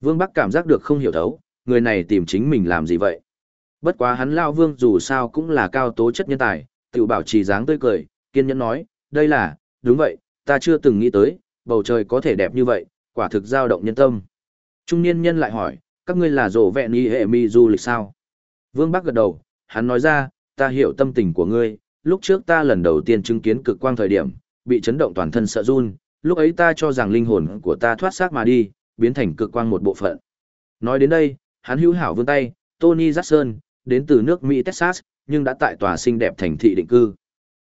Vương Bắc cảm giác được không hiểu thấu, người này tìm chính mình làm gì vậy? Bất quá hắn lao vương dù sao cũng là cao tố chất nhân tài, tự bảo trì dáng tươi cười, kiên nhẫn nói, đây là, đúng vậy, ta chưa từng nghĩ tới, bầu trời có thể đẹp như vậy, quả thực dao động nhân tâm. Trung niên nhân lại hỏi, các ngươi là rổ vẹn y hệ mi du lịch sao? Vương Bắc gật đầu, hắn nói ra, ta hiểu tâm tình của ngươi, lúc trước ta lần đầu tiên chứng kiến cực quang thời điểm, bị chấn động toàn thân sợ run, lúc ấy ta cho rằng linh hồn của ta thoát xác mà đi, biến thành cực quang một bộ phận. Nói đến đây, hắn hữu hảo vươn tay, Tony Jackson, đến từ nước Mỹ Texas, nhưng đã tại tòa xinh đẹp thành thị định cư.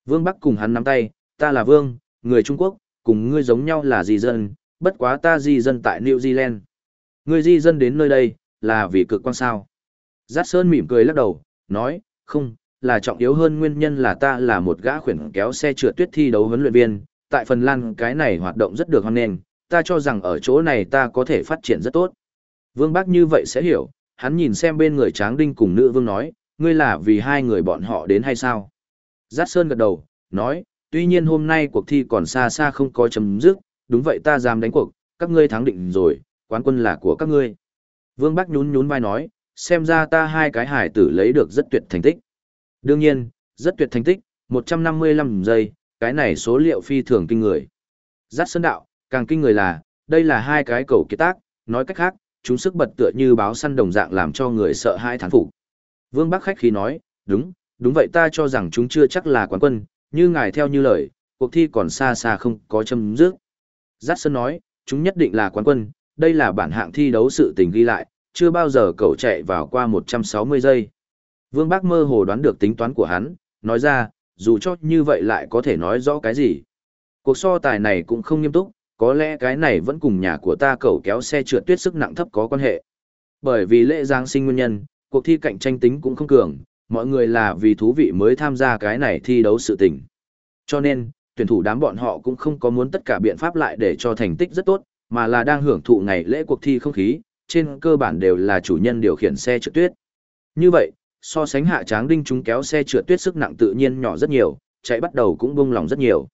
Vương Bắc cùng hắn nắm tay, ta là Vương, người Trung Quốc, cùng ngươi giống nhau là di dân, bất quá ta di dân tại New Zealand. Ngươi di dân đến nơi đây, là vì cực quang sao. Jackson mỉm cười lắc đầu, nói, không, là trọng yếu hơn nguyên nhân là ta là một gã khuyển kéo xe trượt tuyết thi đấu huấn luyện viên, tại Phần Lan cái này hoạt động rất được hoan nghênh, ta cho rằng ở chỗ này ta có thể phát triển rất tốt. Vương Bác như vậy sẽ hiểu, hắn nhìn xem bên người Tráng Đinh cùng nữ vương nói, ngươi là vì hai người bọn họ đến hay sao? Giác Sơn gật đầu, nói, tuy nhiên hôm nay cuộc thi còn xa xa không có chấm dứt, đúng vậy ta dám đánh cuộc, các ngươi thắng định rồi, quán quân là của các ngươi. Vương Bắc nhún nhún vai nói, xem ra ta hai cái hải tử lấy được rất tuyệt thành tích. Đương nhiên, rất tuyệt thành tích, 155 giây, cái này số liệu phi thường kinh người. Giác Sơn đạo, càng kinh người là, đây là hai cái cầu kiệt tác, nói cách khác, chúng sức bật tựa như báo săn đồng dạng làm cho người sợ hai thán phục. Vương Bắc khách khí nói, đúng, đúng vậy ta cho rằng chúng chưa chắc là quán quân, như ngài theo như lời, cuộc thi còn xa xa không có chấm dứt. Giác Sơn nói, chúng nhất định là quán quân, đây là bản hạng thi đấu sự tình ghi lại, chưa bao giờ cậu chạy vào qua 160 giây. Vương Bắc mơ hồ đoán được tính toán của hắn, nói ra, dù cho như vậy lại có thể nói rõ cái gì. Cuộc so tài này cũng không nghiêm túc, có lẽ cái này vẫn cùng nhà của ta cậu kéo xe trượt tuyết sức nặng thấp có quan hệ. Bởi vì lễ giáng sinh nguyên nhân, cuộc thi cạnh tranh tính cũng không cường, mọi người là vì thú vị mới tham gia cái này thi đấu sự tình. Cho nên, tuyển thủ đám bọn họ cũng không có muốn tất cả biện pháp lại để cho thành tích rất tốt, mà là đang hưởng thụ ngày lễ cuộc thi không khí, trên cơ bản đều là chủ nhân điều khiển xe trượt tuyết. Như vậy, so sánh hạ tráng đinh chúng kéo xe trượt tuyết sức nặng tự nhiên nhỏ rất nhiều, chạy bắt đầu cũng bung lòng rất nhiều.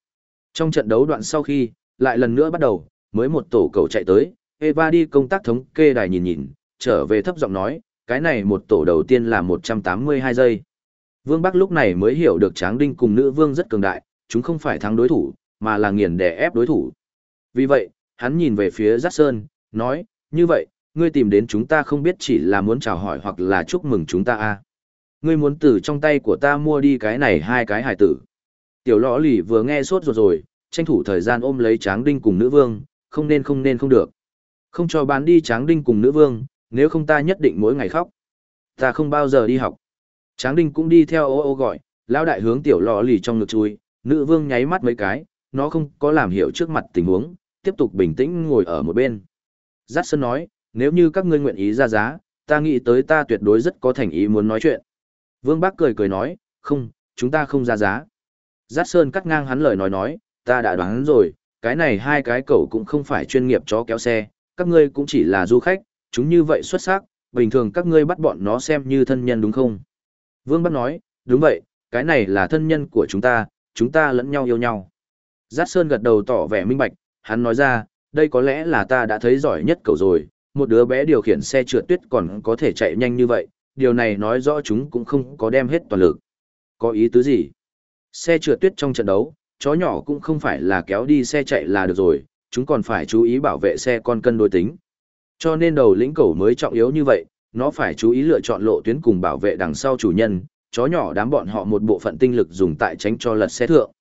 Trong trận đấu đoạn sau khi, lại lần nữa bắt đầu, mới một tổ cầu chạy tới, Eva đi công tác thống kê đài nhìn nhìn, trở về thấp giọng nói, cái này một tổ đầu tiên là 182 giây. Vương Bắc lúc này mới hiểu được Tráng Đinh cùng nữ vương rất cường đại, chúng không phải thắng đối thủ, mà là nghiền đè ép đối thủ. Vì vậy, hắn nhìn về phía Giác Sơn, nói, như vậy, ngươi tìm đến chúng ta không biết chỉ là muốn chào hỏi hoặc là chúc mừng chúng ta à. Ngươi muốn từ trong tay của ta mua đi cái này hai cái hải tử. Tiểu lõ lì vừa nghe sốt ruột rồi, tranh thủ thời gian ôm lấy Tráng Đinh cùng nữ vương, không nên không nên không được. Không cho bán đi Tráng Đinh cùng nữ vương, nếu không ta nhất định mỗi ngày khóc. Ta không bao giờ đi học. Tráng Đinh cũng đi theo ô ô gọi, lão đại hướng tiểu lò lì trong ngực chui, nữ vương nháy mắt mấy cái, nó không có làm hiểu trước mặt tình huống, tiếp tục bình tĩnh ngồi ở một bên. Giác Sơn nói, nếu như các ngươi nguyện ý ra giá, ta nghĩ tới ta tuyệt đối rất có thành ý muốn nói chuyện. Vương Bác cười cười nói, không, chúng ta không ra giá. Giác Sơn cắt ngang hắn lời nói nói, ta đã đoán rồi, cái này hai cái cậu cũng không phải chuyên nghiệp chó kéo xe, các ngươi cũng chỉ là du khách, chúng như vậy xuất sắc, bình thường các ngươi bắt bọn nó xem như thân nhân đúng không? Vương Bắc nói, đúng vậy, cái này là thân nhân của chúng ta, chúng ta lẫn nhau yêu nhau. Giác Sơn gật đầu tỏ vẻ minh bạch, hắn nói ra, đây có lẽ là ta đã thấy giỏi nhất cậu rồi, một đứa bé điều khiển xe trượt tuyết còn có thể chạy nhanh như vậy, điều này nói rõ chúng cũng không có đem hết toàn lực. Có ý tứ gì? Xe trượt tuyết trong trận đấu, chó nhỏ cũng không phải là kéo đi xe chạy là được rồi, chúng còn phải chú ý bảo vệ xe con cân đối tính. Cho nên đầu lĩnh cầu mới trọng yếu như vậy, nó phải chú ý lựa chọn lộ tuyến cùng bảo vệ đằng sau chủ nhân, chó nhỏ đám bọn họ một bộ phận tinh lực dùng tại tránh cho lật xe thượng.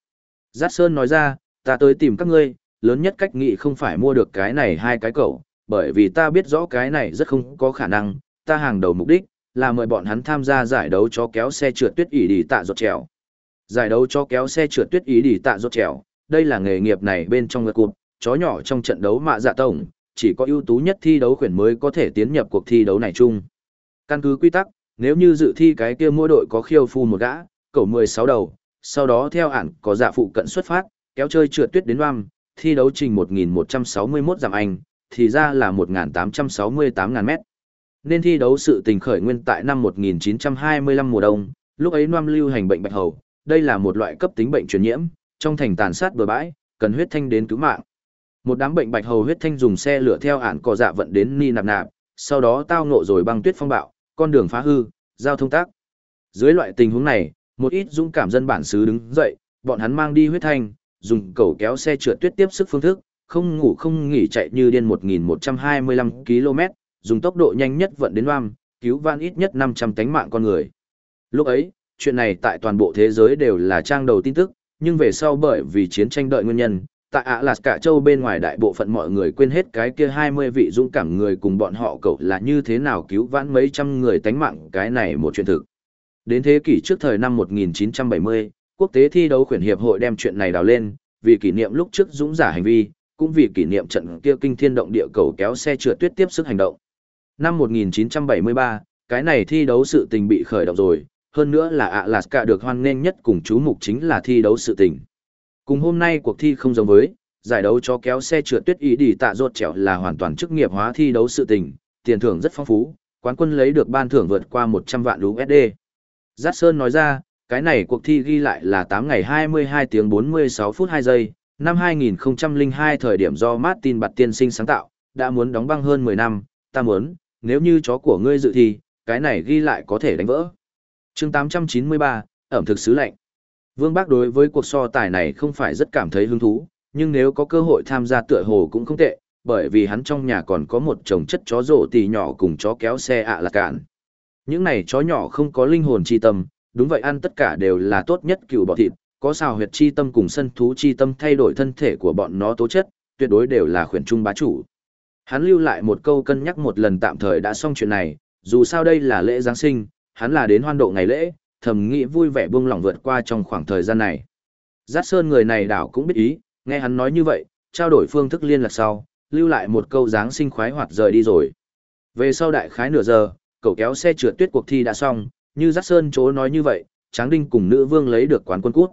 Giác Sơn nói ra, ta tới tìm các ngươi, lớn nhất cách nghị không phải mua được cái này hai cái cầu, bởi vì ta biết rõ cái này rất không có khả năng, ta hàng đầu mục đích là mời bọn hắn tham gia giải đấu chó kéo xe trượt tuyết ỉ đi tạ giọt trèo. Giải đấu cho kéo xe trượt tuyết ý đi tạ rốt trèo, đây là nghề nghiệp này bên trong ngược cụp, chó nhỏ trong trận đấu mạ dạ tổng, chỉ có ưu tú nhất thi đấu khuyển mới có thể tiến nhập cuộc thi đấu này chung. Căn cứ quy tắc, nếu như dự thi cái kia mỗi đội có khiêu phu một gã, cầu 16 đầu, sau đó theo ản có dạ phụ cận xuất phát, kéo chơi trượt tuyết đến oam, thi đấu trình 1161 giảm Anh, thì ra là 1868 ngàn mét. Nên thi đấu sự tình khởi nguyên tại năm 1925 mùa đông, lúc ấy Nam lưu hành bệnh bạch hầu, đây là một loại cấp tính bệnh truyền nhiễm, trong thành tàn sát bừa bãi, cần huyết thanh đến cứu mạng. Một đám bệnh bạch hầu huyết thanh dùng xe lửa theo ản cò dạ vận đến Ni Nạp Nạp, sau đó tao ngộ rồi băng tuyết phong bạo, con đường phá hư, giao thông tác. Dưới loại tình huống này, một ít dũng cảm dân bản xứ đứng dậy, bọn hắn mang đi huyết thanh, dùng cầu kéo xe trượt tuyết tiếp sức phương thức, không ngủ không nghỉ chạy như điên 1125 km, dùng tốc độ nhanh nhất vận đến oam, cứu van ít nhất 500 tánh mạng con người. Lúc ấy, chuyện này tại toàn bộ thế giới đều là trang đầu tin tức, nhưng về sau bởi vì chiến tranh đợi nguyên nhân, tại ạ lạt cả châu bên ngoài đại bộ phận mọi người quên hết cái kia 20 vị dũng cảm người cùng bọn họ cậu là như thế nào cứu vãn mấy trăm người tánh mạng cái này một chuyện thực. Đến thế kỷ trước thời năm 1970, quốc tế thi đấu khuyển hiệp hội đem chuyện này đào lên, vì kỷ niệm lúc trước dũng giả hành vi, cũng vì kỷ niệm trận kia kinh thiên động địa cầu kéo xe trượt tuyết tiếp sức hành động. Năm 1973, cái này thi đấu sự tình bị khởi động rồi, hơn nữa là ạ cả được hoan nghênh nhất cùng chú mục chính là thi đấu sự tình. Cùng hôm nay cuộc thi không giống với, giải đấu cho kéo xe trượt tuyết ý đi tạ rột trẻo là hoàn toàn chức nghiệp hóa thi đấu sự tình, tiền thưởng rất phong phú, quán quân lấy được ban thưởng vượt qua 100 vạn USD. Giác Sơn nói ra, cái này cuộc thi ghi lại là 8 ngày 22 tiếng 46 phút 2 giây, năm 2002 thời điểm do Martin Bạt tiên sinh sáng tạo, đã muốn đóng băng hơn 10 năm, ta muốn, nếu như chó của ngươi dự thi, cái này ghi lại có thể đánh vỡ chương 893, ẩm thực sứ lệnh. Vương Bác đối với cuộc so tài này không phải rất cảm thấy hứng thú, nhưng nếu có cơ hội tham gia tựa hồ cũng không tệ, bởi vì hắn trong nhà còn có một chồng chất chó rổ tì nhỏ cùng chó kéo xe ạ là cạn. Những này chó nhỏ không có linh hồn chi tâm, đúng vậy ăn tất cả đều là tốt nhất cừu bọ thịt, có xào huyệt chi tâm cùng sân thú chi tâm thay đổi thân thể của bọn nó tố chất, tuyệt đối đều là khuyển trung bá chủ. Hắn lưu lại một câu cân nhắc một lần tạm thời đã xong chuyện này, dù sao đây là lễ Giáng sinh, hắn là đến hoan độ ngày lễ, thầm nghĩ vui vẻ buông lỏng vượt qua trong khoảng thời gian này. Giác Sơn người này đảo cũng biết ý, nghe hắn nói như vậy, trao đổi phương thức liên lạc sau, lưu lại một câu dáng sinh khoái hoạt rời đi rồi. Về sau đại khái nửa giờ, cậu kéo xe trượt tuyết cuộc thi đã xong, như Giác Sơn chố nói như vậy, Tráng Đinh cùng nữ vương lấy được quán quân cút.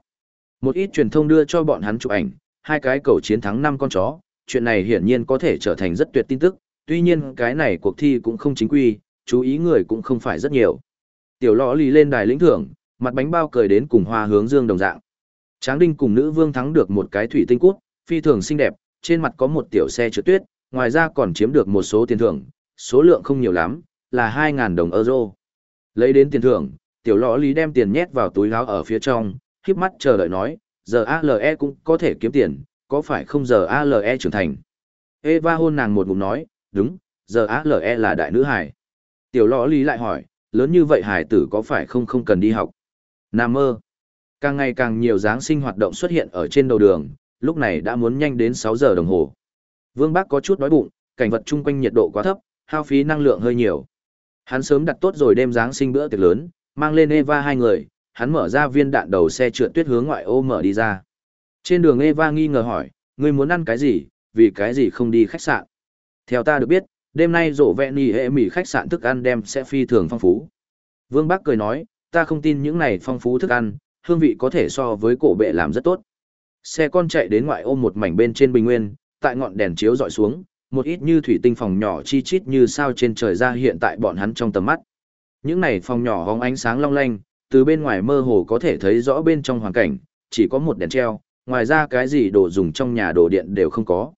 Một ít truyền thông đưa cho bọn hắn chụp ảnh, hai cái cầu chiến thắng năm con chó, chuyện này hiển nhiên có thể trở thành rất tuyệt tin tức, tuy nhiên cái này cuộc thi cũng không chính quy, chú ý người cũng không phải rất nhiều. Tiểu lọ lì lên đài lĩnh thưởng, mặt bánh bao cười đến cùng hoa hướng dương đồng dạng. Tráng Đinh cùng nữ vương thắng được một cái thủy tinh cút, phi thường xinh đẹp, trên mặt có một tiểu xe trượt tuyết, ngoài ra còn chiếm được một số tiền thưởng, số lượng không nhiều lắm, là 2.000 đồng euro. Lấy đến tiền thưởng, tiểu lọ lý đem tiền nhét vào túi áo ở phía trong, khiếp mắt chờ đợi nói, giờ ALE cũng có thể kiếm tiền, có phải không giờ ALE trưởng thành. Eva hôn nàng một ngụm nói, đúng, giờ ALE là đại nữ hải. Tiểu lọ lý lại hỏi, lớn như vậy hải tử có phải không không cần đi học? Nam mơ. Càng ngày càng nhiều Giáng sinh hoạt động xuất hiện ở trên đầu đường, lúc này đã muốn nhanh đến 6 giờ đồng hồ. Vương Bác có chút đói bụng, cảnh vật chung quanh nhiệt độ quá thấp, hao phí năng lượng hơi nhiều. Hắn sớm đặt tốt rồi đêm Giáng sinh bữa tiệc lớn, mang lên Eva hai người, hắn mở ra viên đạn đầu xe trượt tuyết hướng ngoại ô mở đi ra. Trên đường Eva nghi ngờ hỏi, ngươi muốn ăn cái gì, vì cái gì không đi khách sạn. Theo ta được biết, đêm nay rộ vẹn nhì hệ mỹ khách sạn thức ăn đem sẽ phi thường phong phú. Vương Bắc cười nói, ta không tin những này phong phú thức ăn, hương vị có thể so với cổ bệ làm rất tốt. Xe con chạy đến ngoại ô một mảnh bên trên bình nguyên, tại ngọn đèn chiếu dọi xuống, một ít như thủy tinh phòng nhỏ chi chít như sao trên trời ra hiện tại bọn hắn trong tầm mắt. Những này phòng nhỏ hóng ánh sáng long lanh, từ bên ngoài mơ hồ có thể thấy rõ bên trong hoàn cảnh, chỉ có một đèn treo, ngoài ra cái gì đồ dùng trong nhà đồ điện đều không có.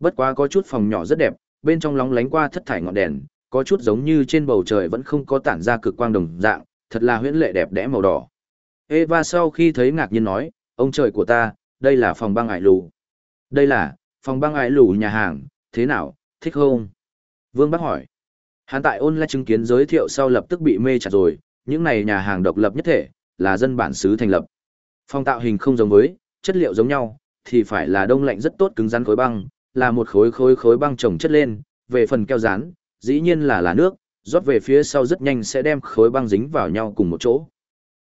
Bất quá có chút phòng nhỏ rất đẹp, bên trong lóng lánh qua thất thải ngọn đèn, có chút giống như trên bầu trời vẫn không có tản ra cực quang đồng dạng, thật là huyễn lệ đẹp đẽ màu đỏ. Eva sau khi thấy ngạc nhiên nói, ông trời của ta, đây là phòng băng ải lù. Đây là, phòng băng ải lù nhà hàng, thế nào, thích không? Vương Bắc hỏi. Hắn tại ôn lại chứng kiến giới thiệu sau lập tức bị mê chặt rồi, những này nhà hàng độc lập nhất thể, là dân bản xứ thành lập. Phòng tạo hình không giống với, chất liệu giống nhau, thì phải là đông lạnh rất tốt cứng rắn khối băng, là một khối khối khối băng chồng chất lên, về phần keo dán, dĩ nhiên là là nước, rót về phía sau rất nhanh sẽ đem khối băng dính vào nhau cùng một chỗ.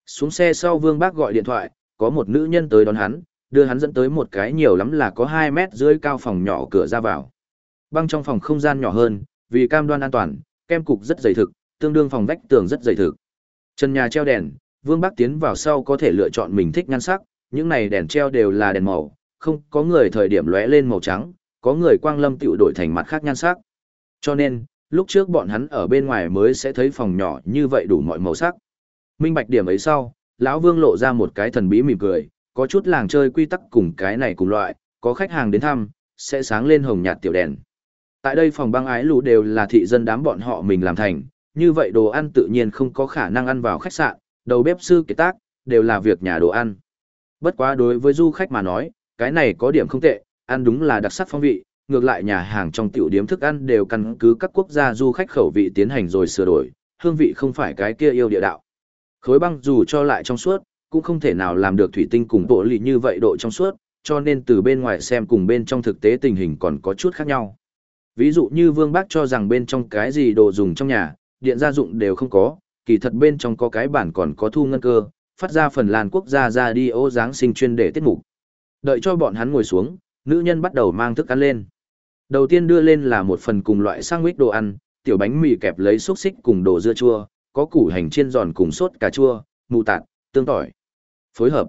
Xuống xe sau Vương Bác gọi điện thoại, có một nữ nhân tới đón hắn, đưa hắn dẫn tới một cái nhiều lắm là có 2 mét dưới cao phòng nhỏ cửa ra vào. Băng trong phòng không gian nhỏ hơn, vì cam đoan an toàn, kem cục rất dày thực, tương đương phòng vách tường rất dày thực. Chân nhà treo đèn, Vương Bác tiến vào sau có thể lựa chọn mình thích ngăn sắc, những này đèn treo đều là đèn màu, không có người thời điểm lóe lên màu trắng, có người quang lâm tiểu đổi thành mặt khác nhan sắc. Cho nên, lúc trước bọn hắn ở bên ngoài mới sẽ thấy phòng nhỏ như vậy đủ mọi màu sắc. Minh bạch điểm ấy sau, lão Vương lộ ra một cái thần bí mỉm cười, có chút làng chơi quy tắc cùng cái này cùng loại, có khách hàng đến thăm, sẽ sáng lên hồng nhạt tiểu đèn. Tại đây phòng băng ái lũ đều là thị dân đám bọn họ mình làm thành, như vậy đồ ăn tự nhiên không có khả năng ăn vào khách sạn, đầu bếp sư kế tác, đều là việc nhà đồ ăn. Bất quá đối với du khách mà nói, cái này có điểm không tệ, ăn đúng là đặc sắc phong vị, ngược lại nhà hàng trong tiểu điếm thức ăn đều căn cứ các quốc gia du khách khẩu vị tiến hành rồi sửa đổi, hương vị không phải cái kia yêu địa đạo. Khối băng dù cho lại trong suốt, cũng không thể nào làm được thủy tinh cùng bộ lì như vậy độ trong suốt, cho nên từ bên ngoài xem cùng bên trong thực tế tình hình còn có chút khác nhau. Ví dụ như Vương Bác cho rằng bên trong cái gì đồ dùng trong nhà, điện gia dụng đều không có, kỳ thật bên trong có cái bản còn có thu ngân cơ, phát ra phần làn quốc gia ra đi ô Giáng sinh chuyên để tiết mục. Đợi cho bọn hắn ngồi xuống, nữ nhân bắt đầu mang thức ăn lên. Đầu tiên đưa lên là một phần cùng loại sandwich đồ ăn, tiểu bánh mì kẹp lấy xúc xích cùng đồ dưa chua, có củ hành chiên giòn cùng sốt cà chua, mù tạt, tương tỏi. Phối hợp.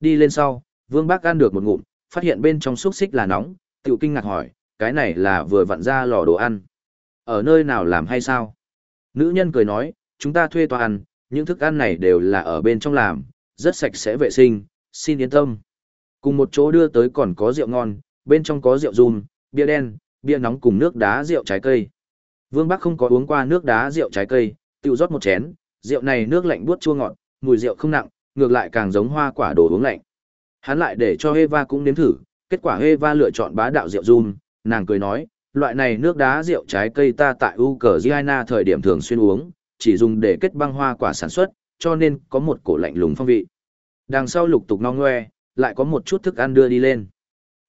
Đi lên sau, Vương Bác ăn được một ngụm, phát hiện bên trong xúc xích là nóng, tiểu kinh ngạc hỏi, cái này là vừa vặn ra lò đồ ăn. Ở nơi nào làm hay sao? Nữ nhân cười nói, chúng ta thuê tòa ăn, những thức ăn này đều là ở bên trong làm, rất sạch sẽ vệ sinh, xin yên tâm. Cùng một chỗ đưa tới còn có rượu ngon, bên trong có rượu rum, bia đen, bia nóng cùng nước đá rượu trái cây. Vương Bắc không có uống qua nước đá rượu trái cây, tự rót một chén, rượu này nước lạnh buốt chua ngọt, mùi rượu không nặng, ngược lại càng giống hoa quả đồ uống lạnh. Hắn lại để cho Eva cũng nếm thử, kết quả Eva lựa chọn bá đạo rượu rum, nàng cười nói, loại này nước đá rượu trái cây ta tại Ukraine thời điểm thường xuyên uống, chỉ dùng để kết băng hoa quả sản xuất, cho nên có một cổ lạnh lùng phong vị. Đằng sau lục tục no ngoe, lại có một chút thức ăn đưa đi lên.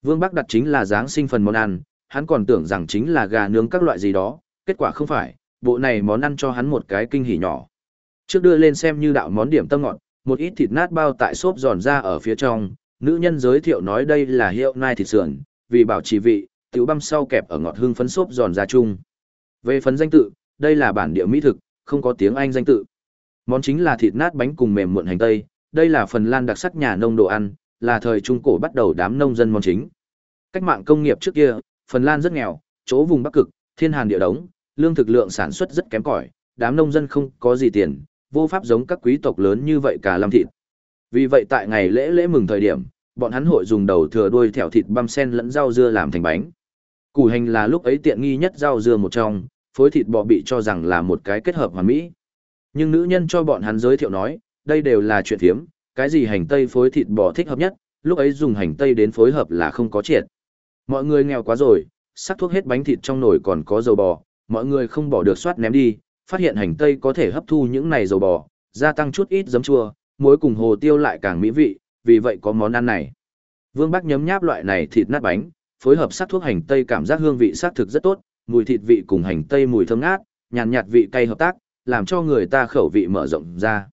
Vương Bắc đặt chính là dáng sinh phần món ăn, hắn còn tưởng rằng chính là gà nướng các loại gì đó, kết quả không phải, bộ này món ăn cho hắn một cái kinh hỉ nhỏ. Trước đưa lên xem như đạo món điểm tâm ngọt, một ít thịt nát bao tại xốp giòn ra ở phía trong, nữ nhân giới thiệu nói đây là hiệu nai thịt sườn, vì bảo trì vị, tiểu băm sau kẹp ở ngọt hương phấn xốp giòn ra chung. Về phấn danh tự, đây là bản địa mỹ thực, không có tiếng Anh danh tự. Món chính là thịt nát bánh cùng mềm muộn hành tây, đây là phần lan đặc sắc nhà nông đồ ăn, là thời trung cổ bắt đầu đám nông dân món chính. Cách mạng công nghiệp trước kia, Phần Lan rất nghèo, chỗ vùng Bắc Cực, thiên hàn địa đống, lương thực lượng sản xuất rất kém cỏi, đám nông dân không có gì tiền, vô pháp giống các quý tộc lớn như vậy cả làm thịt. Vì vậy tại ngày lễ lễ mừng thời điểm, bọn hắn hội dùng đầu thừa đuôi thẻo thịt băm sen lẫn rau dưa làm thành bánh. Củ hành là lúc ấy tiện nghi nhất rau dưa một trong, phối thịt bò bị cho rằng là một cái kết hợp hoàn mỹ. Nhưng nữ nhân cho bọn hắn giới thiệu nói, đây đều là chuyện thiếm, cái gì hành tây phối thịt bò thích hợp nhất, lúc ấy dùng hành tây đến phối hợp là không có triệt. Mọi người nghèo quá rồi, sắc thuốc hết bánh thịt trong nồi còn có dầu bò, mọi người không bỏ được soát ném đi, phát hiện hành tây có thể hấp thu những này dầu bò, gia tăng chút ít giấm chua, muối cùng hồ tiêu lại càng mỹ vị, vì vậy có món ăn này. Vương Bắc nhấm nháp loại này thịt nát bánh, phối hợp sắc thuốc hành tây cảm giác hương vị sắc thực rất tốt, mùi thịt vị cùng hành tây mùi thơm ngát, nhàn nhạt, vị cay hợp tác, làm cho người ta khẩu vị mở rộng ra.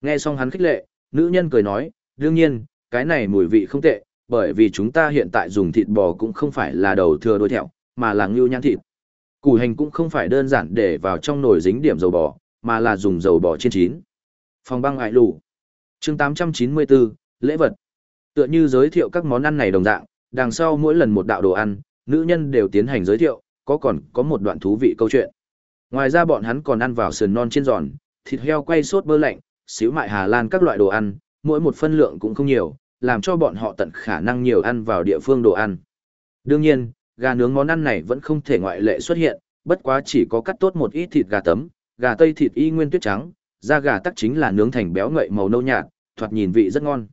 Nghe xong hắn khích lệ, nữ nhân cười nói, đương nhiên, cái này mùi vị không tệ, bởi vì chúng ta hiện tại dùng thịt bò cũng không phải là đầu thừa đuôi thẹo, mà là ngưu nhãn thịt. Củ hành cũng không phải đơn giản để vào trong nồi dính điểm dầu bò, mà là dùng dầu bò chiên chín. Phòng băng ải lù. chương 894, lễ vật. Tựa như giới thiệu các món ăn này đồng dạng, đằng sau mỗi lần một đạo đồ ăn, nữ nhân đều tiến hành giới thiệu, có còn có một đoạn thú vị câu chuyện. Ngoài ra bọn hắn còn ăn vào sườn non chiên giòn, thịt heo quay sốt bơ lạnh, xíu mại Hà Lan các loại đồ ăn, mỗi một phân lượng cũng không nhiều, làm cho bọn họ tận khả năng nhiều ăn vào địa phương đồ ăn. Đương nhiên, gà nướng món ăn này vẫn không thể ngoại lệ xuất hiện, bất quá chỉ có cắt tốt một ít thịt gà tấm, gà tây thịt y nguyên tuyết trắng, da gà tắc chính là nướng thành béo ngậy màu nâu nhạt, thoạt nhìn vị rất ngon.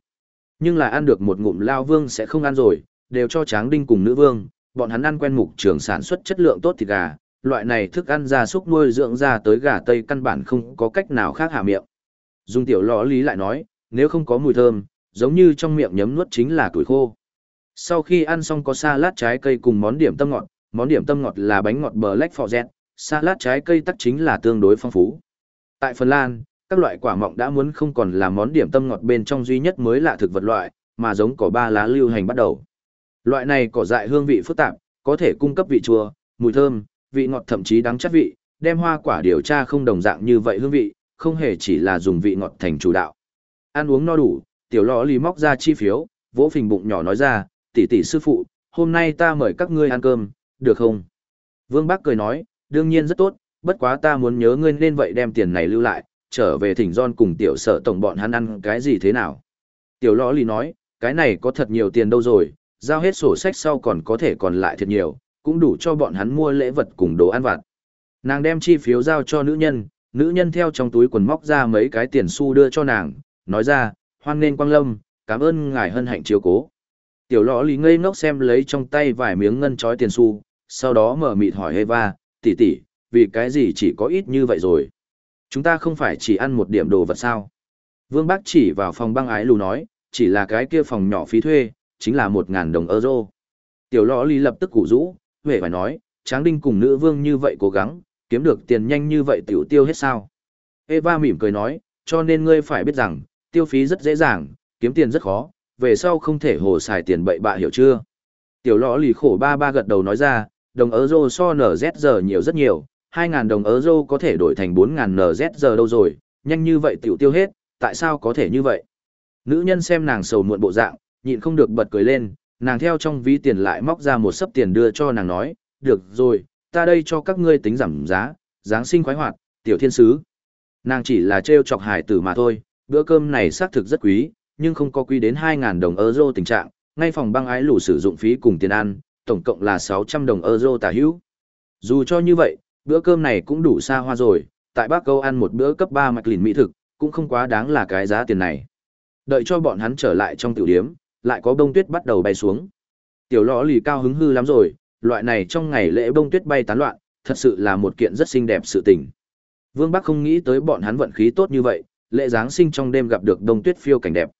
Nhưng là ăn được một ngụm lao vương sẽ không ăn rồi, đều cho tráng đinh cùng nữ vương, bọn hắn ăn quen mục trường sản xuất chất lượng tốt thịt gà, loại này thức ăn gia súc nuôi dưỡng ra tới gà tây căn bản không có cách nào khác hạ miệng. Dung tiểu lò lý lại nói, nếu không có mùi thơm, giống như trong miệng nhấm nuốt chính là tuổi khô. Sau khi ăn xong có salad trái cây cùng món điểm tâm ngọt, món điểm tâm ngọt là bánh ngọt Black Forest, salad trái cây tắc chính là tương đối phong phú. Tại Phần Lan, các loại quả mọng đã muốn không còn là món điểm tâm ngọt bên trong duy nhất mới là thực vật loại, mà giống cỏ ba lá lưu hành bắt đầu. Loại này cỏ dại hương vị phức tạp, có thể cung cấp vị chua, mùi thơm, vị ngọt thậm chí đắng chát vị, đem hoa quả điều tra không đồng dạng như vậy hương vị, không hề chỉ là dùng vị ngọt thành chủ đạo. Ăn uống no đủ, tiểu lọ lì móc ra chi phiếu, vỗ phình bụng nhỏ nói ra, tỷ tỷ sư phụ, hôm nay ta mời các ngươi ăn cơm, được không? Vương Bắc cười nói, đương nhiên rất tốt, bất quá ta muốn nhớ ngươi nên vậy đem tiền này lưu lại, trở về thỉnh John cùng tiểu sở tổng bọn hắn ăn cái gì thế nào? Tiểu lọ lì nói, cái này có thật nhiều tiền đâu rồi, giao hết sổ sách sau còn có thể còn lại thật nhiều, cũng đủ cho bọn hắn mua lễ vật cùng đồ ăn vặt. Nàng đem chi phiếu giao cho nữ nhân, nữ nhân theo trong túi quần móc ra mấy cái tiền xu đưa cho nàng, nói ra, hoan nên quang lâm, cảm ơn ngài hân hạnh chiếu cố. Tiểu lọ lì ngây ngốc xem lấy trong tay vài miếng ngân chói tiền xu, sau đó mở mịt hỏi Eva, tỷ tỷ, vì cái gì chỉ có ít như vậy rồi? Chúng ta không phải chỉ ăn một điểm đồ vật sao? Vương Bác chỉ vào phòng băng ái lù nói, chỉ là cái kia phòng nhỏ phí thuê, chính là một ngàn đồng euro. Tiểu lọ lì lập tức củ rũ, về phải nói, tráng đinh cùng nữ vương như vậy cố gắng, kiếm được tiền nhanh như vậy tiểu tiêu hết sao. Eva mỉm cười nói, cho nên ngươi phải biết rằng, tiêu phí rất dễ dàng, kiếm tiền rất khó, về sau không thể hồ xài tiền bậy bạ hiểu chưa. Tiểu lọ lì khổ ba ba gật đầu nói ra, đồng euro so NZ giờ nhiều rất nhiều, 2.000 đồng euro có thể đổi thành 4.000 NZ giờ đâu rồi, nhanh như vậy tiểu tiêu hết, tại sao có thể như vậy? Nữ nhân xem nàng sầu muộn bộ dạng, nhịn không được bật cười lên, nàng theo trong ví tiền lại móc ra một sấp tiền đưa cho nàng nói, được rồi, ta đây cho các ngươi tính giảm giá, Giáng sinh khoái hoạt, tiểu thiên sứ. Nàng chỉ là trêu chọc hải tử mà thôi, bữa cơm này xác thực rất quý, nhưng không có quý đến 2.000 đồng euro tình trạng, ngay phòng băng ái lũ sử dụng phí cùng tiền ăn, tổng cộng là 600 đồng euro tả hữu. Dù cho như vậy, bữa cơm này cũng đủ xa hoa rồi, tại Bắc Câu ăn một bữa cấp 3 mạch lìn mỹ thực, cũng không quá đáng là cái giá tiền này. Đợi cho bọn hắn trở lại trong tiểu điếm, lại có bông tuyết bắt đầu bay xuống. Tiểu lõ lì cao hứng hư lắm rồi, loại này trong ngày lễ bông tuyết bay tán loạn, thật sự là một kiện rất xinh đẹp sự tình. Vương Bắc không nghĩ tới bọn hắn vận khí tốt như vậy, lễ Giáng sinh trong đêm gặp được bông tuyết phiêu cảnh đẹp.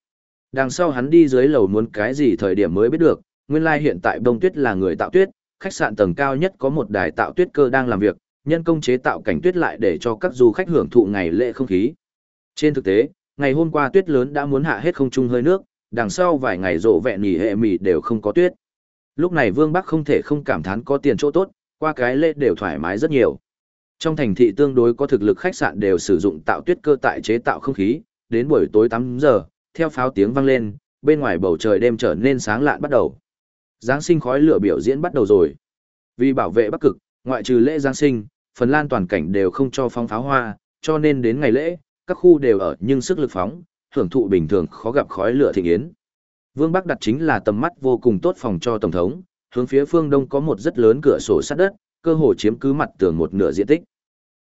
Đằng sau hắn đi dưới lầu muốn cái gì thời điểm mới biết được, nguyên lai hiện tại bông tuyết là người tạo tuyết, khách sạn tầng cao nhất có một đài tạo tuyết cơ đang làm việc, nhân công chế tạo cảnh tuyết lại để cho các du khách hưởng thụ ngày lễ không khí. Trên thực tế, ngày hôm qua tuyết lớn đã muốn hạ hết không trung hơi nước, đằng sau vài ngày rộ vẹn nghỉ hệ mì đều không có tuyết. Lúc này Vương Bắc không thể không cảm thán có tiền chỗ tốt, qua cái lễ đều thoải mái rất nhiều. Trong thành thị tương đối có thực lực khách sạn đều sử dụng tạo tuyết cơ tại chế tạo không khí, đến buổi tối 8 giờ, theo pháo tiếng vang lên, bên ngoài bầu trời đêm trở nên sáng lạn bắt đầu. Giáng sinh khói lửa biểu diễn bắt đầu rồi. Vì bảo vệ Bắc Cực, ngoại trừ lễ Giáng sinh, Phần Lan toàn cảnh đều không cho phóng pháo hoa, cho nên đến ngày lễ, các khu đều ở nhưng sức lực phóng, hưởng thụ bình thường khó gặp khói lửa thịnh yến. Vương Bắc đặt chính là tầm mắt vô cùng tốt phòng cho tổng thống, hướng phía phương đông có một rất lớn cửa sổ sắt đất, cơ hồ chiếm cứ mặt tường một nửa diện tích.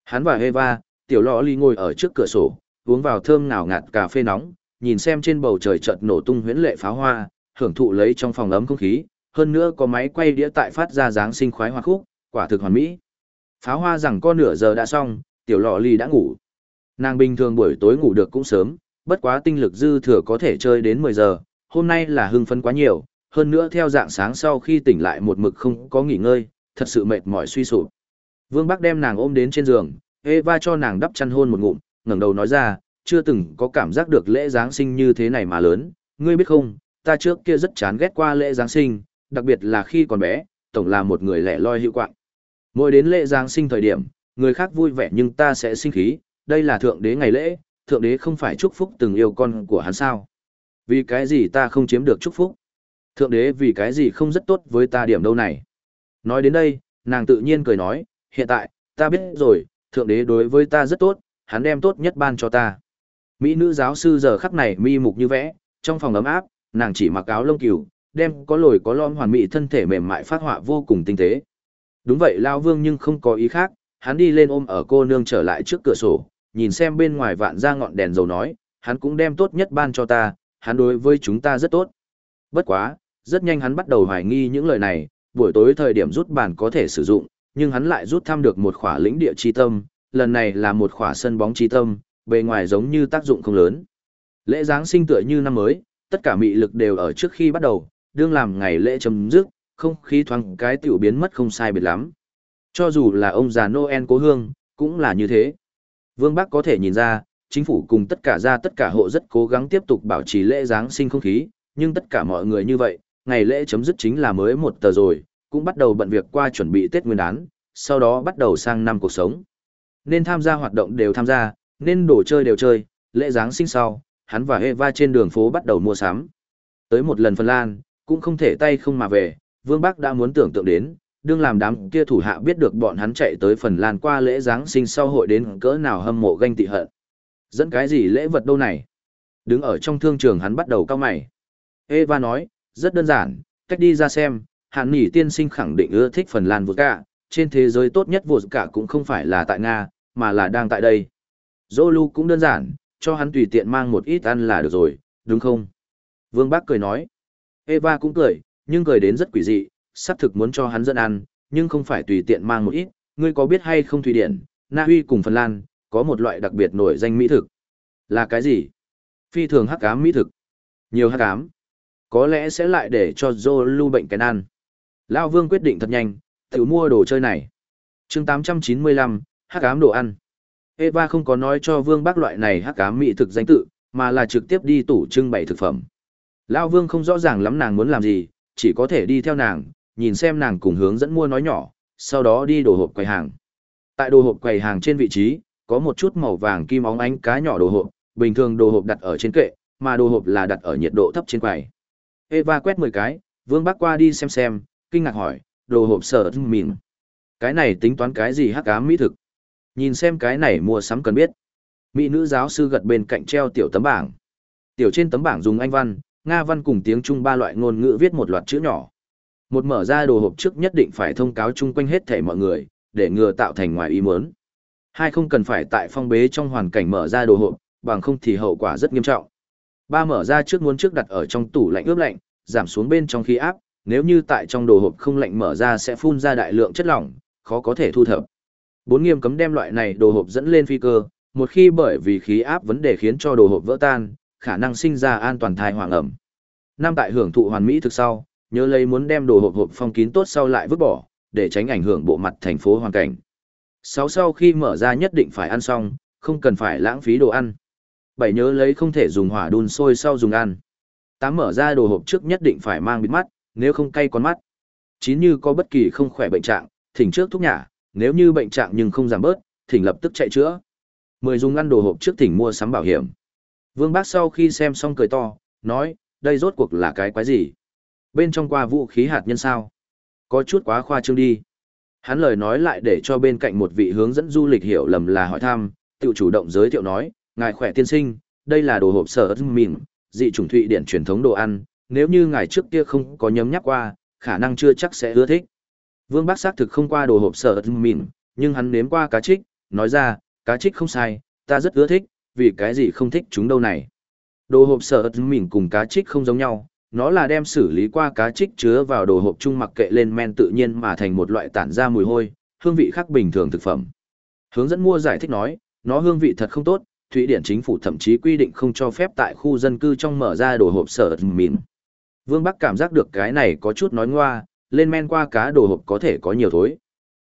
Hắn và Eva, tiểu lọ ly ngồi ở trước cửa sổ, uống vào thơm ngào ngạt cà phê nóng, nhìn xem trên bầu trời chợt nổ tung huyễn lệ pháo hoa, hưởng thụ lấy trong phòng ấm không khí, hơn nữa có máy quay đĩa tại phát ra dáng sinh khoái hoa khúc, quả thực hoàn mỹ. Pháo hoa rằng có nửa giờ đã xong, tiểu lọ ly đã ngủ. Nàng bình thường buổi tối ngủ được cũng sớm, bất quá tinh lực dư thừa có thể chơi đến 10 giờ, hôm nay là hưng phấn quá nhiều, hơn nữa theo dạng sáng sau khi tỉnh lại một mực không có nghỉ ngơi, thật sự mệt mỏi suy sụp. Vương Bắc đem nàng ôm đến trên giường, Eva cho nàng đắp chăn hôn một ngụm, ngẩng đầu nói ra, chưa từng có cảm giác được lễ Giáng sinh như thế này mà lớn, ngươi biết không, ta trước kia rất chán ghét qua lễ Giáng sinh, đặc biệt là khi còn bé, tổng là một người lẻ loi hữu quạng. Mỗi đến lễ Giáng sinh thời điểm, người khác vui vẻ nhưng ta sẽ sinh khí, đây là thượng đế ngày lễ, thượng đế không phải chúc phúc từng yêu con của hắn sao. Vì cái gì ta không chiếm được chúc phúc? Thượng đế vì cái gì không rất tốt với ta điểm đâu này? Nói đến đây, nàng tự nhiên cười nói, hiện tại, ta biết rồi, thượng đế đối với ta rất tốt, hắn đem tốt nhất ban cho ta. Mỹ nữ giáo sư giờ khắc này mi mục như vẽ, trong phòng ấm áp, nàng chỉ mặc áo lông cừu, đem có lồi có lõm hoàn mỹ thân thể mềm mại phát họa vô cùng tinh tế. Đúng vậy Lao Vương nhưng không có ý khác, hắn đi lên ôm ở cô nương trở lại trước cửa sổ, nhìn xem bên ngoài vạn ra ngọn đèn dầu nói, hắn cũng đem tốt nhất ban cho ta, hắn đối với chúng ta rất tốt. Bất quá, rất nhanh hắn bắt đầu hoài nghi những lời này, buổi tối thời điểm rút bàn có thể sử dụng, nhưng hắn lại rút thăm được một khỏa lĩnh địa chi tâm, lần này là một khỏa sân bóng chi tâm, bề ngoài giống như tác dụng không lớn. Lễ Giáng sinh tựa như năm mới, tất cả mị lực đều ở trước khi bắt đầu, đương làm ngày lễ chấm dứt, không khí thoáng cái tiểu biến mất không sai biệt lắm. Cho dù là ông già Noel cố hương, cũng là như thế. Vương Bắc có thể nhìn ra, chính phủ cùng tất cả gia tất cả hộ rất cố gắng tiếp tục bảo trì lễ Giáng sinh không khí, nhưng tất cả mọi người như vậy, ngày lễ chấm dứt chính là mới một tờ rồi, cũng bắt đầu bận việc qua chuẩn bị Tết Nguyên đán, sau đó bắt đầu sang năm cuộc sống. Nên tham gia hoạt động đều tham gia, nên đồ chơi đều chơi, lễ Giáng sinh sau, hắn và Eva trên đường phố bắt đầu mua sắm. Tới một lần Phần Lan, cũng không thể tay không mà về, Vương Bắc đã muốn tưởng tượng đến, đương làm đám kia thủ hạ biết được bọn hắn chạy tới Phần Lan qua lễ Giáng sinh sau hội đến cỡ nào hâm mộ ganh tị hận. Dẫn cái gì lễ vật đâu này? Đứng ở trong thương trường hắn bắt đầu cao mày. Eva nói, rất đơn giản, Cách đi ra xem, hạn nỉ tiên sinh khẳng định ưa thích Phần Lan vượt cả, trên thế giới tốt nhất vượt cả cũng không phải là tại Nga, mà là đang tại đây. Zolu cũng đơn giản, cho hắn tùy tiện mang một ít ăn là được rồi, đúng không? Vương Bác cười nói. Eva cũng cười, nhưng cười đến rất quỷ dị, sắp thực muốn cho hắn dẫn ăn, nhưng không phải tùy tiện mang một ít. Ngươi có biết hay không Thụy Điển, Na Uy cùng Phần Lan, có một loại đặc biệt nổi danh mỹ thực. Là cái gì? Phi thường hắc ám mỹ thực. Nhiều hắc ám. Có lẽ sẽ lại để cho Zolu bệnh cái ăn. Lao Vương quyết định thật nhanh, tự mua đồ chơi này. chương 895, hắc ám đồ ăn. Eva không có nói cho Vương Bác loại này hắc ám mỹ thực danh tự, mà là trực tiếp đi tủ trưng bày thực phẩm. Lao Vương không rõ ràng lắm nàng muốn làm gì, chỉ có thể đi theo nàng, nhìn xem nàng cùng hướng dẫn mua nói nhỏ, sau đó đi đồ hộp quầy hàng. Tại đồ hộp quầy hàng trên vị trí, có một chút màu vàng kim óng ánh cá nhỏ đồ hộp, bình thường đồ hộp đặt ở trên kệ, mà đồ hộp là đặt ở nhiệt độ thấp trên quầy. Eva quét 10 cái, Vương bắc qua đi xem xem, kinh ngạc hỏi, đồ hộp sở mìn. Cái này tính toán cái gì hắc ám mỹ thực? Nhìn xem cái này mua sắm cần biết. Mỹ nữ giáo sư gật bên cạnh treo tiểu tấm bảng. Tiểu trên tấm bảng dùng Anh văn, Nga văn cùng tiếng Trung ba loại ngôn ngữ viết một loạt chữ nhỏ. Một mở ra đồ hộp trước nhất định phải thông cáo chung quanh hết thảy mọi người, để ngừa tạo thành ngoài ý muốn. Hai không cần phải tại phong bế trong hoàn cảnh mở ra đồ hộp, bằng không thì hậu quả rất nghiêm trọng. Ba mở ra trước muốn trước đặt ở trong tủ lạnh ướp lạnh, giảm xuống bên trong khí áp, nếu như tại trong đồ hộp không lạnh mở ra sẽ phun ra đại lượng chất lỏng, khó có thể thu thập. Bốn nghiêm cấm đem loại này đồ hộp dẫn lên phi cơ, một khi bởi vì khí áp vấn đề khiến cho đồ hộp vỡ tan, khả năng sinh ra an toàn thai hoàng ẩm. Năm tại hưởng thụ hoàn mỹ thực sau, nhớ lấy muốn đem đồ hộp hộp phong kín tốt sau lại vứt bỏ, để tránh ảnh hưởng bộ mặt thành phố hoàn cảnh. Sáu sau khi mở ra nhất định phải ăn xong, không cần phải lãng phí đồ ăn. Bảy nhớ lấy không thể dùng hỏa đun sôi sau dùng ăn. Tám mở ra đồ hộp trước nhất định phải mang bịt mắt, nếu không cay con mắt. Chín như có bất kỳ không khỏe bệnh trạng, thỉnh trước thuốc nhả, nếu như bệnh trạng nhưng không giảm bớt, thỉnh lập tức chạy chữa. Mười dùng ăn đồ hộp trước thỉnh mua sắm bảo hiểm. Vương Bác sau khi xem xong cười to, nói, đây rốt cuộc là cái quái gì? Bên trong qua vũ khí hạt nhân sao? Có chút quá khoa trương đi. Hắn lời nói lại để cho bên cạnh một vị hướng dẫn du lịch hiểu lầm là hỏi thăm, tự chủ động giới thiệu nói, ngài khỏe tiên sinh, đây là đồ hộp sở mìn, dị chủng thụy điển truyền thống đồ ăn, nếu như ngài trước kia không có nhấm nhắc qua, khả năng chưa chắc sẽ ưa thích. Vương Bác xác thực không qua đồ hộp sở mìn, nhưng hắn nếm qua cá trích, nói ra, cá trích không sai, ta rất ưa thích, vì cái gì không thích chúng đâu này. Đồ hộp sở mìn cùng cá trích không giống nhau, nó là đem xử lý qua cá trích chứa vào đồ hộp chung mặc kệ lên men tự nhiên mà thành một loại tản ra mùi hôi, hương vị khác bình thường thực phẩm. Hướng dẫn mua giải thích nói, nó hương vị thật không tốt, Thụy Điển chính phủ thậm chí quy định không cho phép tại khu dân cư trong mở ra đồ hộp sở mìn. Vương Bắc cảm giác được cái này có chút nói ngoa, lên men qua cá đồ hộp có thể có nhiều thối.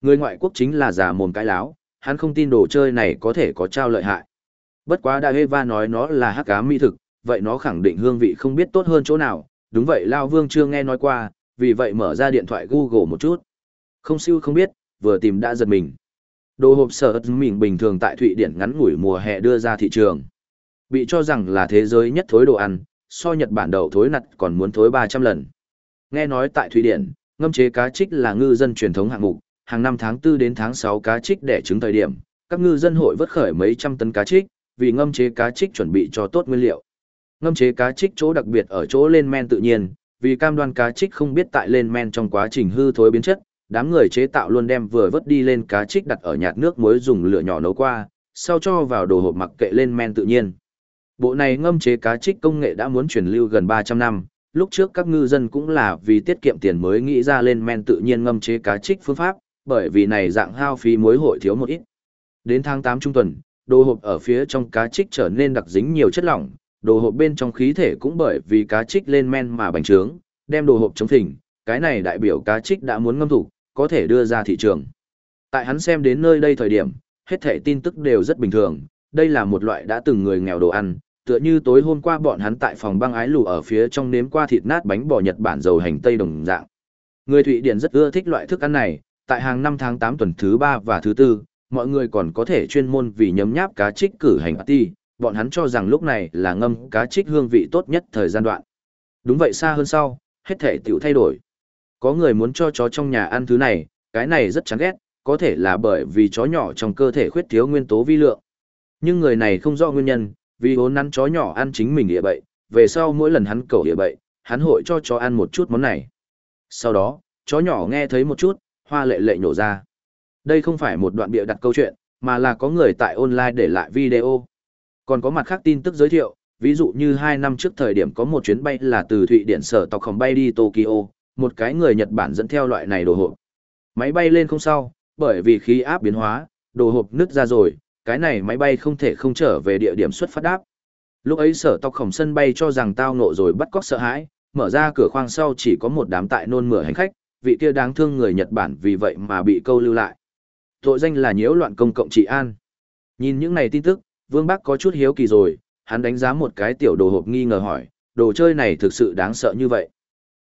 Người ngoại quốc chính là già mồm cái láo, hắn không tin đồ chơi này có thể có trao lợi hại. Bất quá Đại Eva nói nó là hắc ám mỹ thực, vậy nó khẳng định hương vị không biết tốt hơn chỗ nào, đúng vậy Lao Vương chưa nghe nói qua, vì vậy mở ra điện thoại Google một chút. Không siêu không biết, vừa tìm đã giật mình. Đồ hộp sở mình bình thường tại Thụy Điển ngắn ngủi mùa hè đưa ra thị trường. Bị cho rằng là thế giới nhất thối đồ ăn, so Nhật Bản đầu thối nặt còn muốn thối 300 lần. Nghe nói tại Thụy Điển, ngâm chế cá trích là ngư dân truyền thống hạng mục, hàng năm tháng 4 đến tháng 6 cá trích đẻ trứng thời điểm, các ngư dân hội vớt khởi mấy trăm tấn cá trích, vì ngâm chế cá trích chuẩn bị cho tốt nguyên liệu. Ngâm chế cá trích chỗ đặc biệt ở chỗ lên men tự nhiên, vì cam đoan cá trích không biết tại lên men trong quá trình hư thối biến chất, đám người chế tạo luôn đem vừa vớt đi lên cá trích đặt ở nhạt nước muối dùng lửa nhỏ nấu qua, sau cho vào đồ hộp mặc kệ lên men tự nhiên. Bộ này ngâm chế cá trích công nghệ đã muốn truyền lưu gần 300 năm, lúc trước các ngư dân cũng là vì tiết kiệm tiền mới nghĩ ra lên men tự nhiên ngâm chế cá trích phương pháp, bởi vì này dạng hao phí muối hội thiếu một ít. Đến tháng 8 trung tuần, đồ hộp ở phía trong cá trích trở nên đặc dính nhiều chất lỏng, đồ hộp bên trong khí thể cũng bởi vì cá trích lên men mà bành trướng, đem đồ hộp chống thỉnh, cái này đại biểu cá trích đã muốn ngâm thủ, có thể đưa ra thị trường. Tại hắn xem đến nơi đây thời điểm, hết thể tin tức đều rất bình thường, đây là một loại đã từng người nghèo đồ ăn, tựa như tối hôm qua bọn hắn tại phòng băng ái lù ở phía trong nếm qua thịt nát bánh bò Nhật Bản dầu hành tây đồng dạng. Người Thụy Điển rất ưa thích loại thức ăn này, tại hàng năm tháng 8 tuần thứ 3 và thứ 4, mọi người còn có thể chuyên môn vì nhấm nháp cá trích cử hành party, bọn hắn cho rằng lúc này là ngâm cá trích hương vị tốt nhất thời gian đoạn. Đúng vậy xa hơn sau, hết thể tiểu thay đổi. Có người muốn cho chó trong nhà ăn thứ này, cái này rất chán ghét, có thể là bởi vì chó nhỏ trong cơ thể khuyết thiếu nguyên tố vi lượng. Nhưng người này không rõ nguyên nhân, vì hốn nắn chó nhỏ ăn chính mình địa bậy, về sau mỗi lần hắn cầu địa bậy, hắn hội cho chó ăn một chút món này. Sau đó, chó nhỏ nghe thấy một chút, hoa lệ lệ nhổ ra. Đây không phải một đoạn bịa đặt câu chuyện, mà là có người tại online để lại video. Còn có mặt khác tin tức giới thiệu, ví dụ như hai năm trước thời điểm có một chuyến bay là từ Thụy Điển sở tộc khổng bay đi Tokyo, một cái người Nhật Bản dẫn theo loại này đồ hộp. Máy bay lên không sao, bởi vì khí áp biến hóa, đồ hộp nứt ra rồi, cái này máy bay không thể không trở về địa điểm xuất phát đáp. Lúc ấy sở tộc khổng sân bay cho rằng tao nộ rồi bắt cóc sợ hãi, mở ra cửa khoang sau chỉ có một đám tại nôn mửa hành khách, vị kia đáng thương người Nhật Bản vì vậy mà bị câu lưu lại. Tội danh là nhiễu loạn công cộng trị an. Nhìn những này tin tức, Vương Bắc có chút hiếu kỳ rồi, hắn đánh giá một cái tiểu đồ hộp nghi ngờ hỏi, đồ chơi này thực sự đáng sợ như vậy.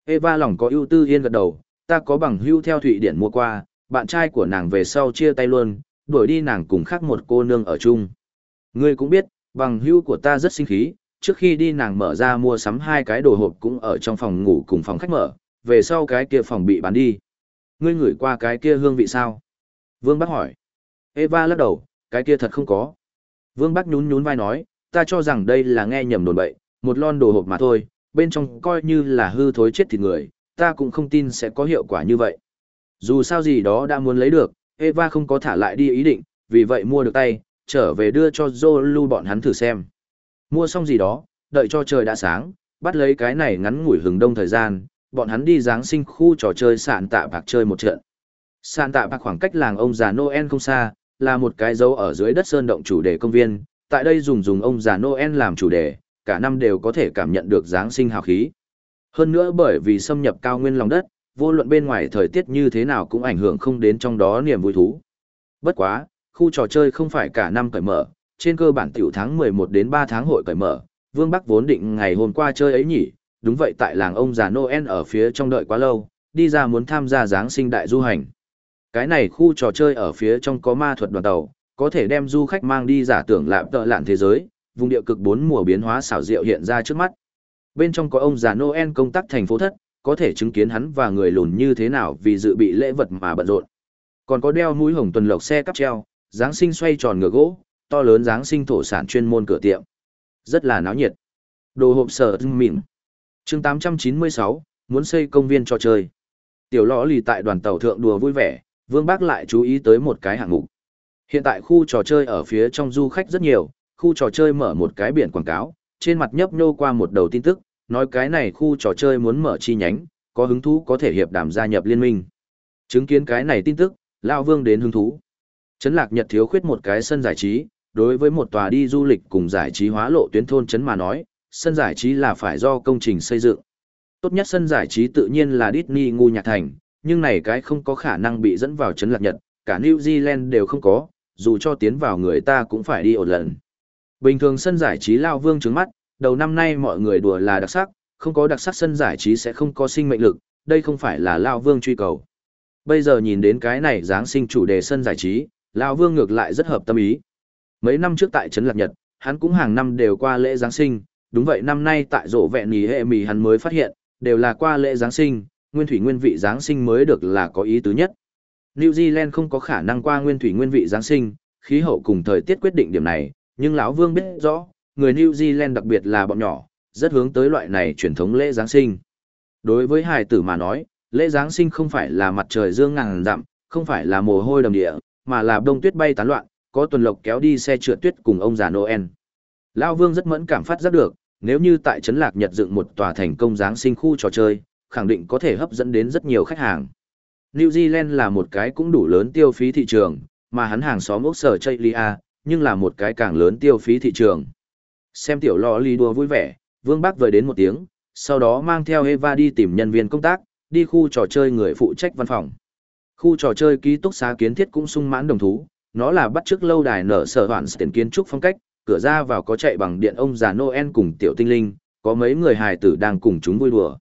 Eva lòng có ưu tư yên gật đầu, ta có bằng hưu theo Thụy Điển mua qua, bạn trai của nàng về sau chia tay luôn, đuổi đi nàng cùng khác một cô nương ở chung. Ngươi cũng biết, bằng hưu của ta rất sinh khí, trước khi đi nàng mở ra mua sắm hai cái đồ hộp cũng ở trong phòng ngủ cùng phòng khách mở, về sau cái kia phòng bị bán đi. Ngươi ngửi qua cái kia hương vị sao? Vương Bắc hỏi. Eva lắc đầu, cái kia thật không có. Vương Bắc nhún nhún vai nói, ta cho rằng đây là nghe nhầm đồn bậy, một lon đồ hộp mà thôi, bên trong coi như là hư thối chết thịt người, ta cũng không tin sẽ có hiệu quả như vậy. Dù sao gì đó đã muốn lấy được, Eva không có thả lại đi ý định, vì vậy mua được tay, trở về đưa cho Zolu bọn hắn thử xem. Mua xong gì đó, đợi cho trời đã sáng, bắt lấy cái này ngắn ngủi hừng đông thời gian, bọn hắn đi Giáng sinh khu trò chơi sạn tạ bạc chơi một trận. Sạn tạ bạc khoảng cách làng ông già Noel không xa, là một cái dấu ở dưới đất sơn động chủ đề công viên, tại đây dùng dùng ông già Noel làm chủ đề, cả năm đều có thể cảm nhận được Giáng sinh hào khí. Hơn nữa bởi vì xâm nhập cao nguyên lòng đất, vô luận bên ngoài thời tiết như thế nào cũng ảnh hưởng không đến trong đó niềm vui thú. Bất quá, khu trò chơi không phải cả năm cởi mở, trên cơ bản tiểu tháng 11 đến 3 tháng hội cởi mở, Vương Bắc vốn định ngày hôm qua chơi ấy nhỉ, đúng vậy tại làng ông già Noel ở phía trong đợi quá lâu, đi ra muốn tham gia Giáng sinh đại du hành. Cái này khu trò chơi ở phía trong có ma thuật đoàn tàu, có thể đem du khách mang đi giả tưởng lạm tợ lạn thế giới, vùng địa cực bốn mùa biến hóa xảo diệu hiện ra trước mắt. Bên trong có ông già Noel công tác thành phố thất, có thể chứng kiến hắn và người lùn như thế nào vì dự bị lễ vật mà bận rộn. Còn có đeo mũi hồng tuần lộc xe cắp treo, Giáng sinh xoay tròn ngựa gỗ, to lớn Giáng sinh thổ sản chuyên môn cửa tiệm. Rất là náo nhiệt. Đồ hộp sở mịn. chương 896, muốn xây công viên trò chơi. Tiểu lõ lì tại đoàn tàu thượng đùa vui vẻ, Vương Bác lại chú ý tới một cái hạng mục. Hiện tại khu trò chơi ở phía trong du khách rất nhiều, khu trò chơi mở một cái biển quảng cáo, trên mặt nhấp nhô qua một đầu tin tức, nói cái này khu trò chơi muốn mở chi nhánh, có hứng thú có thể hiệp đàm gia nhập liên minh. Chứng kiến cái này tin tức, Lão Vương đến hứng thú. Trấn Lạc Nhật thiếu khuyết một cái sân giải trí, đối với một tòa đi du lịch cùng giải trí hóa lộ tuyến thôn trấn mà nói, sân giải trí là phải do công trình xây dựng. Tốt nhất sân giải trí tự nhiên là Disney ngu nhạc thành, nhưng này cái không có khả năng bị dẫn vào trấn Lạc Nhật, cả New Zealand đều không có, dù cho tiến vào người ta cũng phải đi ổn lần. Bình thường sân giải trí Lao Vương trứng mắt, đầu năm nay mọi người đùa là đặc sắc, không có đặc sắc sân giải trí sẽ không có sinh mệnh lực, đây không phải là Lao Vương truy cầu. Bây giờ nhìn đến cái này Giáng sinh chủ đề sân giải trí, Lao Vương ngược lại rất hợp tâm ý. Mấy năm trước tại Trấn Lạc Nhật, hắn cũng hàng năm đều qua lễ Giáng sinh, đúng vậy năm nay tại rộ vẹn nhì hệ mì hắn mới phát hiện, đều là qua lễ Giáng sinh, nguyên thủy nguyên vị Giáng sinh mới được là có ý tứ nhất. New Zealand không có khả năng qua nguyên thủy nguyên vị Giáng sinh, khí hậu cùng thời tiết quyết định điểm này, nhưng lão Vương biết rõ, người New Zealand đặc biệt là bọn nhỏ, rất hướng tới loại này truyền thống lễ Giáng sinh. Đối với hài tử mà nói, lễ Giáng sinh không phải là mặt trời dương ngàn dặm, không phải là mồ hôi đầm địa, mà là đông tuyết bay tán loạn, có tuần lộc kéo đi xe trượt tuyết cùng ông già Noel. Lão Vương rất mẫn cảm phát giác được, nếu như tại Trấn Lạc Nhật dựng một tòa thành công Giáng sinh khu trò chơi, khẳng định có thể hấp dẫn đến rất nhiều khách hàng. New Zealand là một cái cũng đủ lớn tiêu phí thị trường, mà hắn hàng xóm ốc sở Chaylia, nhưng là một cái càng lớn tiêu phí thị trường. Xem tiểu lò ly đùa vui vẻ, Vương Bắc vời đến một tiếng, sau đó mang theo Eva đi tìm nhân viên công tác, đi khu trò chơi người phụ trách văn phòng. Khu trò chơi ký túc xá kiến thiết cũng sung mãn đồng thú, nó là bắt chước lâu đài nở sở hoạn tiền kiến trúc phong cách, cửa ra vào có chạy bằng điện ông già Noel cùng tiểu tinh linh, có mấy người hài tử đang cùng chúng vui đùa.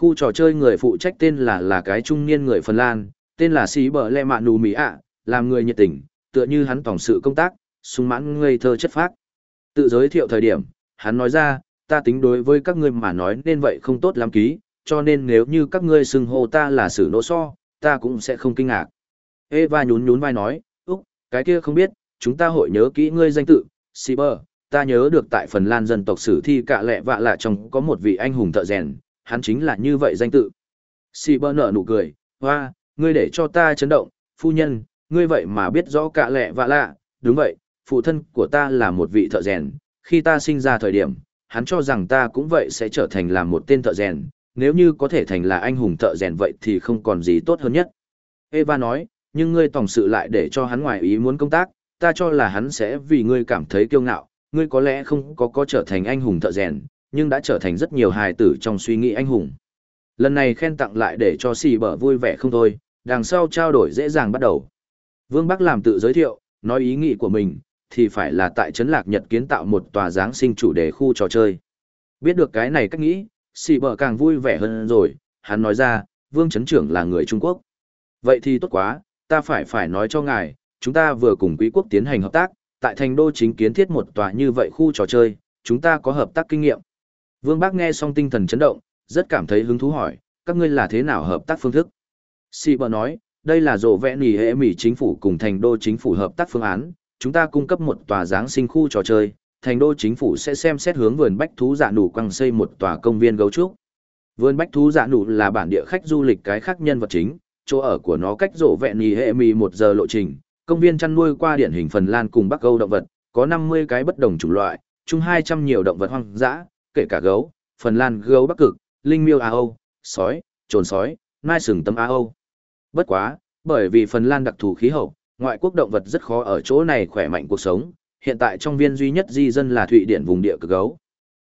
Khu trò chơi người phụ trách tên là là cái trung niên người Phần Lan, tên là Sĩ Bờ Lẹ Mạ Nù Mỹ ạ, làm người nhiệt tình, tựa như hắn tổng sự công tác, sung mãn ngây thơ chất phác. Tự giới thiệu thời điểm, hắn nói ra, ta tính đối với các ngươi mà nói nên vậy không tốt lắm ký, cho nên nếu như các ngươi xưng hô ta là sử nỗ so, ta cũng sẽ không kinh ngạc. Eva nhún nhún vai nói, Úc, cái kia không biết, chúng ta hội nhớ kỹ ngươi danh tự, Siber, ta nhớ được tại Phần Lan dân tộc sử thi cạ lẹ vạ lạ trong có một vị anh hùng thợ rèn, hắn chính là như vậy danh tự. Sĩ bơ nở nụ cười, hoa, ngươi để cho ta chấn động, phu nhân, ngươi vậy mà biết rõ cả lẹ và lạ, đúng vậy, phụ thân của ta là một vị thợ rèn, khi ta sinh ra thời điểm, hắn cho rằng ta cũng vậy sẽ trở thành là một tên thợ rèn, nếu như có thể thành là anh hùng thợ rèn vậy thì không còn gì tốt hơn nhất. Eva nói, nhưng ngươi tổng sự lại để cho hắn ngoài ý muốn công tác, ta cho là hắn sẽ vì ngươi cảm thấy kiêu ngạo, ngươi có lẽ không có có trở thành anh hùng thợ rèn, nhưng đã trở thành rất nhiều hài tử trong suy nghĩ anh hùng. Lần này khen tặng lại để cho xì bở vui vẻ không thôi, đằng sau trao đổi dễ dàng bắt đầu. Vương Bắc làm tự giới thiệu, nói ý nghĩ của mình, thì phải là tại Trấn Lạc Nhật kiến tạo một tòa Giáng sinh chủ đề khu trò chơi. Biết được cái này cách nghĩ, xì bở càng vui vẻ hơn rồi, hắn nói ra, Vương Trấn Trưởng là người Trung Quốc. Vậy thì tốt quá, ta phải phải nói cho ngài, chúng ta vừa cùng quý quốc tiến hành hợp tác, tại thành đô chính kiến thiết một tòa như vậy khu trò chơi, chúng ta có hợp tác kinh nghiệm. Vương Bác nghe xong tinh thần chấn động, rất cảm thấy hứng thú hỏi, các ngươi là thế nào hợp tác phương thức? Sĩ bờ nói, đây là rộ vẽ nỉ hệ Mỹ chính phủ cùng thành đô chính phủ hợp tác phương án, chúng ta cung cấp một tòa giáng sinh khu trò chơi, thành đô chính phủ sẽ xem xét hướng vườn bách thú giả nụ quăng xây một tòa công viên gấu trúc. Vườn bách thú giả nụ là bản địa khách du lịch cái khác nhân vật chính, chỗ ở của nó cách rộ vẹn Nì hệ Mỹ một giờ lộ trình, công viên chăn nuôi qua điển hình Phần Lan cùng Bắc Âu động vật, có 50 cái bất đồng chủng loại, chung 200 nhiều động vật hoang dã, kể cả gấu, Phần Lan gấu Bắc Cực, linh miêu Á Âu, sói, trồn sói, nai sừng tấm Á Âu. Bất quá, bởi vì Phần Lan đặc thù khí hậu, ngoại quốc động vật rất khó ở chỗ này khỏe mạnh cuộc sống, hiện tại trong viên duy nhất di dân là Thụy Điển vùng địa cực gấu.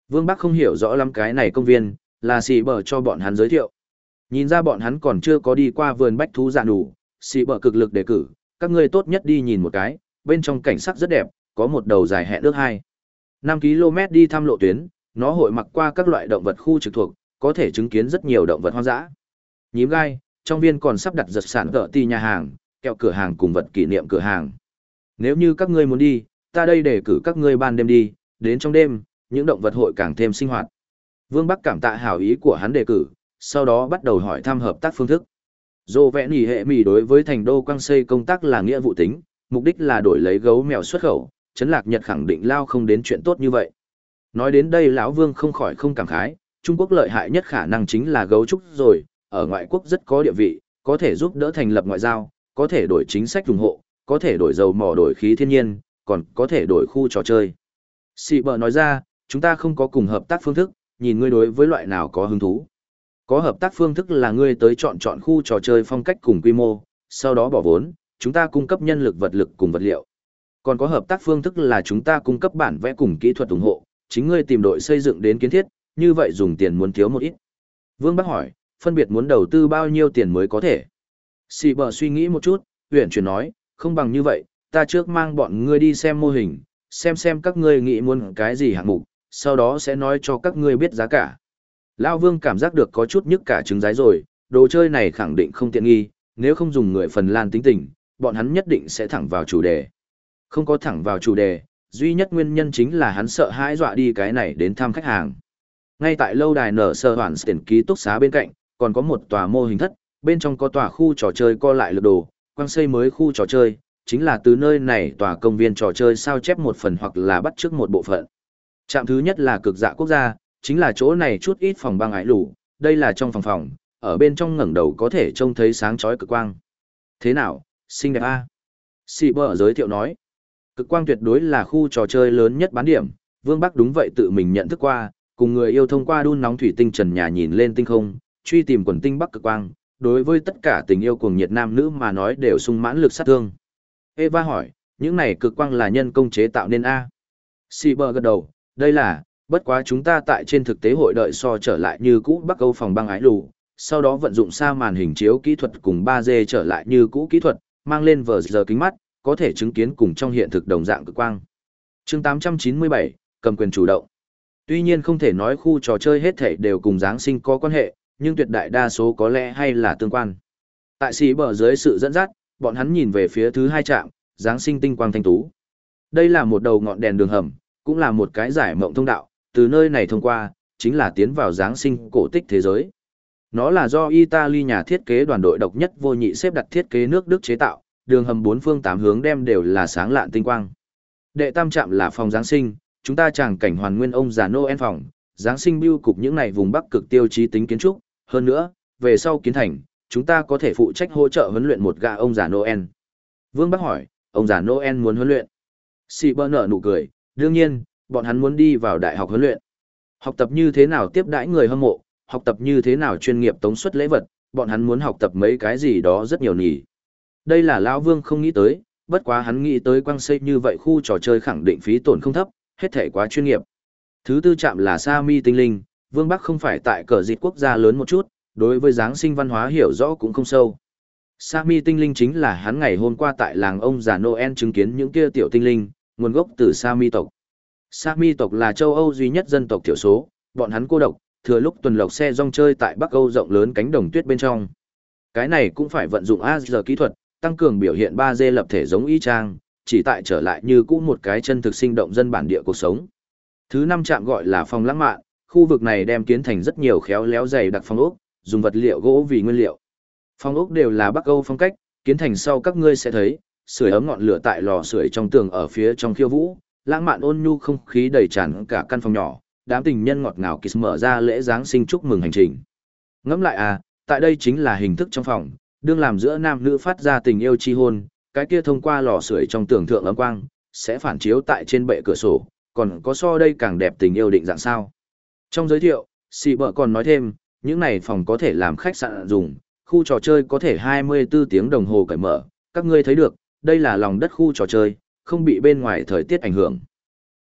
Vương Bắc không hiểu rõ lắm cái này công viên, là xì bờ cho bọn hắn giới thiệu. Nhìn ra bọn hắn còn chưa có đi qua vườn bách thú dạ đủ, xì bờ cực lực đề cử, các ngươi tốt nhất đi nhìn một cái, bên trong cảnh sắc rất đẹp, có một đầu dài hẹn ước hai. 5 km đi thăm lộ tuyến, nó hội mặc qua các loại động vật khu trực thuộc, có thể chứng kiến rất nhiều động vật hoang dã. Nhím gai, trong viên còn sắp đặt giật sản gỡ ti nhà hàng, kẹo cửa hàng cùng vật kỷ niệm cửa hàng. Nếu như các ngươi muốn đi, ta đây để cử các ngươi ban đêm đi, đến trong đêm, những động vật hội càng thêm sinh hoạt. Vương Bắc cảm tạ hảo ý của hắn đề cử, sau đó bắt đầu hỏi thăm hợp tác phương thức. Dô vẽ nỉ hệ mì đối với thành đô quang xây công tác là nghĩa vụ tính, mục đích là đổi lấy gấu mèo xuất khẩu, chấn lạc Nhật khẳng định lao không đến chuyện tốt như vậy. Nói đến đây lão Vương không khỏi không cảm khái, Trung Quốc lợi hại nhất khả năng chính là gấu trúc rồi, ở ngoại quốc rất có địa vị, có thể giúp đỡ thành lập ngoại giao, có thể đổi chính sách ủng hộ, có thể đổi dầu mỏ đổi khí thiên nhiên, còn có thể đổi khu trò chơi. Sĩ bờ nói ra, chúng ta không có cùng hợp tác phương thức, nhìn ngươi đối với loại nào có hứng thú. Có hợp tác phương thức là ngươi tới chọn chọn khu trò chơi phong cách cùng quy mô, sau đó bỏ vốn, chúng ta cung cấp nhân lực vật lực cùng vật liệu. Còn có hợp tác phương thức là chúng ta cung cấp bản vẽ cùng kỹ thuật ủng hộ, chính ngươi tìm đội xây dựng đến kiến thiết, như vậy dùng tiền muốn thiếu một ít. Vương Bắc hỏi, phân biệt muốn đầu tư bao nhiêu tiền mới có thể. Sĩ bờ suy nghĩ một chút, huyện chuyển nói, không bằng như vậy, ta trước mang bọn ngươi đi xem mô hình, xem xem các ngươi nghĩ muốn cái gì hạng mục, sau đó sẽ nói cho các ngươi biết giá cả. Lao Vương cảm giác được có chút nhức cả trứng rái rồi, đồ chơi này khẳng định không tiện nghi, nếu không dùng người Phần Lan tính tình, bọn hắn nhất định sẽ thẳng vào chủ đề. Không có thẳng vào chủ đề, duy nhất nguyên nhân chính là hắn sợ hãi dọa đi cái này đến thăm khách hàng. Ngay tại lâu đài nở sơ hoàn tiền ký túc xá bên cạnh, còn có một tòa mô hình thất, bên trong có tòa khu trò chơi co lại lực đồ, quang xây mới khu trò chơi, chính là từ nơi này tòa công viên trò chơi sao chép một phần hoặc là bắt trước một bộ phận. Trạm thứ nhất là cực dạ quốc gia, chính là chỗ này chút ít phòng băng ải lũ đây là trong phòng phòng, ở bên trong ngẩng đầu có thể trông thấy sáng chói cực quang. Thế nào, xinh đẹp a? À? Sĩ bờ giới thiệu nói. Cực quang tuyệt đối là khu trò chơi lớn nhất bán điểm, Vương Bắc đúng vậy tự mình nhận thức qua, cùng người yêu thông qua đun nóng thủy tinh trần nhà nhìn lên tinh không, truy tìm quần tinh Bắc cực quang, đối với tất cả tình yêu cuồng nhiệt nam nữ mà nói đều sung mãn lực sát thương. Eva hỏi, những này cực quang là nhân công chế tạo nên A. Sĩ gật đầu, đây là, bất quá chúng ta tại trên thực tế hội đợi so trở lại như cũ Bắc Âu phòng băng ái lù, sau đó vận dụng xa màn hình chiếu kỹ thuật cùng 3D trở lại như cũ kỹ thuật, mang lên vờ giờ kính mắt, có thể chứng kiến cùng trong hiện thực đồng dạng cực quang. chương 897, cầm quyền chủ động. Tuy nhiên không thể nói khu trò chơi hết thể đều cùng Giáng sinh có quan hệ, nhưng tuyệt đại đa số có lẽ hay là tương quan. Tại xí bờ dưới sự dẫn dắt, bọn hắn nhìn về phía thứ hai trạm, Giáng sinh tinh quang thanh tú. Đây là một đầu ngọn đèn đường hầm, cũng là một cái giải mộng thông đạo, từ nơi này thông qua, chính là tiến vào Giáng sinh cổ tích thế giới. Nó là do Italy nhà thiết kế đoàn đội độc nhất vô nhị xếp đặt thiết kế nước Đức chế tạo, đường hầm bốn phương tám hướng đem đều là sáng lạn tinh quang. Đệ tam trạm là phòng Giáng sinh, chúng ta chẳng cảnh hoàn nguyên ông già Noel phòng, Giáng sinh bưu cục những này vùng Bắc cực tiêu chí tính kiến trúc, hơn nữa, về sau kiến thành, chúng ta có thể phụ trách hỗ trợ huấn luyện một gã ông già Noel. Vương Bắc hỏi, ông già Noel muốn huấn luyện. Sĩ bơ nở nụ cười, đương nhiên, bọn hắn muốn đi vào đại học huấn luyện. Học tập như thế nào tiếp đãi người hâm mộ, học tập như thế nào chuyên nghiệp tống suất lễ vật, bọn hắn muốn học tập mấy cái gì đó rất nhiều nhỉ. Đây là Lão Vương không nghĩ tới, bất quá hắn nghĩ tới quang xây như vậy khu trò chơi khẳng định phí tổn không thấp, hết thể quá chuyên nghiệp. Thứ tư chạm là Sa Mi tinh linh, Vương Bắc không phải tại cờ dịch quốc gia lớn một chút, đối với Giáng sinh văn hóa hiểu rõ cũng không sâu. Sa Mi tinh linh chính là hắn ngày hôm qua tại làng ông già Noel chứng kiến những kia tiểu tinh linh, nguồn gốc từ Sa Mi tộc. Sa Mi tộc là châu Âu duy nhất dân tộc thiểu số, bọn hắn cô độc, thừa lúc tuần lộc xe rong chơi tại Bắc Âu rộng lớn cánh đồng tuyết bên trong. Cái này cũng phải vận dụng AR kỹ thuật, tăng cường biểu hiện 3D lập thể giống y chang, chỉ tại trở lại như cũ một cái chân thực sinh động dân bản địa cuộc sống. Thứ năm trạm gọi là phòng lãng mạn, khu vực này đem kiến thành rất nhiều khéo léo dày đặc phong ốc, dùng vật liệu gỗ vì nguyên liệu. Phong ốc đều là Bắc Âu phong cách, kiến thành sau các ngươi sẽ thấy, sưởi ấm ngọn lửa tại lò sưởi trong tường ở phía trong khiêu vũ, lãng mạn ôn nhu không khí đầy tràn cả căn phòng nhỏ, đám tình nhân ngọt ngào kiss mở ra lễ giáng sinh chúc mừng hành trình. Ngẫm lại à, tại đây chính là hình thức trong phòng, đương làm giữa nam nữ phát ra tình yêu chi hôn, cái kia thông qua lò sưởi trong tưởng thượng ấm quang, sẽ phản chiếu tại trên bệ cửa sổ, còn có so đây càng đẹp tình yêu định dạng sao. Trong giới thiệu, Sĩ Bợ còn nói thêm, những này phòng có thể làm khách sạn dùng, khu trò chơi có thể 24 tiếng đồng hồ cởi mở, các ngươi thấy được, đây là lòng đất khu trò chơi, không bị bên ngoài thời tiết ảnh hưởng.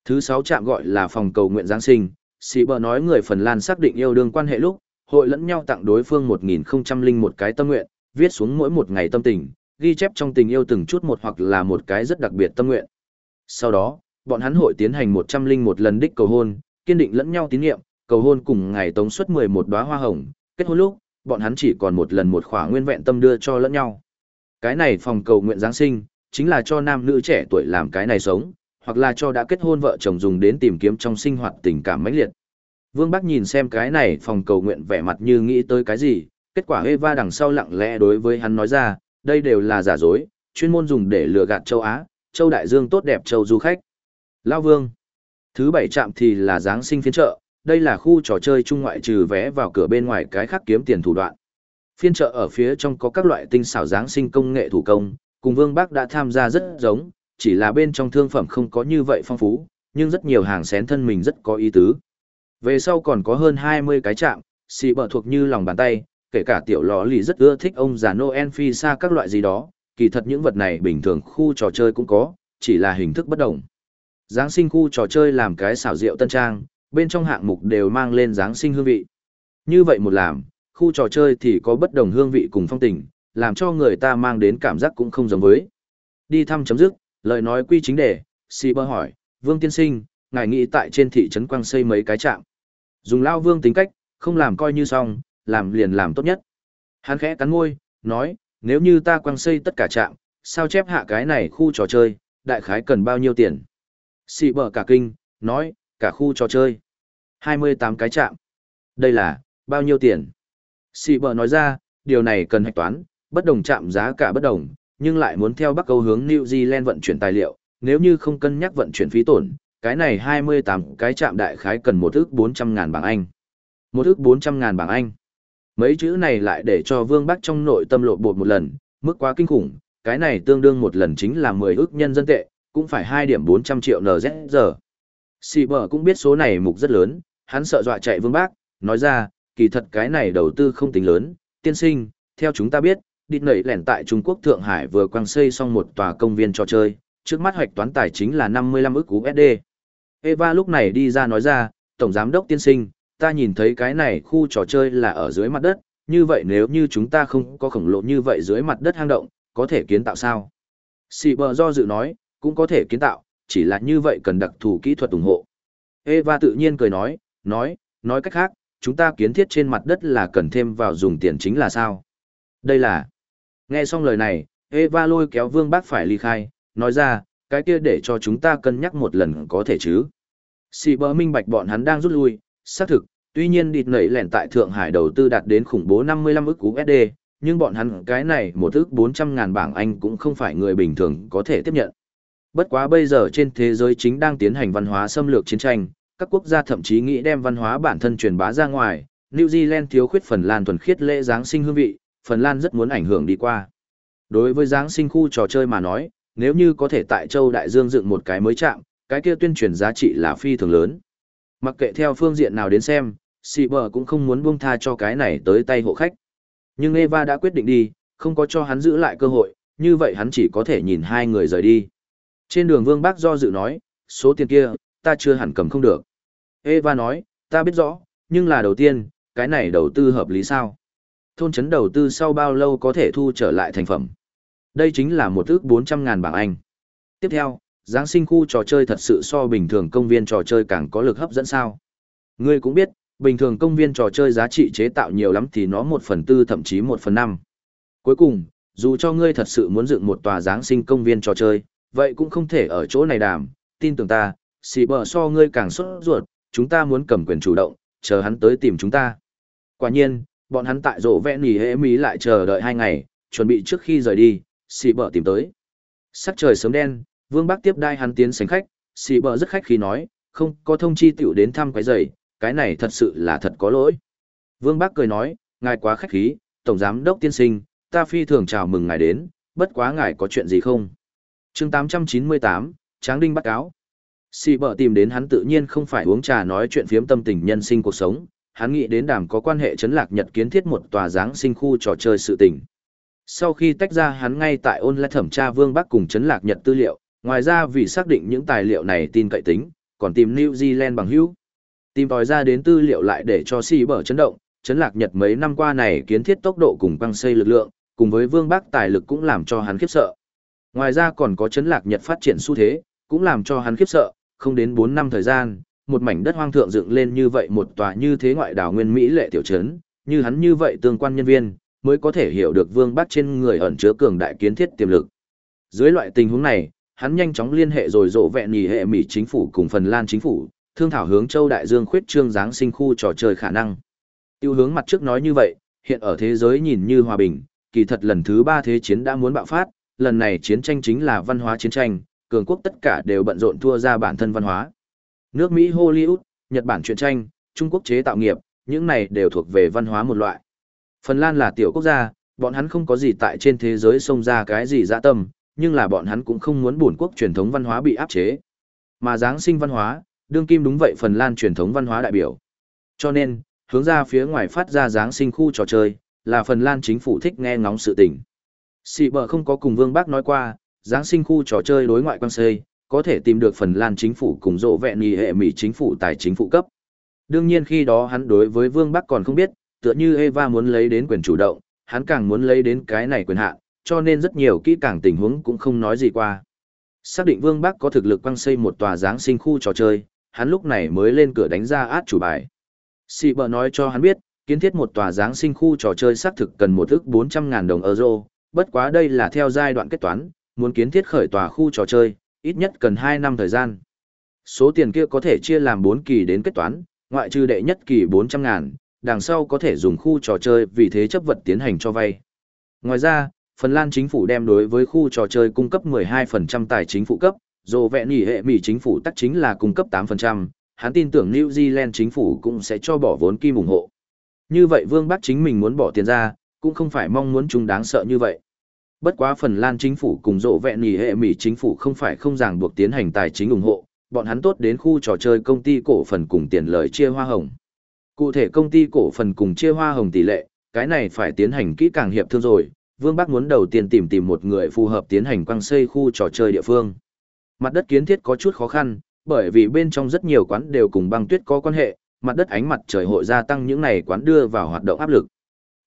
Thứ sáu trạm gọi là phòng cầu nguyện Giáng sinh, Sĩ Bợ nói người Phần Lan xác định yêu đương quan hệ lúc, hội lẫn nhau tặng đối phương 1001 cái tâm nguyện, viết xuống mỗi một ngày tâm tình, ghi chép trong tình yêu từng chút một hoặc là một cái rất đặc biệt tâm nguyện. Sau đó, bọn hắn hội tiến hành 101 lần đích cầu hôn, kiên định lẫn nhau tín nhiệm, cầu hôn cùng ngày tống suất 11 đóa hoa hồng, kết hôn lúc, bọn hắn chỉ còn một lần một khỏa nguyên vẹn tâm đưa cho lẫn nhau. Cái này phòng cầu nguyện Giáng sinh, chính là cho nam nữ trẻ tuổi làm cái này sống, hoặc là cho đã kết hôn vợ chồng dùng đến tìm kiếm trong sinh hoạt tình cảm mãnh liệt. Vương Bắc nhìn xem cái này phòng cầu nguyện vẻ mặt như nghĩ tới cái gì, kết quả Eva đằng sau lặng lẽ đối với hắn nói ra, đây đều là giả dối, chuyên môn dùng để lừa gạt châu Á, châu Đại Dương tốt đẹp châu du khách. Lao Vương. Thứ bảy trạm thì là Giáng sinh phiên chợ, đây là khu trò chơi trung ngoại trừ vé vào cửa bên ngoài cái khác kiếm tiền thủ đoạn. Phiên chợ ở phía trong có các loại tinh xảo Giáng sinh công nghệ thủ công, cùng Vương Bác đã tham gia rất giống, chỉ là bên trong thương phẩm không có như vậy phong phú, nhưng rất nhiều hàng xén thân mình rất có ý tứ. Về sau còn có hơn 20 cái trạm, xì bờ thuộc như lòng bàn tay, kể cả tiểu lò lì rất ưa thích ông già Noel phi xa các loại gì đó, kỳ thật những vật này bình thường khu trò chơi cũng có, chỉ là hình thức bất đồng. Giáng sinh khu trò chơi làm cái xảo rượu tân trang, bên trong hạng mục đều mang lên Giáng sinh hương vị. Như vậy một làm, khu trò chơi thì có bất đồng hương vị cùng phong tình, làm cho người ta mang đến cảm giác cũng không giống với. Đi thăm chấm dứt, lời nói quy chính đề, si bơ hỏi, Vương Tiên Sinh, ngài nghĩ tại trên thị trấn Quang xây mấy cái trạm. Dùng lao vương tính cách, không làm coi như xong, làm liền làm tốt nhất. Hắn khẽ cắn môi, nói, nếu như ta quăng xây tất cả trạm, sao chép hạ cái này khu trò chơi, đại khái cần bao nhiêu tiền? Sĩ bờ cả kinh, nói, cả khu trò chơi. 28 cái trạm. Đây là, bao nhiêu tiền? Sĩ bờ nói ra, điều này cần hạch toán, bất đồng trạm giá cả bất đồng, nhưng lại muốn theo Bắc câu hướng New Zealand vận chuyển tài liệu, nếu như không cân nhắc vận chuyển phí tổn, cái này 28 cái trạm đại khái cần một ước 400 ngàn bảng Anh. Một ước 400 ngàn bảng Anh. Mấy chữ này lại để cho Vương Bắc trong nội tâm lộ bột một lần, mức quá kinh khủng, cái này tương đương một lần chính là 10 ước nhân dân tệ, cũng phải 2 điểm 400 triệu NZ giờ. Sì bờ cũng biết số này mục rất lớn, hắn sợ dọa chạy Vương bắc nói ra, kỳ thật cái này đầu tư không tính lớn, tiên sinh, theo chúng ta biết, địt nảy lẻn tại Trung Quốc Thượng Hải vừa quang xây xong một tòa công viên trò chơi, trước mắt hoạch toán tài chính là 55 ức USD. Eva lúc này đi ra nói ra, Tổng Giám đốc tiên sinh, ta nhìn thấy cái này khu trò chơi là ở dưới mặt đất, như vậy nếu như chúng ta không có khổng lồ như vậy dưới mặt đất hang động, có thể kiến tạo sao? Sĩ bờ do dự nói, cũng có thể kiến tạo, chỉ là như vậy cần đặc thù kỹ thuật ủng hộ. Eva tự nhiên cười nói, nói, nói cách khác, chúng ta kiến thiết trên mặt đất là cần thêm vào dùng tiền chính là sao? Đây là... Nghe xong lời này, Eva lôi kéo vương bác phải ly khai, nói ra, cái kia để cho chúng ta cân nhắc một lần có thể chứ. Sĩ bờ minh bạch bọn hắn đang rút lui, xác thực, tuy nhiên địt nảy lẻn tại Thượng Hải đầu tư đạt đến khủng bố 55 ức USD, nhưng bọn hắn cái này một ức 400 ngàn bảng Anh cũng không phải người bình thường có thể tiếp nhận. Bất quá bây giờ trên thế giới chính đang tiến hành văn hóa xâm lược chiến tranh, các quốc gia thậm chí nghĩ đem văn hóa bản thân truyền bá ra ngoài, New Zealand thiếu khuyết Phần Lan thuần khiết lễ Giáng sinh hương vị, Phần Lan rất muốn ảnh hưởng đi qua. Đối với Giáng sinh khu trò chơi mà nói, nếu như có thể tại châu Đại Dương dựng một cái mới chạm, cái kia tuyên truyền giá trị là phi thường lớn. Mặc kệ theo phương diện nào đến xem, Bờ cũng không muốn buông tha cho cái này tới tay hộ khách. Nhưng Eva đã quyết định đi, không có cho hắn giữ lại cơ hội, như vậy hắn chỉ có thể nhìn hai người rời đi. Trên đường Vương Bác do dự nói, số tiền kia, ta chưa hẳn cầm không được. Eva nói, ta biết rõ, nhưng là đầu tiên, cái này đầu tư hợp lý sao? Thôn Trấn đầu tư sau bao lâu có thể thu trở lại thành phẩm? Đây chính là một ước 400 ngàn bảng Anh. Tiếp theo, Giáng sinh khu trò chơi thật sự so bình thường công viên trò chơi càng có lực hấp dẫn sao. Ngươi cũng biết, bình thường công viên trò chơi giá trị chế tạo nhiều lắm thì nó một phần tư thậm chí một phần năm. Cuối cùng, dù cho ngươi thật sự muốn dựng một tòa Giáng sinh công viên trò chơi, vậy cũng không thể ở chỗ này đàm, tin tưởng ta, xì bờ so ngươi càng sốt ruột, chúng ta muốn cầm quyền chủ động, chờ hắn tới tìm chúng ta. Quả nhiên, bọn hắn tại rổ vẽ nỉ hệ mỹ lại chờ đợi hai ngày, chuẩn bị trước khi rời đi, xì bờ tìm tới. Sắc trời sớm đen, Vương Bắc tiếp đai hắn tiến sánh khách, xì bờ rất khách khi nói, không có thông chi tiểu đến thăm cái giày, cái này thật sự là thật có lỗi. Vương Bắc cười nói, ngài quá khách khí, Tổng Giám Đốc Tiên Sinh, ta phi thường chào mừng ngài đến, bất quá ngài có chuyện gì không? chương 898, Tráng Đinh bắt cáo. Xì bờ tìm đến hắn tự nhiên không phải uống trà nói chuyện phiếm tâm tình nhân sinh cuộc sống, hắn nghĩ đến đàm có quan hệ chấn lạc nhật kiến thiết một tòa giáng sinh khu trò chơi sự tình. Sau khi tách ra hắn ngay tại ôn lại thẩm tra Vương Bắc cùng chấn lạc nhật tư liệu, ngoài ra vì xác định những tài liệu này tin cậy tính, còn tìm New Zealand bằng hữu. Tìm tòi ra đến tư liệu lại để cho si bở chấn động, chấn lạc nhật mấy năm qua này kiến thiết tốc độ cùng băng xây lực lượng, cùng với Vương Bác tài lực cũng làm cho hắn khiếp sợ. Ngoài ra còn có chấn lạc nhật phát triển xu thế, cũng làm cho hắn khiếp sợ, không đến 4 năm thời gian, một mảnh đất hoang thượng dựng lên như vậy một tòa như thế ngoại đảo nguyên Mỹ lệ tiểu trấn, như hắn như vậy tương quan nhân viên, mới có thể hiểu được vương Bác trên người ẩn chứa cường đại kiến thiết tiềm lực. Dưới loại tình huống này, hắn nhanh chóng liên hệ rồi rộ vẹn nhì hệ Mỹ chính phủ cùng phần Lan chính phủ, thương thảo hướng châu đại dương khuyết trương giáng sinh khu trò chơi khả năng. Tiêu hướng mặt trước nói như vậy, hiện ở thế giới nhìn như hòa bình, kỳ thật lần thứ ba thế chiến đã muốn bạo phát, lần này chiến tranh chính là văn hóa chiến tranh, cường quốc tất cả đều bận rộn thua ra bản thân văn hóa. Nước Mỹ Hollywood, Nhật Bản truyện tranh, Trung Quốc chế tạo nghiệp, những này đều thuộc về văn hóa một loại. Phần Lan là tiểu quốc gia, bọn hắn không có gì tại trên thế giới xông ra cái gì dã tâm, nhưng là bọn hắn cũng không muốn buồn quốc truyền thống văn hóa bị áp chế. Mà Giáng sinh văn hóa, đương kim đúng vậy Phần Lan truyền thống văn hóa đại biểu. Cho nên, hướng ra phía ngoài phát ra Giáng sinh khu trò chơi, là Phần Lan chính phủ thích nghe ngóng sự tình. Sĩ bờ không có cùng Vương Bác nói qua, Giáng sinh khu trò chơi đối ngoại quan xây, có thể tìm được Phần Lan chính phủ cùng rộ vẹn nhì hệ Mỹ chính phủ tài chính phụ cấp. Đương nhiên khi đó hắn đối với Vương Bắc còn không biết, tựa như Eva muốn lấy đến quyền chủ động, hắn càng muốn lấy đến cái này quyền hạn, cho nên rất nhiều kỹ càng tình huống cũng không nói gì qua. Xác định Vương Bắc có thực lực quăng xây một tòa Giáng sinh khu trò chơi, hắn lúc này mới lên cửa đánh ra át chủ bài. Sĩ bờ nói cho hắn biết, kiến thiết một tòa Giáng sinh khu trò chơi xác thực cần một ức 400.000 đồng euro, bất quá đây là theo giai đoạn kết toán, muốn kiến thiết khởi tòa khu trò chơi, ít nhất cần 2 năm thời gian. Số tiền kia có thể chia làm 4 kỳ đến kết toán, ngoại trừ đệ nhất kỳ 400 ngàn, đằng sau có thể dùng khu trò chơi vì thế chấp vật tiến hành cho vay. Ngoài ra, Phần Lan chính phủ đem đối với khu trò chơi cung cấp 12% tài chính phụ cấp, dù vẹn nghỉ hệ Mỹ chính phủ tắc chính là cung cấp 8%, hắn tin tưởng New Zealand chính phủ cũng sẽ cho bỏ vốn kim ủng hộ. Như vậy Vương Bắc chính mình muốn bỏ tiền ra, cũng không phải mong muốn chúng đáng sợ như vậy. Bất quá Phần Lan chính phủ cùng dỗ vẹn nghỉ hệ Mỹ chính phủ không phải không ràng buộc tiến hành tài chính ủng hộ, bọn hắn tốt đến khu trò chơi công ty cổ phần cùng tiền lợi chia hoa hồng. Cụ thể công ty cổ phần cùng chia hoa hồng tỷ lệ, cái này phải tiến hành kỹ càng hiệp thương rồi, Vương Bắc muốn đầu tiên tìm tìm một người phù hợp tiến hành quăng xây khu trò chơi địa phương. Mặt đất kiến thiết có chút khó khăn, bởi vì bên trong rất nhiều quán đều cùng băng tuyết có quan hệ, mặt đất ánh mặt trời hội gia tăng những này quán đưa vào hoạt động áp lực.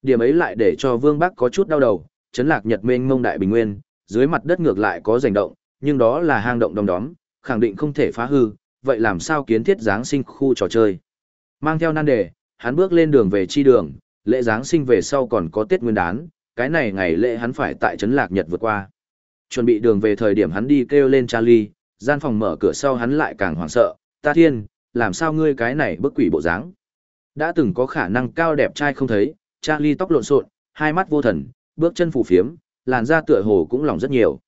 Điểm ấy lại để cho Vương Bắc có chút đau đầu, chấn lạc Nhật minh mông đại bình nguyên, dưới mặt đất ngược lại có rành động, nhưng đó là hang động đom đóm, khẳng định không thể phá hư, vậy làm sao kiến thiết Giáng sinh khu trò chơi. Mang theo nan đề, hắn bước lên đường về chi đường, lễ Giáng sinh về sau còn có Tết Nguyên đán, cái này ngày lễ hắn phải tại trấn Lạc Nhật vượt qua. Chuẩn bị đường về thời điểm hắn đi kêu lên Charlie, gian phòng mở cửa sau hắn lại càng hoảng sợ, ta thiên, làm sao ngươi cái này bức quỷ bộ dáng? Đã từng có khả năng cao đẹp trai không thấy, Charlie tóc lộn xộn, hai mắt vô thần, bước chân phù phiếm, làn da tựa hồ cũng lỏng rất nhiều.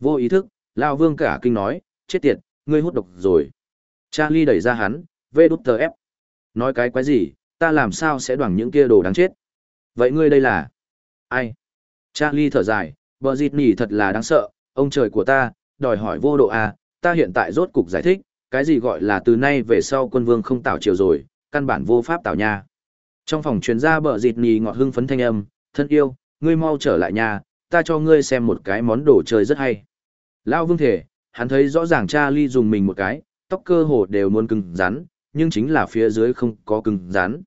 Vô ý thức, Lao Vương cả kinh nói, chết tiệt, ngươi hút độc rồi. Charlie đẩy ra hắn, vê đút tờ ép. Nói cái quái gì, ta làm sao sẽ đoảng những kia đồ đáng chết. Vậy ngươi đây là... Ai? Charlie thở dài, bờ dịt nỉ thật là đáng sợ, ông trời của ta, đòi hỏi vô độ à, ta hiện tại rốt cục giải thích, cái gì gọi là từ nay về sau quân vương không tạo chiều rồi, căn bản vô pháp tạo nha. Trong phòng truyền ra bờ dịt nỉ ngọt hưng phấn thanh âm, thân yêu, ngươi mau trở lại nhà, ta cho ngươi xem một cái món đồ chơi rất hay. Lao vương thể, hắn thấy rõ ràng Charlie dùng mình một cái, tóc cơ hồ đều muốn cứng rắn, nhưng chính là phía dưới không có cứng rắn.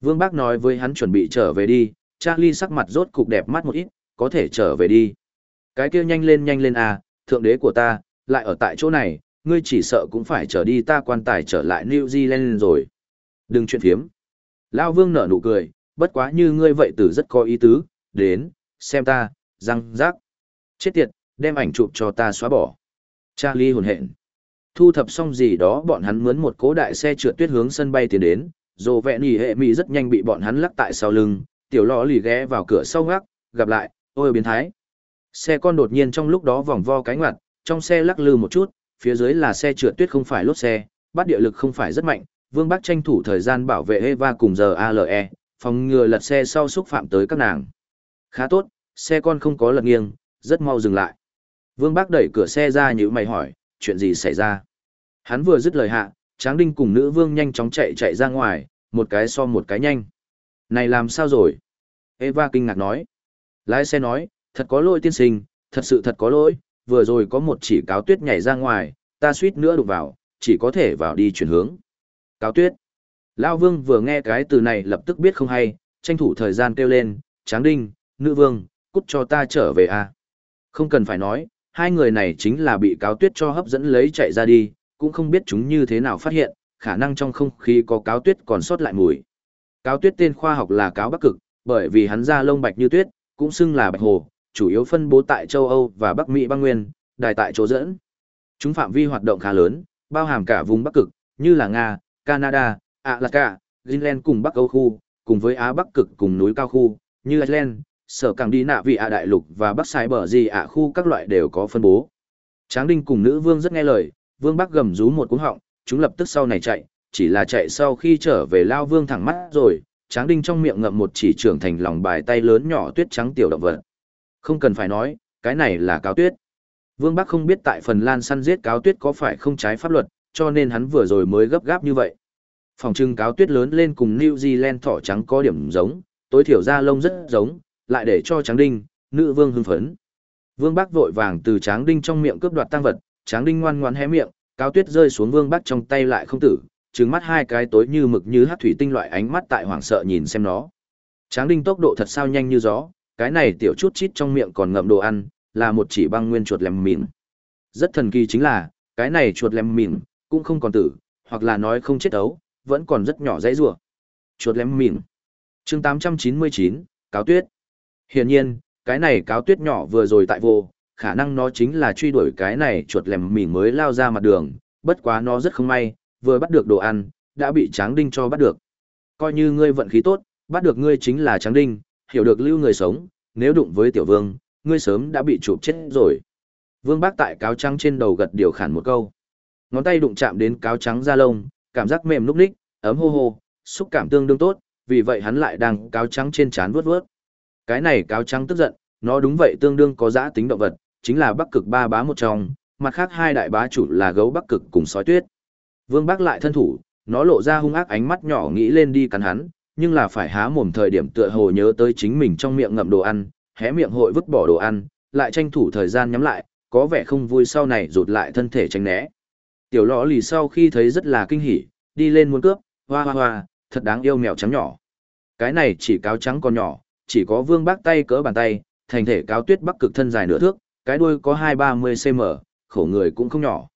Vương Bác nói với hắn chuẩn bị trở về đi, Charlie sắc mặt rốt cục đẹp mắt một ít, có thể trở về đi. Cái kia nhanh lên nhanh lên à, thượng đế của ta, lại ở tại chỗ này, ngươi chỉ sợ cũng phải trở đi ta quan tài trở lại New Zealand rồi. Đừng chuyện phiếm. Lao Vương nở nụ cười, bất quá như ngươi vậy tử rất có ý tứ, đến, xem ta, răng rác. Chết tiệt, đem ảnh chụp cho ta xóa bỏ. Charlie hồn hện. Thu thập xong gì đó bọn hắn mướn một cố đại xe trượt tuyết hướng sân bay tiến đến, dồ vẹn ý hệ mì rất nhanh bị bọn hắn lắc tại sau lưng, tiểu lò lì ghé vào cửa sau ngắc, gặp lại, ôi biến thái. Xe con đột nhiên trong lúc đó vòng vo cánh ngoặt, trong xe lắc lư một chút, phía dưới là xe trượt tuyết không phải lốt xe, bắt địa lực không phải rất mạnh, Vương Bắc tranh thủ thời gian bảo vệ Eva cùng giờ ALE, phòng ngừa lật xe sau xúc phạm tới các nàng. Khá tốt, xe con không có lật nghiêng, rất mau dừng lại. Vương Bắc đẩy cửa xe ra như mày hỏi, chuyện gì xảy ra? Hắn vừa dứt lời hạ, Tráng Đinh cùng nữ vương nhanh chóng chạy chạy ra ngoài, một cái so một cái nhanh. Này làm sao rồi? Eva kinh ngạc nói. Lái xe nói, thật có lỗi tiên sinh, thật sự thật có lỗi, vừa rồi có một chỉ cáo tuyết nhảy ra ngoài, ta suýt nữa đụng vào, chỉ có thể vào đi chuyển hướng. Cáo tuyết. Lao vương vừa nghe cái từ này lập tức biết không hay, tranh thủ thời gian kêu lên, Tráng Đinh, nữ vương, cút cho ta trở về a. Không cần phải nói, hai người này chính là bị cáo tuyết cho hấp dẫn lấy chạy ra đi, cũng không biết chúng như thế nào phát hiện, khả năng trong không khí có cáo tuyết còn sót lại mùi. Cáo tuyết tên khoa học là cáo bắc cực, bởi vì hắn da lông bạch như tuyết, cũng xưng là bạch hồ, chủ yếu phân bố tại châu Âu và Bắc Mỹ băng nguyên, đài tại chỗ dẫn. Chúng phạm vi hoạt động khá lớn, bao hàm cả vùng Bắc Cực, như là Nga, Canada, Alaska, Greenland cùng Bắc Âu khu, cùng với Á Bắc Cực cùng núi cao khu, như Iceland, sở càng đi nạ vị ạ đại lục và Bắc Sai bờ gì ạ khu các loại đều có phân bố. Tráng Đinh cùng nữ vương rất nghe lời, vương Bắc gầm rú một cú họng, chúng lập tức sau này chạy, chỉ là chạy sau khi trở về lao vương thẳng mắt rồi, Tráng Đinh trong miệng ngậm một chỉ trưởng thành lòng bài tay lớn nhỏ tuyết trắng tiểu động vật. Không cần phải nói, cái này là cáo tuyết. Vương Bắc không biết tại Phần Lan săn giết cáo tuyết có phải không trái pháp luật, cho nên hắn vừa rồi mới gấp gáp như vậy. Phòng trưng cáo tuyết lớn lên cùng New Zealand thỏ trắng có điểm giống, tối thiểu da lông rất giống, lại để cho Tráng Đinh, nữ vương hưng phấn. Vương Bắc vội vàng từ Tráng Đinh trong miệng cướp đoạt tăng vật, Tráng Đinh ngoan ngoan hé miệng, cáo tuyết rơi xuống Vương Bắc trong tay lại không tử, trừng mắt hai cái tối như mực như hát thủy tinh loại ánh mắt tại hoảng sợ nhìn xem nó. Tráng Đinh tốc độ thật sao nhanh như gió, cái này tiểu chút chít trong miệng còn ngậm đồ ăn, là một chỉ băng nguyên chuột lem mịn. Rất thần kỳ chính là, cái này chuột lem mịn, cũng không còn tử, hoặc là nói không chết ấu, vẫn còn rất nhỏ dãy rủa. Chuột lem mịn. chương 899, cáo tuyết. Hiển nhiên, cái này cáo tuyết nhỏ vừa rồi tại vô, khả năng nó chính là truy đuổi cái này chuột lem mịn mới lao ra mặt đường, bất quá nó rất không may, vừa bắt được đồ ăn, đã bị tráng đinh cho bắt được. Coi như ngươi vận khí tốt, bắt được ngươi chính là tráng đinh, hiểu được lưu người sống, nếu đụng với tiểu vương, ngươi sớm đã bị chụp chết rồi. Vương bác tại cáo trắng trên đầu gật điều khản một câu. Ngón tay đụng chạm đến cáo trắng da lông, cảm giác mềm núc ních, ấm hô hô, xúc cảm tương đương tốt, vì vậy hắn lại đang cáo trắng trên trán vuốt vuốt. Cái này cáo trắng tức giận, nó đúng vậy tương đương có giá tính động vật, chính là bắc cực ba bá một trong, mặt khác hai đại bá chủ là gấu bắc cực cùng sói tuyết. Vương Bắc lại thân thủ, nó lộ ra hung ác ánh mắt nhỏ nghĩ lên đi cắn hắn, nhưng là phải há mồm thời điểm tựa hồ nhớ tới chính mình trong miệng ngậm đồ ăn, hé miệng hội vứt bỏ đồ ăn, lại tranh thủ thời gian nhắm lại, có vẻ không vui sau này rụt lại thân thể tránh né. Tiểu lọ lì sau khi thấy rất là kinh hỉ, đi lên muốn cướp, hoa hoa hoa, thật đáng yêu mèo trắng nhỏ. Cái này chỉ cáo trắng còn nhỏ, chỉ có vương bác tay cỡ bàn tay, thành thể cáo tuyết bắc cực thân dài nửa thước, cái đuôi có hai ba mươi cm, khổ người cũng không nhỏ.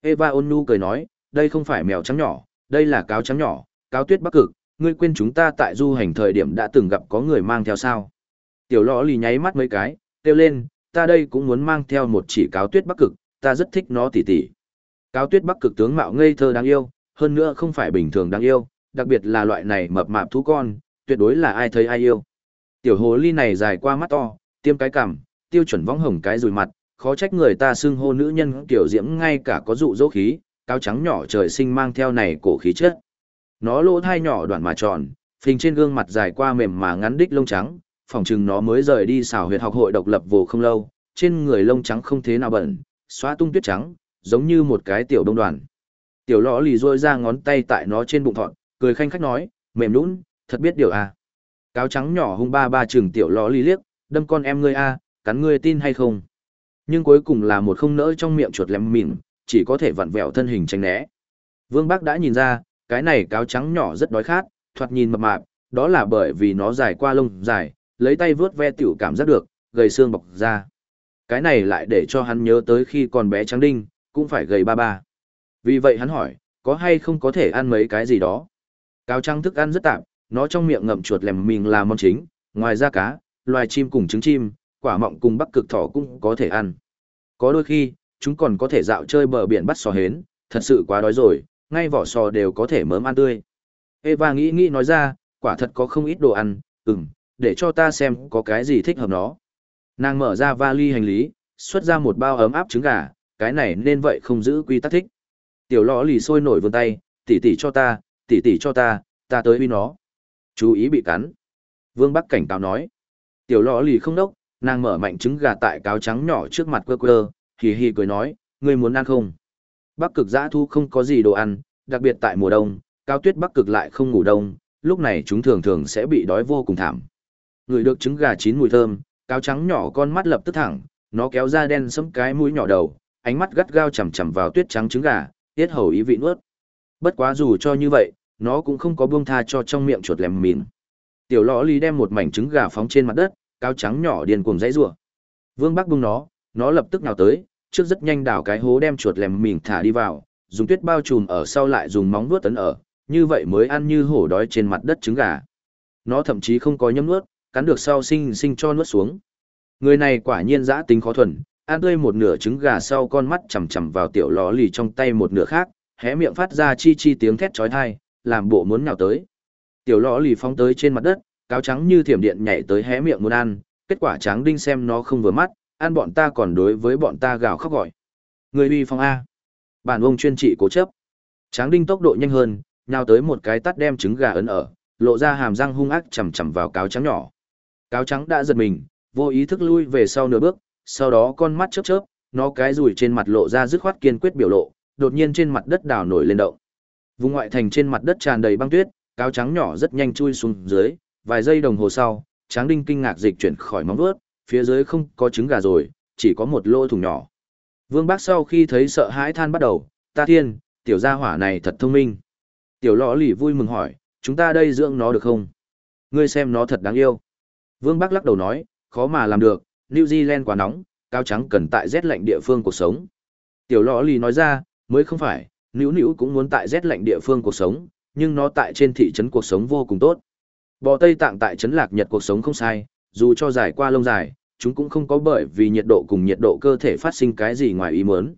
Eva Onu cười nói, đây không phải mèo trắng nhỏ, đây là cáo trắng nhỏ, cáo tuyết bắc cực, ngươi quên chúng ta tại du hành thời điểm đã từng gặp có người mang theo sao. Tiểu lọ lì nháy mắt mấy cái, kêu lên, ta đây cũng muốn mang theo một chỉ cáo tuyết bắc cực, ta rất thích nó tỉ tỉ. Cáo tuyết bắc cực tướng mạo ngây thơ đáng yêu, hơn nữa không phải bình thường đáng yêu, đặc biệt là loại này mập mạp thú con, tuyệt đối là ai thấy ai yêu. Tiểu hồ ly này dài qua mắt to, tiêm cái cằm, tiêu chuẩn võng hồng cái rùi mặt, khó trách người ta xưng hô nữ nhân tiểu diễm ngay cả có dụ dỗ khí, cáo trắng nhỏ trời sinh mang theo này cổ khí chất. Nó lỗ thai nhỏ đoạn mà tròn, Phình trên gương mặt dài qua mềm mà ngắn đích lông trắng, phỏng chừng nó mới rời đi xảo huyệt học hội độc lập vô không lâu, trên người lông trắng không thế nào bẩn, xóa tung tuyết trắng, giống như một cái tiểu đông đoàn. Tiểu lõ lì rôi ra ngón tay tại nó trên bụng thọn, cười khanh khách nói, mềm nũng, thật biết điều à. Cáo trắng nhỏ hung ba ba chừng tiểu lõ lì liếc, đâm con em ngươi a, à, cắn ngươi tin hay không. Nhưng cuối cùng là một không nỡ trong miệng chuột lem mỉm, chỉ có thể vặn vẹo thân hình tránh né. Vương Bác đã nhìn ra, cái này cáo trắng nhỏ rất đói khát, thoạt nhìn mập mạp, đó là bởi vì nó dài qua lông dài, lấy tay vướt ve tiểu cảm giác được, gầy xương bọc ra. Cái này lại để cho hắn nhớ tới khi còn bé trắng đinh, cũng phải gầy ba ba. Vì vậy hắn hỏi, có hay không có thể ăn mấy cái gì đó? Cáo trắng thức ăn rất tạm, nó trong miệng ngậm chuột lèm mình là món chính, ngoài ra cá, loài chim cùng trứng chim, quả mọng cùng bắc cực thỏ cũng có thể ăn. Có đôi khi, chúng còn có thể dạo chơi bờ biển bắt sò hến, thật sự quá đói rồi, ngay vỏ sò đều có thể mớm ăn tươi. Eva nghĩ nghĩ nói ra, quả thật có không ít đồ ăn, ừm, để cho ta xem có cái gì thích hợp nó. Nàng mở ra vali hành lý, xuất ra một bao ấm áp trứng gà, cái này nên vậy không giữ quy tắc thích. Tiểu lọ lì sôi nổi vươn tay, tỉ tỉ cho ta, tỉ tỉ cho ta, ta tới uy nó. Chú ý bị cắn. Vương Bắc cảnh cáo nói. Tiểu lọ lì không đốc, nàng mở mạnh trứng gà tại cáo trắng nhỏ trước mặt quơ quơ, hì hì cười nói, ngươi muốn ăn không? Bắc cực giã thu không có gì đồ ăn, đặc biệt tại mùa đông, cao tuyết bắc cực lại không ngủ đông, lúc này chúng thường thường sẽ bị đói vô cùng thảm. Người được trứng gà chín mùi thơm, cáo trắng nhỏ con mắt lập tức thẳng, nó kéo ra đen sẫm cái mũi nhỏ đầu, ánh mắt gắt gao chằm chằm vào tuyết trắng trứng gà, tiết hầu ý vị nuốt. Bất quá dù cho như vậy, nó cũng không có buông tha cho trong miệng chuột lèm mìn. Tiểu lõ lý đem một mảnh trứng gà phóng trên mặt đất, cáo trắng nhỏ điên cuồng dãy rủa. Vương Bắc buông nó, nó lập tức nào tới, trước rất nhanh đảo cái hố đem chuột lèm mình thả đi vào, dùng tuyết bao trùm ở sau lại dùng móng vuốt tấn ở, như vậy mới ăn như hổ đói trên mặt đất trứng gà. Nó thậm chí không có nhấm nuốt, cắn được sau sinh sinh cho nuốt xuống. Người này quả nhiên dã tính khó thuần, ăn tươi một nửa trứng gà sau con mắt chằm chằm vào tiểu lò lì trong tay một nửa khác, hé miệng phát ra chi chi tiếng thét chói tai, làm bộ muốn nhào tới. Tiểu lò lì phóng tới trên mặt đất, cáo trắng như thiểm điện nhảy tới hé miệng muốn ăn, kết quả trắng đinh xem nó không vừa mắt, ăn bọn ta còn đối với bọn ta gào khóc gọi. Người uy phong A. Bản ông chuyên trị cố chấp. Tráng đinh tốc độ nhanh hơn, nhào tới một cái tắt đem trứng gà ấn ở, lộ ra hàm răng hung ác chầm chầm vào cáo trắng nhỏ. Cáo trắng đã giật mình, vô ý thức lui về sau nửa bước, sau đó con mắt chớp chớp, nó cái rùi trên mặt lộ ra dứt khoát kiên quyết biểu lộ, đột nhiên trên mặt đất đào nổi lên động. Vùng ngoại thành trên mặt đất tràn đầy băng tuyết, cáo trắng nhỏ rất nhanh chui xuống dưới, vài giây đồng hồ sau, Tráng Đinh kinh ngạc dịch chuyển khỏi móng vuốt, phía dưới không có trứng gà rồi, chỉ có một lỗ thùng nhỏ. Vương Bác sau khi thấy sợ hãi than bắt đầu, ta thiên, tiểu gia hỏa này thật thông minh. Tiểu lọ lì vui mừng hỏi, chúng ta đây dưỡng nó được không? Ngươi xem nó thật đáng yêu. Vương bác lắc đầu nói, khó mà làm được, New Zealand quá nóng, cao trắng cần tại rét lạnh địa phương cuộc sống. Tiểu lọ lì nói ra, mới không phải, nữ nữ cũng muốn tại rét lạnh địa phương cuộc sống, nhưng nó tại trên thị trấn cuộc sống vô cùng tốt. Bò Tây Tạng tại trấn Lạc Nhật cuộc sống không sai, dù cho dài qua lông dài, chúng cũng không có bởi vì nhiệt độ cùng nhiệt độ cơ thể phát sinh cái gì ngoài ý muốn.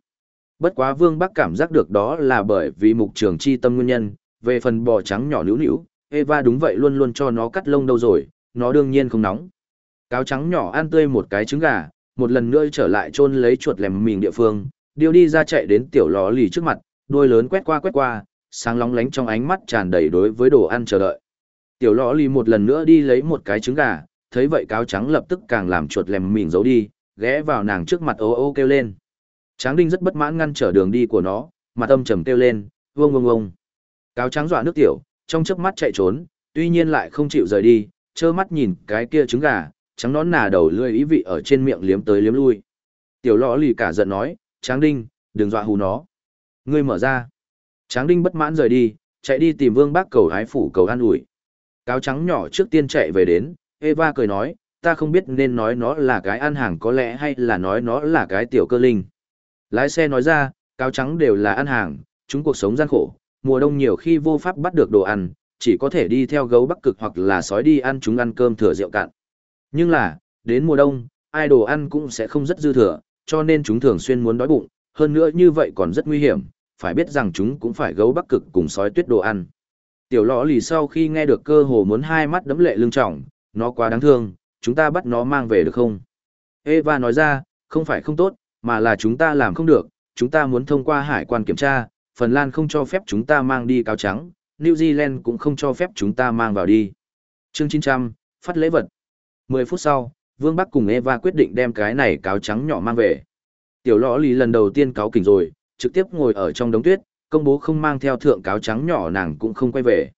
Bất quá Vương Bắc cảm giác được đó là bởi vì mục trường chi tâm nguyên nhân, về phần bò trắng nhỏ nữu nữu, Eva đúng vậy luôn luôn cho nó cắt lông đâu rồi, nó đương nhiên không nóng. Cáo trắng nhỏ ăn tươi một cái trứng gà, một lần nữa trở lại chôn lấy chuột lèm mình địa phương, điêu đi ra chạy đến tiểu ló lì trước mặt, đuôi lớn quét qua quét qua, sáng lóng lánh trong ánh mắt tràn đầy đối với đồ ăn chờ đợi. Tiểu ló lì một lần nữa đi lấy một cái trứng gà, thấy vậy cáo trắng lập tức càng làm chuột lèm mình giấu đi, ghé vào nàng trước mặt ô ô kêu lên. Tráng đinh rất bất mãn ngăn trở đường đi của nó, mặt âm trầm kêu lên, vông vông vông. Cáo trắng dọa nước tiểu, trong chớp mắt chạy trốn, tuy nhiên lại không chịu rời đi, trơ mắt nhìn cái kia trứng gà, trắng nón nà đầu lưỡi ý vị ở trên miệng liếm tới liếm lui. Tiểu lọ lì cả giận nói, Tráng Đinh, đừng dọa hù nó. Ngươi mở ra. Tráng Đinh bất mãn rời đi, chạy đi tìm vương bác cầu hái phủ cầu an ủi. Cáo trắng nhỏ trước tiên chạy về đến, Eva cười nói, ta không biết nên nói nó là cái ăn hàng có lẽ hay là nói nó là cái tiểu cơ linh. Lái xe nói ra, cáo trắng đều là ăn hàng, chúng cuộc sống gian khổ, mùa đông nhiều khi vô pháp bắt được đồ ăn, chỉ có thể đi theo gấu bắc cực hoặc là sói đi ăn chúng ăn cơm thừa rượu cạn. Nhưng là, đến mùa đông, ai đồ ăn cũng sẽ không rất dư thừa, cho nên chúng thường xuyên muốn đói bụng, hơn nữa như vậy còn rất nguy hiểm, phải biết rằng chúng cũng phải gấu bắc cực cùng sói tuyết đồ ăn. Tiểu lõ lì sau khi nghe được cơ hồ muốn hai mắt đấm lệ lưng trọng, nó quá đáng thương, chúng ta bắt nó mang về được không? Eva nói ra, không phải không tốt, mà là chúng ta làm không được, chúng ta muốn thông qua hải quan kiểm tra, Phần Lan không cho phép chúng ta mang đi cáo trắng, New Zealand cũng không cho phép chúng ta mang vào đi. Chương 900, phát lễ vật. 10 phút sau, Vương Bắc cùng Eva quyết định đem cái này cáo trắng nhỏ mang về. Tiểu lõ lì lần đầu tiên cáo kỉnh rồi, trực tiếp ngồi ở trong đống tuyết, công bố không mang theo thượng cáo trắng nhỏ nàng cũng không quay về.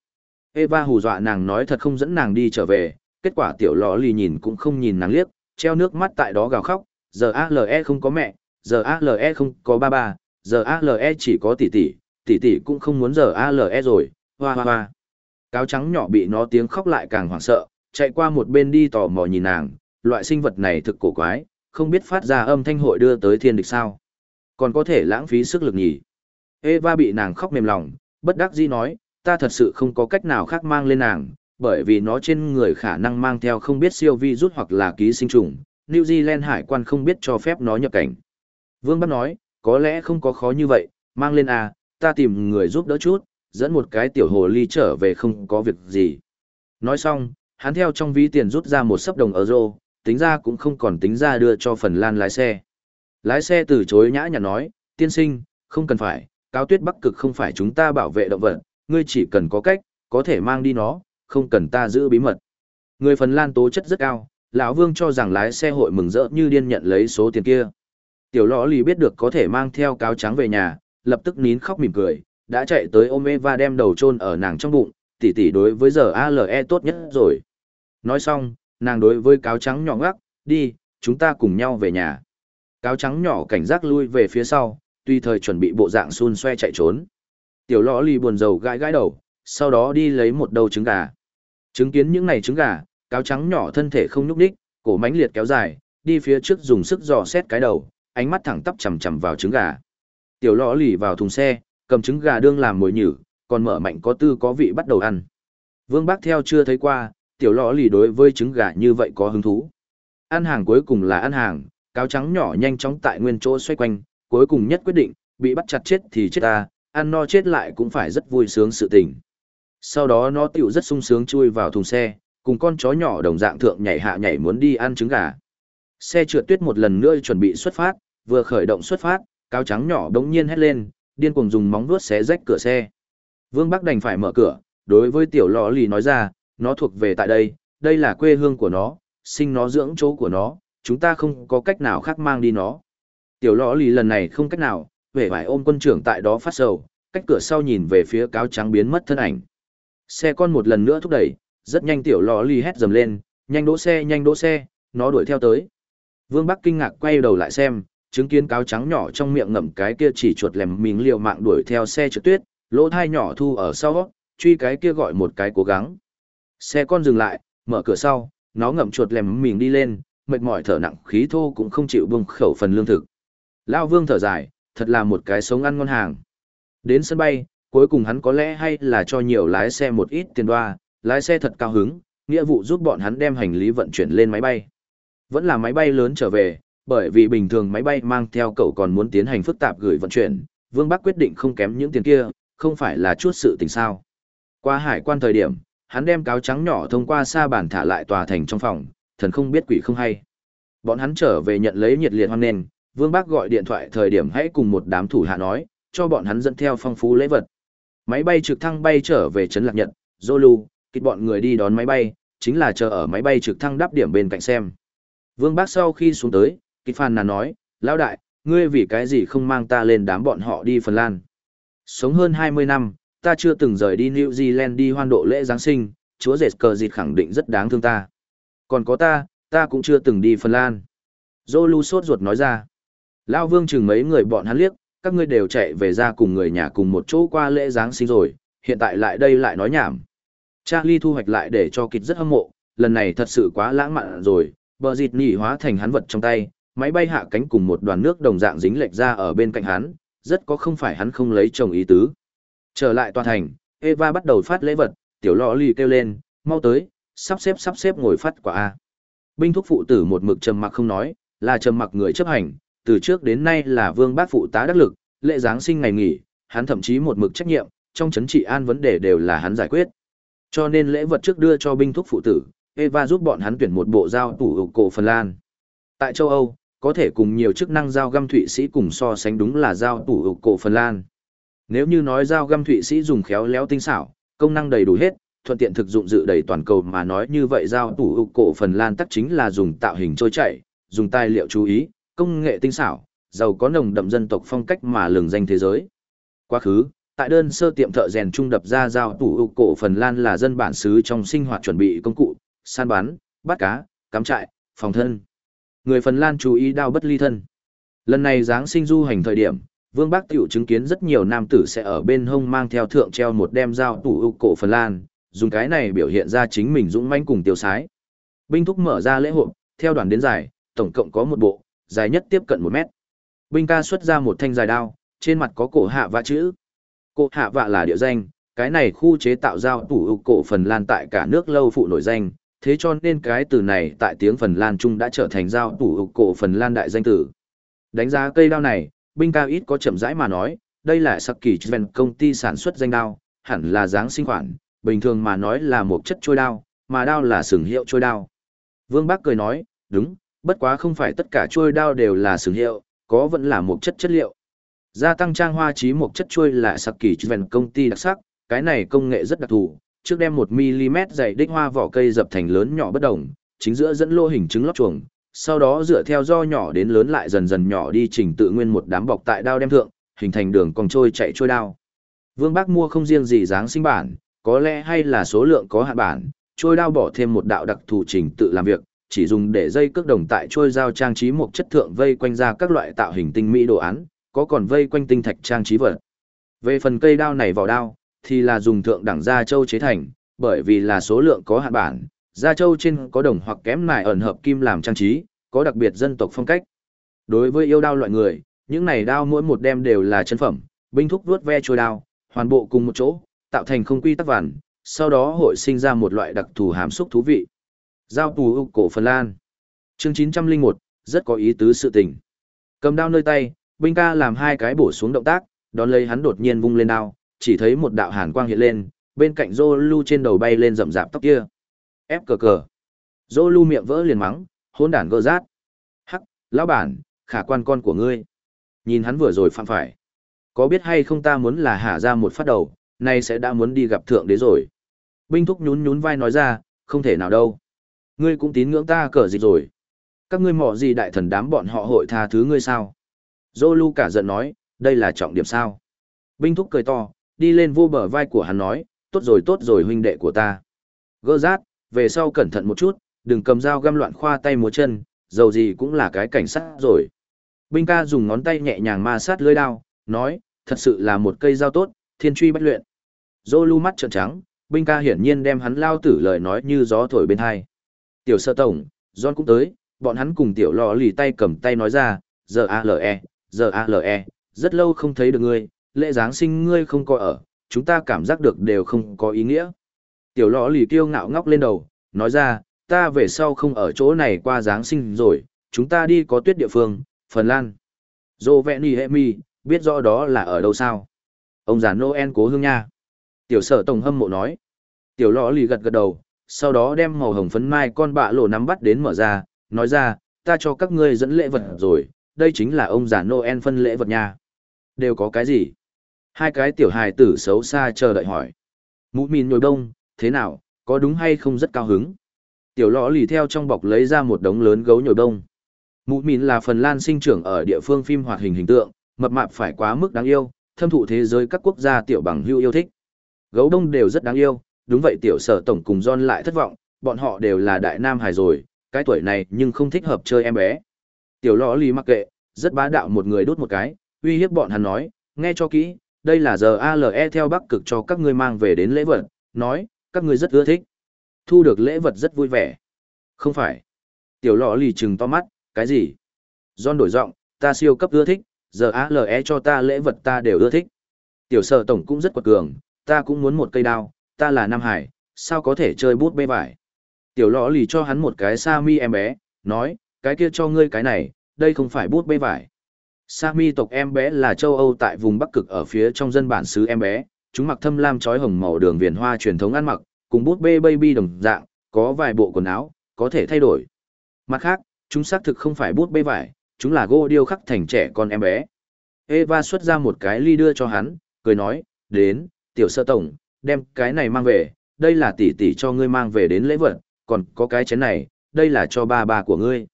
Eva hù dọa nàng nói thật không dẫn nàng đi trở về, kết quả tiểu lọ lì nhìn cũng không nhìn nàng liếc, treo nước mắt tại đó gào khóc, giờ ALE không có mẹ, giờ ALE không có ba ba, giờ ALE chỉ có tỷ tỷ, tỷ tỷ cũng không muốn giờ ALE rồi, hoa hoa hoa. Cáo trắng nhỏ bị nó tiếng khóc lại càng hoảng sợ, chạy qua một bên đi tò mò nhìn nàng, loại sinh vật này thực cổ quái, không biết phát ra âm thanh hội đưa tới thiên địch sao. Còn có thể lãng phí sức lực nhỉ. Eva bị nàng khóc mềm lòng, bất đắc dĩ nói, ta thật sự không có cách nào khác mang lên nàng, bởi vì nó trên người khả năng mang theo không biết siêu vi rút hoặc là ký sinh trùng, New Zealand hải quan không biết cho phép nó nhập cảnh. Vương Bắc nói, có lẽ không có khó như vậy, mang lên à, ta tìm người giúp đỡ chút, dẫn một cái tiểu hồ ly trở về không có việc gì. Nói xong, hắn theo trong ví tiền rút ra một sấp đồng euro, tính ra cũng không còn tính ra đưa cho Phần Lan lái xe. Lái xe từ chối nhã nhặn nói, tiên sinh, không cần phải, cao tuyết bắc cực không phải chúng ta bảo vệ động vật, ngươi chỉ cần có cách, có thể mang đi nó, không cần ta giữ bí mật. Người Phần Lan tố chất rất cao, lão Vương cho rằng lái xe hội mừng rỡ như điên nhận lấy số tiền kia. Tiểu lõ lì biết được có thể mang theo cáo trắng về nhà, lập tức nín khóc mỉm cười, đã chạy tới ôm Eva đem đầu chôn ở nàng trong bụng, tỷ tỷ đối với giờ ALE tốt nhất rồi. Nói xong, nàng đối với cáo trắng nhỏ ngắc, đi, chúng ta cùng nhau về nhà. Cáo trắng nhỏ cảnh giác lui về phía sau, tuy thời chuẩn bị bộ dạng xun xoe chạy trốn. Tiểu lõ lì buồn rầu gãi gãi đầu, sau đó đi lấy một đầu trứng gà. Chứng kiến những này trứng gà, cáo trắng nhỏ thân thể không nhúc đích, cổ mãnh liệt kéo dài, đi phía trước dùng sức dò xét cái đầu, ánh mắt thẳng tắp chằm chằm vào trứng gà. Tiểu lõ lì vào thùng xe, cầm trứng gà đương làm mồi nhử, còn mở mạnh có tư có vị bắt đầu ăn. Vương Bác theo chưa thấy qua, tiểu lõ lì đối với trứng gà như vậy có hứng thú. Ăn hàng cuối cùng là ăn hàng, cáo trắng nhỏ nhanh chóng tại nguyên chỗ xoay quanh, cuối cùng nhất quyết định, bị bắt chặt chết thì chết ta, ăn no chết lại cũng phải rất vui sướng sự tình. Sau đó nó tiểu rất sung sướng chui vào thùng xe, cùng con chó nhỏ đồng dạng thượng nhảy hạ nhảy muốn đi ăn trứng gà. Xe trượt tuyết một lần nữa chuẩn bị xuất phát, vừa khởi động xuất phát, cáo trắng nhỏ đống nhiên hét lên, điên cuồng dùng móng vuốt xé rách cửa xe. Vương Bắc đành phải mở cửa, đối với tiểu lò lì nói ra, nó thuộc về tại đây, đây là quê hương của nó, sinh nó dưỡng chỗ của nó, chúng ta không có cách nào khác mang đi nó. Tiểu lò lì lần này không cách nào, vẻ vải ôm quân trưởng tại đó phát sầu, cách cửa sau nhìn về phía cáo trắng biến mất thân ảnh. Xe con một lần nữa thúc đẩy, rất nhanh tiểu lò lì hét dầm lên, nhanh đỗ xe, nhanh đỗ xe, nó đuổi theo tới. Vương Bắc kinh ngạc quay đầu lại xem, chứng kiến cáo trắng nhỏ trong miệng ngậm cái kia chỉ chuột lèm mình liều mạng đuổi theo xe trượt tuyết, lỗ thai nhỏ thu ở sau, truy cái kia gọi một cái cố gắng. Xe con dừng lại, mở cửa sau, nó ngậm chuột lèm mình đi lên, mệt mỏi thở nặng khí thô cũng không chịu buông khẩu phần lương thực. Lao Vương thở dài, thật là một cái sống ăn ngon hàng. Đến sân bay, cuối cùng hắn có lẽ hay là cho nhiều lái xe một ít tiền đoa, lái xe thật cao hứng, nghĩa vụ giúp bọn hắn đem hành lý vận chuyển lên máy bay. Vẫn là máy bay lớn trở về, bởi vì bình thường máy bay mang theo cậu còn muốn tiến hành phức tạp gửi vận chuyển, Vương Bắc quyết định không kém những tiền kia, không phải là chút sự tình sao. Qua hải quan thời điểm, hắn đem cáo trắng nhỏ thông qua xa bản thả lại tòa thành trong phòng, thần không biết quỷ không hay. Bọn hắn trở về nhận lấy nhiệt liệt hoan nghênh, Vương Bác gọi điện thoại thời điểm hãy cùng một đám thủ hạ nói, cho bọn hắn dẫn theo phong phú lễ vật. Máy bay trực thăng bay trở về trấn Lạc Nhật, Zolu, kịp bọn người đi đón máy bay, chính là chờ ở máy bay trực thăng đáp điểm bên cạnh xem. Vương Bác sau khi xuống tới, kịch phàn nàn nói, lão đại, ngươi vì cái gì không mang ta lên đám bọn họ đi Phần Lan. Sống hơn 20 năm, ta chưa từng rời đi New Zealand đi hoan độ lễ Giáng sinh, chúa rệt cờ dịt khẳng định rất đáng thương ta. Còn có ta, ta cũng chưa từng đi Phần Lan. Zolu sốt ruột nói ra. Lao vương chừng mấy người bọn hắn liếc, các ngươi đều chạy về ra cùng người nhà cùng một chỗ qua lễ Giáng sinh rồi, hiện tại lại đây lại nói nhảm. Charlie thu hoạch lại để cho kịch rất hâm mộ, lần này thật sự quá lãng mạn rồi, bờ dịt nỉ hóa thành hắn vật trong tay, máy bay hạ cánh cùng một đoàn nước đồng dạng dính lệch ra ở bên cạnh hắn, rất có không phải hắn không lấy chồng ý tứ. Trở lại tòa thành, Eva bắt đầu phát lễ vật, tiểu lọ lì kêu lên, mau tới, sắp xếp sắp xếp ngồi phát quả A. Binh thúc phụ tử một mực trầm mặc không nói, là trầm mặc người chấp hành, từ trước đến nay là vương bác phụ tá đắc lực, lễ Giáng sinh ngày nghỉ, hắn thậm chí một mực trách nhiệm, trong chấn trị an vấn đề đều là hắn giải quyết. Cho nên lễ vật trước đưa cho binh thúc phụ tử, Eva giúp bọn hắn tuyển một bộ dao tủ ục cổ Phần Lan. Tại châu Âu, có thể cùng nhiều chức năng dao găm Thụy Sĩ cùng so sánh đúng là dao tủ ục cổ Phần Lan. Nếu như nói dao găm Thụy Sĩ dùng khéo léo tinh xảo, Công năng đầy đủ hết, thuận tiện thực dụng dự đầy toàn cầu mà nói như vậy giao tủ ục cổ phần lan tắc chính là dùng tạo hình trôi chảy, dùng tài liệu chú ý, công nghệ tinh xảo, giàu có nồng đậm dân tộc phong cách mà lừng danh thế giới. Quá khứ, tại đơn sơ tiệm thợ rèn trung đập ra giao tủ ục cổ phần lan là dân bản xứ trong sinh hoạt chuẩn bị công cụ, săn bắn, bắt cá, cắm trại, phòng thân. Người Phần Lan chú ý đao bất ly thân. Lần này Giáng sinh du hành thời điểm, Vương Bác Tiểu chứng kiến rất nhiều nam tử sẽ ở bên hông mang theo thượng treo một đem dao tủ ục cổ Phần Lan, dùng cái này biểu hiện ra chính mình dũng mãnh cùng tiêu sái. Binh thúc mở ra lễ hội, theo đoàn đến dài, tổng cộng có một bộ, dài nhất tiếp cận một mét. Binh ca xuất ra một thanh dài đao, trên mặt có cổ hạ vạ chữ. Cổ hạ vạ là địa danh, cái này khu chế tạo dao tủ ục cổ Phần Lan tại cả nước lâu phụ nổi danh, thế cho nên cái từ này tại tiếng Phần Lan Trung đã trở thành dao tủ ục cổ Phần Lan đại danh tử. Đánh giá cây đao này, binh ca ít có chậm rãi mà nói, đây là sắc kỳ ven công ty sản xuất danh đao, hẳn là dáng sinh khoản, bình thường mà nói là một chất trôi đao, mà đao là sừng hiệu trôi đao. Vương Bắc cười nói, đúng, bất quá không phải tất cả chuôi đao đều là sừng hiệu, có vẫn là một chất chất liệu. Gia tăng trang hoa trí một chất chuôi là sặc kỳ ven công ty đặc sắc, cái này công nghệ rất đặc thù, trước đem 1mm dày đích hoa vỏ cây dập thành lớn nhỏ bất đồng, chính giữa dẫn lô hình trứng lót chuồng, sau đó dựa theo do nhỏ đến lớn lại dần dần nhỏ đi trình tự nguyên một đám bọc tại đao đem thượng, hình thành đường cong trôi chạy trôi đao. Vương Bác mua không riêng gì dáng sinh bản, có lẽ hay là số lượng có hạn bản, trôi đao bỏ thêm một đạo đặc thù trình tự làm việc, chỉ dùng để dây cước đồng tại trôi dao trang trí một chất thượng vây quanh ra các loại tạo hình tinh mỹ đồ án, có còn vây quanh tinh thạch trang trí vật. Về phần cây đao này vào đao, thì là dùng thượng đẳng gia châu chế thành, bởi vì là số lượng có hạn bản, gia châu trên có đồng hoặc kém nải ẩn hợp kim làm trang trí, có đặc biệt dân tộc phong cách. Đối với yêu đao loại người, những này đao mỗi một đem đều là chân phẩm, binh thúc vuốt ve trôi đao, hoàn bộ cùng một chỗ, tạo thành không quy tắc vằn, sau đó hội sinh ra một loại đặc thù hàm xúc thú vị. Giao tù ưu cổ Phần Lan. Chương 901, rất có ý tứ sự tình. Cầm đao nơi tay, binh ca làm hai cái bổ xuống động tác, đón lấy hắn đột nhiên vung lên đao, chỉ thấy một đạo hàn quang hiện lên, bên cạnh Zolu trên đầu bay lên rậm rạp tóc kia. Ép cờ cờ. Zolu miệng vỡ liền mắng, hôn đản gơ rát. Hắc, lão bản, khả quan con của ngươi. Nhìn hắn vừa rồi phạm phải. Có biết hay không ta muốn là hạ ra một phát đầu, nay sẽ đã muốn đi gặp thượng đế rồi. Binh thúc nhún nhún vai nói ra, không thể nào đâu. Ngươi cũng tín ngưỡng ta cờ dịch rồi. Các ngươi mỏ gì đại thần đám bọn họ hội tha thứ ngươi sao? Zolu cả giận nói, đây là trọng điểm sao? Binh thúc cười to, đi lên vô bờ vai của hắn nói, tốt rồi tốt rồi huynh đệ của ta. Gơ rát, về sau cẩn thận một chút, đừng cầm dao găm loạn khoa tay múa chân, dầu gì cũng là cái cảnh sát rồi. Binh ca dùng ngón tay nhẹ nhàng ma sát lưỡi đao, nói, thật sự là một cây dao tốt, thiên truy bách luyện. Dô Lu mắt trợn trắng, binh ca hiển nhiên đem hắn lao tử lời nói như gió thổi bên hai. Tiểu sơ tổng, John cũng tới, bọn hắn cùng tiểu lò lì tay cầm tay nói ra, giờ ALE, giờ ALE, rất lâu không thấy được ngươi, lễ Giáng sinh ngươi không có ở, chúng ta cảm giác được đều không có ý nghĩa. Tiểu lò lì kiêu ngạo ngóc lên đầu, nói ra, ta về sau không ở chỗ này qua Giáng sinh rồi, chúng ta đi có tuyết địa phương, Phần Lan. Dô vẹn nì hệ mi, biết rõ đó là ở đâu sao? Ông già Noel cố hương nha. Tiểu sở tổng hâm mộ nói. Tiểu lò lì gật gật đầu, sau đó đem màu hồng phấn mai con bạ lộ nắm bắt đến mở ra, nói ra, ta cho các ngươi dẫn lễ vật rồi, đây chính là ông già Noel phân lễ vật nha. Đều có cái gì? Hai cái tiểu hài tử xấu xa chờ đợi hỏi. Mũ mìn nhồi đông, thế nào, có đúng hay không rất cao hứng? Tiểu lọ lì theo trong bọc lấy ra một đống lớn gấu nhồi đông. Mũ mìn là phần lan sinh trưởng ở địa phương phim hoạt hình hình tượng, mập mạp phải quá mức đáng yêu, thâm thụ thế giới các quốc gia tiểu bằng hưu yêu thích. Gấu đông đều rất đáng yêu, đúng vậy tiểu sở tổng cùng John lại thất vọng, bọn họ đều là đại nam hài rồi, cái tuổi này nhưng không thích hợp chơi em bé. Tiểu lọ lì mặc kệ, rất bá đạo một người đốt một cái, uy hiếp bọn hắn nói, nghe cho kỹ, đây là giờ ALE theo bắc cực cho các ngươi mang về đến lễ vật, nói, các ngươi rất ưa thích. Thu được lễ vật rất vui vẻ. Không phải. Tiểu lọ lì trừng to mắt, cái gì? John đổi giọng, ta siêu cấp ưa thích, giờ ALE cho ta lễ vật ta đều ưa thích. Tiểu sở tổng cũng rất quật cường, ta cũng muốn một cây đao, ta là Nam Hải, sao có thể chơi bút bê vải. Tiểu lọ lì cho hắn một cái sa mi em bé, nói, cái kia cho ngươi cái này, đây không phải bút bê vải. Sami tộc em bé là châu Âu tại vùng Bắc Cực ở phía trong dân bản xứ em bé, chúng mặc thâm lam trói hồng màu đường viền hoa truyền thống ăn mặc, cùng bút bê baby đồng dạng, có vài bộ quần áo, có thể thay đổi. Mặt khác, chúng xác thực không phải bút bê vải, chúng là gỗ điêu khắc thành trẻ con em bé. Eva xuất ra một cái ly đưa cho hắn, cười nói, đến, tiểu sơ tổng, đem cái này mang về, đây là tỷ tỷ cho ngươi mang về đến lễ vật, còn có cái chén này, đây là cho ba bà của ngươi.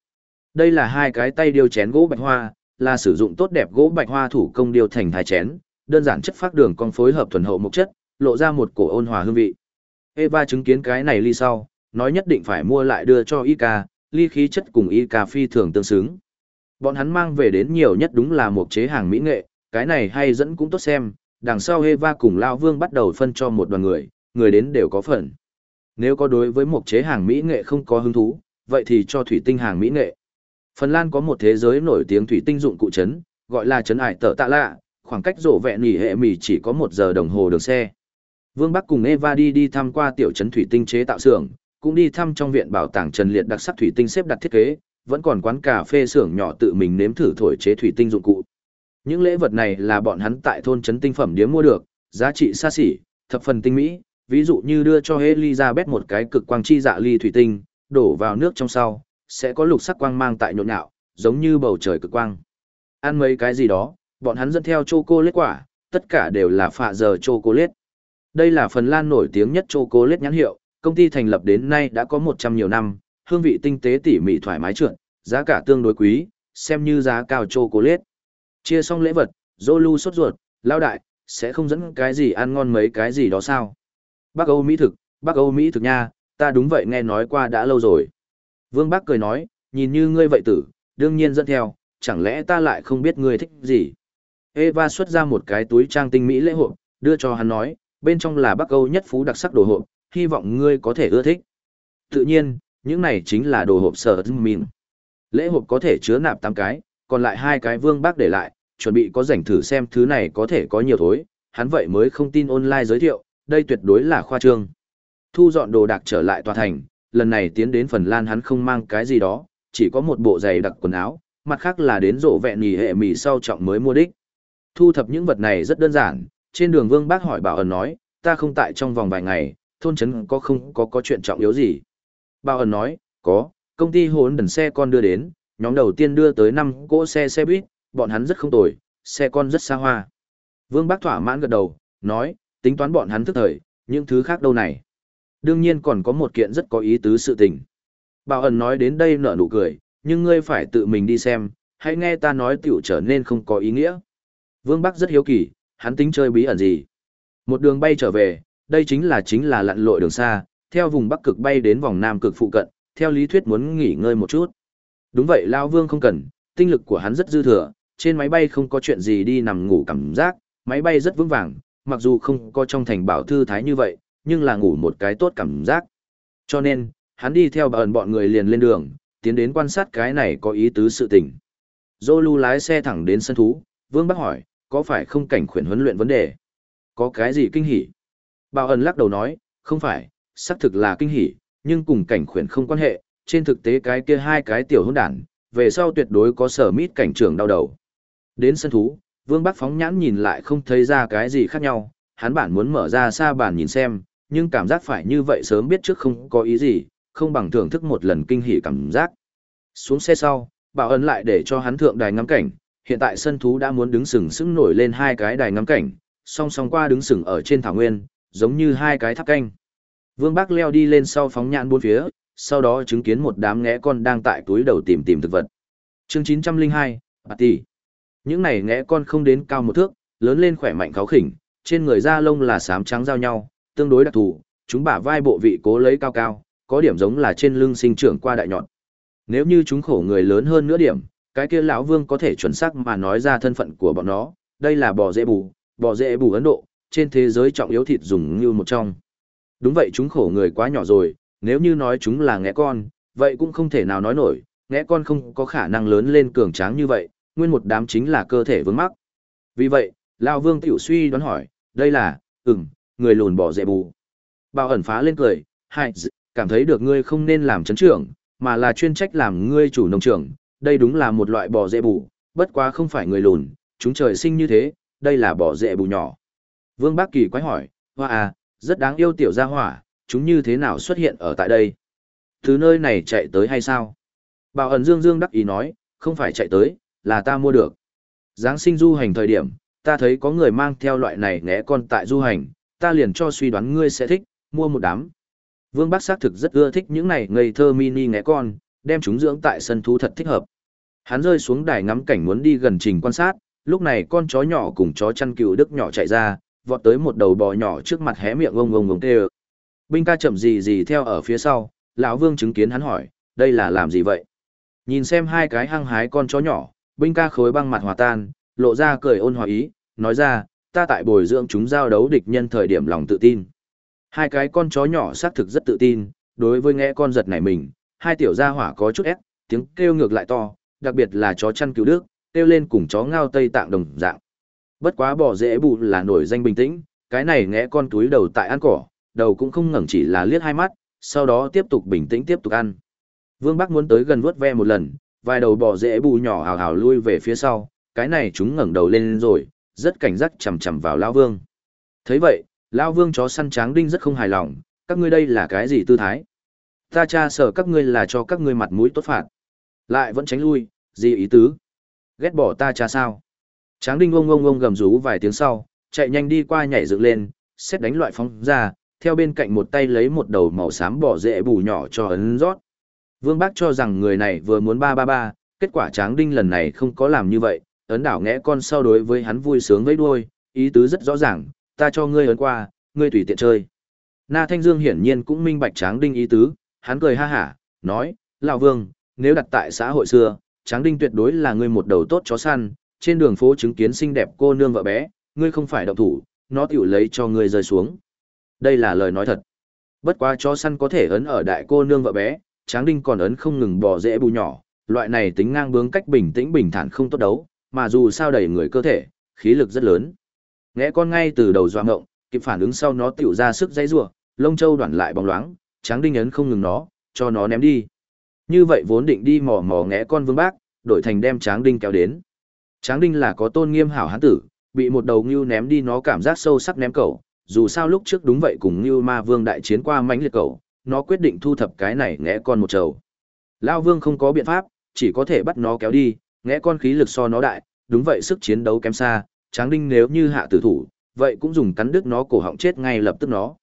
Đây là hai cái tay điêu chén gỗ bạch hoa, là sử dụng tốt đẹp gỗ bạch hoa thủ công điêu thành thái chén, đơn giản chất phác đường con phối hợp thuần hậu mục chất, lộ ra một cổ ôn hòa hương vị. Eva chứng kiến cái này ly sau, nói nhất định phải mua lại đưa cho Ika, ly khí chất cùng Ika phi thường tương xứng. Bọn hắn mang về đến nhiều nhất đúng là một chế hàng mỹ nghệ, cái này hay dẫn cũng tốt xem, đằng sau Eva cùng Lao Vương bắt đầu phân cho một đoàn người, người đến đều có phần. Nếu có đối với một chế hàng mỹ nghệ không có hứng thú, vậy thì cho thủy tinh hàng mỹ nghệ. Phần Lan có một thế giới nổi tiếng thủy tinh dụng cụ trấn, gọi là trấn ải tở tạ lạ, khoảng cách rổ vẹn nghỉ hệ mỉ chỉ có một giờ đồng hồ đường xe. Vương Bắc cùng Eva đi đi thăm qua tiểu trấn thủy tinh chế tạo xưởng, cũng đi thăm trong viện bảo tàng Trần Liệt đặc sắc thủy tinh xếp đặt thiết kế, vẫn còn quán cà phê xưởng nhỏ tự mình nếm thử thổi chế thủy tinh dụng cụ. Những lễ vật này là bọn hắn tại thôn trấn tinh phẩm điếm mua được, giá trị xa xỉ, thập phần tinh mỹ, ví dụ như đưa cho Elizabeth một cái cực quang chi dạ ly thủy tinh, đổ vào nước trong sau, sẽ có lục sắc quang mang tại nhộn nhạo, giống như bầu trời cực quang. Ăn mấy cái gì đó, bọn hắn dẫn theo chocolate quả, tất cả đều là phạ giờ chocolate. Đây là Phần Lan nổi tiếng nhất chocolate nhãn hiệu, công ty thành lập đến nay đã có 100 nhiều năm, hương vị tinh tế tỉ mỉ thoải mái trượt, giá cả tương đối quý, xem như giá cao chocolate. Chia xong lễ vật, Zolu sốt ruột, lao đại, sẽ không dẫn cái gì ăn ngon mấy cái gì đó sao? Bắc Âu Mỹ thực, Bắc Âu Mỹ thực nha, ta đúng vậy nghe nói qua đã lâu rồi. Vương Bắc cười nói, nhìn như ngươi vậy tử, đương nhiên dẫn theo, chẳng lẽ ta lại không biết ngươi thích gì? Eva xuất ra một cái túi trang tinh mỹ lễ hộp, đưa cho hắn nói, bên trong là Bắc Âu nhất phú đặc sắc đồ hộp, hy vọng ngươi có thể ưa thích. Tự nhiên, những này chính là đồ hộp sở mình. Lễ hộp có thể chứa nạp 8 cái, còn lại hai cái Vương bác để lại, chuẩn bị có rảnh thử xem thứ này có thể có nhiều thối, hắn vậy mới không tin online giới thiệu, đây tuyệt đối là khoa trương. Thu dọn đồ đạc trở lại tòa thành, lần này tiến đến Phần Lan hắn không mang cái gì đó, chỉ có một bộ giày đặc quần áo, mặt khác là đến rộ vẹn nhì hệ mì sau trọng mới mua đích. Thu thập những vật này rất đơn giản, trên đường Vương Bác hỏi Bảo ẩn nói, ta không tại trong vòng vài ngày, thôn trấn có không có có chuyện trọng yếu gì. Bảo ẩn nói, có, công ty hốn đần xe con đưa đến, nhóm đầu tiên đưa tới 5 cỗ xe xe buýt, bọn hắn rất không tồi, xe con rất xa hoa. Vương Bác thỏa mãn gật đầu, nói, tính toán bọn hắn thức thời, những thứ khác đâu này. Đương nhiên còn có một kiện rất có ý tứ sự tình. Bảo ẩn nói đến đây nở nụ cười, nhưng ngươi phải tự mình đi xem, hãy nghe ta nói tiểu trở nên không có ý nghĩa. Vương Bắc rất hiếu kỳ, hắn tính chơi bí ẩn gì. Một đường bay trở về, đây chính là chính là lặn lội đường xa, theo vùng Bắc cực bay đến vòng Nam cực phụ cận, theo lý thuyết muốn nghỉ ngơi một chút. Đúng vậy Lao Vương không cần, tinh lực của hắn rất dư thừa, trên máy bay không có chuyện gì đi nằm ngủ cảm giác, máy bay rất vững vàng, mặc dù không có trong thành bảo thư thái như vậy, nhưng là ngủ một cái tốt cảm giác. Cho nên, hắn đi theo bà bọn người liền lên đường, tiến đến quan sát cái này có ý tứ sự tình. Zolu lái xe thẳng đến sân thú, Vương Bắc hỏi, có phải không cảnh khuyển huấn luyện vấn đề? Có cái gì kinh hỉ? Bảo ẩn lắc đầu nói, không phải, xác thực là kinh hỉ, nhưng cùng cảnh khuyển không quan hệ, trên thực tế cái kia hai cái tiểu hôn đản, về sau tuyệt đối có sở mít cảnh trưởng đau đầu. Đến sân thú, Vương Bắc phóng nhãn nhìn lại không thấy ra cái gì khác nhau, hắn bản muốn mở ra xa bàn nhìn xem, nhưng cảm giác phải như vậy sớm biết trước không có ý gì, không bằng thưởng thức một lần kinh hỉ cảm giác. Xuống xe sau, bảo ấn lại để cho hắn thượng đài ngắm cảnh, hiện tại sân thú đã muốn đứng sừng sững nổi lên hai cái đài ngắm cảnh, song song qua đứng sừng ở trên thảo nguyên, giống như hai cái tháp canh. Vương Bắc leo đi lên sau phóng nhãn bốn phía, sau đó chứng kiến một đám ngẽ con đang tại túi đầu tìm tìm thực vật. Chương 902, Tỷ. Những này ngẽ con không đến cao một thước, lớn lên khỏe mạnh kháo khỉnh, trên người da lông là xám trắng giao nhau, tương đối đặc thù, chúng bả vai bộ vị cố lấy cao cao, có điểm giống là trên lưng sinh trưởng qua đại nhọn. Nếu như chúng khổ người lớn hơn nữa điểm, cái kia lão vương có thể chuẩn xác mà nói ra thân phận của bọn nó, đây là bò dễ bù, bò dễ bù Ấn Độ, trên thế giới trọng yếu thịt dùng như một trong. Đúng vậy chúng khổ người quá nhỏ rồi, nếu như nói chúng là ngẽ con, vậy cũng không thể nào nói nổi, ngẽ con không có khả năng lớn lên cường tráng như vậy, nguyên một đám chính là cơ thể vướng mắc. Vì vậy, lão vương tiểu suy đoán hỏi, đây là, ừm, người lùn bỏ dẹ bù. Bao ẩn phá lên cười, hai, cảm thấy được ngươi không nên làm chấn trưởng, mà là chuyên trách làm ngươi chủ nông trường, đây đúng là một loại bò dễ bù, bất quá không phải người lùn, chúng trời sinh như thế, đây là bò dễ bù nhỏ. Vương Bác Kỳ quái hỏi, hoa à, rất đáng yêu tiểu gia hỏa, chúng như thế nào xuất hiện ở tại đây? Từ nơi này chạy tới hay sao? Bảo ẩn dương dương đắc ý nói, không phải chạy tới, là ta mua được. Giáng sinh du hành thời điểm, ta thấy có người mang theo loại này ngẽ con tại du hành, ta liền cho suy đoán ngươi sẽ thích, mua một đám. Vương Bắc xác thực rất ưa thích những này ngây thơ mini ngẽ con, đem chúng dưỡng tại sân thú thật thích hợp. Hắn rơi xuống đài ngắm cảnh muốn đi gần trình quan sát, lúc này con chó nhỏ cùng chó chăn cừu đức nhỏ chạy ra, vọt tới một đầu bò nhỏ trước mặt hé miệng ông ông ông tê Binh ca chậm gì gì theo ở phía sau, lão Vương chứng kiến hắn hỏi, đây là làm gì vậy? Nhìn xem hai cái hăng hái con chó nhỏ, binh ca khối băng mặt hòa tan, lộ ra cười ôn hòa ý, nói ra, ta tại bồi dưỡng chúng giao đấu địch nhân thời điểm lòng tự tin. Hai cái con chó nhỏ xác thực rất tự tin, đối với nghe con giật này mình, hai tiểu gia hỏa có chút ép, tiếng kêu ngược lại to, đặc biệt là chó chăn cứu đức, kêu lên cùng chó ngao tây tạng đồng dạng. Bất quá bỏ dễ bụ là nổi danh bình tĩnh, cái này nghe con túi đầu tại ăn cỏ, đầu cũng không ngẩng chỉ là liếc hai mắt, sau đó tiếp tục bình tĩnh tiếp tục ăn. Vương Bắc muốn tới gần vuốt ve một lần, vài đầu bò dễ bù nhỏ hào hào lui về phía sau, cái này chúng ngẩng đầu lên rồi, rất cảnh giác chầm chằm vào Lão Vương. thấy vậy, Lão Vương chó săn tráng đinh rất không hài lòng, các ngươi đây là cái gì tư thái? Ta cha sợ các ngươi là cho các ngươi mặt mũi tốt phạt. Lại vẫn tránh lui, gì ý tứ? Ghét bỏ ta cha sao? Tráng đinh ông ông ông gầm rú vài tiếng sau, chạy nhanh đi qua nhảy dựng lên, xét đánh loại phóng ra, theo bên cạnh một tay lấy một đầu màu xám bỏ dễ bù nhỏ cho ấn rót. Vương Bác cho rằng người này vừa muốn ba ba ba, kết quả Tráng Đinh lần này không có làm như vậy, ấn đảo ngẽ con sau đối với hắn vui sướng với đuôi, ý tứ rất rõ ràng, ta cho ngươi ấn qua, ngươi tùy tiện chơi. Na Thanh Dương hiển nhiên cũng minh bạch Tráng Đinh ý tứ, hắn cười ha hả, nói, Lão Vương, nếu đặt tại xã hội xưa, Tráng Đinh tuyệt đối là ngươi một đầu tốt chó săn, trên đường phố chứng kiến xinh đẹp cô nương vợ bé, ngươi không phải động thủ, nó tiểu lấy cho ngươi rơi xuống. Đây là lời nói thật. Bất quá chó săn có thể ấn ở đại cô nương vợ bé, Tráng Đinh còn ấn không ngừng bò dễ bù nhỏ, loại này tính ngang bướng cách bình tĩnh bình thản không tốt đấu, mà dù sao đẩy người cơ thể, khí lực rất lớn. Ngẽ con ngay từ đầu doa ngộng, kịp phản ứng sau nó tiểu ra sức dãy rủa, lông châu đoạn lại bóng loáng, Tráng Đinh ấn không ngừng nó, cho nó ném đi. Như vậy vốn định đi mò mò ngẽ con vương bác, đổi thành đem Tráng Đinh kéo đến. Tráng Đinh là có tôn nghiêm hảo hán tử, bị một đầu ngưu ném đi nó cảm giác sâu sắc ném cậu, dù sao lúc trước đúng vậy cùng như ma vương đại chiến qua mãnh liệt cậu, nó quyết định thu thập cái này ngẽ con một trầu. Lao vương không có biện pháp, chỉ có thể bắt nó kéo đi, ngẽ con khí lực so nó đại, đúng vậy sức chiến đấu kém xa, Tráng Đinh nếu như hạ tử thủ, vậy cũng dùng cắn đứt nó cổ họng chết ngay lập tức nó.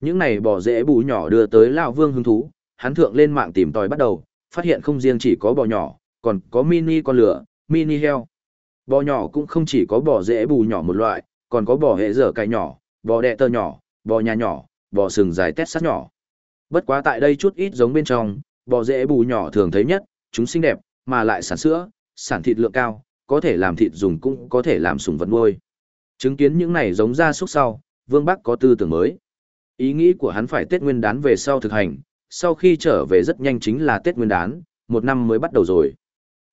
Những này bỏ dễ bù nhỏ đưa tới Lão Vương hứng thú, hắn thượng lên mạng tìm tòi bắt đầu, phát hiện không riêng chỉ có bò nhỏ, còn có mini con lửa, mini heo. Bò nhỏ cũng không chỉ có bò dễ bù nhỏ một loại, còn có bò hệ dở cày nhỏ, bò đẹ tơ nhỏ, bò nhà nhỏ, bò sừng dài tét sắt nhỏ. Bất quá tại đây chút ít giống bên trong, bò dễ bù nhỏ thường thấy nhất, chúng xinh đẹp, mà lại sản sữa, sản thịt lượng cao, có thể làm thịt dùng cũng có thể làm sùng vật nuôi. Chứng kiến những này giống ra súc sau, Vương Bắc có tư tưởng mới. Ý nghĩ của hắn phải Tết Nguyên đán về sau thực hành, sau khi trở về rất nhanh chính là Tết Nguyên đán, một năm mới bắt đầu rồi.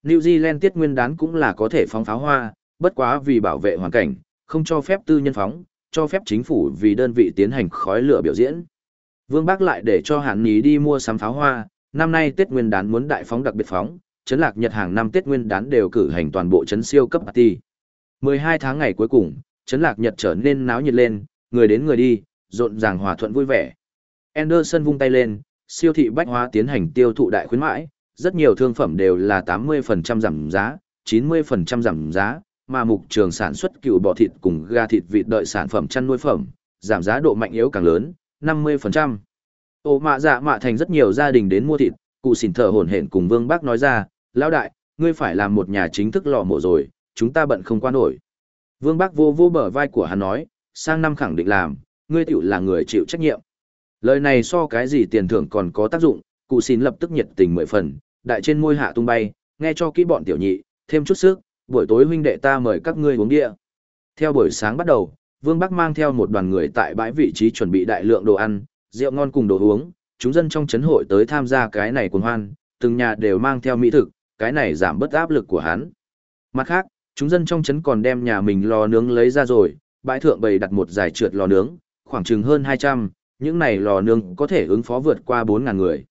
New Zealand Tết Nguyên đán cũng là có thể phóng pháo hoa, bất quá vì bảo vệ hoàn cảnh, không cho phép tư nhân phóng, cho phép chính phủ vì đơn vị tiến hành khói lửa biểu diễn. Vương Bắc lại để cho Hàn Ní đi mua sắm pháo hoa, năm nay Tết Nguyên đán muốn đại phóng đặc biệt phóng, chấn lạc Nhật hàng năm Tết Nguyên đán đều cử hành toàn bộ chấn siêu cấp party. 12 tháng ngày cuối cùng, chấn lạc Nhật trở nên náo nhiệt lên, người đến người đi, rộn ràng hòa thuận vui vẻ. Anderson vung tay lên, siêu thị bách hóa tiến hành tiêu thụ đại khuyến mãi, rất nhiều thương phẩm đều là 80% giảm giá, 90% giảm giá, mà mục trường sản xuất cựu bò thịt cùng gà thịt vịt đợi sản phẩm chăn nuôi phẩm, giảm giá độ mạnh yếu càng lớn, 50%. Ô mạ dạ mạ thành rất nhiều gia đình đến mua thịt, cụ xỉn thở hổn hển cùng vương bác nói ra, lão đại, ngươi phải làm một nhà chính thức lò mổ rồi, chúng ta bận không qua nổi. Vương bác vô vô bờ vai của hắn nói, sang năm khẳng định làm, ngươi tiểu là người chịu trách nhiệm. Lời này so cái gì tiền thưởng còn có tác dụng, cụ xin lập tức nhiệt tình mười phần, đại trên môi hạ tung bay, nghe cho kỹ bọn tiểu nhị, thêm chút sức, buổi tối huynh đệ ta mời các ngươi uống địa. Theo buổi sáng bắt đầu, Vương Bắc mang theo một đoàn người tại bãi vị trí chuẩn bị đại lượng đồ ăn, rượu ngon cùng đồ uống, chúng dân trong chấn hội tới tham gia cái này cuồng hoan, từng nhà đều mang theo mỹ thực, cái này giảm bớt áp lực của hắn. Mặt khác, chúng dân trong chấn còn đem nhà mình lò nướng lấy ra rồi, bãi thượng bày đặt một giải trượt lò nướng, khoảng chừng hơn 200, những này lò nướng có thể ứng phó vượt qua 4.000 người.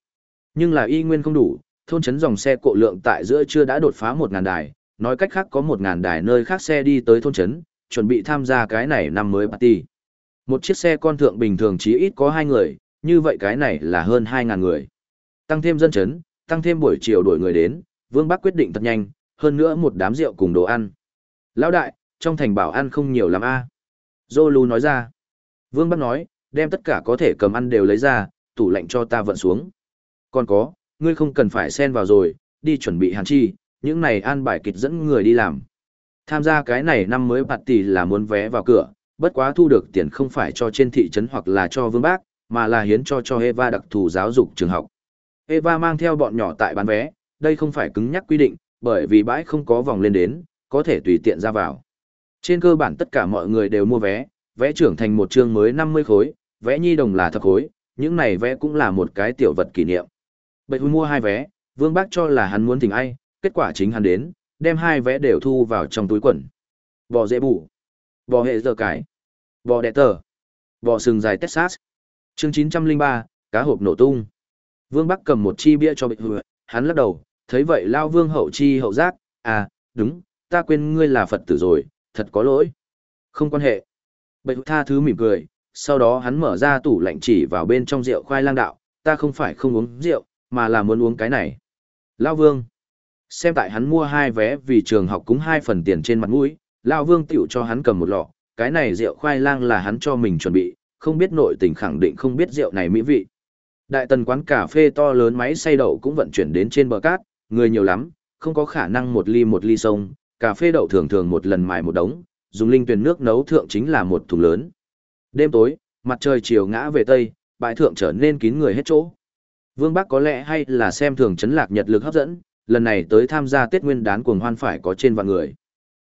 Nhưng là y nguyên không đủ, thôn chấn dòng xe cộ lượng tại giữa chưa đã đột phá 1.000 đài, nói cách khác có một ngàn đài nơi khác xe đi tới thôn chấn, chuẩn bị tham gia cái này năm mới party. Một chiếc xe con thượng bình thường chí ít có hai người, như vậy cái này là hơn hai ngàn người. Tăng thêm dân chấn, tăng thêm buổi chiều đuổi người đến, Vương Bắc quyết định thật nhanh, hơn nữa một đám rượu cùng đồ ăn. Lão đại, trong thành bảo ăn không nhiều lắm a. À. Zolu nói ra. Vương Bắc nói, đem tất cả có thể cầm ăn đều lấy ra, tủ lạnh cho ta vận xuống. Còn có, ngươi không cần phải xen vào rồi, đi chuẩn bị hàn chi, những này an bài kịch dẫn người đi làm. Tham gia cái này năm mới bạt tỷ là muốn vé vào cửa, bất quá thu được tiền không phải cho trên thị trấn hoặc là cho vương bác, mà là hiến cho cho Eva đặc thù giáo dục trường học. Eva mang theo bọn nhỏ tại bán vé, đây không phải cứng nhắc quy định, bởi vì bãi không có vòng lên đến, có thể tùy tiện ra vào. Trên cơ bản tất cả mọi người đều mua vé, vé trưởng thành một chương mới 50 khối, vé nhi đồng là thập khối, những này vé cũng là một cái tiểu vật kỷ niệm. Bệ Huy mua hai vé, Vương Bác cho là hắn muốn thỉnh ai, kết quả chính hắn đến, đem hai vé đều thu vào trong túi quần. Bò dễ bù, bò hệ giờ cải, bò đẻ tờ, bò sừng dài Texas. Chương 903, cá hộp nổ tung. Vương Bắc cầm một chi bia cho bệnh Huy, hắn lắc đầu, thấy vậy lao Vương hậu chi hậu giác, à, đúng, ta quên ngươi là Phật tử rồi, thật có lỗi. Không quan hệ. Bạch tha thứ mỉm cười, sau đó hắn mở ra tủ lạnh chỉ vào bên trong rượu khoai lang đạo, ta không phải không uống rượu, mà là muốn uống cái này. Lao Vương. Xem tại hắn mua hai vé vì trường học cúng hai phần tiền trên mặt mũi, Lao Vương tiểu cho hắn cầm một lọ, cái này rượu khoai lang là hắn cho mình chuẩn bị, không biết nội tình khẳng định không biết rượu này mỹ vị. Đại tần quán cà phê to lớn máy xay đậu cũng vận chuyển đến trên bờ cát, người nhiều lắm, không có khả năng một ly một ly sông, cà phê đậu thường thường một lần mài một đống, dùng linh tuyển nước nấu thượng chính là một thùng lớn. Đêm tối, mặt trời chiều ngã về tây, bãi thượng trở nên kín người hết chỗ. Vương Bắc có lẽ hay là xem thường chấn lạc nhật lực hấp dẫn, lần này tới tham gia Tết Nguyên đán cuồng hoan phải có trên vạn người.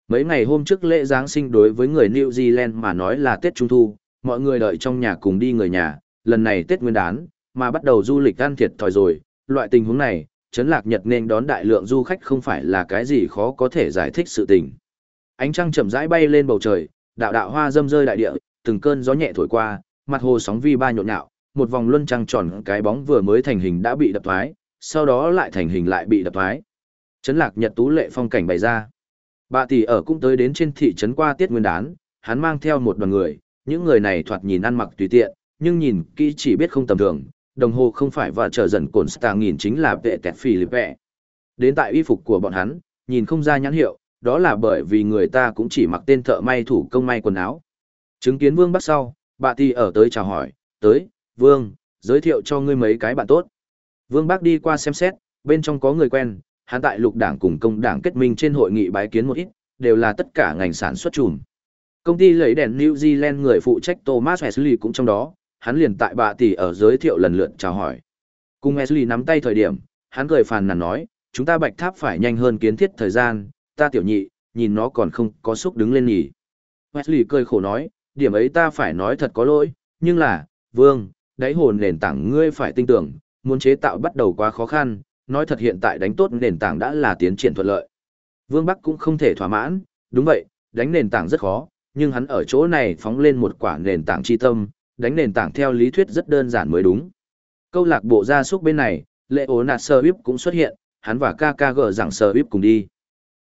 Mấy ngày hôm trước lễ Giáng sinh đối với người New Zealand mà nói là Tết Trung Thu, mọi người đợi trong nhà cùng đi người nhà, lần này Tết Nguyên đán, mà bắt đầu du lịch ăn thiệt thòi rồi, loại tình huống này, chấn lạc nhật nên đón đại lượng du khách không phải là cái gì khó có thể giải thích sự tình. Ánh trăng chậm rãi bay lên bầu trời, đạo đạo hoa dâm rơi đại địa, từng cơn gió nhẹ thổi qua, mặt hồ sóng vi ba nhộn nhạo, một vòng luân trăng tròn cái bóng vừa mới thành hình đã bị đập thoái, sau đó lại thành hình lại bị đập thoái. Trấn lạc nhật tú lệ phong cảnh bày ra. Bà tỷ ở cũng tới đến trên thị trấn qua tiết nguyên đán, hắn mang theo một đoàn người, những người này thoạt nhìn ăn mặc tùy tiện, nhưng nhìn kỹ chỉ biết không tầm thường, đồng hồ không phải và trở dần cồn star nghìn chính là vệ tẹt phì lịp vẹ. Đến tại y phục của bọn hắn, nhìn không ra nhãn hiệu, đó là bởi vì người ta cũng chỉ mặc tên thợ may thủ công may quần áo. Chứng kiến Vương bắt sau, bà tỷ ở tới chào hỏi, tới, Vương, giới thiệu cho ngươi mấy cái bạn tốt. Vương bác đi qua xem xét, bên trong có người quen, hắn tại lục đảng cùng công đảng kết minh trên hội nghị bái kiến một ít, đều là tất cả ngành sản xuất chùm. Công ty lấy đèn New Zealand người phụ trách Thomas Wesley cũng trong đó, hắn liền tại bà tỷ ở giới thiệu lần lượt chào hỏi. Cùng Wesley nắm tay thời điểm, hắn cười phàn nàn nói, chúng ta bạch tháp phải nhanh hơn kiến thiết thời gian, ta tiểu nhị, nhìn nó còn không có xúc đứng lên nhỉ. Wesley cười khổ nói, điểm ấy ta phải nói thật có lỗi, nhưng là, vương, đáy hồn nền tảng ngươi phải tin tưởng, muốn chế tạo bắt đầu quá khó khăn, nói thật hiện tại đánh tốt nền tảng đã là tiến triển thuận lợi. Vương Bắc cũng không thể thỏa mãn, đúng vậy, đánh nền tảng rất khó, nhưng hắn ở chỗ này phóng lên một quả nền tảng chi tâm, đánh nền tảng theo lý thuyết rất đơn giản mới đúng. Câu lạc bộ gia súc bên này, lệ ố nạt sơ bíp cũng xuất hiện, hắn và KKG rằng sơ bíp cùng đi.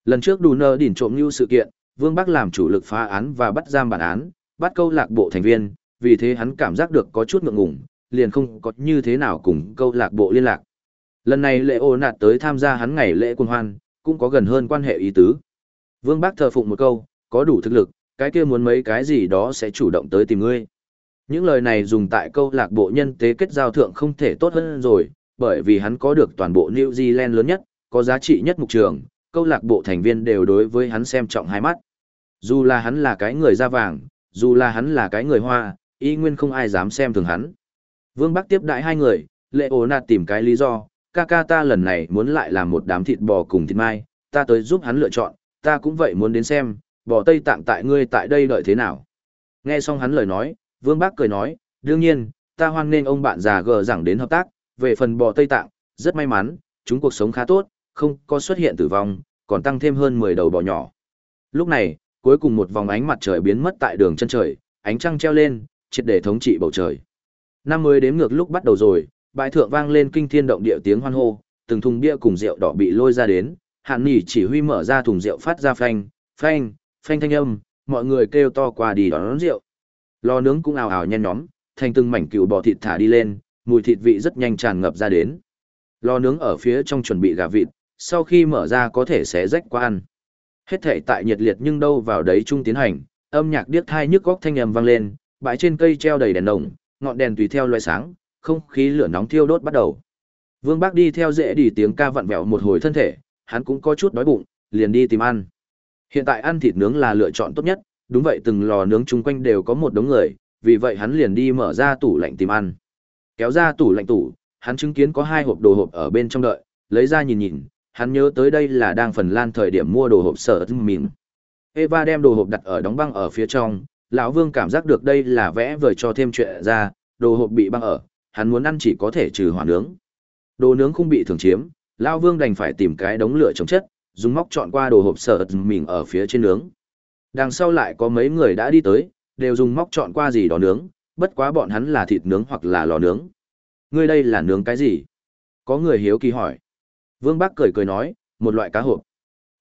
Lần trước đủ nơ đỉnh trộm như sự kiện, Vương Bắc làm chủ lực phá án và bắt giam bản án, bắt câu lạc bộ thành viên, vì thế hắn cảm giác được có chút ngượng ngùng, liền không có như thế nào cùng câu lạc bộ liên lạc. Lần này lệ ô nạt tới tham gia hắn ngày lễ quân hoan, cũng có gần hơn quan hệ ý tứ. Vương Bác thờ phụng một câu, có đủ thực lực, cái kia muốn mấy cái gì đó sẽ chủ động tới tìm ngươi. Những lời này dùng tại câu lạc bộ nhân tế kết giao thượng không thể tốt hơn rồi, bởi vì hắn có được toàn bộ New Zealand lớn nhất, có giá trị nhất mục trường, câu lạc bộ thành viên đều đối với hắn xem trọng hai mắt. Dù là hắn là cái người da vàng, dù là hắn là cái người hoa, y nguyên không ai dám xem thường hắn. Vương Bắc tiếp đại hai người, lệ ổ nạt tìm cái lý do, ca ca ta lần này muốn lại làm một đám thịt bò cùng thịt mai, ta tới giúp hắn lựa chọn, ta cũng vậy muốn đến xem, bò Tây Tạng tại ngươi tại đây đợi thế nào. Nghe xong hắn lời nói, Vương Bác cười nói, đương nhiên, ta hoan nên ông bạn già gờ rằng đến hợp tác, về phần bò Tây Tạng, rất may mắn, chúng cuộc sống khá tốt, không có xuất hiện tử vong, còn tăng thêm hơn 10 đầu bò nhỏ. Lúc này, cuối cùng một vòng ánh mặt trời biến mất tại đường chân trời, ánh trăng treo lên, triệt để thống trị bầu trời. Năm mới đếm ngược lúc bắt đầu rồi, bãi thượng vang lên kinh thiên động địa tiếng hoan hô, từng thùng bia cùng rượu đỏ bị lôi ra đến, hạn nỉ chỉ huy mở ra thùng rượu phát ra phanh, phanh, phanh thanh âm, mọi người kêu to qua đi đón, đón rượu. Lò nướng cũng ào ào nhen nhóm, thành từng mảnh cừu bò thịt thả đi lên, mùi thịt vị rất nhanh tràn ngập ra đến. Lò nướng ở phía trong chuẩn bị gà vịt, sau khi mở ra có thể sẽ rách qua ăn. Hết thể tại nhiệt liệt nhưng đâu vào đấy chung tiến hành, âm nhạc điếc thai nhức góc thanh âm vang lên, Bãi trên cây treo đầy đèn đồng, ngọn đèn tùy theo loại sáng, không khí lửa nóng thiêu đốt bắt đầu. Vương Bác đi theo dễ đi tiếng ca vặn vẹo một hồi thân thể, hắn cũng có chút đói bụng, liền đi tìm ăn. Hiện tại ăn thịt nướng là lựa chọn tốt nhất, đúng vậy từng lò nướng chung quanh đều có một đống người, vì vậy hắn liền đi mở ra tủ lạnh tìm ăn. Kéo ra tủ lạnh tủ, hắn chứng kiến có hai hộp đồ hộp ở bên trong đợi, lấy ra nhìn nhìn, hắn nhớ tới đây là đang phần lan thời điểm mua đồ hộp sở mình. Eva đem đồ hộp đặt ở đóng băng ở phía trong, lão Vương cảm giác được đây là vẽ vời cho thêm chuyện ra, đồ hộp bị băng ở, hắn muốn ăn chỉ có thể trừ hỏa nướng. Đồ nướng không bị thường chiếm, lão Vương đành phải tìm cái đống lửa chống chất, dùng móc chọn qua đồ hộp sợ mình ở phía trên nướng. Đằng sau lại có mấy người đã đi tới, đều dùng móc chọn qua gì đó nướng, bất quá bọn hắn là thịt nướng hoặc là lò nướng. Ngươi đây là nướng cái gì? Có người hiếu kỳ hỏi. Vương bác cười cười nói, một loại cá hộp.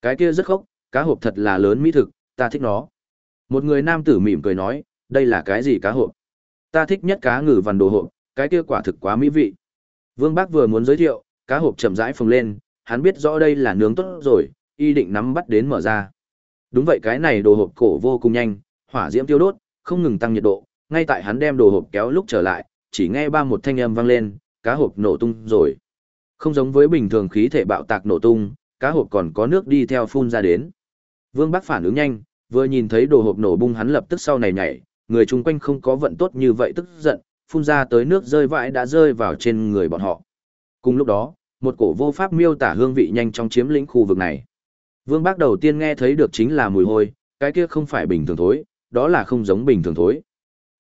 Cái kia rất khốc, cá hộp thật là lớn mỹ thực, ta thích nó. Một người nam tử mỉm cười nói, đây là cái gì cá hộp? Ta thích nhất cá ngừ vằn đồ hộp, cái kia quả thực quá mỹ vị. Vương Bác vừa muốn giới thiệu, cá hộp chậm rãi phồng lên, hắn biết rõ đây là nướng tốt rồi, y định nắm bắt đến mở ra. Đúng vậy cái này đồ hộp cổ vô cùng nhanh, hỏa diễm tiêu đốt, không ngừng tăng nhiệt độ, ngay tại hắn đem đồ hộp kéo lúc trở lại, chỉ nghe ba một thanh âm vang lên, cá hộp nổ tung rồi. Không giống với bình thường khí thể bạo tạc nổ tung, cá hộp còn có nước đi theo phun ra đến. Vương Bắc phản ứng nhanh, vừa nhìn thấy đồ hộp nổ bung hắn lập tức sau này nhảy, người chung quanh không có vận tốt như vậy tức giận, phun ra tới nước rơi vãi đã rơi vào trên người bọn họ. Cùng lúc đó, một cổ vô pháp miêu tả hương vị nhanh chóng chiếm lĩnh khu vực này. Vương Bác đầu tiên nghe thấy được chính là mùi hôi, cái kia không phải bình thường thối, đó là không giống bình thường thối.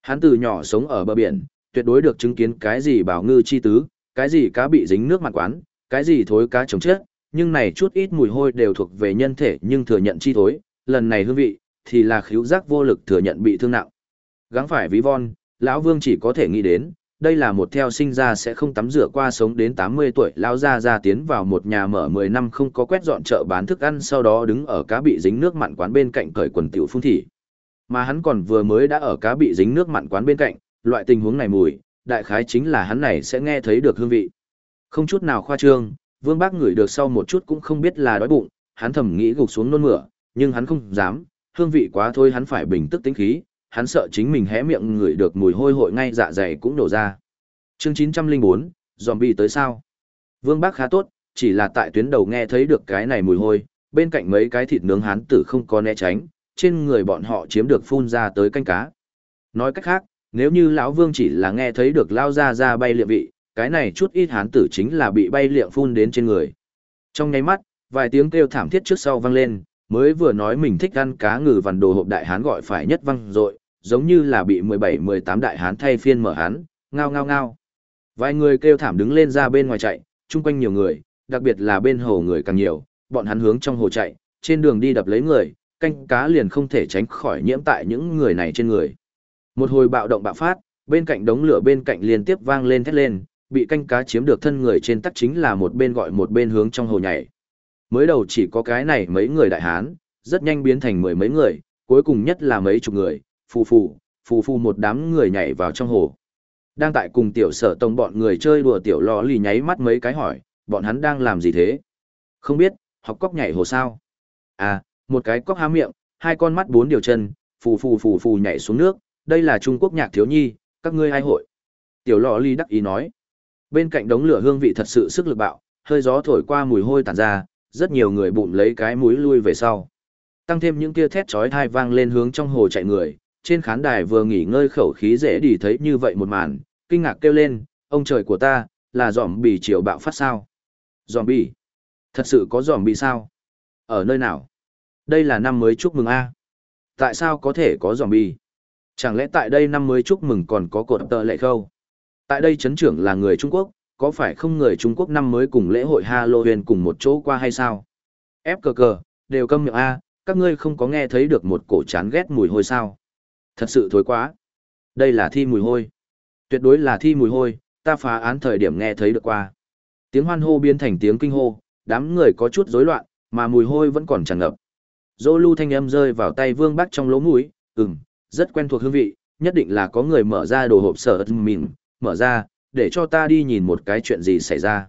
Hắn từ nhỏ sống ở bờ biển, tuyệt đối được chứng kiến cái gì bảo ngư chi tứ, cái gì cá bị dính nước mặt quán, cái gì thối cá chống chết, nhưng này chút ít mùi hôi đều thuộc về nhân thể nhưng thừa nhận chi thối, lần này hương vị, thì là khiếu giác vô lực thừa nhận bị thương nặng. Gắng phải ví von, lão Vương chỉ có thể nghĩ đến, đây là một theo sinh ra sẽ không tắm rửa qua sống đến 80 tuổi lão gia gia tiến vào một nhà mở 10 năm không có quét dọn chợ bán thức ăn sau đó đứng ở cá bị dính nước mặn quán bên cạnh cởi quần tiểu phun thỉ. Mà hắn còn vừa mới đã ở cá bị dính nước mặn quán bên cạnh, loại tình huống này mùi, đại khái chính là hắn này sẽ nghe thấy được hương vị. Không chút nào khoa trương, Vương Bác ngửi được sau một chút cũng không biết là đói bụng, hắn thầm nghĩ gục xuống nôn mửa, nhưng hắn không dám, hương vị quá thôi hắn phải bình tức tính khí, hắn sợ chính mình hé miệng ngửi được mùi hôi hội ngay dạ dày cũng đổ ra. Chương 904, zombie tới sao? Vương Bác khá tốt, chỉ là tại tuyến đầu nghe thấy được cái này mùi hôi, bên cạnh mấy cái thịt nướng hán tử không có né tránh, trên người bọn họ chiếm được phun ra tới canh cá. Nói cách khác, nếu như lão Vương chỉ là nghe thấy được lao ra ra bay liệm vị, cái này chút ít hán tử chính là bị bay liệm phun đến trên người. Trong nháy mắt, vài tiếng kêu thảm thiết trước sau vang lên, mới vừa nói mình thích ăn cá ngừ vằn đồ hộp đại hán gọi phải nhất văng rồi, giống như là bị 17-18 đại hán thay phiên mở hán, ngao ngao ngao. Vài người kêu thảm đứng lên ra bên ngoài chạy, chung quanh nhiều người, đặc biệt là bên hồ người càng nhiều, bọn hắn hướng trong hồ chạy, trên đường đi đập lấy người, canh cá liền không thể tránh khỏi nhiễm tại những người này trên người. Một hồi bạo động bạo phát, bên cạnh đống lửa bên cạnh liên tiếp vang lên thét lên, bị canh cá chiếm được thân người trên tắc chính là một bên gọi một bên hướng trong hồ nhảy. Mới đầu chỉ có cái này mấy người đại hán, rất nhanh biến thành mười mấy người, cuối cùng nhất là mấy chục người, phù phù, phù phù một đám người nhảy vào trong hồ. Đang tại cùng tiểu sở tông bọn người chơi đùa tiểu lò lì nháy mắt mấy cái hỏi, bọn hắn đang làm gì thế? Không biết, học cóc nhảy hồ sao? À, một cái cóc há miệng, hai con mắt bốn điều chân, phù phù phù phù nhảy xuống nước, đây là Trung Quốc nhạc thiếu nhi, các ngươi ai hội? Tiểu lò lì đắc ý nói. Bên cạnh đống lửa hương vị thật sự sức lực bạo, hơi gió thổi qua mùi hôi tản ra, rất nhiều người bụng lấy cái mũi lui về sau. Tăng thêm những kia thét chói tai vang lên hướng trong hồ chạy người, trên khán đài vừa nghỉ ngơi khẩu khí dễ đi thấy như vậy một màn, kinh ngạc kêu lên, ông trời của ta, là giòm bì chiều bạo phát sao? Giòm bì? Thật sự có giòm bì sao? Ở nơi nào? Đây là năm mới chúc mừng a. Tại sao có thể có giòm bì? Chẳng lẽ tại đây năm mới chúc mừng còn có cột tờ lệ khâu? Tại đây chấn trưởng là người Trung Quốc, có phải không người Trung Quốc năm mới cùng lễ hội Halloween cùng một chỗ qua hay sao? Ép cờ cờ, đều câm miệng A, các ngươi không có nghe thấy được một cổ chán ghét mùi hôi sao? Thật sự thối quá. Đây là thi mùi hôi. Tuyệt đối là thi mùi hôi, ta phá án thời điểm nghe thấy được qua. Tiếng hoan hô biến thành tiếng kinh hô, đám người có chút rối loạn, mà mùi hôi vẫn còn tràn ngập. Dô lưu thanh âm rơi vào tay vương bác trong lỗ mũi, ừm, rất quen thuộc hương vị, nhất định là có người mở ra đồ hộp sở mình, mở ra, để cho ta đi nhìn một cái chuyện gì xảy ra.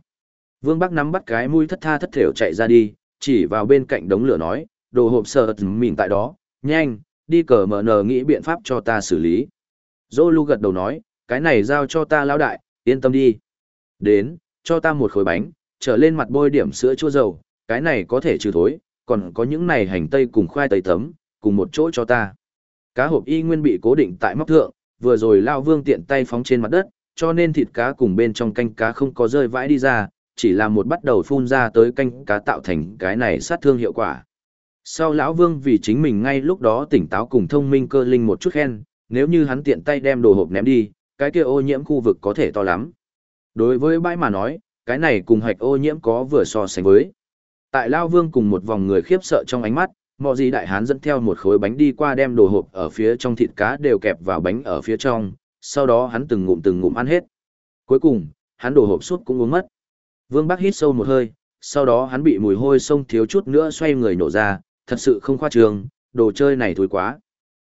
Vương Bắc nắm bắt cái mũi thất tha thất thểu chạy ra đi, chỉ vào bên cạnh đống lửa nói, đồ hộp sở mình tại đó, nhanh, đi cờ mở nờ nghĩ biện pháp cho ta xử lý. Dô lưu gật đầu nói, cái này giao cho ta lão đại, yên tâm đi. Đến, cho ta một khối bánh, trở lên mặt bôi điểm sữa chua dầu, cái này có thể trừ thối, còn có những này hành tây cùng khoai tây tấm, cùng một chỗ cho ta. Cá hộp y nguyên bị cố định tại móc thượng, vừa rồi Lao Vương tiện tay phóng trên mặt đất, cho nên thịt cá cùng bên trong canh cá không có rơi vãi đi ra, chỉ là một bắt đầu phun ra tới canh cá tạo thành cái này sát thương hiệu quả. Sau lão Vương vì chính mình ngay lúc đó tỉnh táo cùng thông minh cơ linh một chút khen, nếu như hắn tiện tay đem đồ hộp ném đi, cái kia ô nhiễm khu vực có thể to lắm. Đối với bãi mà nói, cái này cùng hạch ô nhiễm có vừa so sánh với. Tại Lao Vương cùng một vòng người khiếp sợ trong ánh mắt, mọi gì đại hán dẫn theo một khối bánh đi qua đem đồ hộp ở phía trong thịt cá đều kẹp vào bánh ở phía trong, sau đó hắn từng ngụm từng ngụm ăn hết. Cuối cùng, hắn đồ hộp suốt cũng uống mất. Vương Bắc hít sâu một hơi, sau đó hắn bị mùi hôi sông thiếu chút nữa xoay người nổ ra, thật sự không khoa trương, đồ chơi này thối quá.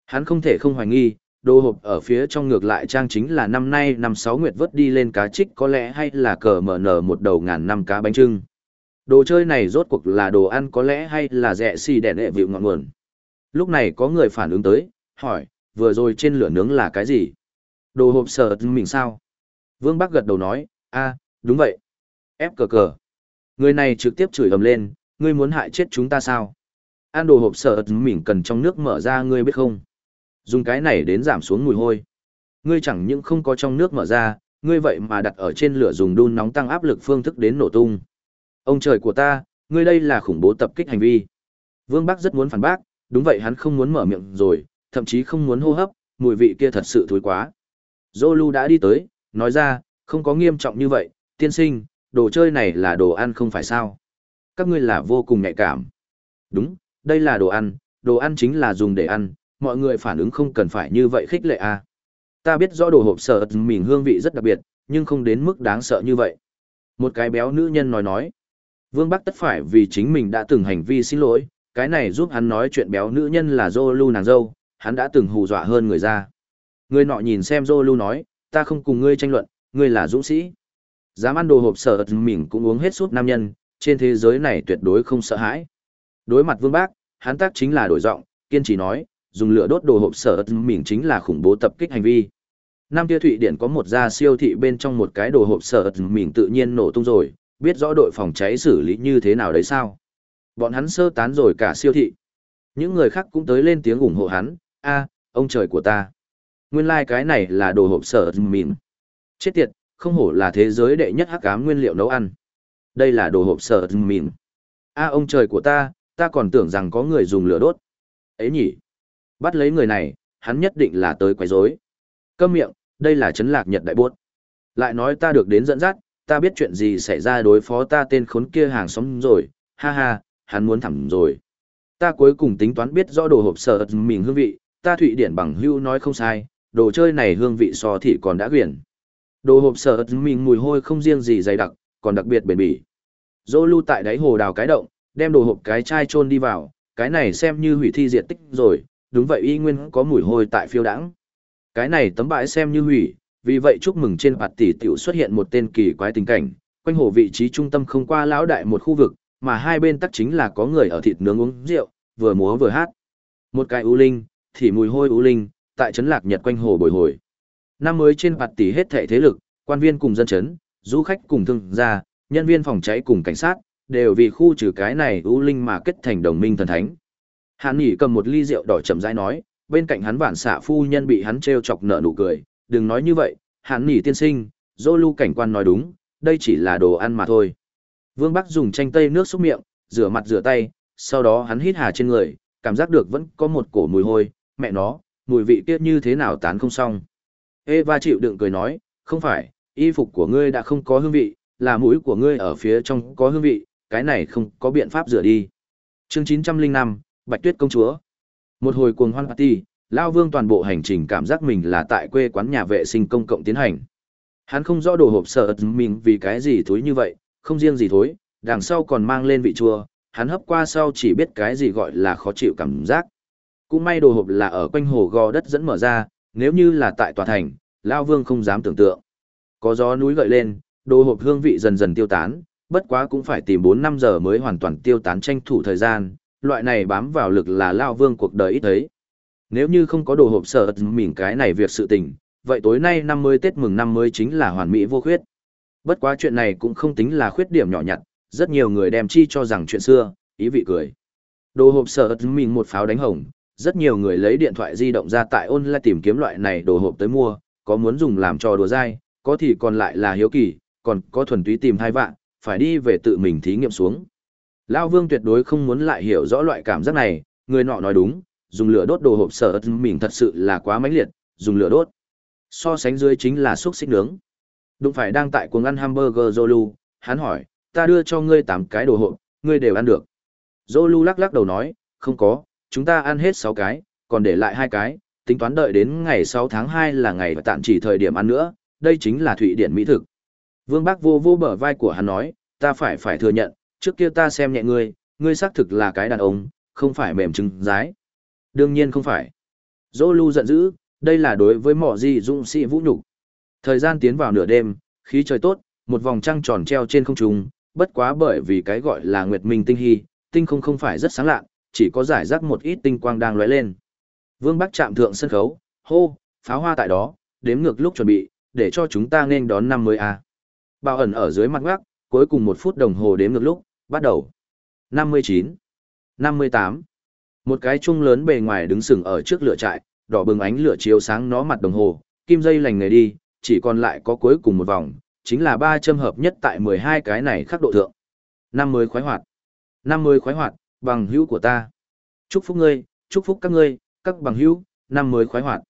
Hắn không thể không hoài nghi, đồ hộp ở phía trong ngược lại trang chính là năm nay năm sáu nguyệt vớt đi lên cá trích có lẽ hay là cờ mở nở một đầu ngàn năm cá bánh trưng. Đồ chơi này rốt cuộc là đồ ăn có lẽ hay là rẻ xì đẻ đệ vịu ngọn nguồn. Lúc này có người phản ứng tới, hỏi, vừa rồi trên lửa nướng là cái gì? Đồ hộp sở mình sao? Vương Bắc gật đầu nói, a đúng vậy. Ép cờ cờ. Người này trực tiếp chửi ầm lên, ngươi muốn hại chết chúng ta sao? Ăn đồ hộp sở mình cần trong nước mở ra ngươi biết không? Dùng cái này đến giảm xuống mùi hôi. Ngươi chẳng những không có trong nước mở ra, ngươi vậy mà đặt ở trên lửa dùng đun nóng tăng áp lực phương thức đến nổ tung. Ông trời của ta, ngươi đây là khủng bố tập kích hành vi. Vương Bắc rất muốn phản bác, đúng vậy hắn không muốn mở miệng rồi, thậm chí không muốn hô hấp, mùi vị kia thật sự thối quá. Zolu đã đi tới, nói ra, không có nghiêm trọng như vậy, tiên sinh, đồ chơi này là đồ ăn không phải sao. Các ngươi là vô cùng nhạy cảm. Đúng, đây là đồ ăn, đồ ăn chính là dùng để ăn, mọi người phản ứng không cần phải như vậy khích lệ à. Ta biết rõ đồ hộp sở mình hương vị rất đặc biệt, nhưng không đến mức đáng sợ như vậy. Một cái béo nữ nhân nói nói. Vương Bắc tất phải vì chính mình đã từng hành vi xin lỗi, cái này giúp hắn nói chuyện béo nữ nhân là Zolu nàng dâu, hắn đã từng hù dọa hơn người ra. Người nọ nhìn xem Zolu nói, ta không cùng ngươi tranh luận, ngươi là dũng sĩ. Dám ăn đồ hộp sở mình cũng uống hết suốt nam nhân, trên thế giới này tuyệt đối không sợ hãi. Đối mặt Vương Bác, hắn tác chính là đổi giọng, kiên trì nói, dùng lửa đốt đồ hộp sở mình chính là khủng bố tập kích hành vi. Nam kia Thụy Điển có một gia siêu thị bên trong một cái đồ hộp sở mình tự nhiên nổ tung rồi, biết rõ đội phòng cháy xử lý như thế nào đấy sao. Bọn hắn sơ tán rồi cả siêu thị. Những người khác cũng tới lên tiếng ủng hộ hắn, a ông trời của ta. Nguyên lai like cái này là đồ hộp sở mìn Chết tiệt, không hổ là thế giới đệ nhất hắc ám nguyên liệu nấu ăn. Đây là đồ hộp sở mìn a ông trời của ta, ta còn tưởng rằng có người dùng lửa đốt. Ấy nhỉ. Bắt lấy người này, hắn nhất định là tới quấy rối. Câm miệng, đây là chấn lạc nhật đại buốt. Lại nói ta được đến dẫn dắt, ta biết chuyện gì xảy ra đối phó ta tên khốn kia hàng xóm rồi, ha ha, hắn muốn thẳng rồi. Ta cuối cùng tính toán biết rõ đồ hộp sở mình hương vị, ta thụy điển bằng hưu nói không sai, đồ chơi này hương vị so thị còn đã quyển. Đồ hộp sở mình mùi hôi không riêng gì dày đặc, còn đặc biệt bền bỉ. Dô lưu tại đáy hồ đào cái động, đem đồ hộp cái chai chôn đi vào, cái này xem như hủy thi diệt tích rồi, đúng vậy y nguyên có mùi hôi tại phiêu đãng. Cái này tấm bãi xem như hủy, vì vậy chúc mừng trên bạt tỷ tiểu xuất hiện một tên kỳ quái tình cảnh, quanh hồ vị trí trung tâm không qua lão đại một khu vực, mà hai bên tắc chính là có người ở thịt nướng uống rượu, vừa múa vừa hát. Một cái ưu linh, thì mùi hôi ưu linh, tại trấn lạc nhật quanh hồ bồi hồi. Năm mới trên mặt tỷ hết thảy thế lực, quan viên cùng dân chấn, du khách cùng thương gia, nhân viên phòng cháy cùng cảnh sát, đều vì khu trừ cái này u linh mà kết thành đồng minh thần thánh. Hàn Nghị cầm một ly rượu đỏ chậm rãi nói, bên cạnh hắn vạn xạ phu nhân bị hắn trêu chọc nở nụ cười, đừng nói như vậy, Hàn Nghị tiên sinh, dô lưu cảnh quan nói đúng, đây chỉ là đồ ăn mà thôi. Vương Bắc dùng chanh tây nước xúc miệng, rửa mặt rửa tay, sau đó hắn hít hà trên người, cảm giác được vẫn có một cổ mùi hôi, mẹ nó, mùi vị kia như thế nào tán không xong. Eva chịu đựng cười nói, không phải, y phục của ngươi đã không có hương vị, là mũi của ngươi ở phía trong có hương vị, cái này không có biện pháp rửa đi. Chương 905, Bạch Tuyết công chúa. Một hồi cuồng hoan party, Lao Vương toàn bộ hành trình cảm giác mình là tại quê quán nhà vệ sinh công cộng tiến hành. Hắn không rõ đồ hộp sợ mình vì cái gì thối như vậy, không riêng gì thối, đằng sau còn mang lên vị chua, hắn hấp qua sau chỉ biết cái gì gọi là khó chịu cảm giác. Cũng may đồ hộp là ở quanh hồ gò đất dẫn mở ra, nếu như là tại tòa thành, Lao Vương không dám tưởng tượng. Có gió núi gợi lên, đồ hộp hương vị dần dần tiêu tán, bất quá cũng phải tìm 4-5 giờ mới hoàn toàn tiêu tán tranh thủ thời gian, loại này bám vào lực là Lao Vương cuộc đời ít thấy. Nếu như không có đồ hộp sợ mình cái này việc sự tình, vậy tối nay năm mươi Tết mừng năm mới chính là hoàn mỹ vô khuyết. Bất quá chuyện này cũng không tính là khuyết điểm nhỏ nhặt, rất nhiều người đem chi cho rằng chuyện xưa, ý vị cười. Đồ hộp sợ mình một pháo đánh hồng, rất nhiều người lấy điện thoại di động ra tại online tìm kiếm loại này đồ hộp tới mua, có muốn dùng làm trò đùa dai, có thì còn lại là hiếu kỳ, còn có thuần túy tìm hai vạn, phải đi về tự mình thí nghiệm xuống. Lao Vương tuyệt đối không muốn lại hiểu rõ loại cảm giác này, người nọ nói đúng, dùng lửa đốt đồ hộp sở mình thật sự là quá mãnh liệt, dùng lửa đốt. So sánh dưới chính là xúc xích nướng. Đụng phải đang tại cuồng ăn hamburger Zolu, hắn hỏi, ta đưa cho ngươi 8 cái đồ hộp, ngươi đều ăn được. Zolu lắc lắc đầu nói, không có, chúng ta ăn hết 6 cái, còn để lại hai cái, tính toán đợi đến ngày 6 tháng 2 là ngày tạm chỉ thời điểm ăn nữa, đây chính là Thụy Điển Mỹ thực. Vương Bác vô vô bờ vai của hắn nói, ta phải phải thừa nhận, trước kia ta xem nhẹ ngươi, ngươi xác thực là cái đàn ông, không phải mềm trứng rái. Đương nhiên không phải. Zolu giận dữ, đây là đối với mỏ gì dũng sĩ vũ nhục. Thời gian tiến vào nửa đêm, khí trời tốt, một vòng trăng tròn treo trên không trung, bất quá bởi vì cái gọi là nguyệt minh tinh hy, tinh không không phải rất sáng lạ, chỉ có giải rác một ít tinh quang đang lóe lên. Vương Bắc chạm thượng sân khấu, hô, pháo hoa tại đó, đếm ngược lúc chuẩn bị, để cho chúng ta nên đón năm mới à. a. Bao ẩn ở dưới mặt gác, cuối cùng một phút đồng hồ đếm ngược lúc, bắt đầu. 59, 58. Một cái chung lớn bề ngoài đứng sừng ở trước lửa trại, đỏ bừng ánh lửa chiếu sáng nó mặt đồng hồ, kim dây lành người đi, chỉ còn lại có cuối cùng một vòng, chính là ba châm hợp nhất tại 12 cái này khắc độ thượng. Năm mới khoái hoạt. Năm mới khoái hoạt, bằng hữu của ta. Chúc phúc ngươi, chúc phúc các ngươi, các bằng hữu, năm mới khoái hoạt.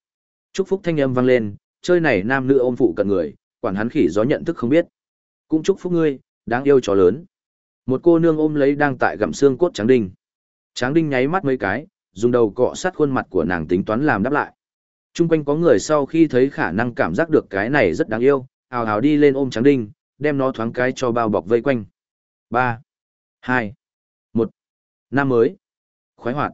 Chúc phúc thanh âm vang lên, chơi này nam nữ ôm phụ cận người, quản hắn khỉ gió nhận thức không biết. Cũng chúc phúc ngươi, đáng yêu chó lớn. Một cô nương ôm lấy đang tại gặm xương cốt Tráng đinh. Tráng đinh nháy mắt mấy cái, dùng đầu cọ sát khuôn mặt của nàng tính toán làm đáp lại. Trung quanh có người sau khi thấy khả năng cảm giác được cái này rất đáng yêu, ào ào đi lên ôm Tráng đinh, đem nó thoáng cái cho bao bọc vây quanh. Ba, hai, một, Năm mới. Khoái hoạt.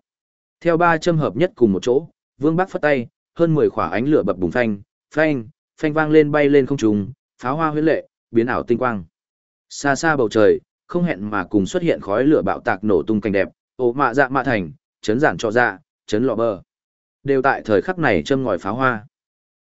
Theo ba châm hợp nhất cùng một chỗ, Vương Bắc phất tay, hơn mười khỏa ánh lửa bập bùng phanh, phanh, phanh vang lên bay lên không trung, pháo hoa huyễn lệ, biến ảo tinh quang. Xa xa bầu trời, không hẹn mà cùng xuất hiện khói lửa bạo tạc nổ tung cảnh đẹp, ồ mạ dạ mạ thành, chấn giản cho dạ, chấn lọ bờ. Đều tại thời khắc này châm ngòi pháo hoa.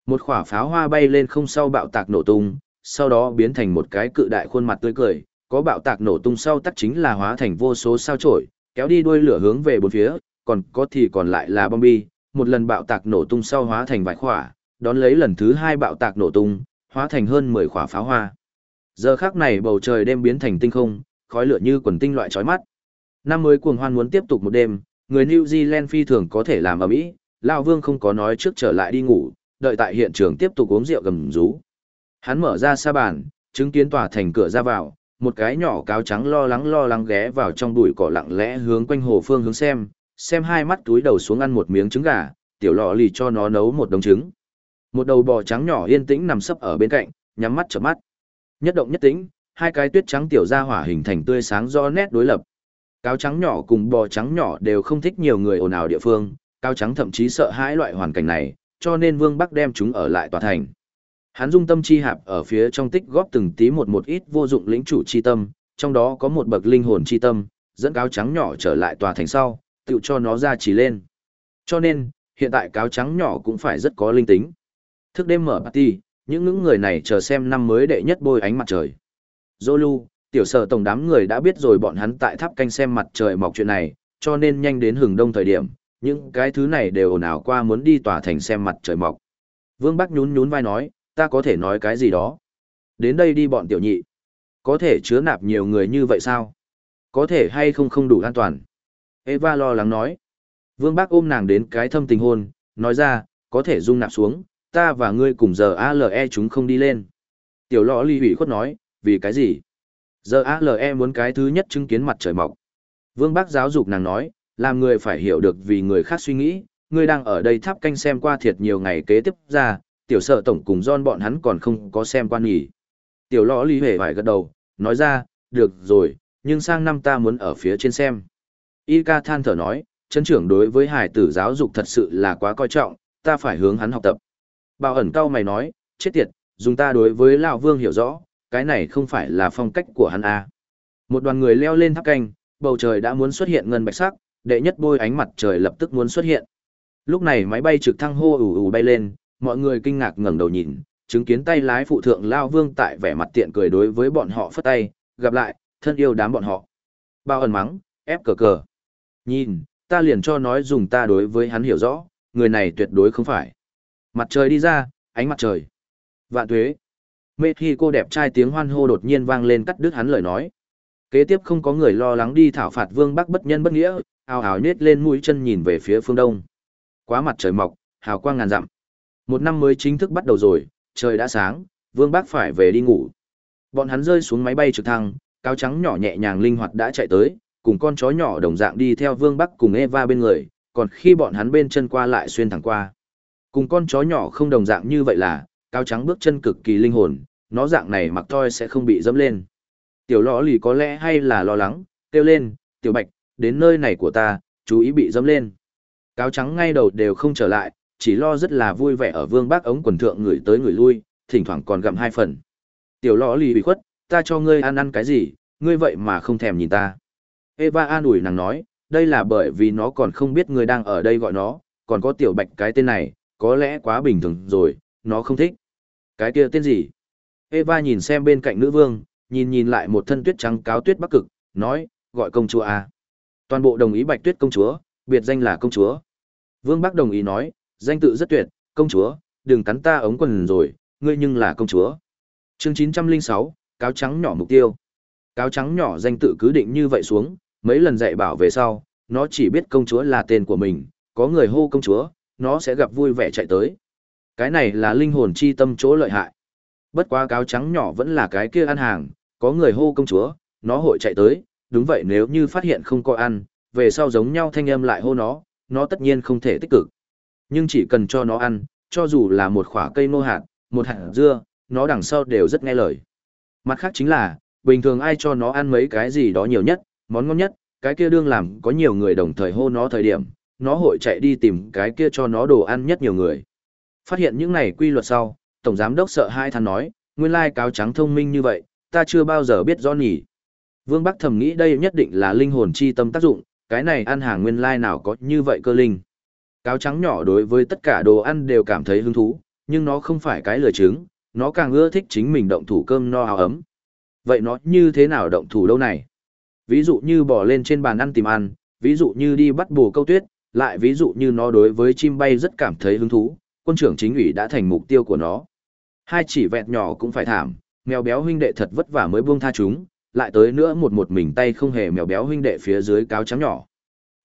Một quả pháo hoa bay lên không sau bạo tạc nổ tung, sau đó biến thành một cái cự đại khuôn mặt tươi cười, có bạo tạc nổ tung sau tắt chính là hóa thành vô số sao chổi, kéo đi đuôi lửa hướng về bốn phía, còn có thì còn lại là bom bi, một lần bạo tạc nổ tung sau hóa thành vài khỏa, đón lấy lần thứ hai bạo tạc nổ tung, hóa thành hơn 10 khỏa pháo hoa. Giờ khắc này bầu trời đêm biến thành tinh không, khói lửa như quần tinh loại chói mắt. Năm mới cuồng hoan muốn tiếp tục một đêm, người New Zealand phi thường có thể làm ở mỹ, Lão Vương không có nói trước trở lại đi ngủ, đợi tại hiện trường tiếp tục uống rượu gầm rú. Hắn mở ra sa bàn, chứng kiến tòa thành cửa ra vào, một cái nhỏ cáo trắng lo lắng lo lắng ghé vào trong bụi cỏ lặng lẽ hướng quanh hồ phương hướng xem, xem hai mắt túi đầu xuống ăn một miếng trứng gà, tiểu lọ lì cho nó nấu một đống trứng. Một đầu bò trắng nhỏ yên tĩnh nằm sấp ở bên cạnh, nhắm mắt chớp mắt. Nhất động nhất tĩnh, hai cái tuyết trắng tiểu ra hỏa hình thành tươi sáng do nét đối lập. Cáo trắng nhỏ cùng bò trắng nhỏ đều không thích nhiều người ồn ào địa phương, cáo trắng thậm chí sợ hãi loại hoàn cảnh này, cho nên Vương Bắc đem chúng ở lại tòa thành. Hắn dung tâm chi hạp ở phía trong tích góp từng tí một một ít vô dụng lĩnh chủ chi tâm, trong đó có một bậc linh hồn chi tâm, dẫn cáo trắng nhỏ trở lại tòa thành sau, tự cho nó ra chỉ lên. Cho nên, hiện tại cáo trắng nhỏ cũng phải rất có linh tính. Thức đêm mở party, những những người này chờ xem năm mới đệ nhất bôi ánh mặt trời. Zolu, tiểu sở tổng đám người đã biết rồi bọn hắn tại tháp canh xem mặt trời mọc chuyện này, cho nên nhanh đến hừng đông thời điểm, những cái thứ này đều ồn ào qua muốn đi tòa thành xem mặt trời mọc. Vương Bắc nhún nhún vai nói, ta có thể nói cái gì đó. Đến đây đi bọn tiểu nhị. Có thể chứa nạp nhiều người như vậy sao? Có thể hay không không đủ an toàn? Eva lo lắng nói. Vương bác ôm nàng đến cái thâm tình hôn, nói ra, có thể dung nạp xuống, ta và ngươi cùng giờ ALE chúng không đi lên. Tiểu lọ ly hủy khuất nói, vì cái gì? Giờ ALE muốn cái thứ nhất chứng kiến mặt trời mọc. Vương bác giáo dục nàng nói, làm người phải hiểu được vì người khác suy nghĩ, ngươi đang ở đây tháp canh xem qua thiệt nhiều ngày kế tiếp ra, tiểu sợ tổng cùng John bọn hắn còn không có xem quan nghỉ. Tiểu lõ ly hề phải gật đầu, nói ra, được rồi, nhưng sang năm ta muốn ở phía trên xem. Y ca than thở nói, chân trưởng đối với hải tử giáo dục thật sự là quá coi trọng, ta phải hướng hắn học tập. Bảo ẩn cao mày nói, chết tiệt, dùng ta đối với Lão Vương hiểu rõ, cái này không phải là phong cách của hắn à. Một đoàn người leo lên tháp canh, bầu trời đã muốn xuất hiện ngân bạch sắc, đệ nhất bôi ánh mặt trời lập tức muốn xuất hiện. Lúc này máy bay trực thăng hô ủ ủ bay lên, mọi người kinh ngạc ngẩng đầu nhìn, chứng kiến tay lái phụ thượng Lao Vương tại vẻ mặt tiện cười đối với bọn họ phất tay, gặp lại, thân yêu đám bọn họ. Bao ẩn mắng, ép cờ cờ. Nhìn, ta liền cho nói dùng ta đối với hắn hiểu rõ, người này tuyệt đối không phải. Mặt trời đi ra, ánh mặt trời. Vạn tuế. Mê khi cô đẹp trai tiếng hoan hô đột nhiên vang lên cắt đứt hắn lời nói. Kế tiếp không có người lo lắng đi thảo phạt vương bắc bất nhân bất nghĩa, ào ào nết lên mũi chân nhìn về phía phương đông. Quá mặt trời mọc, hào quang ngàn dặm. Một năm mới chính thức bắt đầu rồi, trời đã sáng, vương bắc phải về đi ngủ. Bọn hắn rơi xuống máy bay trực thăng, cáo trắng nhỏ nhẹ nhàng linh hoạt đã chạy tới, cùng con chó nhỏ đồng dạng đi theo vương bắc cùng Eva bên người, còn khi bọn hắn bên chân qua lại xuyên thẳng qua. Cùng con chó nhỏ không đồng dạng như vậy là, cáo trắng bước chân cực kỳ linh hồn, nó dạng này mặc toi sẽ không bị dẫm lên. Tiểu lõ lì có lẽ hay là lo lắng, kêu lên, tiểu bạch, đến nơi này của ta, chú ý bị dẫm lên. Cáo trắng ngay đầu đều không trở lại, chỉ lo rất là vui vẻ ở vương bác ống quần thượng người tới người lui, thỉnh thoảng còn gặm hai phần. Tiểu lõ lì bị khuất, ta cho ngươi ăn ăn cái gì, ngươi vậy mà không thèm nhìn ta. Eva an ủi nàng nói, đây là bởi vì nó còn không biết ngươi đang ở đây gọi nó, còn có tiểu bạch cái tên này, có lẽ quá bình thường rồi, nó không thích. Cái kia tên gì? Eva nhìn xem bên cạnh nữ vương, nhìn nhìn lại một thân tuyết trắng cáo tuyết bắc cực, nói, gọi công chúa à. Toàn bộ đồng ý bạch tuyết công chúa, biệt danh là công chúa. Vương Bắc đồng ý nói, danh tự rất tuyệt, công chúa, đừng cắn ta ống quần rồi, ngươi nhưng là công chúa. Chương 906, cáo trắng nhỏ mục tiêu. Cáo trắng nhỏ danh tự cứ định như vậy xuống, mấy lần dạy bảo về sau, nó chỉ biết công chúa là tên của mình, có người hô công chúa, nó sẽ gặp vui vẻ chạy tới. Cái này là linh hồn chi tâm chỗ lợi hại. Bất quá cáo trắng nhỏ vẫn là cái kia ăn hàng, có người hô công chúa, nó hội chạy tới, đúng vậy nếu như phát hiện không có ăn, về sau giống nhau thanh âm lại hô nó, nó tất nhiên không thể tích cực. Nhưng chỉ cần cho nó ăn, cho dù là một quả cây nô hạt, một hạt dưa, nó đằng sau đều rất nghe lời. Mặt khác chính là, bình thường ai cho nó ăn mấy cái gì đó nhiều nhất, món ngon nhất, cái kia đương làm có nhiều người đồng thời hô nó thời điểm, nó hội chạy đi tìm cái kia cho nó đồ ăn nhất nhiều người. Phát hiện những này quy luật sau, Tổng Giám Đốc sợ hai thằng nói, nguyên lai cáo trắng thông minh như vậy, ta chưa bao giờ biết do nhỉ. Vương Bắc thầm nghĩ đây nhất định là linh hồn chi tâm tác dụng, cái này ăn hàng nguyên lai nào có như vậy cơ linh. Cáo trắng nhỏ đối với tất cả đồ ăn đều cảm thấy hứng thú, nhưng nó không phải cái lười trứng, nó càng ưa thích chính mình động thủ cơm no áo ấm. Vậy nó như thế nào động thủ đâu này? Ví dụ như bỏ lên trên bàn ăn tìm ăn, ví dụ như đi bắt bồ câu tuyết, lại ví dụ như nó đối với chim bay rất cảm thấy hứng thú, quân trưởng chính ủy đã thành mục tiêu của nó. Hai chỉ vẹt nhỏ cũng phải thảm, mèo béo huynh đệ thật vất vả mới buông tha chúng, lại tới nữa một một mình tay không hề mèo béo huynh đệ phía dưới cáo trắng nhỏ.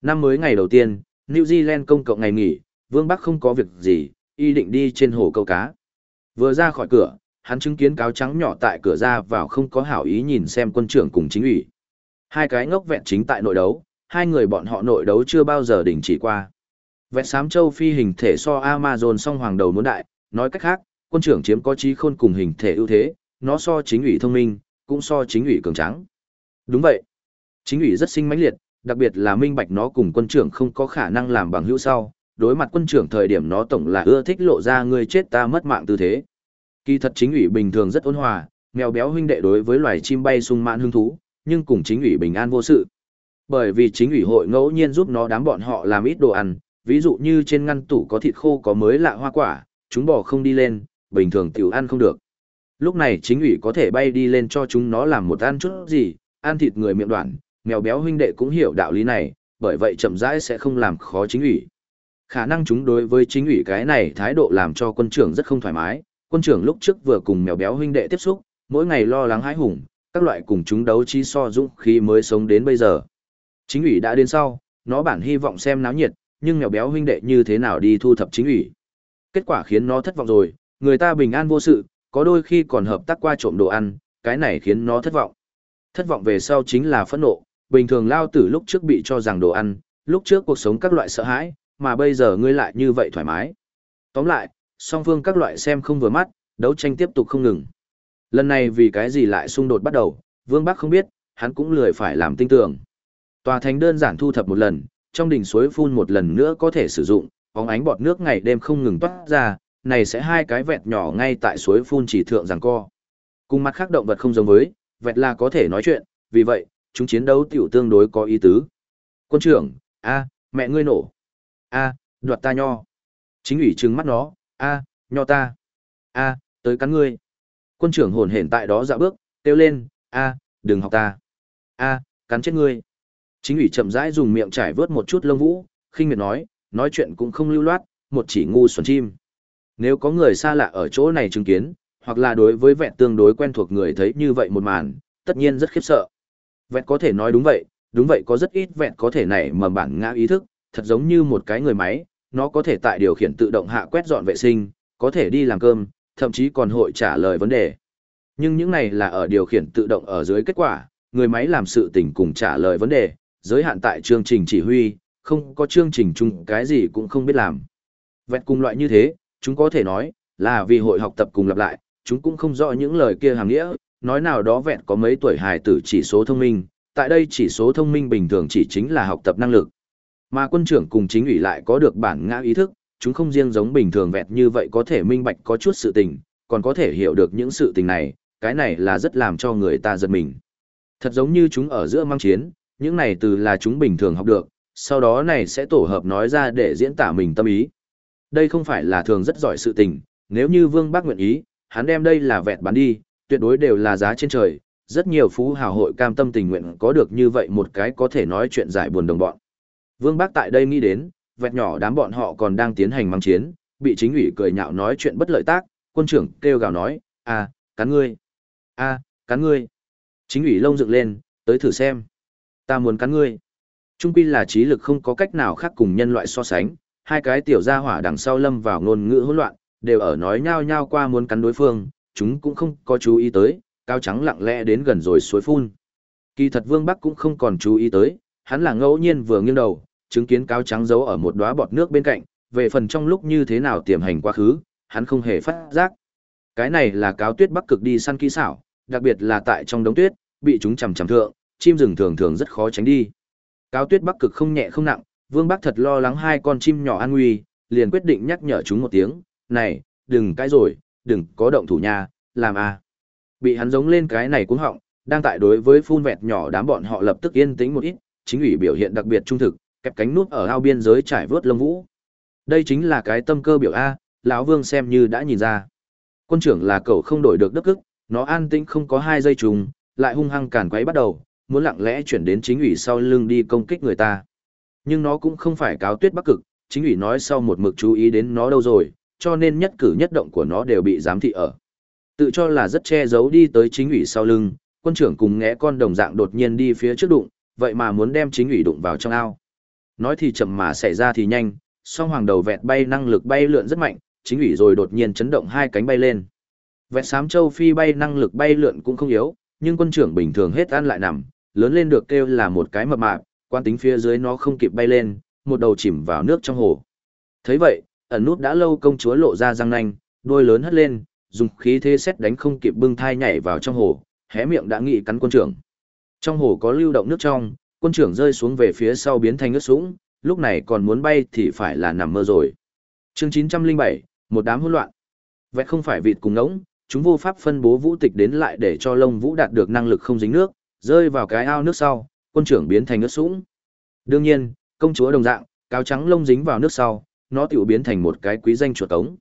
Năm mới ngày đầu tiên, New Zealand công cộng ngày nghỉ, Vương Bắc không có việc gì, y định đi trên hồ câu cá. Vừa ra khỏi cửa, hắn chứng kiến cáo trắng nhỏ tại cửa ra vào không có hảo ý nhìn xem quân trưởng cùng chính ủy. Hai cái ngốc vẹn chính tại nội đấu, hai người bọn họ nội đấu chưa bao giờ đình chỉ qua. Vẹn sám châu phi hình thể so Amazon song hoàng đầu muốn đại, nói cách khác, quân trưởng chiếm có trí khôn cùng hình thể ưu thế, nó so chính ủy thông minh, cũng so chính ủy cường tráng. Đúng vậy. Chính ủy rất sinh mãnh liệt, đặc biệt là minh bạch nó cùng quân trưởng không có khả năng làm bằng hữu sau, đối mặt quân trưởng thời điểm nó tổng là ưa thích lộ ra người chết ta mất mạng tư thế. Kỳ thật chính ủy bình thường rất ôn hòa, mèo béo huynh đệ đối với loài chim bay sung mãn hứng thú, nhưng cùng chính ủy bình an vô sự. Bởi vì chính ủy hội ngẫu nhiên giúp nó đám bọn họ làm ít đồ ăn, ví dụ như trên ngăn tủ có thịt khô có mới lạ hoa quả, chúng bỏ không đi lên, bình thường tiểu ăn không được. Lúc này chính ủy có thể bay đi lên cho chúng nó làm một ăn chút gì, ăn thịt người miệng đoạn, mèo béo huynh đệ cũng hiểu đạo lý này, bởi vậy chậm rãi sẽ không làm khó chính ủy. Khả năng chúng đối với chính ủy cái này thái độ làm cho quân trưởng rất không thoải mái, quân trưởng lúc trước vừa cùng mèo béo huynh đệ tiếp xúc, mỗi ngày lo lắng hãi hùng, các loại cùng chúng đấu trí so dũng khi mới sống đến bây giờ. Chính ủy đã đến sau, nó bản hy vọng xem náo nhiệt, nhưng mèo béo huynh đệ như thế nào đi thu thập chính ủy. Kết quả khiến nó thất vọng rồi, người ta bình an vô sự, có đôi khi còn hợp tác qua trộm đồ ăn, cái này khiến nó thất vọng. Thất vọng về sau chính là phẫn nộ, bình thường lao tử lúc trước bị cho rằng đồ ăn, lúc trước cuộc sống các loại sợ hãi, mà bây giờ ngươi lại như vậy thoải mái. Tóm lại, song phương các loại xem không vừa mắt, đấu tranh tiếp tục không ngừng. Lần này vì cái gì lại xung đột bắt đầu, Vương Bắc không biết, hắn cũng lười phải làm tinh tưởng. Tòa thành đơn giản thu thập một lần, trong đỉnh suối phun một lần nữa có thể sử dụng, bóng ánh bọt nước ngày đêm không ngừng toát ra, này sẽ hai cái vẹt nhỏ ngay tại suối phun chỉ thượng rằng co. Cùng mặt khác động vật không giống với, vẹt là có thể nói chuyện, vì vậy, chúng chiến đấu tiểu tương đối có ý tứ. Quân trưởng, a, mẹ ngươi nổ. a, đoạt ta nho. Chính ủy trừng mắt nó, a, nho ta. A, tới cắn ngươi. Quân trưởng hồn hển tại đó dạ bước, kêu lên, a, đừng học ta. A, cắn chết ngươi. Chính ủy chậm rãi dùng miệng trải vớt một chút lông vũ, khinh miệt nói, nói chuyện cũng không lưu loát, một chỉ ngu xuẩn chim. Nếu có người xa lạ ở chỗ này chứng kiến, hoặc là đối với vẹn tương đối quen thuộc người thấy như vậy một màn, tất nhiên rất khiếp sợ. Vẹn có thể nói đúng vậy, đúng vậy có rất ít vẹn có thể nảy mầm bản ngã ý thức, thật giống như một cái người máy, nó có thể tại điều khiển tự động hạ quét dọn vệ sinh, có thể đi làm cơm, thậm chí còn hội trả lời vấn đề. Nhưng những này là ở điều khiển tự động ở dưới kết quả, người máy làm sự tình cùng trả lời vấn đề, giới hạn tại chương trình chỉ huy, không có chương trình chung cái gì cũng không biết làm. Vẹn cùng loại như thế, chúng có thể nói, là vì hội học tập cùng lặp lại, chúng cũng không rõ những lời kia hàng nghĩa, nói nào đó vẹn có mấy tuổi hài tử chỉ số thông minh, tại đây chỉ số thông minh bình thường chỉ chính là học tập năng lực. Mà quân trưởng cùng chính ủy lại có được bản ngã ý thức, chúng không riêng giống bình thường vẹn như vậy có thể minh bạch có chút sự tình, còn có thể hiểu được những sự tình này, cái này là rất làm cho người ta giật mình. Thật giống như chúng ở giữa mang chiến, những này từ là chúng bình thường học được, sau đó này sẽ tổ hợp nói ra để diễn tả mình tâm ý. Đây không phải là thường rất giỏi sự tình, nếu như Vương Bác nguyện ý, hắn đem đây là vẹt bán đi, tuyệt đối đều là giá trên trời, rất nhiều phú hào hội cam tâm tình nguyện có được như vậy một cái có thể nói chuyện giải buồn đồng bọn. Vương Bác tại đây nghĩ đến, vẹt nhỏ đám bọn họ còn đang tiến hành mang chiến, bị chính ủy cười nhạo nói chuyện bất lợi tác, quân trưởng kêu gào nói, à, cắn ngươi, a, cắn ngươi. Chính ủy lông dựng lên, tới thử xem. Ta muốn cắn ngươi. Trung quy là trí lực không có cách nào khác cùng nhân loại so sánh, hai cái tiểu gia hỏa đằng sau lâm vào ngôn ngữ hỗn loạn, đều ở nói nhao nhao qua muốn cắn đối phương, chúng cũng không có chú ý tới, cao trắng lặng lẽ đến gần rồi suối phun. Kỳ thật Vương Bắc cũng không còn chú ý tới, hắn là ngẫu nhiên vừa nghiêng đầu, chứng kiến cao trắng giấu ở một đóa bọt nước bên cạnh, về phần trong lúc như thế nào tiềm hành quá khứ, hắn không hề phát giác. Cái này là cáo tuyết bắc cực đi săn kỹ xảo, đặc biệt là tại trong đống tuyết, bị chúng chầm chầm thượng, chim rừng thường thường rất khó tránh đi. Cáo tuyết bắc cực không nhẹ không nặng, Vương Bắc thật lo lắng hai con chim nhỏ an nguy, liền quyết định nhắc nhở chúng một tiếng, này, đừng cái rồi, đừng có động thủ nha, làm a. Bị hắn giống lên cái này cuống họng, đang tại đối với phun vẹt nhỏ đám bọn họ lập tức yên tĩnh một ít, chính ủy biểu hiện đặc biệt trung thực, kẹp cánh nút ở ao biên giới trải vớt lông vũ. Đây chính là cái tâm cơ biểu a, lão Vương xem như đã nhìn ra. Quân trưởng là cậu không đổi được đức ức, nó an tĩnh không có hai giây trùng, lại hung hăng càn quấy bắt đầu, muốn lặng lẽ chuyển đến chính ủy sau lưng đi công kích người ta. Nhưng nó cũng không phải cáo tuyết bắc cực, chính ủy nói sau một mực chú ý đến nó đâu rồi, cho nên nhất cử nhất động của nó đều bị giám thị ở. Tự cho là rất che giấu đi tới chính ủy sau lưng, quân trưởng cùng ngẽ con đồng dạng đột nhiên đi phía trước đụng, vậy mà muốn đem chính ủy đụng vào trong ao. Nói thì chậm mà xảy ra thì nhanh, song hoàng đầu vẹt bay năng lực bay lượn rất mạnh, chính ủy rồi đột nhiên chấn động hai cánh bay lên. Vẹt xám châu phi bay năng lực bay lượn cũng không yếu, nhưng quân trưởng bình thường hết ăn lại nằm, lớn lên được kêu là một cái mập mạp, quan tính phía dưới nó không kịp bay lên, một đầu chìm vào nước trong hồ. thấy vậy, ẩn nút đã lâu công chúa lộ ra răng nanh, đuôi lớn hất lên, dùng khí thế xét đánh không kịp bưng thai nhảy vào trong hồ, hé miệng đã nghị cắn quân trưởng. Trong hồ có lưu động nước trong, quân trưởng rơi xuống về phía sau biến thành ướt sũng, lúc này còn muốn bay thì phải là nằm mơ rồi. Chương 907, một đám hỗn loạn. Vẹt không phải vịt cùng ngỗng, chúng vô pháp phân bố vũ tịch đến lại để cho lông vũ đạt được năng lực không dính nước, rơi vào cái ao nước sau, quân trưởng biến thành ướt sũng. Đương nhiên, công chúa đồng dạng, cáo trắng lông dính vào nước sau, nó tiểu biến thành một cái quý danh chuột tống,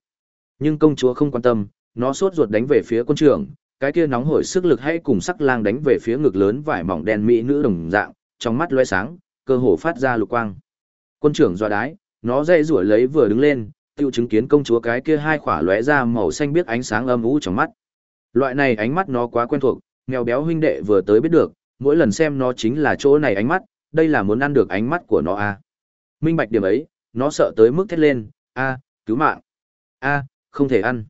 Nhưng công chúa không quan tâm, nó sốt ruột đánh về phía quân trưởng, cái kia nóng hổi sức lực hay cùng sắc lang đánh về phía ngực lớn vải mỏng đen mỹ nữ đồng dạng, trong mắt lóe sáng, cơ hồ phát ra lục quang. Quân trưởng dọa đái, nó dây rủa lấy vừa đứng lên, tiêu chứng kiến công chúa cái kia hai khỏa lóe ra màu xanh biết ánh sáng âm u trong mắt. Loại này ánh mắt nó quá quen thuộc, nghèo béo huynh đệ vừa tới biết được, mỗi lần xem nó chính là chỗ này ánh mắt, đây là muốn ăn được ánh mắt của nó. À. Minh bạch điểm ấy, nó sợ tới mức thét lên, a, cứu mạng, a, không thể ăn.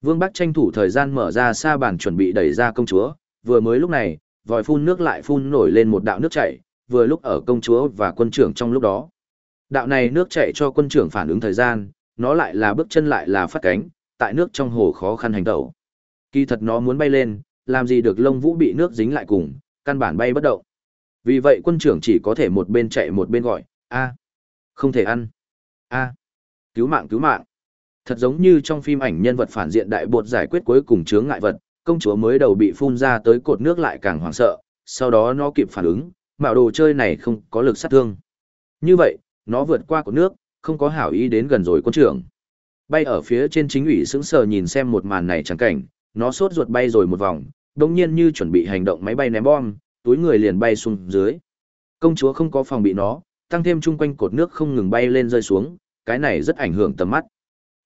Vương Bắc tranh thủ thời gian mở ra xa bàn chuẩn bị đẩy ra công chúa, vừa mới lúc này, vòi phun nước lại phun nổi lên một đạo nước chảy, vừa lúc ở công chúa và quân trưởng trong lúc đó. Đạo này nước chảy cho quân trưởng phản ứng thời gian, nó lại là bước chân lại là phát cánh, tại nước trong hồ khó khăn hành tẩu. Kỳ thật nó muốn bay lên, làm gì được lông vũ bị nước dính lại cùng, căn bản bay bất động. Vì vậy quân trưởng chỉ có thể một bên chạy một bên gọi, a, không thể ăn, a, cứu mạng cứu mạng. Thật giống như trong phim ảnh nhân vật phản diện đại bột giải quyết cuối cùng chướng ngại vật, công chúa mới đầu bị phun ra tới cột nước lại càng hoảng sợ, sau đó nó kịp phản ứng, mạo đồ chơi này không có lực sát thương. Như vậy, nó vượt qua cột nước, không có hảo ý đến gần rồi quân trưởng. Bay ở phía trên chính ủy sững sờ nhìn xem một màn này chẳng cảnh, nó sốt ruột bay rồi một vòng, đồng nhiên như chuẩn bị hành động máy bay ném bom, túi người liền bay xuống dưới. Công chúa không có phòng bị nó, tăng thêm chung quanh cột nước không ngừng bay lên rơi xuống, cái này rất ảnh hưởng tầm mắt.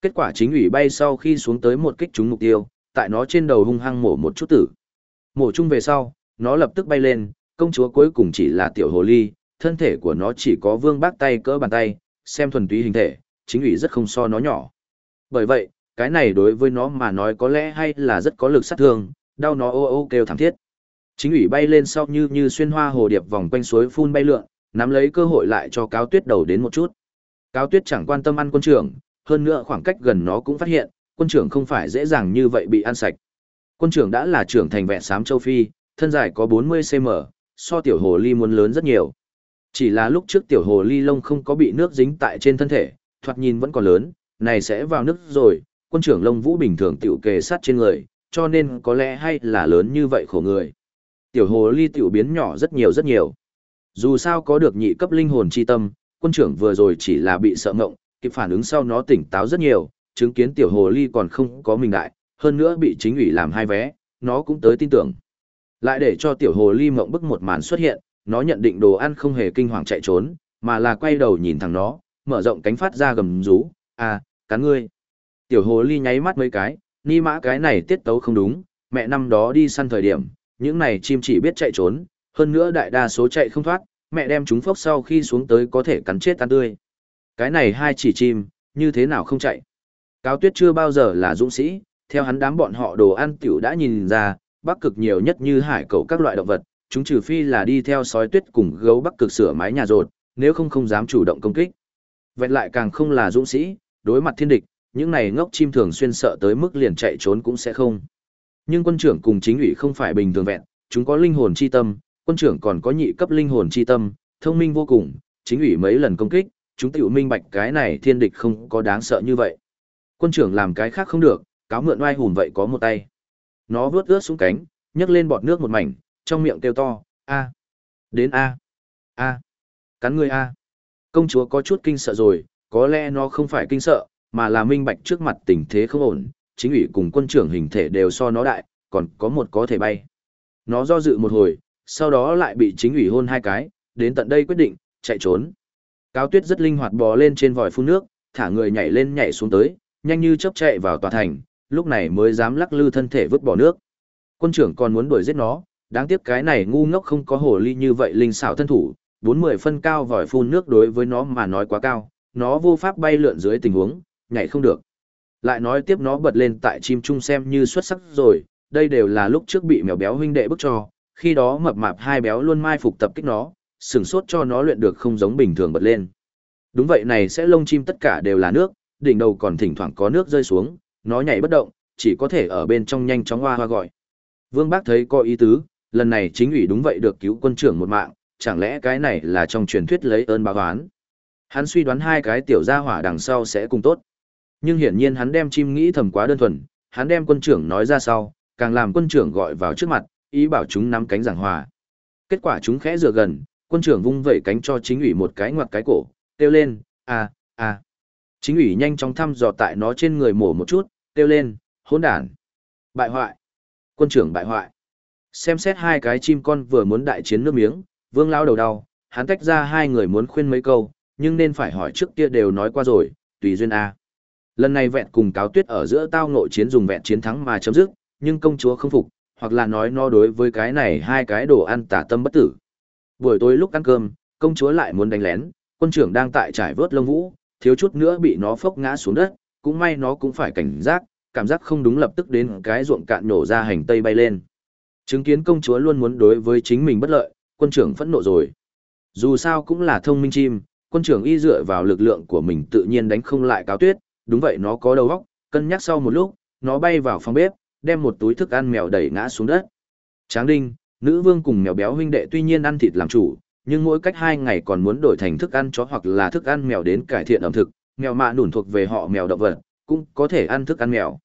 Kết quả chính ủy bay sau khi xuống tới một kích trúng mục tiêu, tại nó trên đầu hung hăng mổ một chút tử. Mổ chung về sau, nó lập tức bay lên, công chúa cuối cùng chỉ là tiểu hồ ly, thân thể của nó chỉ có vương bác tay cỡ bàn tay, xem thuần túy hình thể, chính ủy rất không so nó nhỏ. Bởi vậy, cái này đối với nó mà nói có lẽ hay là rất có lực sát thương, đau nó ô ô kêu thảm thiết. Chính ủy bay lên sau như như xuyên hoa hồ điệp vòng quanh suối phun bay lượn, nắm lấy cơ hội lại cho cáo tuyết đầu đến một chút. Cáo tuyết chẳng quan tâm ăn quân trưởng, hơn nữa khoảng cách gần nó cũng phát hiện, quân trưởng không phải dễ dàng như vậy bị ăn sạch. Quân trưởng đã là trưởng thành vẹn sám châu Phi, thân dài có 40cm, so tiểu hồ ly muốn lớn rất nhiều. Chỉ là lúc trước tiểu hồ ly lông không có bị nước dính tại trên thân thể, thoạt nhìn vẫn còn lớn, này sẽ vào nước rồi, quân trưởng lông vũ bình thường tiểu kề sát trên người, cho nên có lẽ hay là lớn như vậy khổ người. Tiểu hồ ly tiểu biến nhỏ rất nhiều rất nhiều. Dù sao có được nhị cấp linh hồn chi tâm, quân trưởng vừa rồi chỉ là bị sợ ngộng, kịp phản ứng sau nó tỉnh táo rất nhiều, chứng kiến tiểu hồ ly còn không có mình đại, hơn nữa bị chính ủy làm hai vé, nó cũng tới tin tưởng. Lại để cho tiểu hồ ly mộng bức một màn xuất hiện, nó nhận định đồ ăn không hề kinh hoàng chạy trốn, mà là quay đầu nhìn thẳng nó, mở rộng cánh phát ra gầm rú, à, cắn ngươi. Tiểu hồ ly nháy mắt mấy cái, ni mã cái này tiết tấu không đúng, mẹ năm đó đi săn thời điểm, những này chim chỉ biết chạy trốn, hơn nữa đại đa số chạy không thoát, mẹ đem chúng phốc sau khi xuống tới có thể cắn chết tan tươi. Cái này hai chỉ chim, như thế nào không chạy. Cáo tuyết chưa bao giờ là dũng sĩ, theo hắn đám bọn họ đồ ăn tiểu đã nhìn ra, bắc cực nhiều nhất như hải cầu các loại động vật, chúng trừ phi là đi theo sói tuyết cùng gấu bắc cực sửa mái nhà rột, nếu không không dám chủ động công kích. Vẹn lại càng không là dũng sĩ, đối mặt thiên địch, những này ngốc chim thường xuyên sợ tới mức liền chạy trốn cũng sẽ không. Nhưng quân trưởng cùng chính ủy không phải bình thường vẹn, chúng có linh hồn chi tâm, quân trưởng còn có nhị cấp linh hồn chi tâm, thông minh vô cùng, chính ủy mấy lần công kích, chúng tiểu minh bạch cái này thiên địch không có đáng sợ như vậy. Quân trưởng làm cái khác không được, cáo mượn oai hùn vậy có một tay. Nó vướt ướt xuống cánh, nhấc lên bọt nước một mảnh, trong miệng kêu to, a, đến a, a, cắn người a. Công chúa có chút kinh sợ rồi, có lẽ nó không phải kinh sợ, mà là minh bạch trước mặt tình thế không ổn, chính ủy cùng quân trưởng hình thể đều so nó đại, còn có một có thể bay. Nó do dự một hồi, sau đó lại bị chính ủy hôn hai cái, đến tận đây quyết định, chạy trốn. Cao tuyết rất linh hoạt bò lên trên vòi phun nước, thả người nhảy lên nhảy xuống tới, nhanh như chớp chạy vào tòa thành, lúc này mới dám lắc lư thân thể vứt bỏ nước. Quân trưởng còn muốn đuổi giết nó, đáng tiếc cái này ngu ngốc không có hồ ly như vậy linh xảo thân thủ, bốn mười phân cao vòi phun nước đối với nó mà nói quá cao, nó vô pháp bay lượn dưới tình huống, nhảy không được. Lại nói tiếp nó bật lên tại chim trung xem như xuất sắc rồi, đây đều là lúc trước bị mèo béo huynh đệ bức cho, khi đó mập mạp hai béo luôn mai phục tập kích nó, sừng sốt cho nó luyện được không giống bình thường bật lên. Đúng vậy này sẽ lông chim tất cả đều là nước, đỉnh đầu còn thỉnh thoảng có nước rơi xuống, nó nhảy bất động, chỉ có thể ở bên trong nhanh chóng hoa hoa gọi. Vương Bác thấy có ý tứ, lần này chính ủy đúng vậy được cứu quân trưởng một mạng, chẳng lẽ cái này là trong truyền thuyết lấy ơn báo oán. Hắn suy đoán hai cái tiểu gia hỏa đằng sau sẽ cùng tốt. Nhưng hiển nhiên hắn đem chim nghĩ thầm quá đơn thuần, hắn đem quân trưởng nói ra sau, càng làm quân trưởng gọi vào trước mặt, ý bảo chúng nắm cánh giảng hòa. Kết quả chúng khẽ dựa gần, quân trưởng vung vẩy cánh cho chính ủy một cái ngoặt cái cổ, kêu lên, à, à, Chính ủy nhanh chóng thăm dò tại nó trên người mổ một chút, kêu lên, hỗn đản. Bại hoại. Quân trưởng bại hoại. Xem xét hai cái chim con vừa muốn đại chiến nước miếng, vương lao đầu đau, hắn tách ra hai người muốn khuyên mấy câu, nhưng nên phải hỏi trước kia đều nói qua rồi, tùy duyên A. Lần này vẹn cùng cáo tuyết ở giữa tao nội chiến dùng vẹn chiến thắng mà chấm dứt, nhưng công chúa không phục, hoặc là nói nó đối với cái này hai cái đồ ăn tả tâm bất tử. Buổi tối lúc ăn cơm, công chúa lại muốn đánh lén, quân trưởng đang tại trải vớt lông vũ, thiếu chút nữa bị nó phốc ngã xuống đất, cũng may nó cũng phải cảnh giác, cảm giác không đúng lập tức đến cái ruộng cạn nổ ra hành tây bay lên. Chứng kiến công chúa luôn muốn đối với chính mình bất lợi, quân trưởng phẫn nộ rồi. Dù sao cũng là thông minh chim, quân trưởng y dựa vào lực lượng của mình tự nhiên đánh không lại cáo tuyết, đúng vậy nó có đầu óc, cân nhắc sau một lúc, nó bay vào phòng bếp, đem một túi thức ăn mèo đẩy ngã xuống đất. Tráng đinh, nữ vương cùng mèo béo huynh đệ tuy nhiên ăn thịt làm chủ, nhưng mỗi cách hai ngày còn muốn đổi thành thức ăn chó hoặc là thức ăn mèo đến cải thiện ẩm thực, mèo mạ nủn thuộc về họ mèo động vật, cũng có thể ăn thức ăn mèo.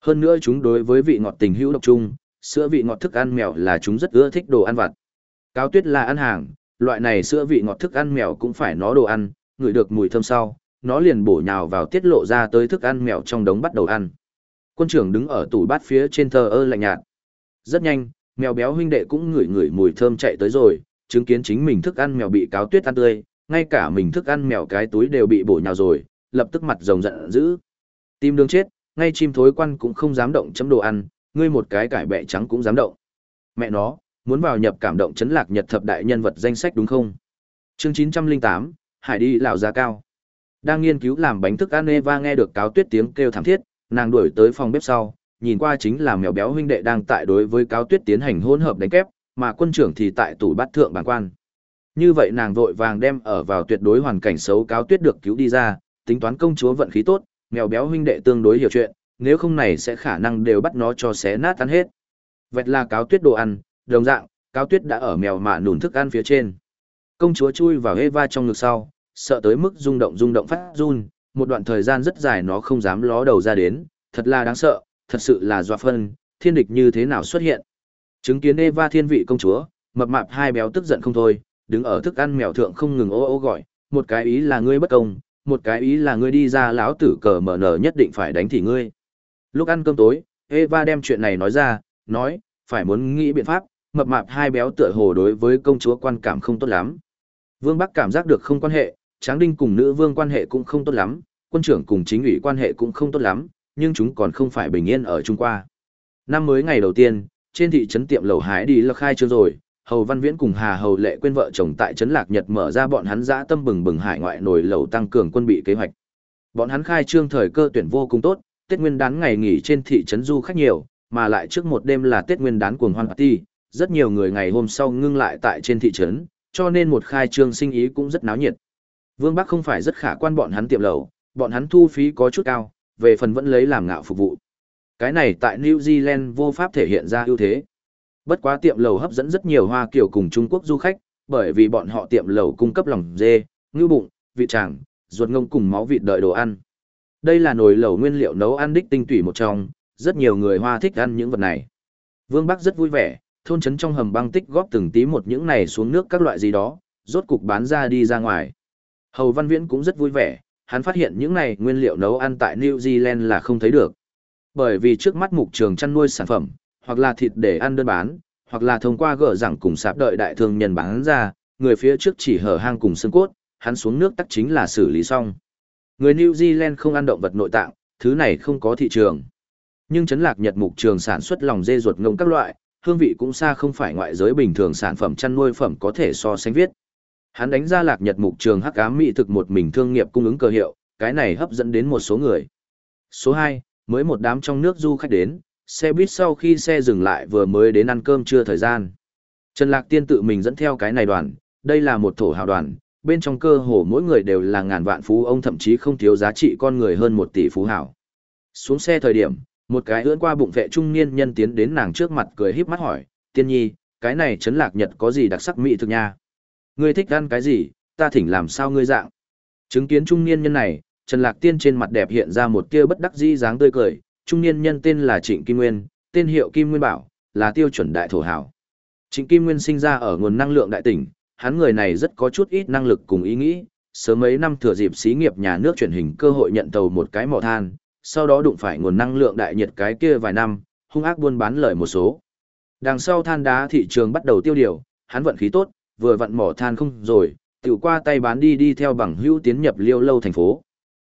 Hơn nữa chúng đối với vị ngọt tình hữu độc chung, sữa vị ngọt thức ăn mèo là chúng rất ưa thích đồ ăn vặt. Cáo tuyết là ăn hàng, loại này sữa vị ngọt thức ăn mèo cũng phải nó đồ ăn, ngửi được mùi thơm sau, nó liền bổ nhào vào tiết lộ ra tới thức ăn mèo trong đống bắt đầu ăn. Quân trưởng đứng ở tủ bát phía trên thờ ơ lạnh nhạt. Rất nhanh, mèo béo huynh đệ cũng ngửi ngửi mùi thơm chạy tới rồi, chứng kiến chính mình thức ăn mèo bị cáo tuyết ăn tươi, ngay cả mình thức ăn mèo cái túi đều bị bổ nhào rồi, lập tức mặt rồng giận dữ. Tim đường chết, ngay chim thối quan cũng không dám động chấm đồ ăn, ngươi một cái cải bẹ trắng cũng dám động. Mẹ nó, muốn vào nhập cảm động chấn lạc nhật thập đại nhân vật danh sách đúng không? Chương 908, Hải đi lão gia cao. Đang nghiên cứu làm bánh thức ăn Eva nghe được cáo tuyết tiếng kêu thảm thiết, nàng đuổi tới phòng bếp sau, nhìn qua chính là mèo béo huynh đệ đang tại đối với cáo tuyết tiến hành hỗn hợp đánh kép, mà quân trưởng thì tại tủ bát thượng bản quan. Như vậy nàng vội vàng đem ở vào tuyệt đối hoàn cảnh xấu cáo tuyết được cứu đi ra, tính toán công chúa vận khí tốt, mèo béo huynh đệ tương đối hiểu chuyện, nếu không này sẽ khả năng đều bắt nó cho xé nát tan hết. Vẹt là cáo tuyết đồ ăn, đồng dạng, cáo tuyết đã ở mèo mạ nùn thức ăn phía trên. Công chúa chui vào Eva trong ngực sau, sợ tới mức rung động rung động phát run, một đoạn thời gian rất dài nó không dám ló đầu ra đến, thật là đáng sợ, thật sự là doa phân, thiên địch như thế nào xuất hiện. Chứng kiến Eva thiên vị công chúa, mập mạp hai béo tức giận không thôi, đứng ở thức ăn mèo thượng không ngừng ô ô gọi, một cái ý là ngươi bất công, một cái ý là ngươi đi ra lão tử cờ mở nở nhất định phải đánh thì ngươi. Lúc ăn cơm tối, Eva đem chuyện này nói ra, nói, phải muốn nghĩ biện pháp, mập mạp hai béo tựa hồ đối với công chúa quan cảm không tốt lắm. Vương Bắc cảm giác được không quan hệ, Tráng Đinh cùng nữ vương quan hệ cũng không tốt lắm, quân trưởng cùng chính ủy quan hệ cũng không tốt lắm, nhưng chúng còn không phải bình yên ở Trung Qua. Năm mới ngày đầu tiên, trên thị trấn tiệm lầu hái đi là khai trương rồi, Hầu Văn Viễn cùng Hà Hầu Lệ quên vợ chồng tại trấn Lạc Nhật mở ra bọn hắn dã tâm bừng bừng hải ngoại nổi lầu tăng cường quân bị kế hoạch. Bọn hắn khai trương thời cơ tuyển vô cùng tốt, Tết Nguyên đán ngày nghỉ trên thị trấn du khách nhiều, mà lại trước một đêm là Tết Nguyên đán cuồng hoan party, rất nhiều người ngày hôm sau ngưng lại tại trên thị trấn, cho nên một khai trương sinh ý cũng rất náo nhiệt. Vương Bắc không phải rất khả quan bọn hắn tiệm lầu, bọn hắn thu phí có chút cao, về phần vẫn lấy làm ngạo phục vụ. Cái này tại New Zealand vô pháp thể hiện ra ưu thế. Bất quá tiệm lầu hấp dẫn rất nhiều Hoa Kiều cùng Trung Quốc du khách, bởi vì bọn họ tiệm lầu cung cấp lòng dê, ngư bụng, vịt tràng, ruột ngông cùng máu vịt đợi đồ ăn. Đây là nồi lẩu nguyên liệu nấu ăn đích tinh tủy một trong, rất nhiều người Hoa thích ăn những vật này. Vương Bắc rất vui vẻ, thôn trấn trong hầm băng tích góp từng tí một những này xuống nước các loại gì đó, rốt cục bán ra đi ra ngoài. Hầu Văn Viễn cũng rất vui vẻ, hắn phát hiện những này nguyên liệu nấu ăn tại New Zealand là không thấy được. Bởi vì trước mắt mục trường chăn nuôi sản phẩm, hoặc là thịt để ăn đơn bán, hoặc là thông qua gỡ rằng cùng sạp đợi đại thương nhân bán ra, người phía trước chỉ hở hang cùng xương cốt, hắn xuống nước tắc chính là xử lý xong. Người New Zealand không ăn động vật nội tạng, thứ này không có thị trường. Nhưng chấn lạc Nhật mục trường sản xuất lòng dê ruột ngông các loại, hương vị cũng xa không phải ngoại giới bình thường sản phẩm chăn nuôi phẩm có thể so sánh viết. Hắn đánh ra lạc Nhật mục trường hắc ám mỹ thực một mình thương nghiệp cung ứng cơ hiệu, cái này hấp dẫn đến một số người. Số 2, mới một đám trong nước du khách đến, xe buýt sau khi xe dừng lại vừa mới đến ăn cơm trưa thời gian. Trần Lạc Tiên tự mình dẫn theo cái này đoàn, đây là một thổ hào đoàn, bên trong cơ hồ mỗi người đều là ngàn vạn phú ông thậm chí không thiếu giá trị con người hơn một tỷ phú hảo. Xuống xe thời điểm, một cái ưỡn qua bụng vệ trung niên nhân tiến đến nàng trước mặt cười híp mắt hỏi, tiên nhi, cái này trấn lạc nhật có gì đặc sắc mỹ thực nha? Ngươi thích ăn cái gì, ta thỉnh làm sao ngươi dạng? Chứng kiến trung niên nhân này, Trần Lạc Tiên trên mặt đẹp hiện ra một tia bất đắc dĩ dáng tươi cười, trung niên nhân tên là Trịnh Kim Nguyên, tên hiệu Kim Nguyên Bảo, là tiêu chuẩn đại thổ hảo. Trịnh Kim Nguyên sinh ra ở nguồn năng lượng đại tỉnh, hắn người này rất có chút ít năng lực cùng ý nghĩ, sớm mấy năm thừa dịp xí nghiệp nhà nước truyền hình cơ hội nhận tàu một cái mỏ than, sau đó đụng phải nguồn năng lượng đại nhiệt cái kia vài năm, hung ác buôn bán lời một số. Đằng sau than đá thị trường bắt đầu tiêu điều, hắn vận khí tốt, vừa vặn mỏ than không rồi, tự qua tay bán đi đi theo bằng hữu tiến nhập liêu lâu thành phố.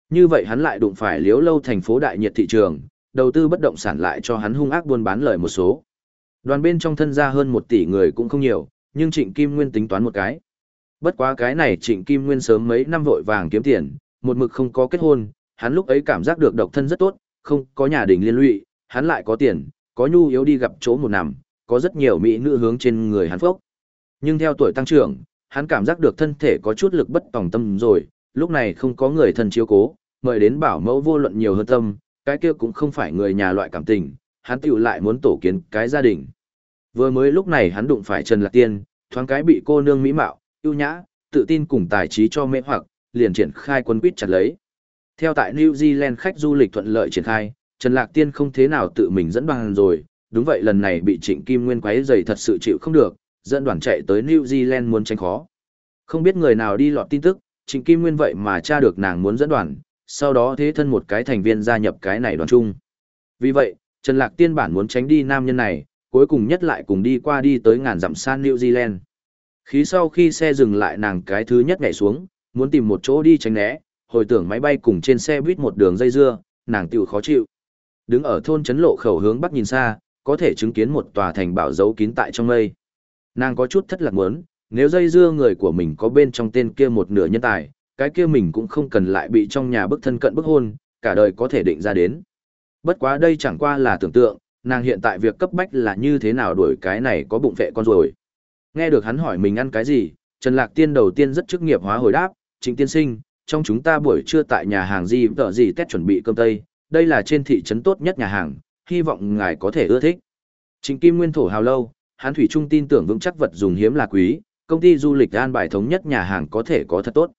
Như vậy hắn lại đụng phải liêu lâu thành phố đại nhiệt thị trường, đầu tư bất động sản lại cho hắn hung ác buôn bán lời một số. Đoàn bên trong thân gia hơn một tỷ người cũng không nhiều, nhưng Trịnh Kim Nguyên tính toán một cái. Bất quá cái này Trịnh Kim Nguyên sớm mấy năm vội vàng kiếm tiền, một mực không có kết hôn, hắn lúc ấy cảm giác được độc thân rất tốt, không có nhà đình liên lụy, hắn lại có tiền, có nhu yếu đi gặp chỗ một nằm, có rất nhiều mỹ nữ hướng trên người hắn phốc. Nhưng theo tuổi tăng trưởng, hắn cảm giác được thân thể có chút lực bất tòng tâm rồi, lúc này không có người thân chiếu cố, mời đến bảo mẫu vô luận nhiều hơn tâm, cái kia cũng không phải người nhà loại cảm tình, hắn tiểu lại muốn tổ kiến cái gia đình. Vừa mới lúc này hắn đụng phải Trần Lạc Tiên, thoáng cái bị cô nương mỹ mạo, ưu nhã, tự tin cùng tài trí cho mê hoặc, liền triển khai quân quýt chặt lấy. Theo tại New Zealand khách du lịch thuận lợi triển khai, Trần Lạc Tiên không thế nào tự mình dẫn bằng rồi, đúng vậy lần này bị Trịnh Kim Nguyên quấy rầy thật sự chịu không được, dẫn đoàn chạy tới New Zealand muốn tránh khó. Không biết người nào đi lọt tin tức, Trịnh Kim Nguyên vậy mà tra được nàng muốn dẫn đoàn, sau đó thế thân một cái thành viên gia nhập cái này đoàn chung. Vì vậy, Trần Lạc Tiên bản muốn tránh đi nam nhân này, cuối cùng nhất lại cùng đi qua đi tới ngàn dặm san New Zealand. Khí sau khi xe dừng lại nàng cái thứ nhất nhảy xuống, muốn tìm một chỗ đi tránh né, hồi tưởng máy bay cùng trên xe buýt một đường dây dưa, nàng tiểu khó chịu. Đứng ở thôn trấn lộ khẩu hướng bắc nhìn xa, có thể chứng kiến một tòa thành bảo giấu kín tại trong mây. Nàng có chút thất lạc muốn, nếu dây dưa người của mình có bên trong tên kia một nửa nhân tài, cái kia mình cũng không cần lại bị trong nhà bức thân cận bức hôn, cả đời có thể định ra đến. Bất quá đây chẳng qua là tưởng tượng, nàng hiện tại việc cấp bách là như thế nào đuổi cái này có bụng vệ con rồi. Nghe được hắn hỏi mình ăn cái gì, Trần Lạc Tiên đầu tiên rất chức nghiệp hóa hồi đáp, chính Tiên Sinh, trong chúng ta buổi trưa tại nhà hàng gì tợ gì tết chuẩn bị cơm tây, đây là trên thị trấn tốt nhất nhà hàng, hy vọng ngài có thể ưa thích. Trình Kim Nguyên thổ hào lâu, hắn thủy trung tin tưởng vững chắc vật dùng hiếm là quý, công ty du lịch an bài thống nhất nhà hàng có thể có thật tốt.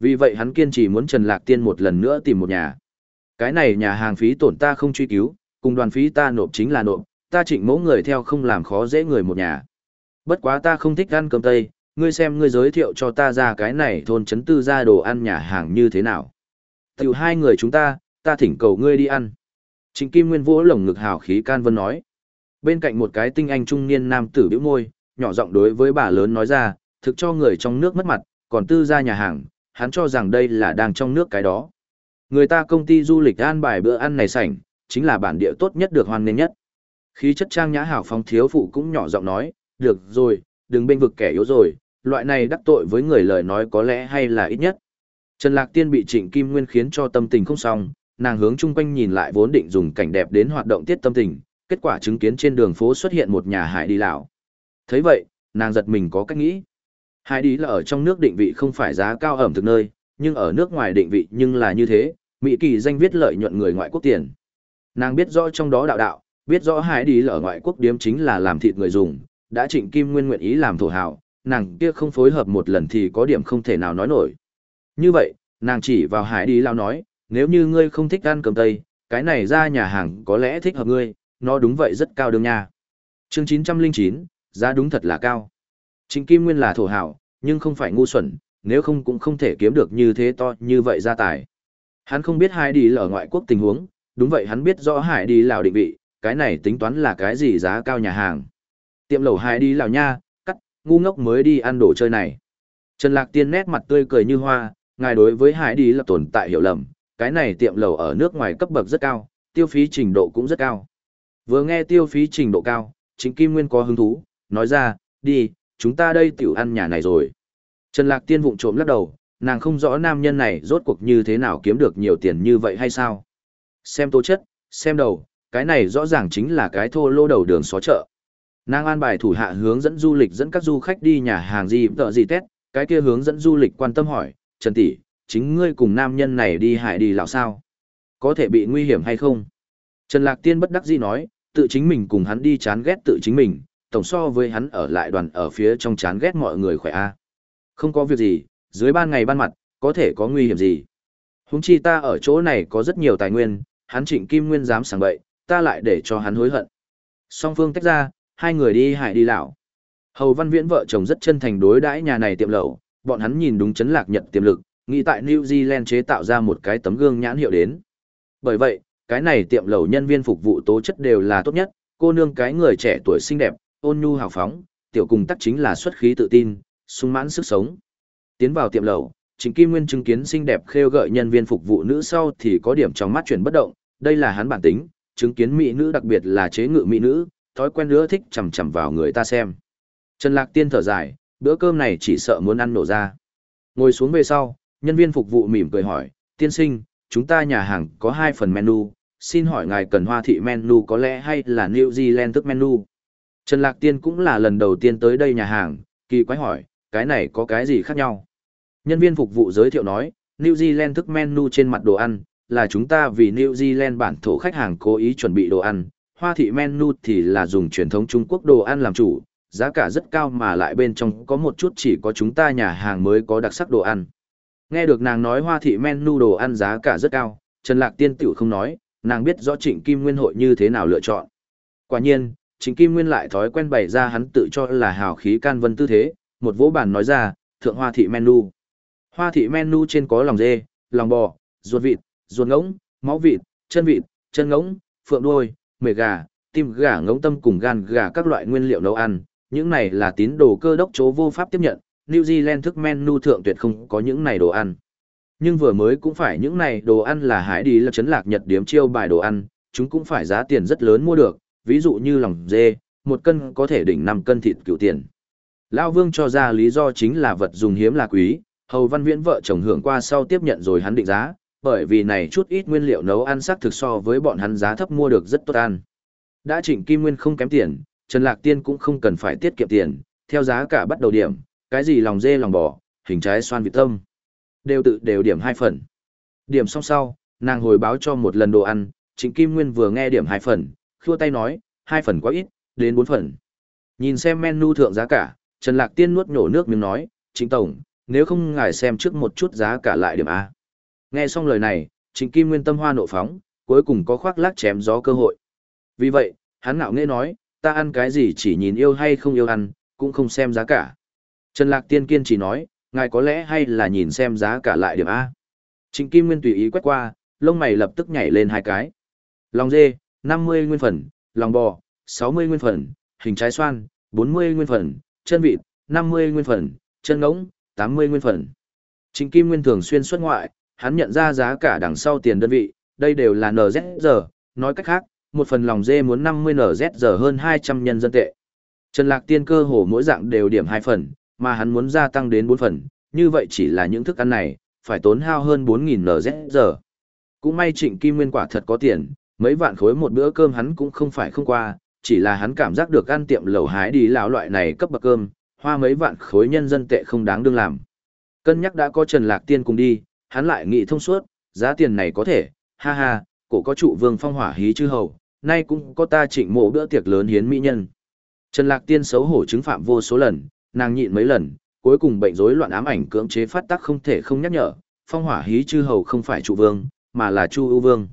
Vì vậy hắn kiên trì muốn Trần Lạc Tiên một lần nữa tìm một nhà. Cái này nhà hàng phí tổn ta không truy cứu, cùng đoàn phí ta nộp chính là nộp, ta trịnh mẫu người theo không làm khó dễ người một nhà. Bất quá ta không thích ăn cơm tây, ngươi xem ngươi giới thiệu cho ta ra cái này thôn Trấn tư ra đồ ăn nhà hàng như thế nào. Tiểu hai người chúng ta, ta thỉnh cầu ngươi đi ăn. Trịnh Kim Nguyên vỗ lồng ngực hào khí can vân nói. Bên cạnh một cái tinh anh trung niên nam tử bĩu môi, nhỏ giọng đối với bà lớn nói ra, thực cho người trong nước mất mặt, còn tư ra nhà hàng, hắn cho rằng đây là đang trong nước cái đó. Người ta công ty du lịch an bài bữa ăn này sảnh, chính là bản địa tốt nhất được hoan nghênh nhất. Khí chất trang nhã hảo phóng thiếu phụ cũng nhỏ giọng nói, được rồi, đừng bên vực kẻ yếu rồi, loại này đắc tội với người lời nói có lẽ hay là ít nhất. Trần Lạc Tiên bị Trịnh Kim Nguyên khiến cho tâm tình không xong, nàng hướng chung quanh nhìn lại vốn định dùng cảnh đẹp đến hoạt động tiết tâm tình, kết quả chứng kiến trên đường phố xuất hiện một nhà hải đi lão. Thấy vậy, nàng giật mình có cách nghĩ. Hải đi là ở trong nước định vị không phải giá cao ẩm thực nơi, nhưng ở nước ngoài định vị nhưng là như thế, Mỹ kỳ danh viết lợi nhuận người ngoại quốc tiền. Nàng biết rõ trong đó đạo đạo, biết rõ hải đi là ở ngoại quốc điếm chính là làm thịt người dùng, đã trịnh kim nguyên nguyện ý làm thổ hào, nàng kia không phối hợp một lần thì có điểm không thể nào nói nổi. Như vậy, nàng chỉ vào hải đi lao nói, nếu như ngươi không thích ăn cơm tây, cái này ra nhà hàng có lẽ thích hợp ngươi, nó đúng vậy rất cao đường nha. Chương 909, giá đúng thật là cao. Trịnh Kim Nguyên là thổ hảo, nhưng không phải ngu xuẩn, nếu không cũng không thể kiếm được như thế to như vậy ra tài. Hắn không biết hải đi ở ngoại quốc tình huống, đúng vậy hắn biết rõ hải đi lào định vị, cái này tính toán là cái gì giá cao nhà hàng. Tiệm lẩu hải đi lào nha, cắt, ngu ngốc mới đi ăn đồ chơi này. Trần Lạc Tiên nét mặt tươi cười như hoa, ngài đối với hải đi là tồn tại hiểu lầm, cái này tiệm lẩu ở nước ngoài cấp bậc rất cao, tiêu phí trình độ cũng rất cao. Vừa nghe tiêu phí trình độ cao, chính Kim Nguyên có hứng thú, nói ra, đi, chúng ta đây tiểu ăn nhà này rồi. Trần Lạc Tiên vụng trộm lắc đầu, nàng không rõ nam nhân này rốt cuộc như thế nào kiếm được nhiều tiền như vậy hay sao. Xem tố chất, xem đầu, cái này rõ ràng chính là cái thô lô đầu đường xó chợ. Nàng an bài thủ hạ hướng dẫn du lịch dẫn các du khách đi nhà hàng gì tợ gì tết, cái kia hướng dẫn du lịch quan tâm hỏi, Trần Tỷ, chính ngươi cùng nam nhân này đi hại đi lão sao? Có thể bị nguy hiểm hay không? Trần Lạc Tiên bất đắc dĩ nói, tự chính mình cùng hắn đi chán ghét tự chính mình, tổng so với hắn ở lại đoàn ở phía trong chán ghét mọi người khỏe a. Không có việc gì, dưới ban ngày ban mặt, có thể có nguy hiểm gì. Húng chi ta ở chỗ này có rất nhiều tài nguyên, hắn trịnh kim nguyên dám sảng bậy, ta lại để cho hắn hối hận. Song phương tách ra, hai người đi hại đi lão. Hầu Văn Viễn vợ chồng rất chân thành đối đãi nhà này tiệm lẩu, bọn hắn nhìn đúng chấn lạc nhận tiềm lực, nghĩ tại New Zealand chế tạo ra một cái tấm gương nhãn hiệu đến. Bởi vậy, cái này tiệm lẩu nhân viên phục vụ tố chất đều là tốt nhất, cô nương cái người trẻ tuổi xinh đẹp, ôn nhu hào phóng, tiểu cùng tắc chính là xuất khí tự tin, sung mãn sức sống. Tiến vào tiệm lẩu, Trịnh Kim Nguyên chứng kiến xinh đẹp khêu gợi nhân viên phục vụ nữ sau thì có điểm trong mắt chuyển bất động, đây là hắn bản tính, chứng kiến mỹ nữ đặc biệt là chế ngự mỹ nữ, thói quen nữa thích chằm chằm vào người ta xem. Trần Lạc Tiên thở dài, bữa cơm này chỉ sợ muốn ăn nổ ra. Ngồi xuống về sau, nhân viên phục vụ mỉm cười hỏi, tiên sinh, chúng ta nhà hàng có hai phần menu, xin hỏi ngài cần hoa thị menu có lẽ hay là New Zealand thức menu? Trần Lạc Tiên cũng là lần đầu tiên tới đây nhà hàng, kỳ quái hỏi, cái này có cái gì khác nhau? Nhân viên phục vụ giới thiệu nói, New Zealand thức menu trên mặt đồ ăn, là chúng ta vì New Zealand bản thổ khách hàng cố ý chuẩn bị đồ ăn, hoa thị menu thì là dùng truyền thống Trung Quốc đồ ăn làm chủ, giá cả rất cao mà lại bên trong có một chút chỉ có chúng ta nhà hàng mới có đặc sắc đồ ăn. Nghe được nàng nói hoa thị menu đồ ăn giá cả rất cao, Trần Lạc Tiên tiểu không nói, nàng biết rõ Trịnh Kim Nguyên hội như thế nào lựa chọn. Quả nhiên, Trịnh Kim Nguyên lại thói quen bày ra hắn tự cho là hào khí can vân tư thế, một vỗ bàn nói ra, thượng hoa thị menu. Hoa thị menu trên có lòng dê, lòng bò, ruột vịt, ruột ngỗng, máu vịt, chân vịt, chân ngỗng, phượng đuôi, mề gà, tim gà ngỗng tâm cùng gan gà các loại nguyên liệu nấu ăn. Những này là tín đồ cơ đốc chố vô pháp tiếp nhận, New Zealand thức menu thượng tuyệt không có những này đồ ăn. Nhưng vừa mới cũng phải những này đồ ăn là hải đi là chấn lạc nhật điếm chiêu bài đồ ăn, chúng cũng phải giá tiền rất lớn mua được, ví dụ như lòng dê, một cân có thể đỉnh 5 cân thịt cựu tiền. Lao Vương cho ra lý do chính là vật dùng hiếm là quý, Hầu Văn Viễn vợ chồng hưởng qua sau tiếp nhận rồi hắn định giá, bởi vì này chút ít nguyên liệu nấu ăn sắc thực so với bọn hắn giá thấp mua được rất tốt ăn. Đã Trịnh Kim Nguyên không kém tiền, Trần Lạc Tiên cũng không cần phải tiết kiệm tiền, theo giá cả bắt đầu điểm, cái gì lòng dê lòng bò, hình trái xoan vịt tâm, đều tự đều điểm hai phần. Điểm xong sau, nàng hồi báo cho một lần đồ ăn, Trịnh Kim Nguyên vừa nghe điểm hai phần, khua tay nói, hai phần quá ít, đến bốn phần. Nhìn xem menu thượng giá cả, Trần Lạc Tiên nuốt nhổ nước miếng nói, Trịnh Tổng, nếu không ngài xem trước một chút giá cả lại điểm A. Nghe xong lời này, Trịnh Kim Nguyên tâm hoa nộ phóng, cuối cùng có khoác lác chém gió cơ hội. Vì vậy, hắn ngạo nghễ nói, ta ăn cái gì chỉ nhìn yêu hay không yêu ăn, cũng không xem giá cả. Trần Lạc Tiên kiên chỉ nói, ngài có lẽ hay là nhìn xem giá cả lại điểm A. Trịnh Kim Nguyên tùy ý quét qua, lông mày lập tức nhảy lên hai cái. Lòng dê, 50 nguyên phần, lòng bò, 60 nguyên phần, hình trái xoan, 40 nguyên phần, chân vịt, 50 nguyên phần, chân ngỗng, 80 nguyên phần. Trịnh Kim Nguyên thường xuyên xuất ngoại, hắn nhận ra giá cả đằng sau tiền đơn vị, đây đều là NZR, nói cách khác, một phần lòng dê muốn 50 NZR hơn 200 nhân dân tệ. Trần Lạc Tiên cơ hồ mỗi dạng đều điểm 2 phần, mà hắn muốn gia tăng đến 4 phần, như vậy chỉ là những thức ăn này, phải tốn hao hơn 4.000 NZ. Cũng may Trịnh Kim Nguyên quả thật có tiền, mấy vạn khối một bữa cơm hắn cũng không phải không qua, chỉ là hắn cảm giác được ăn tiệm lẩu hái đi lão loại này cấp bậc cơm, hoa mấy vạn khối nhân dân tệ không đáng đương làm. Cân nhắc đã có Trần Lạc Tiên cùng đi, hắn lại nghĩ thông suốt, giá tiền này có thể, ha ha, cổ có trụ vương phong hỏa hí chư hầu, nay cũng có ta trịnh mộ bữa tiệc lớn hiến mỹ nhân. Trần Lạc Tiên xấu hổ chứng phạm vô số lần, nàng nhịn mấy lần, cuối cùng bệnh rối loạn ám ảnh cưỡng chế phát tác không thể không nhắc nhở, phong hỏa hí chư hầu không phải trụ vương, mà là chu ưu vương.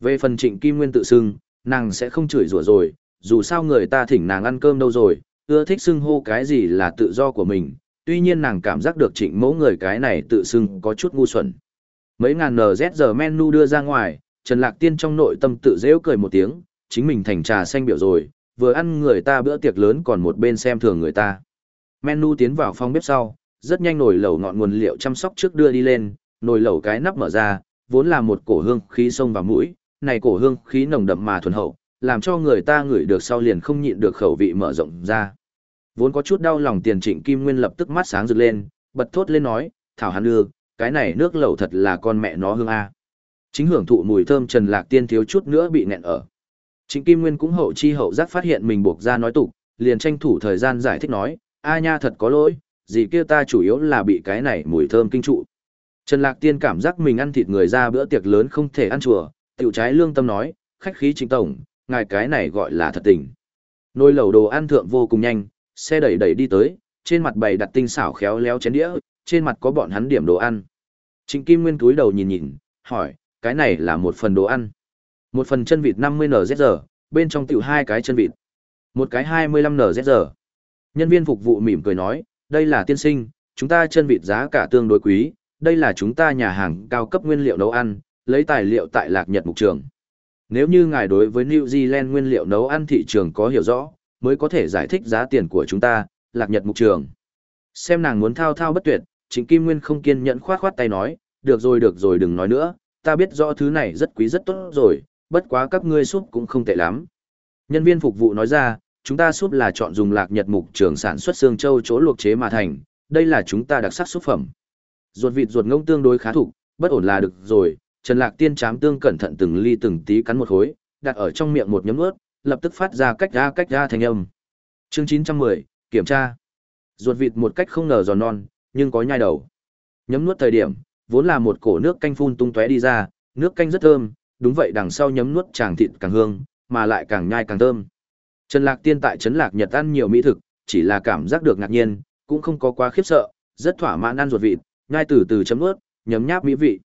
Về phần trịnh kim nguyên tự xưng, nàng sẽ không chửi rủa rồi, dù sao người ta thỉnh nàng ăn cơm đâu rồi, ưa thích xưng hô cái gì là tự do của mình, tuy nhiên nàng cảm giác được trịnh mẫu người cái này tự xưng có chút ngu xuẩn. Mấy ngàn NZ menu đưa ra ngoài, Trần Lạc Tiên trong nội tâm tự dễ cười một tiếng, chính mình thành trà xanh biểu rồi, vừa ăn người ta bữa tiệc lớn còn một bên xem thường người ta. Menu tiến vào phòng bếp sau, rất nhanh nồi lẩu ngọn nguồn liệu chăm sóc trước đưa đi lên, nồi lẩu cái nắp mở ra, vốn là một cổ hương khí sông vào mũi, này cổ hương khí nồng đậm mà thuần hậu, làm cho người ta ngửi được sau liền không nhịn được khẩu vị mở rộng ra. Vốn có chút đau lòng tiền trịnh kim nguyên lập tức mắt sáng rực lên, bật thốt lên nói, thảo hắn đưa, cái này nước lẩu thật là con mẹ nó hương A. Chính hưởng thụ mùi thơm Trần Lạc Tiên thiếu chút nữa bị nghẹn ở. Trịnh Kim Nguyên cũng hậu chi hậu giác phát hiện mình buộc ra nói tục, liền tranh thủ thời gian giải thích nói, a nha thật có lỗi, gì kia ta chủ yếu là bị cái này mùi thơm kinh trụ. Trần Lạc Tiên cảm giác mình ăn thịt người ra bữa tiệc lớn không thể ăn chùa, tiểu trái lương tâm nói, khách khí chính tổng, ngài cái này gọi là thật tình. Nồi lẩu đồ ăn thượng vô cùng nhanh, xe đẩy đẩy đi tới, trên mặt bày đặt tinh xảo khéo léo chén đĩa, trên mặt có bọn hắn điểm đồ ăn. Trịnh Kim Nguyên cúi đầu nhìn nhìn, hỏi, cái này là một phần đồ ăn. Một phần chân vịt 50 NZ, bên trong tiểu hai cái chân vịt. Một cái 25 NZ. Nhân viên phục vụ mỉm cười nói, đây là tiên sinh, chúng ta chân vịt giá cả tương đối quý, đây là chúng ta nhà hàng cao cấp nguyên liệu nấu ăn, lấy tài liệu tại Lạc Nhật Mục Trường. Nếu như ngài đối với New Zealand nguyên liệu nấu ăn thị trường có hiểu rõ, mới có thể giải thích giá tiền của chúng ta, Lạc Nhật Mục Trường. Xem nàng muốn thao thao bất tuyệt, Trịnh Kim Nguyên không kiên nhẫn khoát khoát tay nói, được rồi được rồi đừng nói nữa, ta biết rõ thứ này rất quý rất tốt rồi, bất quá các ngươi súp cũng không tệ lắm. Nhân viên phục vụ nói ra, chúng ta súp là chọn dùng lạc nhật mục trường sản xuất xương châu chỗ luộc chế mà thành, đây là chúng ta đặc sắc súp phẩm. Ruột vịt ruột ngông tương đối khá thủ, bất ổn là được rồi, Trần Lạc Tiên chám tương cẩn thận từng ly từng tí cắn một khối, đặt ở trong miệng một nhấm nuốt, lập tức phát ra cách ra cách ra thành âm. Chương 910, kiểm tra. Ruột vịt một cách không ngờ giòn non, nhưng có nhai đầu. Nhấm nuốt thời điểm, vốn là một cổ nước canh phun tung tóe đi ra, nước canh rất thơm, đúng vậy đằng sau nhấm nuốt chàng thịt càng hương, mà lại càng nhai càng thơm. Trần Lạc Tiên tại trấn Lạc Nhật ăn nhiều mỹ thực, chỉ là cảm giác được ngạc nhiên, cũng không có quá khiếp sợ, rất thỏa mãn ăn ruột vịt, nhai từ từ chấm nước, nhấm nháp mỹ vị.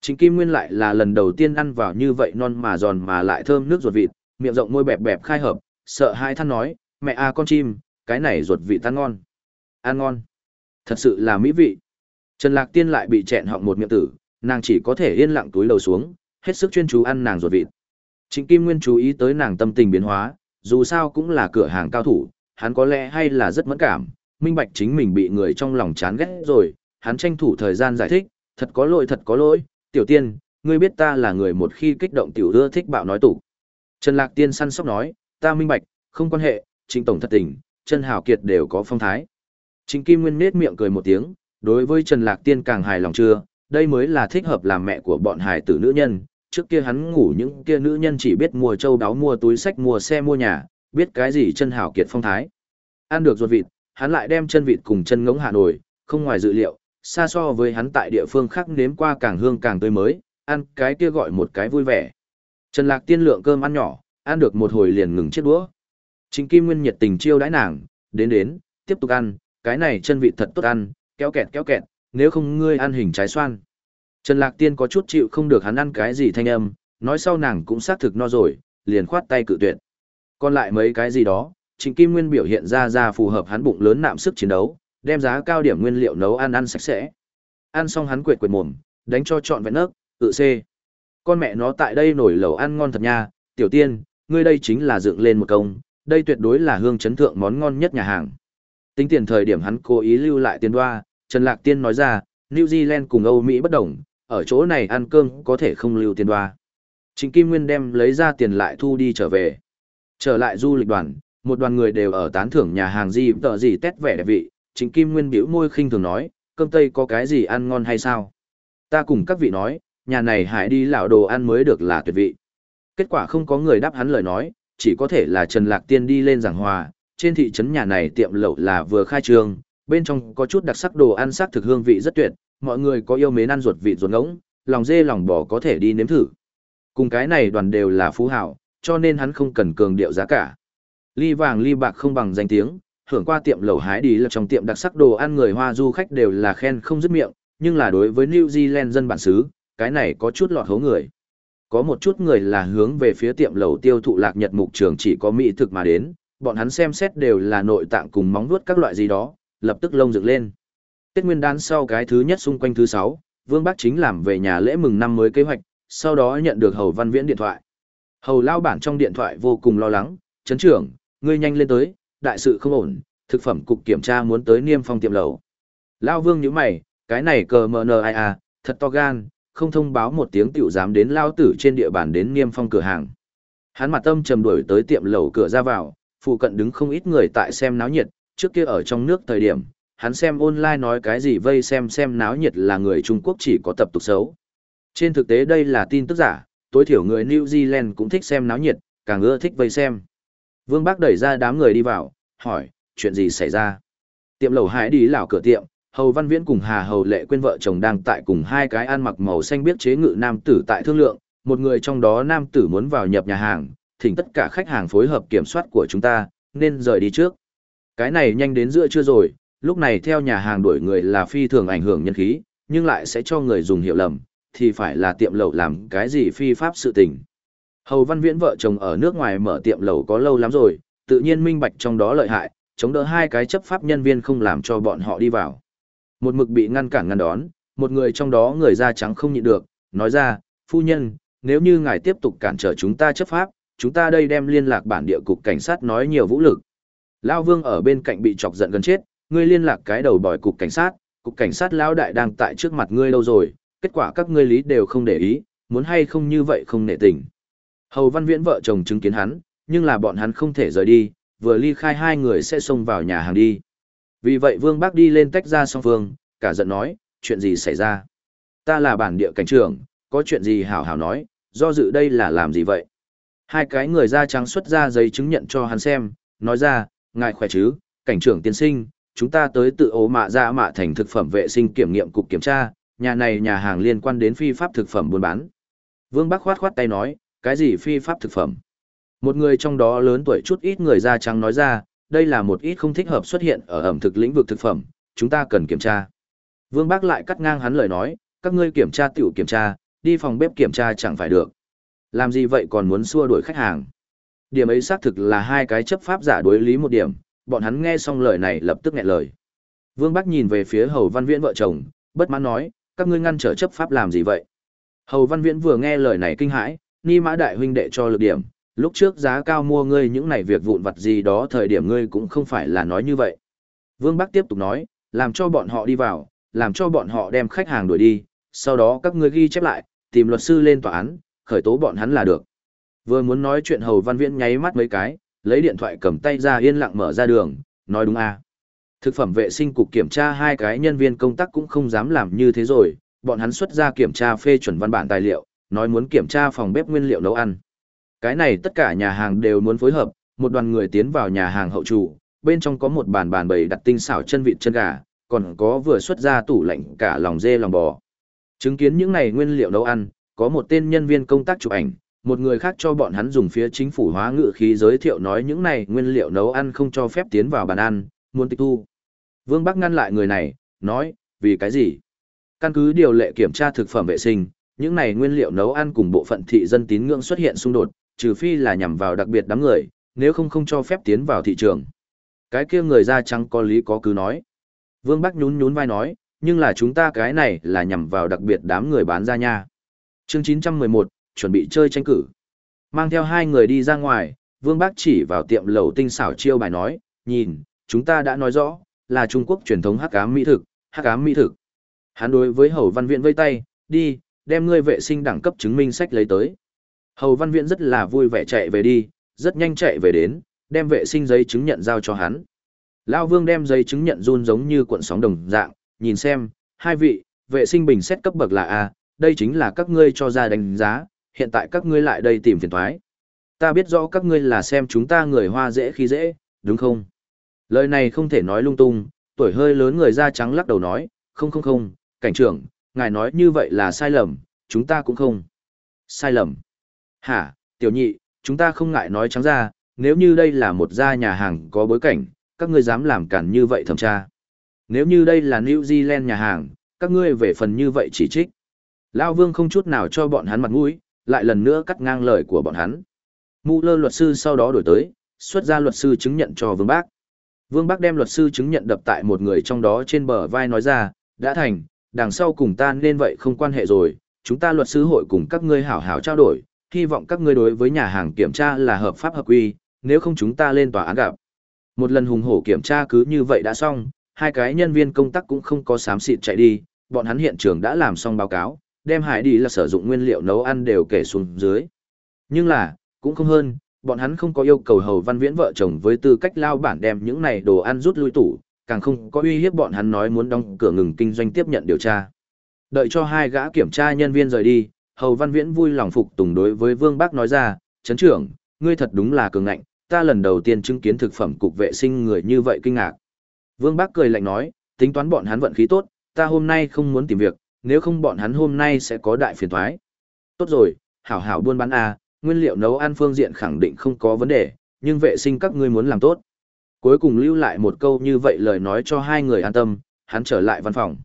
Chính Kim Nguyên lại là lần đầu tiên ăn vào như vậy non mà giòn mà lại thơm nước ruột vịt, miệng rộng môi bẹp bẹp khai hợp, sợ hai than nói, mẹ à con chim, cái này ruột vịt ăn ngon. Ăn ngon. Thật sự là mỹ vị. Trần Lạc Tiên lại bị chẹn họng một miệng tử, nàng chỉ có thể yên lặng túi đầu xuống, hết sức chuyên chú ăn nàng ruột vịt. Chính Kim Nguyên chú ý tới nàng tâm tình biến hóa, dù sao cũng là cửa hàng cao thủ, hắn có lẽ hay là rất mẫn cảm, minh bạch chính mình bị người trong lòng chán ghét rồi, hắn tranh thủ thời gian giải thích, thật có lỗi thật có lỗi, tiểu tiên, ngươi biết ta là người một khi kích động tiểu đưa thích bạo nói tủ. Trần Lạc Tiên săn sóc nói, ta minh bạch, không quan hệ, Trịnh Tổng thật tình, Trần Hào Kiệt đều có phong thái. Trịnh Kim Nguyên nết miệng cười một tiếng, đối với Trần Lạc Tiên càng hài lòng chưa, đây mới là thích hợp làm mẹ của bọn hài tử nữ nhân, trước kia hắn ngủ những kia nữ nhân chỉ biết mua châu đáo mua túi sách mua xe mua nhà, biết cái gì chân hảo kiệt phong thái. Ăn được ruột vịt, hắn lại đem chân vịt cùng chân ngỗng hạ Nội, không ngoài dự liệu, xa so với hắn tại địa phương khác nếm qua càng hương càng tươi mới, ăn cái kia gọi một cái vui vẻ. Trần Lạc Tiên lượng cơm ăn nhỏ, ăn được một hồi liền ngừng chiếc đũa. Chính Kim Nguyên nhiệt tình chiêu đãi nàng, đến đến, tiếp tục ăn, cái này chân vịt thật tốt ăn, kéo kẹt kéo kẹt, nếu không ngươi ăn hình trái xoan. Trần Lạc Tiên có chút chịu không được hắn ăn cái gì thanh âm, nói sau nàng cũng xác thực no rồi, liền khoát tay cự tuyệt. Còn lại mấy cái gì đó, Trịnh Kim Nguyên biểu hiện ra ra phù hợp hắn bụng lớn nạm sức chiến đấu, đem giá cao điểm nguyên liệu nấu ăn ăn sạch sẽ. Ăn xong hắn quệt quệt mồm, đánh cho trọn vẹn nấc, tự xê. Con mẹ nó tại đây nổi lẩu ăn ngon thật nha, tiểu tiên, ngươi đây chính là dựng lên một công, đây tuyệt đối là hương chấn thượng món ngon nhất nhà hàng. Tính tiền thời điểm hắn cố ý lưu lại tiền đoa, Trần Lạc Tiên nói ra, New Zealand cùng Âu Mỹ bất đồng, ở chỗ này ăn cơm có thể không lưu tiền đoa. Trịnh Kim Nguyên đem lấy ra tiền lại thu đi trở về. Trở lại du lịch đoàn, một đoàn người đều ở tán thưởng nhà hàng gì tợ gì tét vẻ đẹp vị, Trịnh Kim Nguyên biểu môi khinh thường nói, cơm tây có cái gì ăn ngon hay sao? Ta cùng các vị nói, nhà này hãy đi lão đồ ăn mới được là tuyệt vị. Kết quả không có người đáp hắn lời nói, chỉ có thể là Trần Lạc Tiên đi lên giảng hòa, trên thị trấn nhà này tiệm lẩu là vừa khai trương, bên trong có chút đặc sắc đồ ăn sắc thực hương vị rất tuyệt, mọi người có yêu mến ăn ruột vịt ruột ngỗng, lòng dê lòng bò có thể đi nếm thử. Cùng cái này đoàn đều là phú hảo, cho nên hắn không cần cường điệu giá cả. Ly vàng ly bạc không bằng danh tiếng, hưởng qua tiệm lẩu hái đi là trong tiệm đặc sắc đồ ăn người Hoa du khách đều là khen không dứt miệng, nhưng là đối với New Zealand dân bản xứ, cái này có chút lọt hố người. Có một chút người là hướng về phía tiệm lẩu tiêu thụ lạc nhật mục trường chỉ có mỹ thực mà đến, bọn hắn xem xét đều là nội tạng cùng móng vuốt các loại gì đó, lập tức lông dựng lên. Tết Nguyên đán sau cái thứ nhất xung quanh thứ sáu, Vương Bắc chính làm về nhà lễ mừng năm mới kế hoạch, sau đó nhận được Hầu Văn Viễn điện thoại. Hầu lao bản trong điện thoại vô cùng lo lắng, Trấn trưởng, ngươi nhanh lên tới, đại sự không ổn, thực phẩm cục kiểm tra muốn tới niêm phong tiệm lầu. Lao Vương nhíu mày, cái này cờ mờ nờ ai à, thật to gan, không thông báo một tiếng tiểu dám đến lao tử trên địa bàn đến niêm phong cửa hàng. Hắn mặt tâm trầm đuổi tới tiệm lầu cửa ra vào, phụ cận đứng không ít người tại xem náo nhiệt, trước kia ở trong nước thời điểm, hắn xem online nói cái gì vây xem xem náo nhiệt là người Trung Quốc chỉ có tập tục xấu. Trên thực tế đây là tin tức giả, tối thiểu người New Zealand cũng thích xem náo nhiệt, càng ưa thích vây xem. Vương Bác đẩy ra đám người đi vào, hỏi, chuyện gì xảy ra? Tiệm lầu hải đi lào cửa tiệm, Hầu Văn Viễn cùng Hà Hầu Lệ quên vợ chồng đang tại cùng hai cái ăn mặc màu xanh biết chế ngự nam tử tại thương lượng, một người trong đó nam tử muốn vào nhập nhà hàng, thỉnh tất cả khách hàng phối hợp kiểm soát của chúng ta, nên rời đi trước. Cái này nhanh đến giữa trưa rồi, lúc này theo nhà hàng đuổi người là phi thường ảnh hưởng nhân khí, nhưng lại sẽ cho người dùng hiểu lầm, thì phải là tiệm lẩu làm cái gì phi pháp sự tình. Hầu Văn Viễn vợ chồng ở nước ngoài mở tiệm lẩu có lâu lắm rồi, tự nhiên minh bạch trong đó lợi hại, chống đỡ hai cái chấp pháp nhân viên không làm cho bọn họ đi vào. Một mực bị ngăn cản ngăn đón, một người trong đó người da trắng không nhịn được, nói ra, phu nhân, nếu như ngài tiếp tục cản trở chúng ta chấp pháp, chúng ta đây đem liên lạc bản địa cục cảnh sát nói nhiều vũ lực. Lao Vương ở bên cạnh bị chọc giận gần chết, ngươi liên lạc cái đầu bòi cục cảnh sát, cục cảnh sát lão đại đang tại trước mặt ngươi lâu rồi, kết quả các ngươi lý đều không để ý, muốn hay không như vậy không nể tình. Hầu Văn Viễn vợ chồng chứng kiến hắn, nhưng là bọn hắn không thể rời đi, vừa ly khai hai người sẽ xông vào nhà hàng đi. Vì vậy Vương Bác đi lên tách ra song phương, cả giận nói, chuyện gì xảy ra? Ta là bản địa cảnh trưởng, có chuyện gì hảo hảo nói, do dự đây là làm gì vậy? Hai cái người da trắng xuất ra giấy chứng nhận cho hắn xem, nói ra, ngài khỏe chứ, cảnh trưởng tiên sinh, chúng ta tới tự ố mạ ra mạ thành thực phẩm vệ sinh kiểm nghiệm cục kiểm tra, nhà này nhà hàng liên quan đến phi pháp thực phẩm buôn bán. Vương Bắc khoát khoát tay nói, cái gì phi pháp thực phẩm? Một người trong đó lớn tuổi chút ít người da trắng nói ra, đây là một ít không thích hợp xuất hiện ở ẩm thực lĩnh vực thực phẩm, chúng ta cần kiểm tra. Vương Bắc lại cắt ngang hắn lời nói, các ngươi kiểm tra tiểu kiểm tra, đi phòng bếp kiểm tra chẳng phải được. Làm gì vậy còn muốn xua đuổi khách hàng? Điểm ấy xác thực là hai cái chấp pháp giả đối lý một điểm, bọn hắn nghe xong lời này lập tức nghẹn lời. Vương Bắc nhìn về phía Hầu Văn Viễn vợ chồng, bất mãn nói, các ngươi ngăn trở chấp pháp làm gì vậy? Hầu Văn Viễn vừa nghe lời này kinh hãi, ni mã đại huynh đệ cho lực điểm, lúc trước giá cao mua ngươi những này việc vụn vặt gì đó thời điểm ngươi cũng không phải là nói như vậy. Vương Bắc tiếp tục nói, làm cho bọn họ đi vào, làm cho bọn họ đem khách hàng đuổi đi, sau đó các ngươi ghi chép lại, tìm luật sư lên tòa án, khởi tố bọn hắn là được. Vừa muốn nói chuyện Hầu Văn Viễn nháy mắt mấy cái, lấy điện thoại cầm tay ra yên lặng mở ra đường, nói đúng à. Thực phẩm vệ sinh cục kiểm tra hai cái nhân viên công tác cũng không dám làm như thế rồi, bọn hắn xuất ra kiểm tra phê chuẩn văn bản tài liệu, nói muốn kiểm tra phòng bếp nguyên liệu nấu ăn. Cái này tất cả nhà hàng đều muốn phối hợp, một đoàn người tiến vào nhà hàng hậu chủ, bên trong có một bàn bàn bày đặt tinh xảo chân vịt chân gà, còn có vừa xuất ra tủ lạnh cả lòng dê lòng bò. Chứng kiến những này nguyên liệu nấu ăn, có một tên nhân viên công tác chụp ảnh, một người khác cho bọn hắn dùng phía chính phủ hóa ngự khí giới thiệu nói những này nguyên liệu nấu ăn không cho phép tiến vào bàn ăn, muốn tịch thu. Vương Bắc ngăn lại người này, nói, vì cái gì? Căn cứ điều lệ kiểm tra thực phẩm vệ sinh, những này nguyên liệu nấu ăn cùng bộ phận thị dân tín ngưỡng xuất hiện xung đột, trừ phi là nhằm vào đặc biệt đám người, nếu không không cho phép tiến vào thị trường. Cái kia người da trắng có lý có cứ nói. Vương Bắc nhún nhún vai nói, nhưng là chúng ta cái này là nhằm vào đặc biệt đám người bán ra nha. Chương 911, chuẩn bị chơi tranh cử. Mang theo hai người đi ra ngoài, Vương bác chỉ vào tiệm lẩu tinh xảo chiêu bài nói, nhìn, chúng ta đã nói rõ, là Trung Quốc truyền thống hắc ám mỹ thực, hắc ám mỹ thực. Hắn đối với Hầu Văn viện vây tay, đi, đem ngươi vệ sinh đẳng cấp chứng minh sách lấy tới. Hầu Văn viện rất là vui vẻ chạy về đi, rất nhanh chạy về đến, đem vệ sinh giấy chứng nhận giao cho hắn. Lao Vương đem giấy chứng nhận run giống như cuộn sóng đồng dạng, nhìn xem, hai vị, vệ sinh bình xét cấp bậc là A, đây chính là các ngươi cho ra đánh giá, hiện tại các ngươi lại đây tìm phiền thoái. Ta biết rõ các ngươi là xem chúng ta người hoa dễ khi dễ, đúng không? Lời này không thể nói lung tung, tuổi hơi lớn người da trắng lắc đầu nói, không không không, cảnh trưởng, ngài nói như vậy là sai lầm, chúng ta cũng không. Sai lầm. Hả, tiểu nhị, chúng ta không ngại nói trắng ra, nếu như đây là một gia nhà hàng có bối cảnh, các ngươi dám làm cản như vậy thẩm tra. Nếu như đây là New Zealand nhà hàng, các ngươi về phần như vậy chỉ trích. Lao Vương không chút nào cho bọn hắn mặt mũi, lại lần nữa cắt ngang lời của bọn hắn. Mù lơ luật sư sau đó đổi tới, xuất ra luật sư chứng nhận cho Vương Bác. Vương Bác đem luật sư chứng nhận đập tại một người trong đó trên bờ vai nói ra, đã thành, đằng sau cùng ta nên vậy không quan hệ rồi, chúng ta luật sư hội cùng các ngươi hảo hảo trao đổi, hy vọng các ngươi đối với nhà hàng kiểm tra là hợp pháp hợp quy, nếu không chúng ta lên tòa án gặp. Một lần hùng hổ kiểm tra cứ như vậy đã xong, hai cái nhân viên công tác cũng không có xám xịt chạy đi, bọn hắn hiện trường đã làm xong báo cáo, đem hải đi là sử dụng nguyên liệu nấu ăn đều kể xuống dưới. Nhưng là, cũng không hơn, bọn hắn không có yêu cầu hầu văn viễn vợ chồng với tư cách lao bản đem những này đồ ăn rút lui tủ, càng không có uy hiếp bọn hắn nói muốn đóng cửa ngừng kinh doanh tiếp nhận điều tra. Đợi cho hai gã kiểm tra nhân viên rời đi, hầu văn viễn vui lòng phục tùng đối với vương bác nói ra, chấn trưởng, ngươi thật đúng là cường ngạnh, ta lần đầu tiên chứng kiến thực phẩm cục vệ sinh người như vậy kinh ngạc. Vương bác cười lạnh nói, tính toán bọn hắn vận khí tốt, ta hôm nay không muốn tìm việc, nếu không bọn hắn hôm nay sẽ có đại phiền thoái. Tốt rồi, hảo hảo buôn bán à, nguyên liệu nấu ăn phương diện khẳng định không có vấn đề, nhưng vệ sinh các ngươi muốn làm tốt. Cuối cùng lưu lại một câu như vậy lời nói cho hai người an tâm, hắn trở lại văn phòng.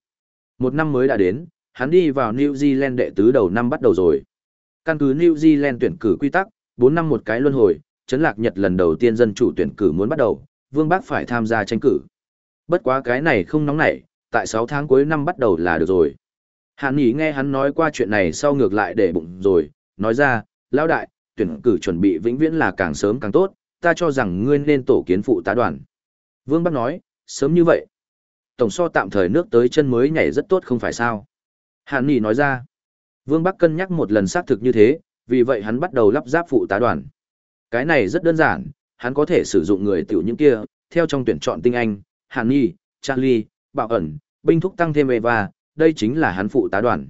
Một năm mới đã đến, hắn đi vào New Zealand đệ tứ đầu năm bắt đầu rồi. Căn cứ New Zealand tuyển cử quy tắc, 4 năm một cái luân hồi, chấn lạc Nhật lần đầu tiên dân chủ tuyển cử muốn bắt đầu, Vương Bác phải tham gia tranh cử. Bất quá cái này không nóng nảy, tại 6 tháng cuối năm bắt đầu là được rồi. Hàn Nghị nghe hắn nói qua chuyện này sau ngược lại để bụng rồi, nói ra, lão đại, tuyển cử chuẩn bị vĩnh viễn là càng sớm càng tốt, ta cho rằng ngươi nên tổ kiến phụ tá đoàn. Vương Bắc nói, sớm như vậy. Tổng so tạm thời nước tới chân mới nhảy rất tốt không phải sao. Hàn Nghị nói ra, Vương Bắc cân nhắc một lần xác thực như thế, vì vậy hắn bắt đầu lắp ráp phụ tá đoàn. Cái này rất đơn giản, hắn có thể sử dụng người tiểu những kia, theo trong tuyển chọn tinh anh, Hàn Nghị, Charlie, Bảo ẩn, binh thúc tăng thêm Eva, đây chính là hắn phụ tá đoàn.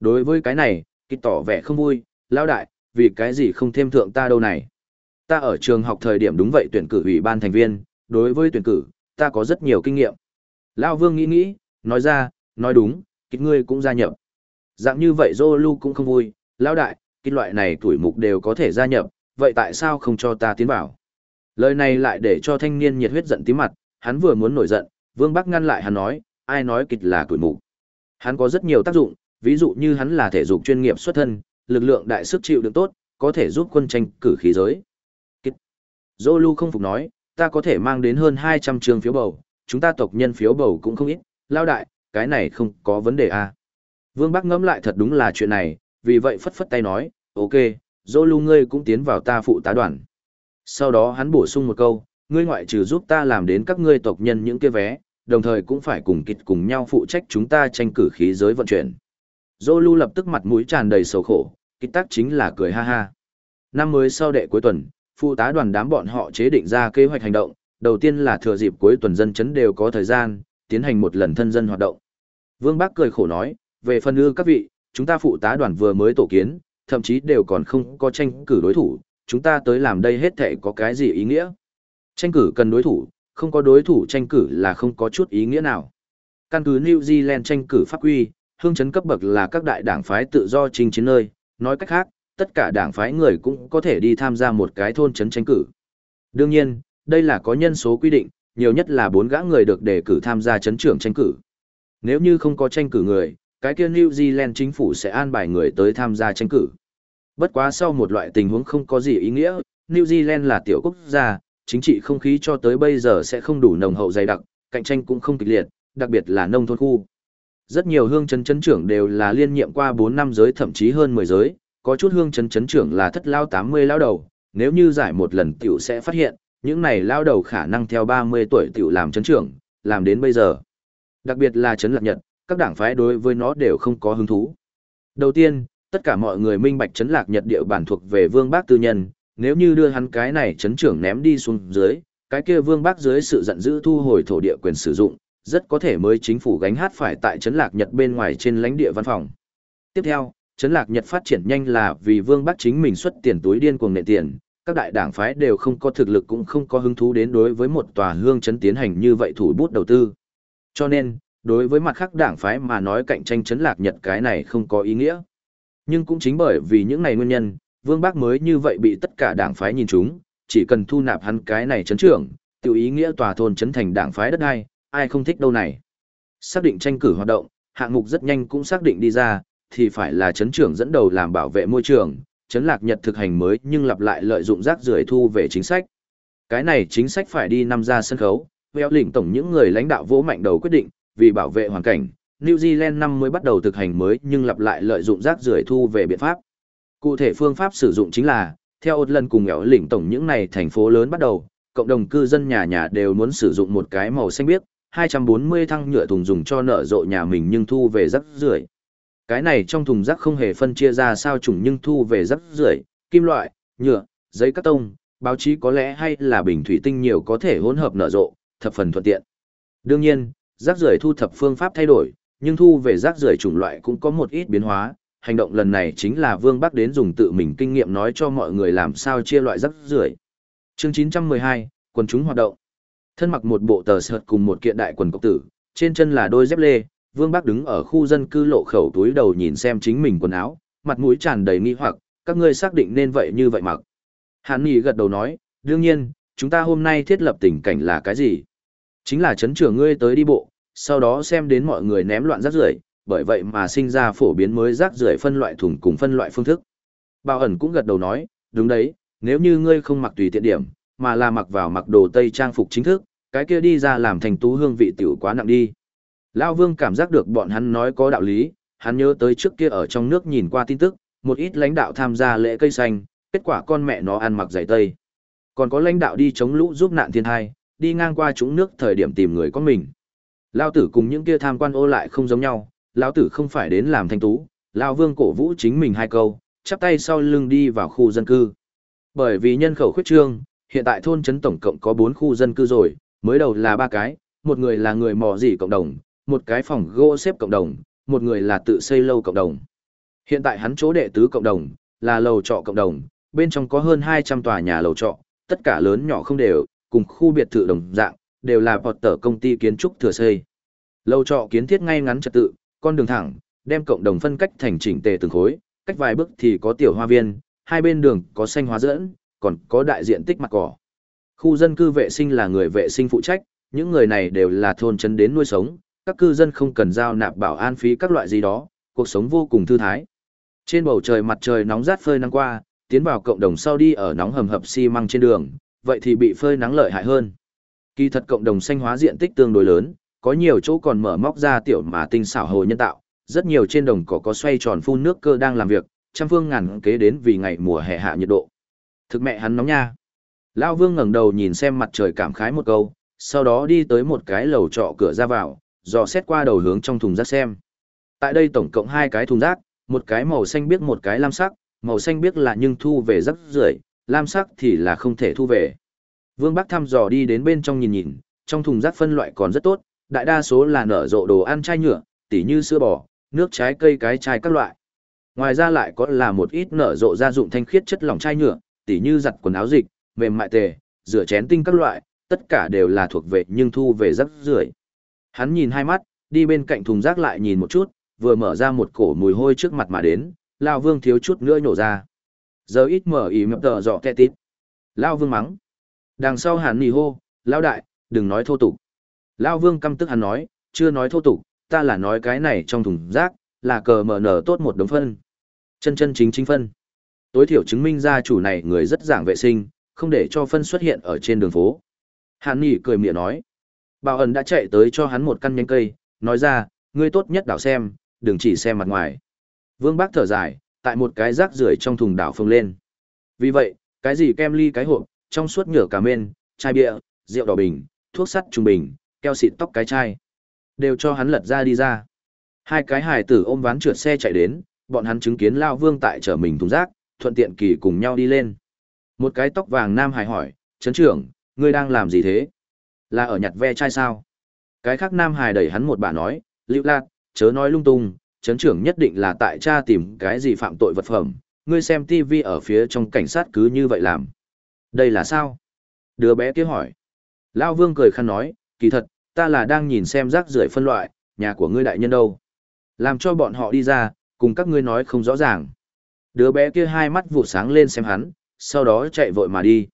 Đối với cái này, kịch tỏ vẻ không vui, lao đại, vì cái gì không thêm thượng ta đâu này. Ta ở trường học thời điểm đúng vậy tuyển cử ủy ban thành viên, đối với tuyển cử, ta có rất nhiều kinh nghiệm. Lao vương nghĩ nghĩ, nói ra, nói đúng, kịch ngươi cũng gia nhập. Dạng như vậy Zolu cũng không vui, lao đại, kịch loại này tuổi mục đều có thể gia nhập, vậy tại sao không cho ta tiến vào? Lời này lại để cho thanh niên nhiệt huyết giận tím mặt, hắn vừa muốn nổi giận, Vương Bắc ngăn lại hắn nói, ai nói kịch là tuổi mục. Hắn có rất nhiều tác dụng, ví dụ như hắn là thể dục chuyên nghiệp xuất thân, lực lượng đại sức chịu đựng tốt, có thể giúp quân tranh cử khí giới. Kịch. Zolu không phục nói, ta có thể mang đến hơn 200 trường phiếu bầu, chúng ta tộc nhân phiếu bầu cũng không ít, lao đại, cái này không có vấn đề à. Vương Bắc ngẫm lại thật đúng là chuyện này, vì vậy phất phất tay nói, ok, dô ngươi cũng tiến vào ta phụ tá đoàn. Sau đó hắn bổ sung một câu, ngươi ngoại trừ giúp ta làm đến các ngươi tộc nhân những kia vé, đồng thời cũng phải cùng kịch cùng nhau phụ trách chúng ta tranh cử khí giới vận chuyển. Dô lưu lập tức mặt mũi tràn đầy sầu khổ, kịch tác chính là cười ha ha. Năm mới sau đệ cuối tuần, phụ tá đoàn đám bọn họ chế định ra kế hoạch hành động, đầu tiên là thừa dịp cuối tuần dân chấn đều có thời gian, tiến hành một lần thân dân hoạt động. Vương Bác cười khổ nói, về phần ư các vị, chúng ta phụ tá đoàn vừa mới tổ kiến, thậm chí đều còn không có tranh cử đối thủ, chúng ta tới làm đây hết thể có cái gì ý nghĩa. Tranh cử cần đối thủ, không có đối thủ tranh cử là không có chút ý nghĩa nào. Căn cứ New Zealand tranh cử pháp quy, hương chấn cấp bậc là các đại đảng phái tự do trình chiến nơi, nói cách khác, tất cả đảng phái người cũng có thể đi tham gia một cái thôn chấn tranh cử. Đương nhiên, đây là có nhân số quy định, nhiều nhất là 4 gã người được đề cử tham gia chấn trưởng tranh cử. Nếu như không có tranh cử người, cái kia New Zealand chính phủ sẽ an bài người tới tham gia tranh cử. Bất quá sau một loại tình huống không có gì ý nghĩa, New Zealand là tiểu quốc gia, chính trị không khí cho tới bây giờ sẽ không đủ nồng hậu dày đặc, cạnh tranh cũng không kịch liệt, đặc biệt là nông thôn khu. Rất nhiều hương chấn chấn trưởng đều là liên nhiệm qua 4 năm giới thậm chí hơn 10 giới, có chút hương chấn chấn trưởng là thất lao 80 lao đầu, nếu như giải một lần tiểu sẽ phát hiện, những này lao đầu khả năng theo 30 tuổi tiểu làm chấn trưởng, làm đến bây giờ. Đặc biệt là chấn lạc nhật, các đảng phái đối với nó đều không có hứng thú. Đầu tiên, tất cả mọi người minh bạch chấn lạc nhật địa bản thuộc về vương bác tư nhân, nếu như đưa hắn cái này chấn trưởng ném đi xuống dưới, cái kia vương bác dưới sự giận dữ thu hồi thổ địa quyền sử dụng, rất có thể mới chính phủ gánh hát phải tại chấn lạc nhật bên ngoài trên lãnh địa văn phòng. Tiếp theo, chấn lạc nhật phát triển nhanh là vì vương bác chính mình xuất tiền túi điên cuồng nệ tiền, các đại đảng phái đều không có thực lực cũng không có hứng thú đến đối với một tòa hương chấn tiến hành như vậy thủ bút đầu tư. Cho nên, đối với mặt khác đảng phái mà nói cạnh tranh chấn lạc nhật cái này không có ý nghĩa. Nhưng cũng chính bởi vì những này nguyên nhân, Vương Bác mới như vậy bị tất cả đảng phái nhìn chúng, chỉ cần thu nạp hắn cái này chấn trưởng, tiểu ý nghĩa tòa thôn chấn thành đảng phái đất ai, ai không thích đâu này. Xác định tranh cử hoạt động, hạng mục rất nhanh cũng xác định đi ra, thì phải là chấn trưởng dẫn đầu làm bảo vệ môi trường, chấn lạc nhật thực hành mới nhưng lặp lại lợi dụng rác rưởi thu về chính sách. Cái này chính sách phải đi năm ra sân khấu, veo lỉnh tổng những người lãnh đạo vỗ mạnh đầu quyết định, vì bảo vệ hoàn cảnh, New Zealand năm mới bắt đầu thực hành mới nhưng lặp lại lợi dụng rác rưởi thu về biện pháp. Cụ thể phương pháp sử dụng chính là, theo ột lần cùng nghèo lĩnh tổng những này thành phố lớn bắt đầu, cộng đồng cư dân nhà nhà đều muốn sử dụng một cái màu xanh biếc, 240 thăng nhựa thùng dùng cho nở rộ nhà mình nhưng thu về rắc rưởi. Cái này trong thùng rác không hề phân chia ra sao chủng nhưng thu về rắc rưởi, kim loại, nhựa, giấy cắt tông, báo chí có lẽ hay là bình thủy tinh nhiều có thể hỗn hợp nở rộ, thập phần thuận tiện. Đương nhiên, rác rưởi thu thập phương pháp thay đổi, nhưng thu về rác rưởi chủng loại cũng có một ít biến hóa. Hành động lần này chính là Vương Bắc đến dùng tự mình kinh nghiệm nói cho mọi người làm sao chia loại rắc rưởi. Chương 912, quần chúng hoạt động. Thân mặc một bộ tờ sợt cùng một kiện đại quần cộc tử, trên chân là đôi dép lê, Vương Bắc đứng ở khu dân cư lộ khẩu túi đầu nhìn xem chính mình quần áo, mặt mũi tràn đầy nghi hoặc, các ngươi xác định nên vậy như vậy mặc. Hàn Nghị gật đầu nói, đương nhiên, chúng ta hôm nay thiết lập tình cảnh là cái gì? Chính là chấn trưởng ngươi tới đi bộ, sau đó xem đến mọi người ném loạn rác rưởi, bởi vậy mà sinh ra phổ biến mới rác rưởi phân loại thùng cùng phân loại phương thức. Bao ẩn cũng gật đầu nói, đúng đấy, nếu như ngươi không mặc tùy tiện điểm, mà là mặc vào mặc đồ tây trang phục chính thức, cái kia đi ra làm thành tú hương vị tiểu quá nặng đi. Lão Vương cảm giác được bọn hắn nói có đạo lý, hắn nhớ tới trước kia ở trong nước nhìn qua tin tức, một ít lãnh đạo tham gia lễ cây xanh, kết quả con mẹ nó ăn mặc giày tây. Còn có lãnh đạo đi chống lũ giúp nạn thiên tai, đi ngang qua chúng nước thời điểm tìm người có mình. Lao tử cùng những kia tham quan ô lại không giống nhau, lão tử không phải đến làm thanh tú, lão vương cổ vũ chính mình hai câu, chắp tay sau lưng đi vào khu dân cư. Bởi vì nhân khẩu khuyết trương, hiện tại thôn trấn tổng cộng có 4 khu dân cư rồi, mới đầu là ba cái, một người là người mò dỉ cộng đồng, một cái phòng gỗ xếp cộng đồng, một người là tự xây lâu cộng đồng. Hiện tại hắn chỗ đệ tứ cộng đồng, là lầu trọ cộng đồng, bên trong có hơn 200 tòa nhà lầu trọ, tất cả lớn nhỏ không đều, cùng khu biệt thự đồng dạng, đều là bọt tờ công ty kiến trúc thừa xây. Lầu trọ kiến thiết ngay ngắn trật tự, con đường thẳng, đem cộng đồng phân cách thành chỉnh tề từng khối, cách vài bước thì có tiểu hoa viên, hai bên đường có xanh hóa dẫn, còn có đại diện tích mặt cỏ. Khu dân cư vệ sinh là người vệ sinh phụ trách, những người này đều là thôn trấn đến nuôi sống, các cư dân không cần giao nạp bảo an phí các loại gì đó, cuộc sống vô cùng thư thái. Trên bầu trời mặt trời nóng rát phơi nắng qua, tiến vào cộng đồng sau đi ở nóng hầm hập xi măng trên đường, vậy thì bị phơi nắng lợi hại hơn. Kỳ thật cộng đồng xanh hóa diện tích tương đối lớn, có nhiều chỗ còn mở móc ra tiểu mà tinh xảo hồ nhân tạo, rất nhiều trên đồng cỏ có xoay tròn phun nước cơ đang làm việc, trăm phương ngàn kế đến vì ngày mùa hè hạ nhiệt độ. Thực mẹ hắn nóng nha. Lão Vương ngẩng đầu nhìn xem mặt trời cảm khái một câu, sau đó đi tới một cái lầu trọ cửa ra vào, dò xét qua đầu hướng trong thùng rác xem. Tại đây tổng cộng hai cái thùng rác, một cái màu xanh biếc một cái lam sắc, màu xanh biếc là nhưng thu về rất rưởi, lam sắc thì là không thể thu về. Vương Bắc thăm dò đi đến bên trong nhìn nhìn, trong thùng rác phân loại còn rất tốt, đại đa số là nở rộ đồ ăn chai nhựa, tỉ như sữa bò, nước trái cây cái chai các loại. Ngoài ra lại có là một ít nở rộ gia dụng thanh khiết chất lỏng chai nhựa, tỉ như giặt quần áo dịch, mềm mại tề, rửa chén tinh các loại, tất cả đều là thuộc về nhưng thu về rất rưởi. Hắn nhìn hai mắt, đi bên cạnh thùng rác lại nhìn một chút, vừa mở ra một cổ mùi hôi trước mặt mà đến, Lão Vương thiếu chút nữa nhổ ra. Giờ ít mở ý mập tờ dọ kẹ tít. Lao Vương mắng. Đằng sau hàn nì hô, Lao Đại, đừng nói thô tục. Lao Vương căm tức hắn nói, chưa nói thô tục, ta là nói cái này trong thùng rác, là cờ mở nở tốt một đống phân. Chân chân chính chính phân. Tối thiểu chứng minh gia chủ này người rất giảng vệ sinh, không để cho phân xuất hiện ở trên đường phố. Hàn Nghị cười miệng nói. Bảo ẩn đã chạy tới cho hắn một căn nhánh cây, nói ra, ngươi tốt nhất đảo xem, đừng chỉ xem mặt ngoài. Vương Bác thở dài, tại một cái rác rưởi trong thùng đảo phồng lên. Vì vậy, cái gì kem ly cái hộp, trong suốt nhựa cà mên, chai bia, rượu đỏ bình, thuốc sắt trung bình, keo xịt tóc cái chai. Đều cho hắn lật ra đi ra. Hai cái hài tử ôm ván trượt xe chạy đến, bọn hắn chứng kiến Lao Vương tại chở mình thùng rác, thuận tiện kỳ cùng nhau đi lên. Một cái tóc vàng nam hài hỏi, chấn trưởng, ngươi đang làm gì thế? Là ở nhặt ve chai sao? Cái khác nam hài đẩy hắn một bà nói, lưu lạc, chớ nói lung tung, chấn trưởng nhất định là tại cha tìm cái gì phạm tội vật phẩm, ngươi xem tivi ở phía trong cảnh sát cứ như vậy làm. Đây là sao? Đứa bé kia hỏi. Lao vương cười khăn nói, kỳ thật, ta là đang nhìn xem rác rưởi phân loại, nhà của ngươi đại nhân đâu. Làm cho bọn họ đi ra, cùng các ngươi nói không rõ ràng. Đứa bé kia hai mắt vụ sáng lên xem hắn, sau đó chạy vội mà đi.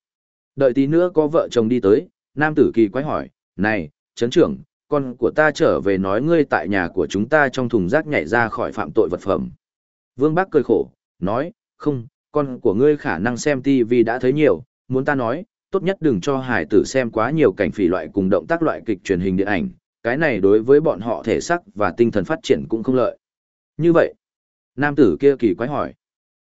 Đợi tí nữa có vợ chồng đi tới, nam tử kỳ quái hỏi, này, chấn trưởng, con của ta trở về nói ngươi tại nhà của chúng ta trong thùng rác nhảy ra khỏi phạm tội vật phẩm. Vương Bác cười khổ, nói, không, con của ngươi khả năng xem TV đã thấy nhiều, muốn ta nói, tốt nhất đừng cho hải tử xem quá nhiều cảnh phỉ loại cùng động tác loại kịch truyền hình điện ảnh, cái này đối với bọn họ thể sắc và tinh thần phát triển cũng không lợi. Như vậy, nam tử kia kỳ quái hỏi.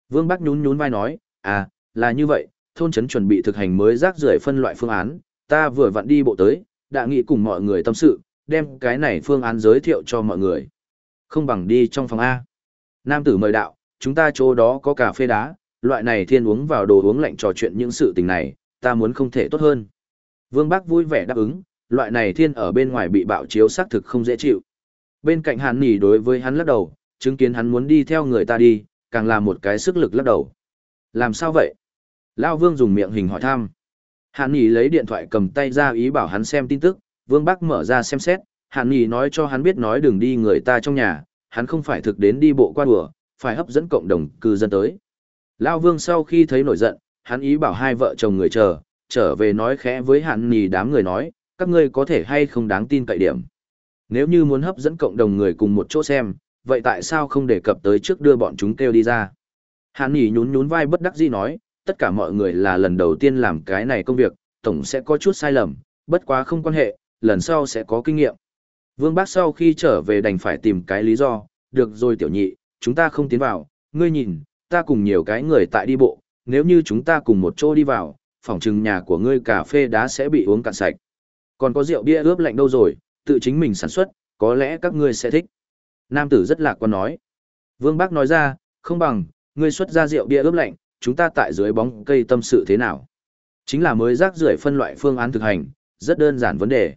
Vương Bắc nhún nhún vai nói, à, là như vậy, thôn trấn chuẩn bị thực hành mới rác rưởi phân loại phương án, ta vừa vặn đi bộ tới, đã nghĩ cùng mọi người tâm sự, đem cái này phương án giới thiệu cho mọi người. Không bằng đi trong phòng A. Nam tử mời đạo, chúng ta chỗ đó có cà phê đá, loại này thiên uống vào đồ uống lạnh trò chuyện những sự tình này, ta muốn không thể tốt hơn. Vương Bắc vui vẻ đáp ứng, loại này thiên ở bên ngoài bị bạo chiếu xác thực không dễ chịu. Bên cạnh Hàn Nỉ đối với hắn lắc đầu, chứng kiến hắn muốn đi theo người ta đi, càng là một cái sức lực lắc đầu. Làm sao vậy? Lao Vương dùng miệng hình hỏi thăm. Hàn Nỉ lấy điện thoại cầm tay ra ý bảo hắn xem tin tức, Vương Bắc mở ra xem xét, Hàn Nghị nói cho hắn biết nói đừng đi người ta trong nhà, hắn không phải thực đến đi bộ qua đùa, phải hấp dẫn cộng đồng cư dân tới. Lao Vương sau khi thấy nổi giận, hắn ý bảo hai vợ chồng người chờ, trở về nói khẽ với hắn nì đám người nói, các ngươi có thể hay không đáng tin cậy điểm. Nếu như muốn hấp dẫn cộng đồng người cùng một chỗ xem, vậy tại sao không đề cập tới trước đưa bọn chúng kêu đi ra? Hàn Nghị nhún nhún vai bất đắc dĩ nói, tất cả mọi người là lần đầu tiên làm cái này công việc, tổng sẽ có chút sai lầm, bất quá không quan hệ, lần sau sẽ có kinh nghiệm. Vương Bác sau khi trở về đành phải tìm cái lý do, được rồi tiểu nhị, chúng ta không tiến vào, ngươi nhìn, ta cùng nhiều cái người tại đi bộ, nếu như chúng ta cùng một chỗ đi vào, phòng trừng nhà của ngươi cà phê đá sẽ bị uống cạn sạch. Còn có rượu bia ướp lạnh đâu rồi, tự chính mình sản xuất, có lẽ các ngươi sẽ thích. Nam tử rất lạc quan nói. Vương Bác nói ra, không bằng, ngươi xuất ra rượu bia ướp lạnh, chúng ta tại dưới bóng cây tâm sự thế nào. Chính là mới rác rưởi phân loại phương án thực hành, rất đơn giản vấn đề.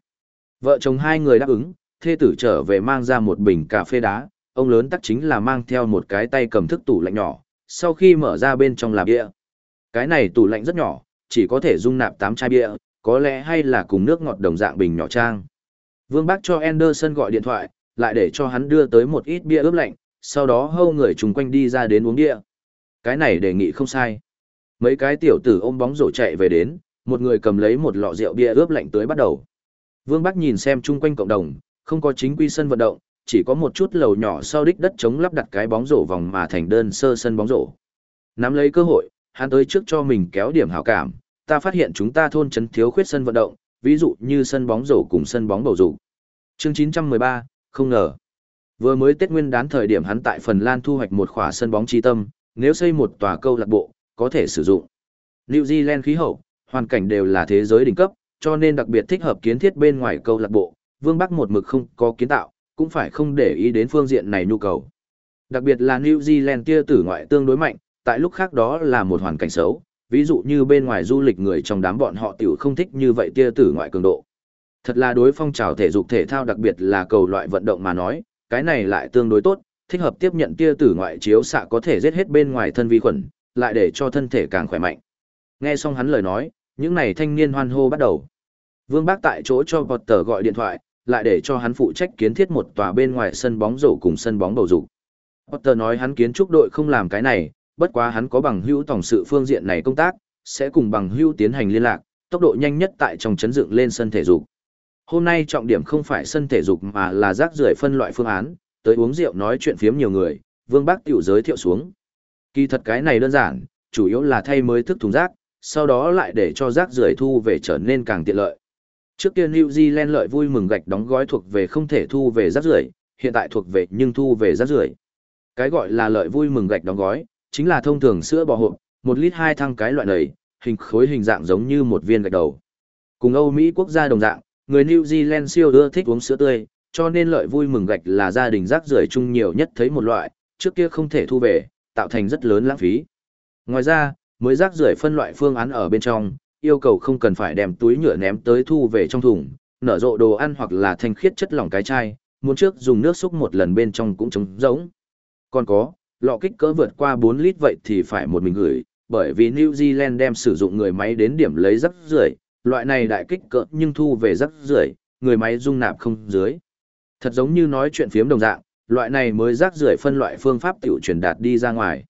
Vợ chồng hai người đáp ứng, thê tử trở về mang ra một bình cà phê đá, ông lớn tắc chính là mang theo một cái tay cầm thức tủ lạnh nhỏ, sau khi mở ra bên trong là bia. Cái này tủ lạnh rất nhỏ, chỉ có thể dung nạp 8 chai bia, có lẽ hay là cùng nước ngọt đồng dạng bình nhỏ trang. Vương Bác cho Anderson gọi điện thoại, lại để cho hắn đưa tới một ít bia ướp lạnh, sau đó hâu người chung quanh đi ra đến uống bia. Cái này đề nghị không sai. Mấy cái tiểu tử ôm bóng rổ chạy về đến, một người cầm lấy một lọ rượu bia ướp lạnh tới bắt đầu. Vương Bắc nhìn xem chung quanh cộng đồng, không có chính quy sân vận động, chỉ có một chút lầu nhỏ sau đích đất chống lắp đặt cái bóng rổ vòng mà thành đơn sơ sân bóng rổ. Nắm lấy cơ hội, hắn tới trước cho mình kéo điểm hảo cảm, ta phát hiện chúng ta thôn trấn thiếu khuyết sân vận động, ví dụ như sân bóng rổ cùng sân bóng bầu dục. Chương 913, không ngờ. Vừa mới Tết Nguyên đán thời điểm hắn tại Phần Lan thu hoạch một khỏa sân bóng chi tâm, nếu xây một tòa câu lạc bộ, có thể sử dụng. New Zealand khí hậu, hoàn cảnh đều là thế giới đỉnh cấp, cho nên đặc biệt thích hợp kiến thiết bên ngoài câu lạc bộ, Vương Bắc một mực không có kiến tạo, cũng phải không để ý đến phương diện này nhu cầu. Đặc biệt là New Zealand tia tử ngoại tương đối mạnh, tại lúc khác đó là một hoàn cảnh xấu, ví dụ như bên ngoài du lịch người trong đám bọn họ tiểu không thích như vậy tia tử ngoại cường độ. Thật là đối phong trào thể dục thể thao đặc biệt là cầu loại vận động mà nói, cái này lại tương đối tốt, thích hợp tiếp nhận tia tử ngoại chiếu xạ có thể giết hết bên ngoài thân vi khuẩn, lại để cho thân thể càng khỏe mạnh. Nghe xong hắn lời nói, những này thanh niên hoan hô bắt đầu. Vương Bác tại chỗ cho Potter gọi điện thoại, lại để cho hắn phụ trách kiến thiết một tòa bên ngoài sân bóng rổ cùng sân bóng bầu dục. Potter nói hắn kiến trúc đội không làm cái này, bất quá hắn có bằng hữu tổng sự phương diện này công tác, sẽ cùng bằng hữu tiến hành liên lạc, tốc độ nhanh nhất tại trong chấn dựng lên sân thể dục. Hôm nay trọng điểm không phải sân thể dục mà là rác rưởi phân loại phương án, tới uống rượu nói chuyện phiếm nhiều người, Vương Bác tiểu giới thiệu xuống. Kỳ thật cái này đơn giản, chủ yếu là thay mới thức thùng rác, sau đó lại để cho rác rưởi thu về trở nên càng tiện lợi. Trước kia New Zealand lợi vui mừng gạch đóng gói thuộc về không thể thu về rác rưởi, hiện tại thuộc về nhưng thu về rác rưởi. Cái gọi là lợi vui mừng gạch đóng gói, chính là thông thường sữa bò hộp, một lít hai thăng cái loại này, hình khối hình dạng giống như một viên gạch đầu. Cùng Âu Mỹ quốc gia đồng dạng, người New Zealand siêu ưa thích uống sữa tươi, cho nên lợi vui mừng gạch là gia đình rác rưởi chung nhiều nhất thấy một loại, trước kia không thể thu về, tạo thành rất lớn lãng phí. Ngoài ra, mới rác rưởi phân loại phương án ở bên trong, yêu cầu không cần phải đem túi nhựa ném tới thu về trong thùng, nở rộ đồ ăn hoặc là thanh khiết chất lỏng cái chai, muốn trước dùng nước xúc một lần bên trong cũng trống rỗng. Còn có, lọ kích cỡ vượt qua 4 lít vậy thì phải một mình gửi, bởi vì New Zealand đem sử dụng người máy đến điểm lấy rắc rưởi, loại này đại kích cỡ nhưng thu về rắc rưởi, người máy dung nạp không dưới. Thật giống như nói chuyện phiếm đồng dạng, loại này mới rác rưởi phân loại phương pháp tiểu truyền đạt đi ra ngoài.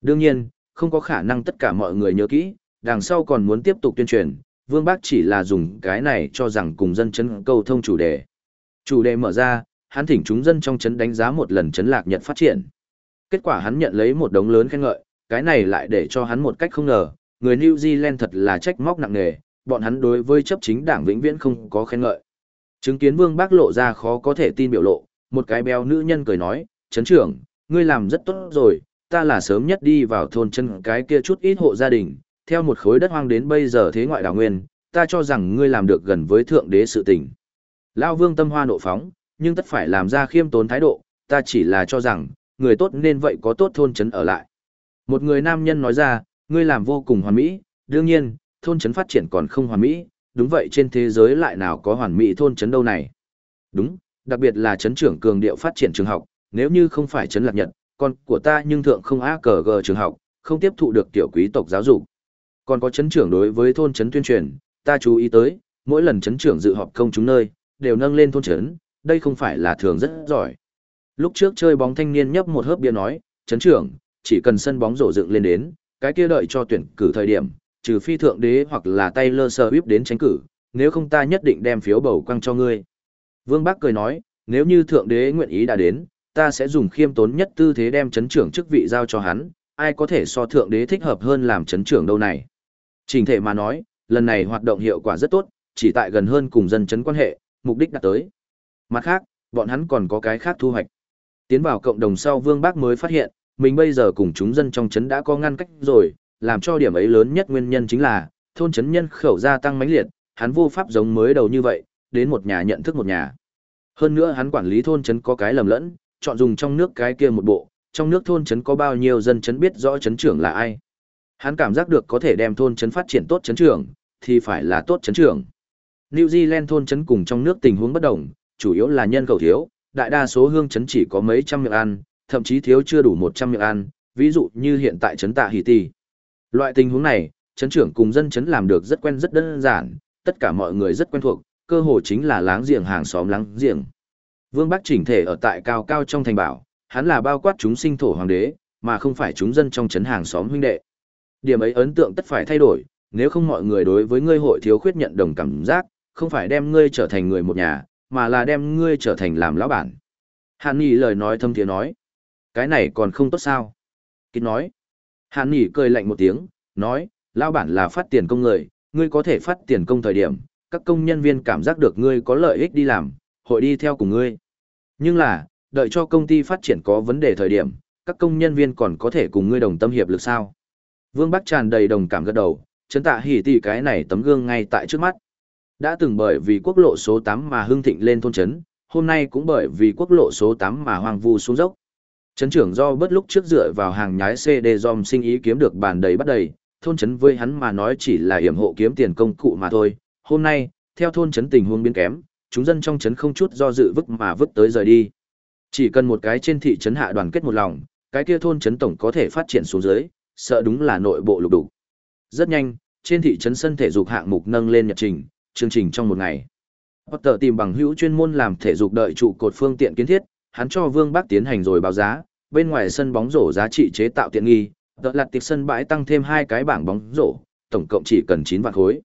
Đương nhiên, không có khả năng tất cả mọi người nhớ kỹ, đằng sau còn muốn tiếp tục tuyên truyền, Vương Bác chỉ là dùng cái này cho rằng cùng dân chấn câu thông chủ đề. Chủ đề mở ra, hắn thỉnh chúng dân trong chấn đánh giá một lần chấn lạc nhật phát triển. Kết quả hắn nhận lấy một đống lớn khen ngợi, cái này lại để cho hắn một cách không ngờ, người New Zealand thật là trách móc nặng nề, bọn hắn đối với chấp chính đảng vĩnh viễn không có khen ngợi. Chứng kiến Vương Bác lộ ra khó có thể tin biểu lộ, một cái béo nữ nhân cười nói, chấn trưởng, ngươi làm rất tốt rồi, ta là sớm nhất đi vào thôn chân cái kia chút ít hộ gia đình, theo một khối đất hoang đến bây giờ thế ngoại đảo nguyên, ta cho rằng ngươi làm được gần với thượng đế sự tình. Lão vương tâm hoa nộ phóng, nhưng tất phải làm ra khiêm tốn thái độ, ta chỉ là cho rằng, người tốt nên vậy có tốt thôn trấn ở lại. Một người nam nhân nói ra, ngươi làm vô cùng hoàn mỹ, đương nhiên, thôn trấn phát triển còn không hoàn mỹ, đúng vậy trên thế giới lại nào có hoàn mỹ thôn trấn đâu này. Đúng, đặc biệt là trấn trưởng cường điệu phát triển trường học, nếu như không phải trấn lạc nhật, con của ta nhưng thượng không á cờ gờ trường học, không tiếp thụ được tiểu quý tộc giáo dục. Còn có trấn trưởng đối với thôn trấn tuyên truyền, ta chú ý tới, mỗi lần trấn trưởng dự họp công chúng nơi, đều nâng lên thôn trấn, đây không phải là thường rất giỏi. Lúc trước chơi bóng thanh niên nhấp một hớp bia nói, chấn trưởng, chỉ cần sân bóng rổ dựng lên đến, cái kia đợi cho tuyển cử thời điểm, trừ phi thượng đế hoặc là tay lơ sờ úp đến tranh cử, nếu không ta nhất định đem phiếu bầu quăng cho ngươi. Vương Bắc cười nói, nếu như thượng đế nguyện ý đã đến, ta sẽ dùng khiêm tốn nhất tư thế đem chấn trưởng chức vị giao cho hắn, ai có thể so thượng đế thích hợp hơn làm chấn trưởng đâu này. Trình thể mà nói, lần này hoạt động hiệu quả rất tốt, chỉ tại gần hơn cùng dân chấn quan hệ, mục đích đạt tới. Mặt khác, bọn hắn còn có cái khác thu hoạch. Tiến vào cộng đồng sau Vương Bác mới phát hiện, mình bây giờ cùng chúng dân trong trấn đã có ngăn cách rồi, làm cho điểm ấy lớn nhất nguyên nhân chính là, thôn trấn nhân khẩu gia tăng mãnh liệt, hắn vô pháp giống mới đầu như vậy, đến một nhà nhận thức một nhà. Hơn nữa hắn quản lý thôn trấn có cái lầm lẫn, chọn dùng trong nước cái kia một bộ, trong nước thôn trấn có bao nhiêu dân trấn biết rõ trấn trưởng là ai. Hắn cảm giác được có thể đem thôn trấn phát triển tốt trấn trưởng, thì phải là tốt trấn trưởng. New Zealand thôn trấn cùng trong nước tình huống bất đồng, chủ yếu là nhân khẩu thiếu, đại đa số hương chấn chỉ có mấy trăm miệng ăn, thậm chí thiếu chưa đủ 100 miệng ăn, ví dụ như hiện tại chấn tạ Hỷ Tì. Loại tình huống này, chấn trưởng cùng dân chấn làm được rất quen rất đơn giản, tất cả mọi người rất quen thuộc, cơ hồ chính là láng giềng hàng xóm láng giềng. Vương Bắc chỉnh thể ở tại cao cao trong thành bảo, hắn là bao quát chúng sinh thổ hoàng đế, mà không phải chúng dân trong chấn hàng xóm huynh đệ. Điểm ấy ấn tượng tất phải thay đổi, nếu không mọi người đối với ngươi hội thiếu khuyết nhận đồng cảm giác, không phải đem ngươi trở thành người một nhà, mà là đem ngươi trở thành làm lão bản. Hàn Nghị lời nói thâm tiếng nói, cái này còn không tốt sao? Kịt nói, Hàn Nghị cười lạnh một tiếng, nói, lão bản là phát tiền công người, ngươi có thể phát tiền công thời điểm, các công nhân viên cảm giác được ngươi có lợi ích đi làm, hội đi theo cùng ngươi. Nhưng là, đợi cho công ty phát triển có vấn đề thời điểm, các công nhân viên còn có thể cùng ngươi đồng tâm hiệp lực sao? Vương Bắc tràn đầy đồng cảm gật đầu, chấn tạ hỉ tỷ cái này tấm gương ngay tại trước mắt. Đã từng bởi vì quốc lộ số 8 mà hưng thịnh lên thôn trấn, hôm nay cũng bởi vì quốc lộ số 8 mà hoang vu xuống dốc. Trấn trưởng do bất lúc trước dựa vào hàng nhái CD dòm sinh ý kiếm được bàn đầy bắt đầy, thôn trấn với hắn mà nói chỉ là hiểm hộ kiếm tiền công cụ mà thôi. Hôm nay, theo thôn trấn tình huống biến kém, chúng dân trong trấn không chút do dự vứt mà vứt tới rời đi. Chỉ cần một cái trên thị trấn hạ đoàn kết một lòng, cái kia thôn trấn tổng có thể phát triển xuống dưới, sợ đúng là nội bộ lục đủ. Rất nhanh, trên thị trấn sân thể dục hạng mục nâng lên nhật trình, chương trình trong một ngày. Potter tìm bằng hữu chuyên môn làm thể dục đợi trụ cột phương tiện kiến thiết, hắn cho Vương Bắc tiến hành rồi báo giá, bên ngoài sân bóng rổ giá trị chế tạo tiện nghi, đợt lạt tiệc sân bãi tăng thêm hai cái bảng bóng rổ, tổng cộng chỉ cần 9 vạn khối.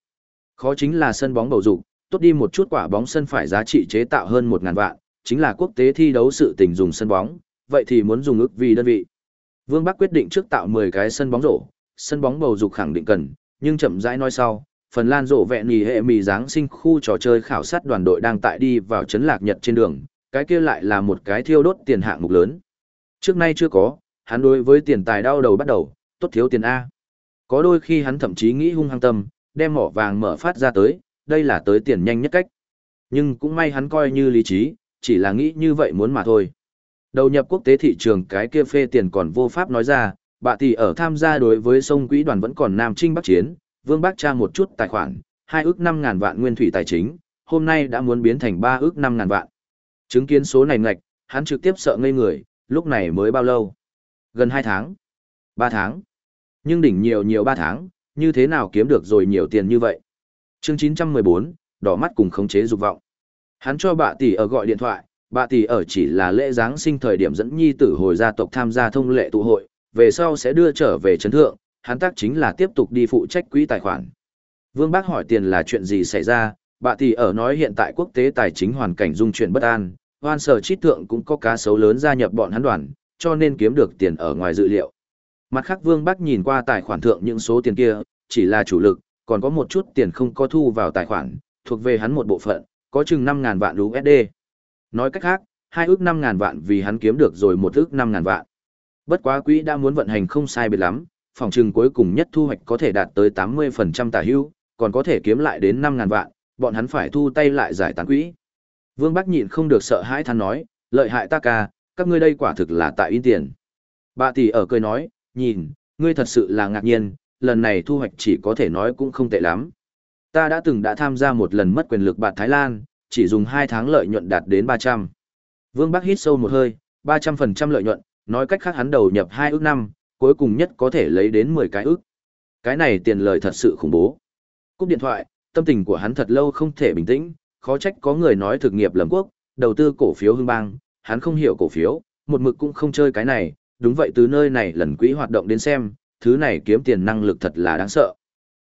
Khó chính là sân bóng bầu dục, tốt đi một chút quả bóng sân phải giá trị chế tạo hơn 1000 vạn, chính là quốc tế thi đấu sự tình dùng sân bóng, vậy thì muốn dùng ức vì đơn vị. Vương Bắc quyết định trước tạo 10 cái sân bóng rổ, sân bóng bầu dục khẳng định cần, nhưng chậm rãi nói sau, Phần Lan rộ vẹn nhì hệ mì Giáng sinh khu trò chơi khảo sát đoàn đội đang tại đi vào trấn lạc Nhật trên đường, cái kia lại là một cái thiêu đốt tiền hạng mục lớn. Trước nay chưa có, hắn đối với tiền tài đau đầu bắt đầu, tốt thiếu tiền A. Có đôi khi hắn thậm chí nghĩ hung hăng tâm, đem mỏ vàng mở phát ra tới, đây là tới tiền nhanh nhất cách. Nhưng cũng may hắn coi như lý trí, chỉ là nghĩ như vậy muốn mà thôi. Đầu nhập quốc tế thị trường cái kia phê tiền còn vô pháp nói ra, bạ thì ở tham gia đối với sông quỹ đoàn vẫn còn Nam Trinh Bắc Chiến, Vương Bác tra một chút tài khoản, hai ước năm ngàn vạn nguyên thủy tài chính, hôm nay đã muốn biến thành ba ước năm ngàn vạn. Chứng kiến số này ngạch, hắn trực tiếp sợ ngây người, lúc này mới bao lâu? Gần hai tháng. ba tháng. Nhưng đỉnh nhiều nhiều ba tháng, như thế nào kiếm được rồi nhiều tiền như vậy? Chương chín trăm mười bốn, đỏ mắt cùng khống chế dục vọng. Hắn cho bà tỷ ở gọi điện thoại, bà tỷ ở chỉ là lễ giáng sinh thời điểm dẫn nhi tử hồi gia tộc tham gia thông lệ tụ hội, về sau sẽ đưa trở về trấn thượng, hắn tác chính là tiếp tục đi phụ trách quỹ tài khoản. Vương Bác hỏi tiền là chuyện gì xảy ra, bà thì ở nói hiện tại quốc tế tài chính hoàn cảnh dung chuyển bất an, hoan sở chít thượng cũng có cá sấu lớn gia nhập bọn hắn đoàn, cho nên kiếm được tiền ở ngoài dự liệu. Mặt khác Vương Bắc nhìn qua tài khoản thượng những số tiền kia, chỉ là chủ lực, còn có một chút tiền không có thu vào tài khoản, thuộc về hắn một bộ phận, có chừng 5.000 vạn USD. Nói cách khác, hai ước 5.000 vạn vì hắn kiếm được rồi một ước 5.000 vạn. Bất quá quỹ đã muốn vận hành không sai biệt lắm, phòng trừng cuối cùng nhất thu hoạch có thể đạt tới 80% tả hữu, còn có thể kiếm lại đến 5.000 vạn, bọn hắn phải thu tay lại giải tán quỹ. Vương Bắc nhịn không được sợ hãi than nói, lợi hại ta ca, các ngươi đây quả thực là tại in tiền. Bà tỷ ở cười nói, nhìn, ngươi thật sự là ngạc nhiên, lần này thu hoạch chỉ có thể nói cũng không tệ lắm. Ta đã từng đã tham gia một lần mất quyền lực bạt Thái Lan, chỉ dùng 2 tháng lợi nhuận đạt đến 300. Vương Bắc hít sâu một hơi, 300% lợi nhuận, nói cách khác hắn đầu nhập 2 ước năm, cuối cùng nhất có thể lấy đến 10 cái ước. Cái này tiền lời thật sự khủng bố. Cúp điện thoại, tâm tình của hắn thật lâu không thể bình tĩnh, khó trách có người nói thực nghiệp lầm quốc, đầu tư cổ phiếu hưng bang, hắn không hiểu cổ phiếu, một mực cũng không chơi cái này, đúng vậy từ nơi này lần quỹ hoạt động đến xem, thứ này kiếm tiền năng lực thật là đáng sợ.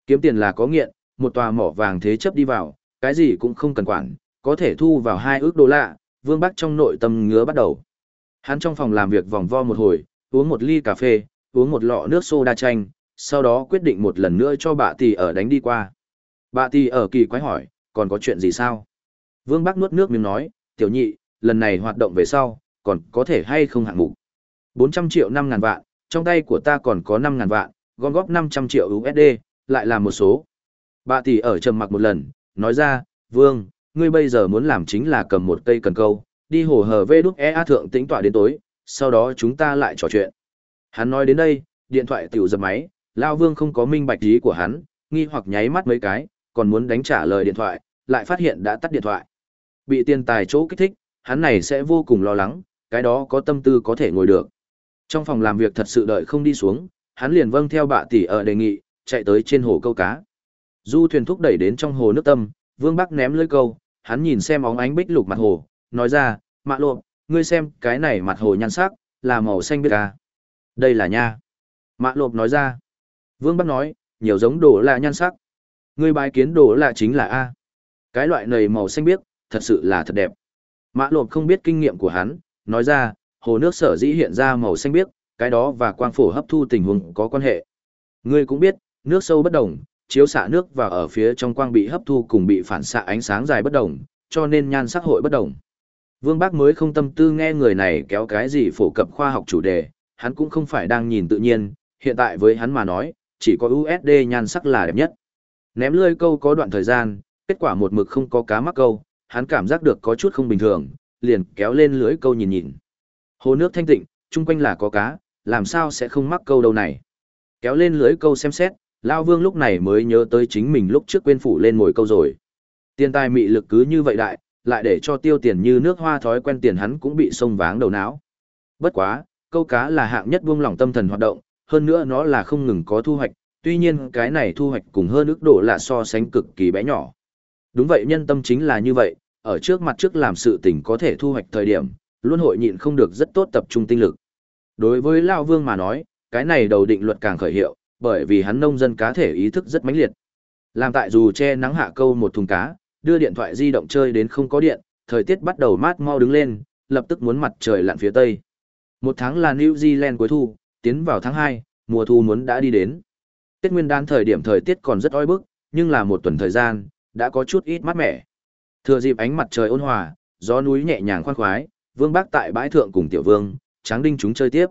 Kiếm tiền là có nghiện, một tòa mỏ vàng thế chấp đi vào, cái gì cũng không cần quản, có thể thu vào hai ước đô la, Vương Bắc trong nội tâm ngứa bắt đầu. Hắn trong phòng làm việc vòng vo một hồi, uống một ly cà phê, uống một lọ nước soda chanh, sau đó quyết định một lần nữa cho bà tỷ ở đánh đi qua. Bà tỷ ở kỳ quái hỏi, còn có chuyện gì sao? Vương Bắc nuốt nước miếng nói, tiểu nhị, lần này hoạt động về sau, còn có thể hay không hạng mục. 400 triệu 5 ngàn vạn, trong tay của ta còn có 5 ngàn vạn, gom góp 500 triệu USD, lại là một số. Bà tỷ ở trầm mặc một lần, nói ra, Vương, ngươi bây giờ muốn làm chính là cầm một cây cần câu, đi hồ hờ vê đúc e thượng tĩnh tọa đến tối, sau đó chúng ta lại trò chuyện. Hắn nói đến đây, điện thoại tiểu dập máy, Lao Vương không có minh bạch ý của hắn, nghi hoặc nháy mắt mấy cái, còn muốn đánh trả lời điện thoại, lại phát hiện đã tắt điện thoại. Bị tiền tài chỗ kích thích, hắn này sẽ vô cùng lo lắng, cái đó có tâm tư có thể ngồi được. Trong phòng làm việc thật sự đợi không đi xuống, hắn liền vâng theo bạ tỷ ở đề nghị, chạy tới trên hồ câu cá. Du thuyền thúc đẩy đến trong hồ nước tâm, Vương Bắc ném lưới câu, hắn nhìn xem óng ánh bích lục mặt hồ, nói ra, mạ lộ, ngươi xem cái này mặt hồ nhan sắc, là màu xanh biết à. Đây là nha. Mạ lộp nói ra. Vương Bắc nói, nhiều giống đồ là nhan sắc. người bái kiến đồ là chính là A. Cái loại này màu xanh biếc, thật sự là thật đẹp. Mã lộp không biết kinh nghiệm của hắn, nói ra, hồ nước sở dĩ hiện ra màu xanh biếc, cái đó và quang phổ hấp thu tình huống có quan hệ. Ngươi cũng biết, nước sâu bất đồng, chiếu xạ nước và ở phía trong quang bị hấp thu cùng bị phản xạ ánh sáng dài bất đồng, cho nên nhan sắc hội bất đồng. Vương Bác mới không tâm tư nghe người này kéo cái gì phổ cập khoa học chủ đề, hắn cũng không phải đang nhìn tự nhiên, hiện tại với hắn mà nói, chỉ có USD nhan sắc là đẹp nhất. Ném lươi câu có đoạn thời gian, kết quả một mực không có cá mắc câu, hắn cảm giác được có chút không bình thường, liền kéo lên lưới câu nhìn nhìn. Hồ nước thanh tịnh, chung quanh là có cá, làm sao sẽ không mắc câu đâu này. Kéo lên lưới câu xem xét, Lao Vương lúc này mới nhớ tới chính mình lúc trước quên phủ lên mồi câu rồi. Tiền tài mị lực cứ như vậy đại, lại để cho tiêu tiền như nước hoa thói quen tiền hắn cũng bị sông váng đầu não. Bất quá, câu cá là hạng nhất buông lỏng tâm thần hoạt động, hơn nữa nó là không ngừng có thu hoạch, tuy nhiên cái này thu hoạch cùng hơn ước độ là so sánh cực kỳ bé nhỏ. Đúng vậy nhân tâm chính là như vậy, ở trước mặt trước làm sự tình có thể thu hoạch thời điểm, luôn hội nhịn không được rất tốt tập trung tinh lực. Đối với Lao Vương mà nói, cái này đầu định luật càng khởi hiệu, bởi vì hắn nông dân cá thể ý thức rất mãnh liệt. Làm tại dù che nắng hạ câu một thùng cá, đưa điện thoại di động chơi đến không có điện, thời tiết bắt đầu mát mau đứng lên, lập tức muốn mặt trời lặn phía tây. Một tháng là New Zealand cuối thu, tiến vào tháng 2, mùa thu muốn đã đi đến. Tết Nguyên đán thời điểm thời tiết còn rất oi bức, nhưng là một tuần thời gian, đã có chút ít mát mẻ. Thừa dịp ánh mặt trời ôn hòa, gió núi nhẹ nhàng khoan khoái, Vương Bác tại bãi thượng cùng Tiểu Vương, Tráng Đinh chúng chơi tiếp.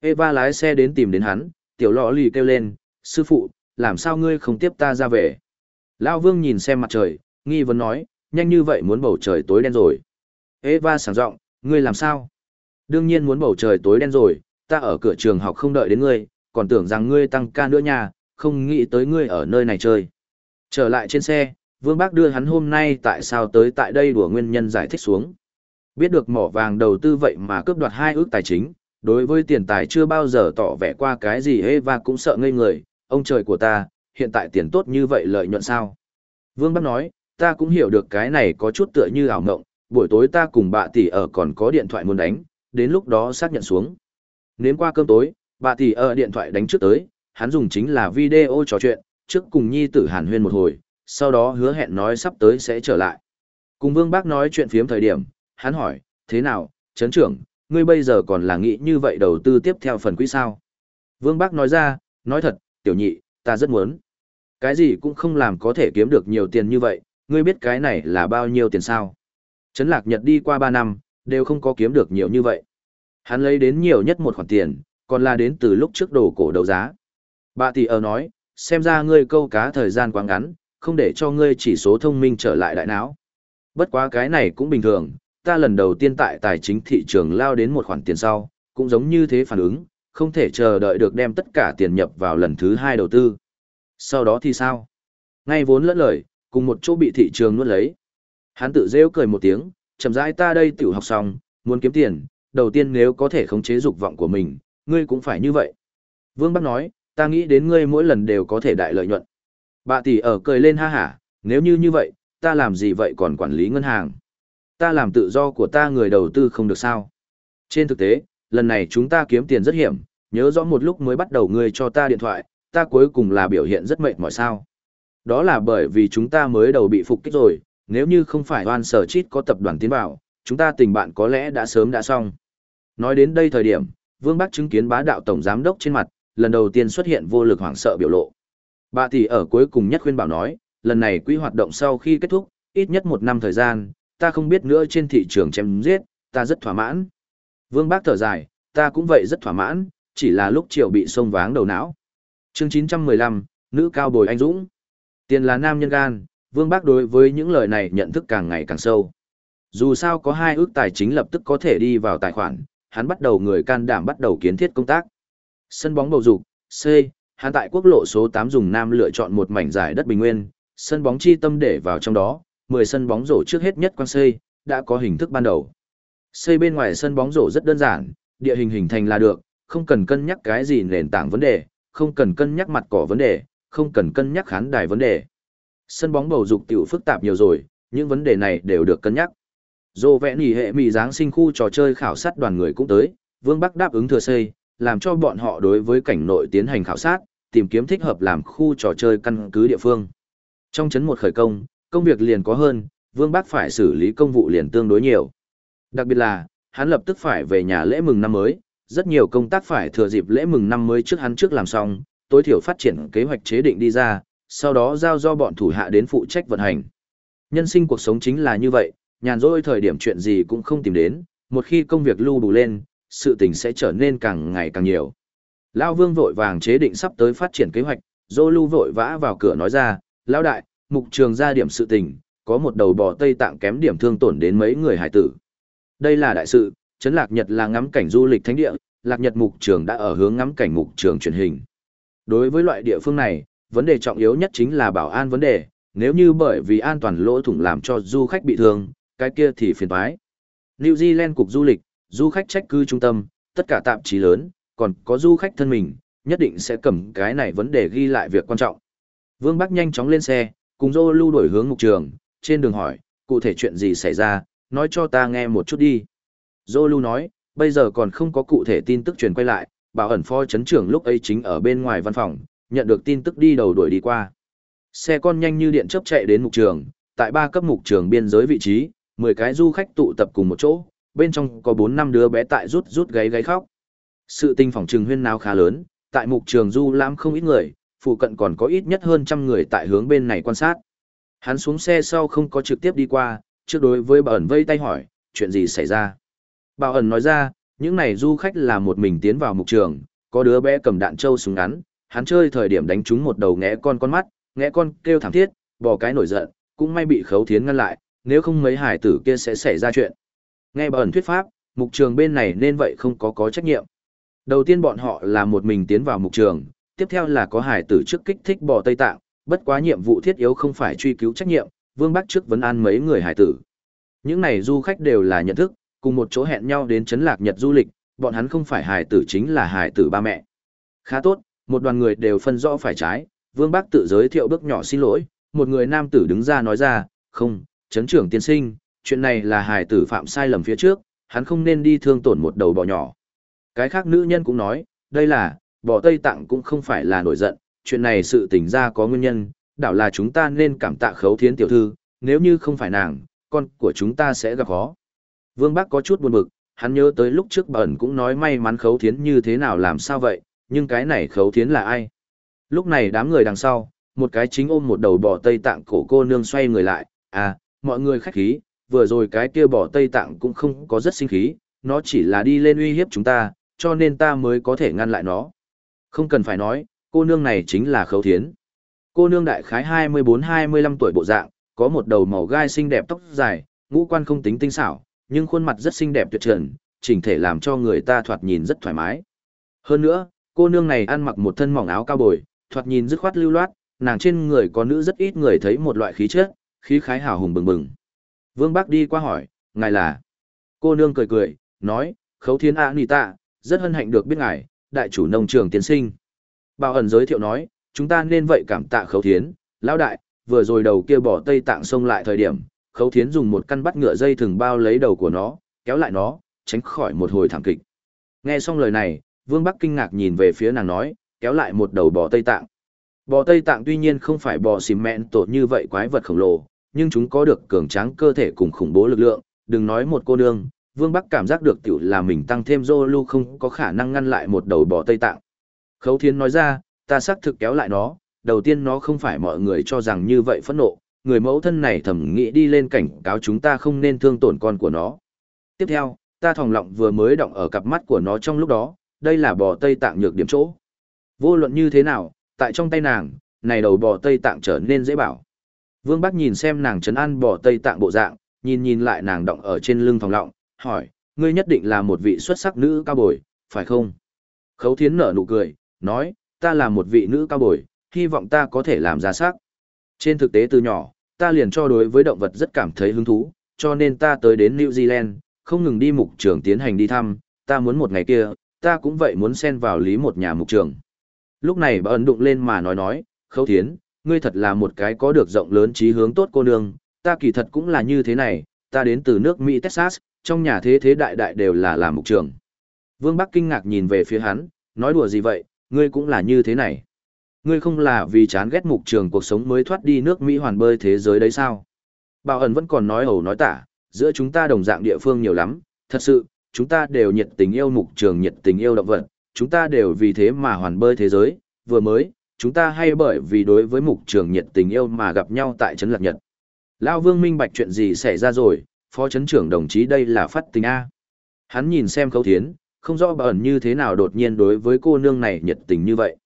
Eva lái xe đến tìm đến hắn, Tiểu Lọ lì kêu lên, sư phụ, làm sao ngươi không tiếp ta ra về? Lão Vương nhìn xem mặt trời, nghi vấn nói, nhanh như vậy muốn bầu trời tối đen rồi. Eva sảng giọng, ngươi làm sao? Đương nhiên muốn bầu trời tối đen rồi, ta ở cửa trường học không đợi đến ngươi, còn tưởng rằng ngươi tăng ca nữa nha, không nghĩ tới ngươi ở nơi này chơi. Trở lại trên xe, Vương Bác đưa hắn hôm nay tại sao tới tại đây đùa nguyên nhân giải thích xuống. Biết được mỏ vàng đầu tư vậy mà cướp đoạt hai ước tài chính, đối với tiền tài chưa bao giờ tỏ vẻ qua cái gì Eva cũng sợ ngây người, ông trời của ta, hiện tại tiền tốt như vậy lợi nhuận sao? Vương Bác nói, ta cũng hiểu được cái này có chút tựa như ảo mộng, buổi tối ta cùng bà tỷ ở còn có điện thoại muốn đánh, đến lúc đó xác nhận xuống. Nếm qua cơm tối, bà tỷ ở điện thoại đánh trước tới, hắn dùng chính là video trò chuyện, trước cùng nhi tử hàn huyên một hồi, sau đó hứa hẹn nói sắp tới sẽ trở lại. Cùng Vương Bác nói chuyện phiếm thời điểm, hắn hỏi, thế nào, chấn trưởng, ngươi bây giờ còn là nghĩ như vậy đầu tư tiếp theo phần quỹ sao? Vương Bác nói ra, nói thật, tiểu nhị, ta rất muốn. Cái gì cũng không làm có thể kiếm được nhiều tiền như vậy, ngươi biết cái này là bao nhiêu tiền sao? Trấn Lạc Nhật đi qua 3 năm, đều không có kiếm được nhiều như vậy. Hắn lấy đến nhiều nhất một khoản tiền, còn là đến từ lúc trước đồ cổ đấu giá. Bà tỷ ở nói, xem ra ngươi câu cá thời gian quá ngắn, không để cho ngươi chỉ số thông minh trở lại đại não. Bất quá cái này cũng bình thường, ta lần đầu tiên tại tài chính thị trường lao đến một khoản tiền sau, cũng giống như thế phản ứng, không thể chờ đợi được đem tất cả tiền nhập vào lần thứ hai đầu tư. Sau đó thì sao? Ngay vốn lẫn lời, cùng một chỗ bị thị trường nuốt lấy. Hắn tự rêu cười một tiếng, chậm rãi ta đây tiểu học xong, muốn kiếm tiền, đầu tiên nếu có thể khống chế dục vọng của mình, ngươi cũng phải như vậy. Vương Bắc nói, ta nghĩ đến ngươi mỗi lần đều có thể đại lợi nhuận. Bà tỷ ở cười lên ha hả, nếu như như vậy, ta làm gì vậy còn quản lý ngân hàng? Ta làm tự do của ta người đầu tư không được sao? Trên thực tế, lần này chúng ta kiếm tiền rất hiểm, nhớ rõ một lúc mới bắt đầu ngươi cho ta điện thoại, ta cuối cùng là biểu hiện rất mệt mỏi sao. Đó là bởi vì chúng ta mới đầu bị phục kích rồi, nếu như không phải oan sở chít có tập đoàn tiến vào, chúng ta tình bạn có lẽ đã sớm đã xong. Nói đến đây thời điểm, Vương Bắc chứng kiến bá đạo tổng giám đốc trên mặt, lần đầu tiên xuất hiện vô lực hoảng sợ biểu lộ. Bà tỷ ở cuối cùng nhất khuyên bảo nói, lần này quỹ hoạt động sau khi kết thúc, ít nhất một năm thời gian, ta không biết nữa trên thị trường chém giết, ta rất thỏa mãn. Vương Bác thở dài, ta cũng vậy rất thỏa mãn, chỉ là lúc chiều bị sông váng đầu não. chương 915, nữ cao bồi anh Dũng. Tiền là nam nhân gan, Vương Bác đối với những lời này nhận thức càng ngày càng sâu. Dù sao có hai ước tài chính lập tức có thể đi vào tài khoản, hắn bắt đầu người can đảm bắt đầu kiến thiết công tác. Sân bóng bầu dục, C, hắn tại quốc lộ số 8 dùng nam lựa chọn một mảnh giải đất bình nguyên, sân bóng chi tâm để vào trong đó, 10 sân bóng rổ trước hết nhất quan xây, đã có hình thức ban đầu. Xây bên ngoài sân bóng rổ rất đơn giản, địa hình hình thành là được, không cần cân nhắc cái gì nền tảng vấn đề, không cần cân nhắc mặt cỏ vấn đề, không cần cân nhắc khán đài vấn đề. Sân bóng bầu dục tiểu phức tạp nhiều rồi, những vấn đề này đều được cân nhắc. Dô vẽ nỉ hệ mì giáng sinh khu trò chơi khảo sát đoàn người cũng tới, Vương Bắc đáp ứng thừa xây, làm cho bọn họ đối với cảnh nội tiến hành khảo sát, tìm kiếm thích hợp làm khu trò chơi căn cứ địa phương. Trong chấn một khởi công, công việc liền có hơn, Vương Bác phải xử lý công vụ liền tương đối nhiều. Đặc biệt là, hắn lập tức phải về nhà lễ mừng năm mới, rất nhiều công tác phải thừa dịp lễ mừng năm mới trước hắn trước làm xong, tối thiểu phát triển kế hoạch chế định đi ra, sau đó giao do bọn thủ hạ đến phụ trách vận hành. Nhân sinh cuộc sống chính là như vậy, nhàn rỗi thời điểm chuyện gì cũng không tìm đến, một khi công việc lưu đủ lên, sự tình sẽ trở nên càng ngày càng nhiều. Lão Vương vội vàng chế định sắp tới phát triển kế hoạch, Dô Lưu vội vã vào cửa nói ra, Lão Đại, mục trường ra điểm sự tình, có một đầu bò Tây Tạng kém điểm thương tổn đến mấy người hải tử. Đây là đại sự, Trấn Lạc Nhật là ngắm cảnh du lịch thánh địa, Lạc Nhật mục trường đã ở hướng ngắm cảnh mục trường truyền hình. Đối với loại địa phương này, vấn đề trọng yếu nhất chính là bảo an vấn đề, nếu như bởi vì an toàn lỗ thủng làm cho du khách bị thương, cái kia thì phiền toái. New Zealand cục du lịch, du khách trách cư trung tâm, tất cả tạp chí lớn, còn có du khách thân mình, nhất định sẽ cầm cái này vấn đề ghi lại việc quan trọng. Vương Bắc nhanh chóng lên xe, cùng Dô lưu đổi hướng mục trường, trên đường hỏi, cụ thể chuyện gì xảy ra, nói cho ta nghe một chút đi. Dô lưu nói, bây giờ còn không có cụ thể tin tức truyền quay lại, bảo ẩn phó chấn trưởng lúc ấy chính ở bên ngoài văn phòng, nhận được tin tức đi đầu đuổi đi qua. Xe con nhanh như điện chớp chạy đến mục trường, tại ba cấp mục trường biên giới vị trí, 10 cái du khách tụ tập cùng một chỗ, bên trong có 4 năm đứa bé tại rút rút gáy gáy khóc. Sự tinh phòng trường huyên náo khá lớn, tại mục trường du lãm không ít người, phụ cận còn có ít nhất hơn trăm người tại hướng bên này quan sát. Hắn xuống xe sau không có trực tiếp đi qua, trước đối với bà ẩn vây tay hỏi, chuyện gì xảy ra. Bảo ẩn nói ra, những này du khách là một mình tiến vào mục trường, có đứa bé cầm đạn trâu súng ngắn, hắn chơi thời điểm đánh trúng một đầu ngẽ con con mắt, ngẽ con kêu thảm thiết, bỏ cái nổi giận, cũng may bị khấu thiến ngăn lại, nếu không mấy hải tử kia sẽ xảy ra chuyện. Nghe bẩn thuyết pháp, mục trường bên này nên vậy không có có trách nhiệm. Đầu tiên bọn họ là một mình tiến vào mục trường, tiếp theo là có hải tử trước kích thích bò Tây Tạng, bất quá nhiệm vụ thiết yếu không phải truy cứu trách nhiệm, Vương Bắc trước vấn an mấy người hải tử. Những này du khách đều là nhận thức, cùng một chỗ hẹn nhau đến chấn lạc Nhật du lịch, bọn hắn không phải hải tử chính là hải tử ba mẹ. Khá tốt, một đoàn người đều phân rõ phải trái, Vương bác tự giới thiệu bước nhỏ xin lỗi, một người nam tử đứng ra nói ra, không, chấn trưởng tiên sinh, chuyện này là hải tử phạm sai lầm phía trước, hắn không nên đi thương tổn một đầu bò nhỏ. Cái khác nữ nhân cũng nói, đây là, bò Tây Tạng cũng không phải là nổi giận, chuyện này sự tình ra có nguyên nhân, đảo là chúng ta nên cảm tạ khấu thiến tiểu thư, nếu như không phải nàng, con của chúng ta sẽ gặp khó. Vương bác có chút buồn bực, hắn nhớ tới lúc trước bẩn cũng nói may mắn khấu thiến như thế nào làm sao vậy, nhưng cái này khấu thiến là ai? Lúc này đám người đằng sau, một cái chính ôm một đầu bò Tây Tạng cổ cô nương xoay người lại, à, mọi người khách khí, vừa rồi cái kia bò Tây Tạng cũng không có rất sinh khí, nó chỉ là đi lên uy hiếp chúng ta, cho nên ta mới có thể ngăn lại nó. Không cần phải nói, cô nương này chính là khấu thiến. Cô nương đại khái 24-25 tuổi bộ dạng, có một đầu màu gai xinh đẹp tóc dài, ngũ quan không tính tinh xảo, nhưng khuôn mặt rất xinh đẹp tuyệt trần, chỉnh thể làm cho người ta thoạt nhìn rất thoải mái. Hơn nữa, cô nương này ăn mặc một thân mỏng áo cao bồi, thoạt nhìn dứt khoát lưu loát, nàng trên người có nữ rất ít người thấy một loại khí chất, khí khái hào hùng bừng bừng. Vương Bắc đi qua hỏi, ngài là? Cô nương cười cười, nói, khấu thiên a nì tạ, rất hân hạnh được biết ngài, đại chủ nông trường tiến sinh. Bảo ẩn giới thiệu nói, chúng ta nên vậy cảm tạ khấu thiến, lão đại, vừa rồi đầu kia bỏ tây tạng sông lại thời điểm, khấu thiến dùng một căn bắt ngựa dây thừng bao lấy đầu của nó, kéo lại nó, tránh khỏi một hồi thảm kịch. Nghe xong lời này, Vương Bắc kinh ngạc nhìn về phía nàng nói, kéo lại một đầu bò Tây Tạng. Bò Tây Tạng tuy nhiên không phải bò xìm mẹn tổ như vậy quái vật khổng lồ, nhưng chúng có được cường tráng cơ thể cùng khủng bố lực lượng, đừng nói một cô nương, Vương Bắc cảm giác được tiểu là mình tăng thêm Zolu không có khả năng ngăn lại một đầu bò Tây Tạng. Khấu Thiên nói ra, ta xác thực kéo lại nó, đầu tiên nó không phải mọi người cho rằng như vậy phẫn nộ, người mẫu thân này thầm nghĩ đi lên cảnh cáo chúng ta không nên thương tổn con của nó. Tiếp theo, ta thòng lọng vừa mới động ở cặp mắt của nó trong lúc đó, đây là bò Tây Tạng nhược điểm chỗ. Vô luận như thế nào, tại trong tay nàng, này đầu bò Tây Tạng trở nên dễ bảo. Vương Bắc nhìn xem nàng trấn an bò Tây Tạng bộ dạng, nhìn nhìn lại nàng động ở trên lưng thòng lọng, hỏi, ngươi nhất định là một vị xuất sắc nữ cao bồi, phải không? Khấu thiến nở nụ cười, nói, ta là một vị nữ cao bồi, hy vọng ta có thể làm ra sắc. Trên thực tế từ nhỏ, ta liền cho đối với động vật rất cảm thấy hứng thú, cho nên ta tới đến New Zealand, không ngừng đi mục trường tiến hành đi thăm, ta muốn một ngày kia, ta cũng vậy muốn xen vào lý một nhà mục trường. Lúc này bà ấn đụng lên mà nói nói, khấu thiến, ngươi thật là một cái có được rộng lớn trí hướng tốt cô nương, ta kỳ thật cũng là như thế này, ta đến từ nước Mỹ Texas, trong nhà thế thế đại đại đều là làm mục trường. Vương Bắc kinh ngạc nhìn về phía hắn, nói đùa gì vậy, ngươi cũng là như thế này. Ngươi không là vì chán ghét mục trường cuộc sống mới thoát đi nước Mỹ hoàn bơi thế giới đấy sao? Bảo ẩn vẫn còn nói ẩu nói tả, giữa chúng ta đồng dạng địa phương nhiều lắm, thật sự, chúng ta đều nhiệt tình yêu mục trường nhiệt tình yêu động vật, chúng ta đều vì thế mà hoàn bơi thế giới, vừa mới, chúng ta hay bởi vì đối với mục trường nhiệt tình yêu mà gặp nhau tại Trấn Lạc Nhật. Lao Vương minh bạch chuyện gì xảy ra rồi, phó trấn trưởng đồng chí đây là phát tình A. Hắn nhìn xem khấu thiến, không rõ bảo ẩn như thế nào đột nhiên đối với cô nương này nhiệt tình như vậy.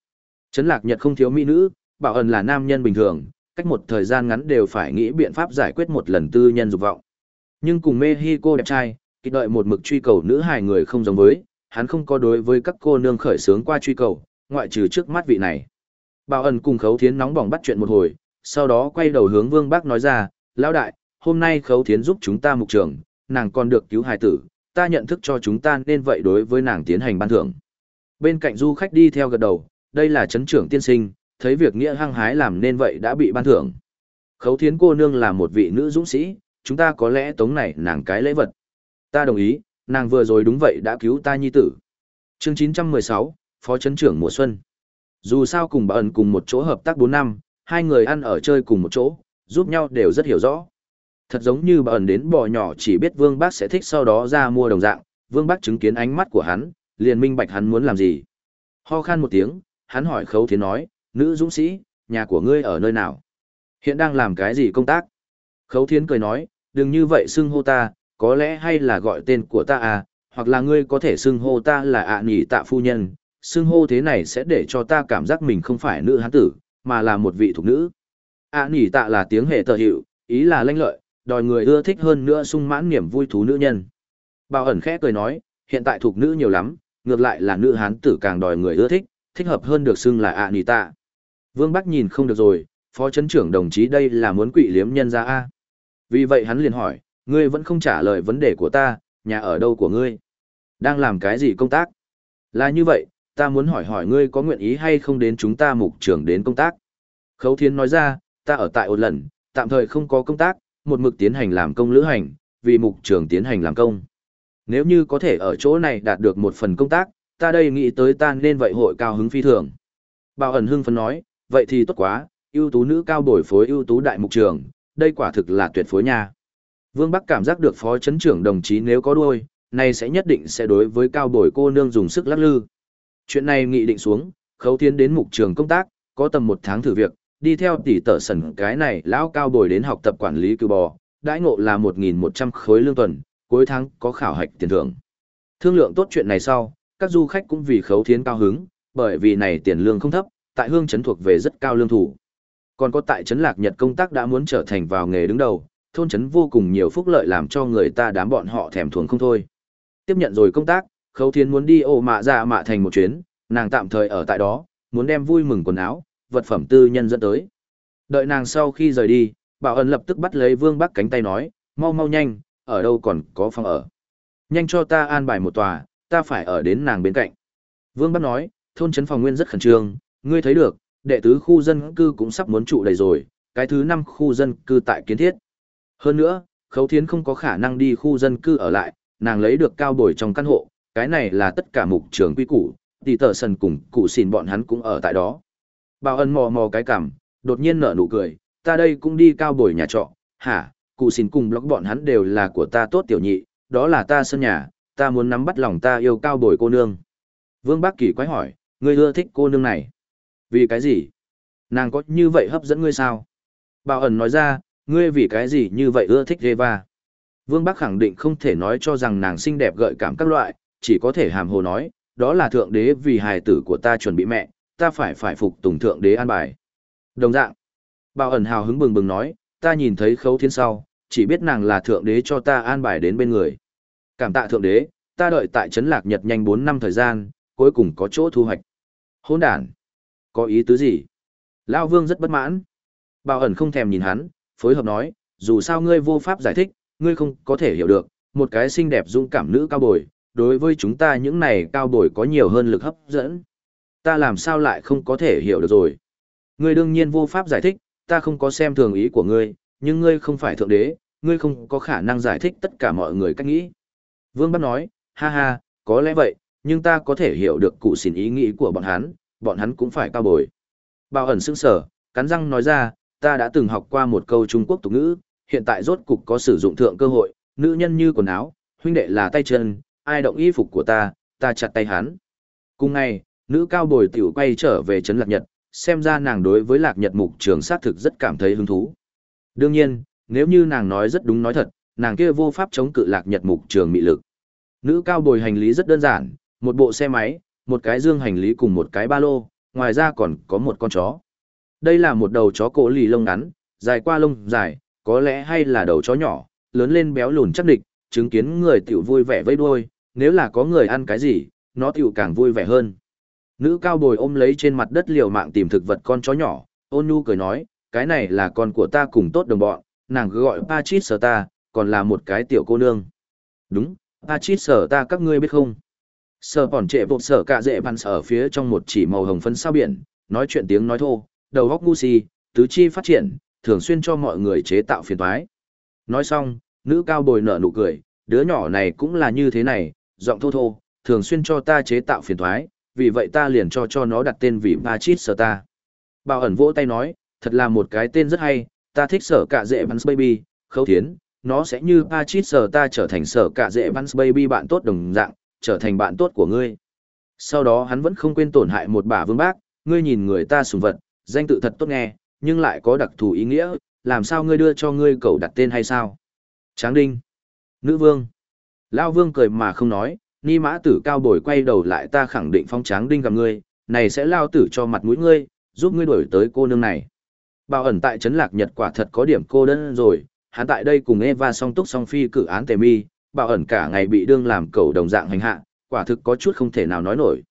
Trấn lạc nhật không thiếu mỹ nữ, bảo ẩn là nam nhân bình thường, cách một thời gian ngắn đều phải nghĩ biện pháp giải quyết một lần tư nhân dục vọng. Nhưng cùng Mexico đẹp trai, kịch đợi một mực truy cầu nữ hài người không giống với, hắn không có đối với các cô nương khởi sướng qua truy cầu, ngoại trừ trước mắt vị này. Bảo ẩn cùng khấu thiến nóng bỏng bắt chuyện một hồi, sau đó quay đầu hướng vương bác nói ra, lão đại, hôm nay khấu thiến giúp chúng ta mục trường, nàng còn được cứu hài tử, ta nhận thức cho chúng ta nên vậy đối với nàng tiến hành ban thưởng. Bên cạnh du khách đi theo gật đầu, đây là chấn trưởng tiên sinh, thấy việc nghĩa hăng hái làm nên vậy đã bị ban thưởng. Khấu thiến cô nương là một vị nữ dũng sĩ, chúng ta có lẽ tống này nàng cái lễ vật. Ta đồng ý, nàng vừa rồi đúng vậy đã cứu ta nhi tử. Chương 916, Phó Trấn trưởng mùa xuân. Dù sao cùng bà ẩn cùng một chỗ hợp tác 4 năm, hai người ăn ở chơi cùng một chỗ, giúp nhau đều rất hiểu rõ. Thật giống như bà ẩn đến bò nhỏ chỉ biết Vương Bác sẽ thích sau đó ra mua đồng dạng, Vương Bác chứng kiến ánh mắt của hắn, liền minh bạch hắn muốn làm gì. Ho khan một tiếng, hắn hỏi Khấu Thiến nói, nữ dũng sĩ, nhà của ngươi ở nơi nào? Hiện đang làm cái gì công tác? Khấu Thiến cười nói, đừng như vậy xưng hô ta, có lẽ hay là gọi tên của ta à, hoặc là ngươi có thể xưng hô ta là ạ à nhỉ tạ phu nhân, xưng hô thế này sẽ để cho ta cảm giác mình không phải nữ hán tử, mà là một vị thục nữ. ạ à nhỉ tạ là tiếng hệ tờ hiệu, ý là lanh lợi, đòi người ưa thích hơn nữa sung mãn niềm vui thú nữ nhân. Bao ẩn khẽ cười nói, hiện tại thuộc nữ nhiều lắm, ngược lại là nữ hán tử càng đòi người ưa thích, thích hợp hơn được xưng là ạ nhỉ tạ. Vương Bắc nhìn không được rồi, phó chấn trưởng đồng chí đây là muốn quỷ liếm nhân ra A. Vì vậy hắn liền hỏi, ngươi vẫn không trả lời vấn đề của ta, nhà ở đâu của ngươi? Đang làm cái gì công tác? Là như vậy, ta muốn hỏi hỏi ngươi có nguyện ý hay không đến chúng ta mục trưởng đến công tác. Khấu Thiên nói ra, ta ở tại một lần, tạm thời không có công tác, một mực tiến hành làm công lữ hành, vì mục trưởng tiến hành làm công. Nếu như có thể ở chỗ này đạt được một phần công tác, ta đây nghĩ tới ta nên vậy hội cao hứng phi thường. Bảo ẩn hưng phấn nói, vậy thì tốt quá, ưu tú nữ cao đổi phối ưu tú đại mục trường, đây quả thực là tuyệt phối nha. Vương Bắc cảm giác được phó chấn trưởng đồng chí nếu có đuôi, này sẽ nhất định sẽ đối với cao bồi cô nương dùng sức lắc lư. Chuyện này nghị định xuống, khấu tiến đến mục trường công tác, có tầm một tháng thử việc, đi theo tỷ tở sần cái này lão cao bồi đến học tập quản lý cừu bò, đãi ngộ là 1.100 khối lương tuần, cuối tháng có khảo hạch tiền thưởng. Thương lượng tốt chuyện này sau, các du khách cũng vì khấu thiến cao hứng, bởi vì này tiền lương không thấp, tại hương trấn thuộc về rất cao lương thủ. Còn có tại trấn lạc Nhật công tác đã muốn trở thành vào nghề đứng đầu, thôn trấn vô cùng nhiều phúc lợi làm cho người ta đám bọn họ thèm thuồng không thôi. Tiếp nhận rồi công tác, khấu thiến muốn đi ổ mạ ra mạ thành một chuyến, nàng tạm thời ở tại đó, muốn đem vui mừng quần áo, vật phẩm tư nhân dẫn tới. Đợi nàng sau khi rời đi, bảo ân lập tức bắt lấy vương bắc cánh tay nói, mau mau nhanh, ở đâu còn có phòng ở. Nhanh cho ta an bài một tòa, ta phải ở đến nàng bên cạnh. Vương Bắc nói, thôn trấn phòng nguyên rất khẩn trương, ngươi thấy được, đệ tứ khu dân cư cũng sắp muốn trụ đầy rồi, cái thứ năm khu dân cư tại kiến thiết. Hơn nữa, khấu thiến không có khả năng đi khu dân cư ở lại, nàng lấy được cao bồi trong căn hộ, cái này là tất cả mục trường quy củ, tỷ tờ sần cùng cụ xìn bọn hắn cũng ở tại đó. Bảo ân mò mò cái cằm, đột nhiên nở nụ cười, ta đây cũng đi cao bồi nhà trọ, hả, cụ xìn cùng blog bọn hắn đều là của ta tốt tiểu nhị, đó là ta sân nhà, ta muốn nắm bắt lòng ta yêu cao bồi cô nương. Vương Bác Kỳ quái hỏi, ngươi ưa thích cô nương này. Vì cái gì? Nàng có như vậy hấp dẫn ngươi sao? Bảo ẩn nói ra, ngươi vì cái gì như vậy ưa thích Eva. Vương Bắc khẳng định không thể nói cho rằng nàng xinh đẹp gợi cảm các loại, chỉ có thể hàm hồ nói, đó là thượng đế vì hài tử của ta chuẩn bị mẹ, ta phải phải phục tùng thượng đế an bài. Đồng dạng, Bảo ẩn hào hứng bừng bừng nói, ta nhìn thấy khấu thiên sau, chỉ biết nàng là thượng đế cho ta an bài đến bên người. Cảm tạ thượng đế, ta đợi tại trấn lạc Nhật nhanh 4 năm thời gian, cuối cùng có chỗ thu hoạch. Hôn đàn. Có ý tứ gì? Lao vương rất bất mãn. Bảo ẩn không thèm nhìn hắn, phối hợp nói, dù sao ngươi vô pháp giải thích, ngươi không có thể hiểu được, một cái xinh đẹp dũng cảm nữ cao bồi, đối với chúng ta những này cao bồi có nhiều hơn lực hấp dẫn. Ta làm sao lại không có thể hiểu được rồi. Ngươi đương nhiên vô pháp giải thích, ta không có xem thường ý của ngươi, nhưng ngươi không phải thượng đế, ngươi không có khả năng giải thích tất cả mọi người cách nghĩ. Vương Bắc nói, ha ha, có lẽ vậy, nhưng ta có thể hiểu được cụ xỉn ý nghĩ của bọn hắn, bọn hắn cũng phải cao bồi. Bao ẩn sững sở, cắn răng nói ra, ta đã từng học qua một câu Trung Quốc tục ngữ, hiện tại rốt cục có sử dụng thượng cơ hội, nữ nhân như quần áo, huynh đệ là tay chân, ai động y phục của ta, ta chặt tay hắn. Cùng ngày, nữ cao bồi tiểu quay trở về Trấn Lạc Nhật, xem ra nàng đối với Lạc Nhật mục trường sát thực rất cảm thấy hứng thú. Đương nhiên, nếu như nàng nói rất đúng nói thật, nàng kia vô pháp chống cự lạc nhật mục trường mị lực. Nữ cao bồi hành lý rất đơn giản, một bộ xe máy, một cái dương hành lý cùng một cái ba lô, ngoài ra còn có một con chó. Đây là một đầu chó cổ lì lông ngắn, dài qua lông dài, có lẽ hay là đầu chó nhỏ, lớn lên béo lùn chắc địch, chứng kiến người tiểu vui vẻ vây đuôi, nếu là có người ăn cái gì, nó tiểu càng vui vẻ hơn. Nữ cao bồi ôm lấy trên mặt đất liều mạng tìm thực vật con chó nhỏ, ôn nhu cười nói, cái này là con của ta cùng tốt đồng bọn, nàng cứ gọi Pachit sở ta, còn là một cái tiểu cô nương. Đúng, Pachit sở ta các ngươi biết không? Sở bỏn trệ bột sở cả dễ văn ở phía trong một chỉ màu hồng phấn sao biển, nói chuyện tiếng nói thô, đầu góc ngu si, tứ chi phát triển, thường xuyên cho mọi người chế tạo phiền toái. Nói xong, nữ cao bồi nở nụ cười, đứa nhỏ này cũng là như thế này, giọng thô thô, thường xuyên cho ta chế tạo phiền toái, vì vậy ta liền cho cho nó đặt tên vì Pachit sở ta. Bảo ẩn vỗ tay nói, thật là một cái tên rất hay, ta thích sở cả dễ văn baby, khâu thiến, nó sẽ như Pachit sở ta trở thành sở cả dễ văn baby bạn tốt đồng dạng, trở thành bạn tốt của ngươi. Sau đó hắn vẫn không quên tổn hại một bà vương bác, ngươi nhìn người ta sùng vật, danh tự thật tốt nghe, nhưng lại có đặc thù ý nghĩa, làm sao ngươi đưa cho ngươi cậu đặt tên hay sao? Tráng Đinh. Nữ vương. Lao vương cười mà không nói, ni mã tử cao bồi quay đầu lại ta khẳng định phong Tráng Đinh gặp ngươi, này sẽ lao tử cho mặt mũi ngươi, giúp ngươi đổi tới cô nương này. Bảo ẩn tại Trấn Lạc Nhật quả thật có điểm cô đơn rồi, hắn tại đây cùng Eva song túc song phi cử án tề mi, bảo ẩn cả ngày bị đương làm cầu đồng dạng hành hạ, quả thực có chút không thể nào nói nổi.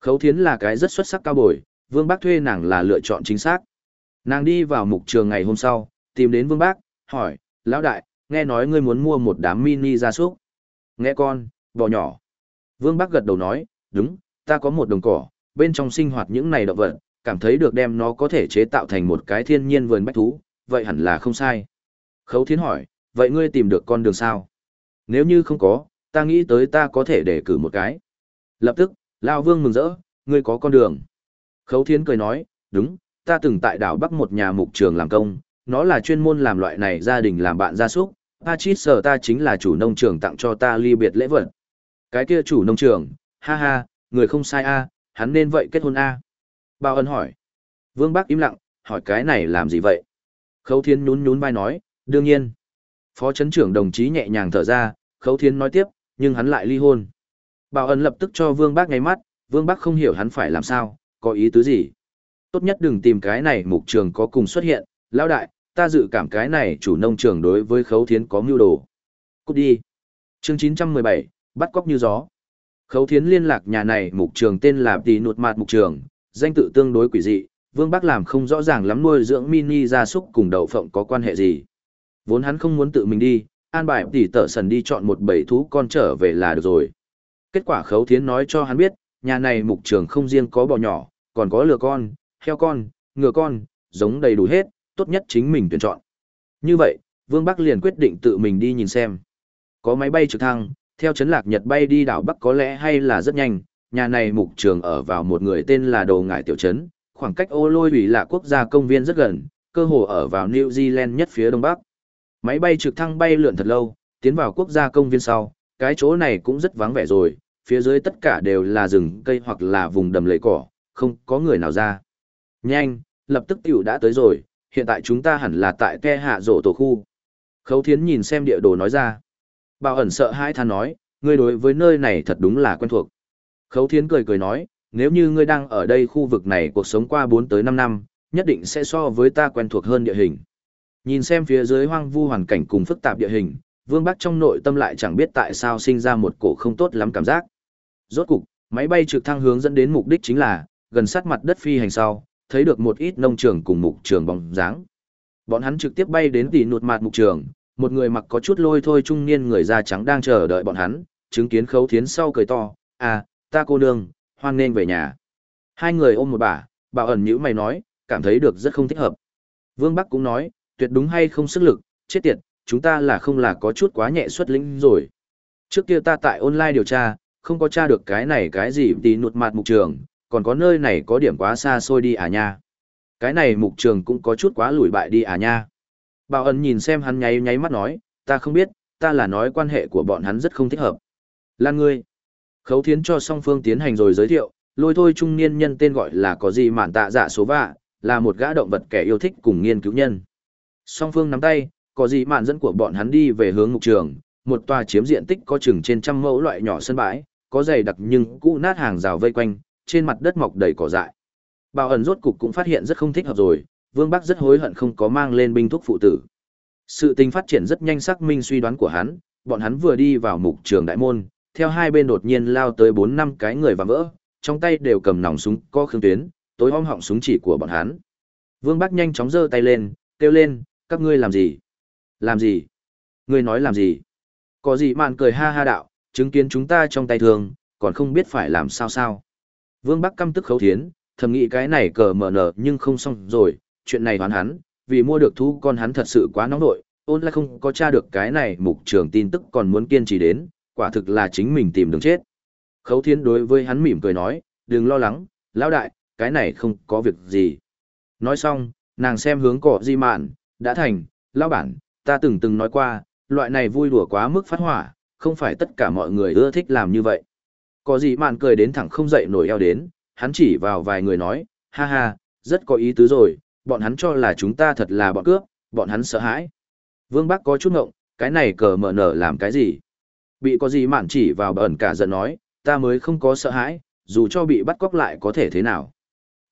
Khấu Thiến là cái rất xuất sắc cao bồi, Vương Bác thuê nàng là lựa chọn chính xác. Nàng đi vào mục trường ngày hôm sau, tìm đến Vương Bác, hỏi, Lão đại, nghe nói ngươi muốn mua một đám mini gia súc. Nghe con, bò nhỏ. Vương Bác gật đầu nói, đúng, ta có một đồng cỏ, bên trong sinh hoạt những này động vật, cảm thấy được đem nó có thể chế tạo thành một cái thiên nhiên vườn bách thú, vậy hẳn là không sai. Khấu Thiến hỏi, vậy ngươi tìm được con đường sao? Nếu như không có, ta nghĩ tới ta có thể để cử một cái. Lập tức, Lao Vương mừng rỡ, ngươi có con đường. Khấu Thiến cười nói, đúng, ta từng tại đảo Bắc một nhà mục trường làm công, nó là chuyên môn làm loại này gia đình làm bạn gia súc. Pachit sở ta chính là chủ nông trường tặng cho ta ly biệt lễ vật. Cái kia chủ nông trường, ha ha, người không sai a, hắn nên vậy kết hôn a. Bao ân hỏi. Vương Bắc im lặng, hỏi cái này làm gì vậy? Khấu Thiến nhún nhún vai nói, đương nhiên. Phó chấn trưởng đồng chí nhẹ nhàng thở ra, Khấu Thiến nói tiếp, nhưng hắn lại ly hôn. Bảo ẩn lập tức cho Vương Bác ngay mắt, Vương Bác không hiểu hắn phải làm sao, có ý tứ gì. Tốt nhất đừng tìm cái này mục trường có cùng xuất hiện, lão đại, ta dự cảm cái này chủ nông trường đối với Khấu Thiến có mưu đồ. Cút đi. Chương 917, bắt cóc như gió. Khấu Thiến liên lạc nhà này mục trường tên là Tỷ Nụt Mạt Mục Trường, danh tự tương đối quỷ dị, Vương Bác làm không rõ ràng lắm nuôi dưỡng mini gia súc cùng đậu phộng có quan hệ gì. Vốn hắn không muốn tự mình đi, an bài tỷ tở sần đi chọn một bầy thú con trở về là được rồi. Kết quả khấu thiến nói cho hắn biết, nhà này mục trường không riêng có bò nhỏ, còn có lừa con, heo con, ngựa con, giống đầy đủ hết, tốt nhất chính mình tuyển chọn. Như vậy, Vương Bắc liền quyết định tự mình đi nhìn xem. Có máy bay trực thăng, theo chấn lạc Nhật bay đi đảo Bắc có lẽ hay là rất nhanh, nhà này mục trường ở vào một người tên là Đồ Ngải Tiểu Trấn, khoảng cách ô lôi ủy là quốc gia công viên rất gần, cơ hồ ở vào New Zealand nhất phía đông bắc. Máy bay trực thăng bay lượn thật lâu, tiến vào quốc gia công viên sau, cái chỗ này cũng rất vắng vẻ rồi, phía dưới tất cả đều là rừng cây hoặc là vùng đầm lầy cỏ, không có người nào ra. Nhanh, lập tức tiểu đã tới rồi, hiện tại chúng ta hẳn là tại ke hạ rổ tổ khu. Khấu thiến nhìn xem địa đồ nói ra. Bảo ẩn sợ hãi than nói, ngươi đối với nơi này thật đúng là quen thuộc. Khấu thiến cười cười nói, nếu như ngươi đang ở đây khu vực này cuộc sống qua 4 tới 5 năm, nhất định sẽ so với ta quen thuộc hơn địa hình. Nhìn xem phía dưới hoang vu hoàn cảnh cùng phức tạp địa hình, Vương Bắc trong nội tâm lại chẳng biết tại sao sinh ra một cổ không tốt lắm cảm giác. Rốt cục, máy bay trực thăng hướng dẫn đến mục đích chính là gần sát mặt đất phi hành sau, thấy được một ít nông trường cùng mục trường bóng dáng. Bọn hắn trực tiếp bay đến tỉ nụt mặt mục trường, một người mặc có chút lôi thôi trung niên người da trắng đang chờ đợi bọn hắn, chứng kiến Khấu Thiến sau cười to, "À, ta cô nương, hoan nên về nhà." Hai người ôm một bà, bảo ẩn nhữ mày nói, cảm thấy được rất không thích hợp. Vương Bắc cũng nói, tuyệt đúng hay không sức lực, chết tiệt, chúng ta là không là có chút quá nhẹ xuất lĩnh rồi. Trước kia ta tại online điều tra, không có tra được cái này cái gì tí nụt mặt mục trường, còn có nơi này có điểm quá xa xôi đi à nha. Cái này mục trường cũng có chút quá lùi bại đi à nha. Bảo ẩn nhìn xem hắn nháy nháy mắt nói, ta không biết, ta là nói quan hệ của bọn hắn rất không thích hợp. Lan ngươi. Khấu thiến cho song phương tiến hành rồi giới thiệu, lôi thôi trung niên nhân tên gọi là có gì mản tạ dạ số vạ, là một gã động vật kẻ yêu thích cùng nghiên cứu nhân. Song phương nắm tay, có gì mạn dẫn của bọn hắn đi về hướng mục trường, một tòa chiếm diện tích có chừng trên trăm mẫu loại nhỏ sân bãi, có dày đặc nhưng cũ nát hàng rào vây quanh, trên mặt đất mọc đầy cỏ dại. Bảo ẩn rốt cục cũng phát hiện rất không thích hợp rồi, Vương Bắc rất hối hận không có mang lên binh thuốc phụ tử. Sự tình phát triển rất nhanh xác minh suy đoán của hắn, bọn hắn vừa đi vào mục trường đại môn, theo hai bên đột nhiên lao tới bốn năm cái người và vỡ, trong tay đều cầm nòng súng có khương tuyến, tối om họng súng chỉ của bọn hắn. Vương Bắc nhanh chóng giơ tay lên, kêu lên, các ngươi làm gì? Làm gì? Ngươi nói làm gì? Có gì mạn cười ha ha đạo, chứng kiến chúng ta trong tay thường, còn không biết phải làm sao sao. Vương Bắc căm tức khấu thiến, thầm nghĩ cái này cờ mở nở nhưng không xong rồi, chuyện này hoán hắn, vì mua được thú con hắn thật sự quá nóng nội, ôn lại không có tra được cái này mục trường tin tức còn muốn kiên trì đến, quả thực là chính mình tìm đường chết. Khấu thiến đối với hắn mỉm cười nói, đừng lo lắng, lão đại, cái này không có việc gì. Nói xong, nàng xem hướng cỏ di mạn, đã thành, lão bản, ta từng từng nói qua, loại này vui đùa quá mức phát hỏa, không phải tất cả mọi người ưa thích làm như vậy. Có gì mạn cười đến thẳng không dậy nổi eo đến, hắn chỉ vào vài người nói, ha ha, rất có ý tứ rồi, bọn hắn cho là chúng ta thật là bọn cướp, bọn hắn sợ hãi. Vương Bắc có chút ngộng, cái này cờ mở nở làm cái gì? Bị có gì mạn chỉ vào bẩn cả giận nói, ta mới không có sợ hãi, dù cho bị bắt cóc lại có thể thế nào.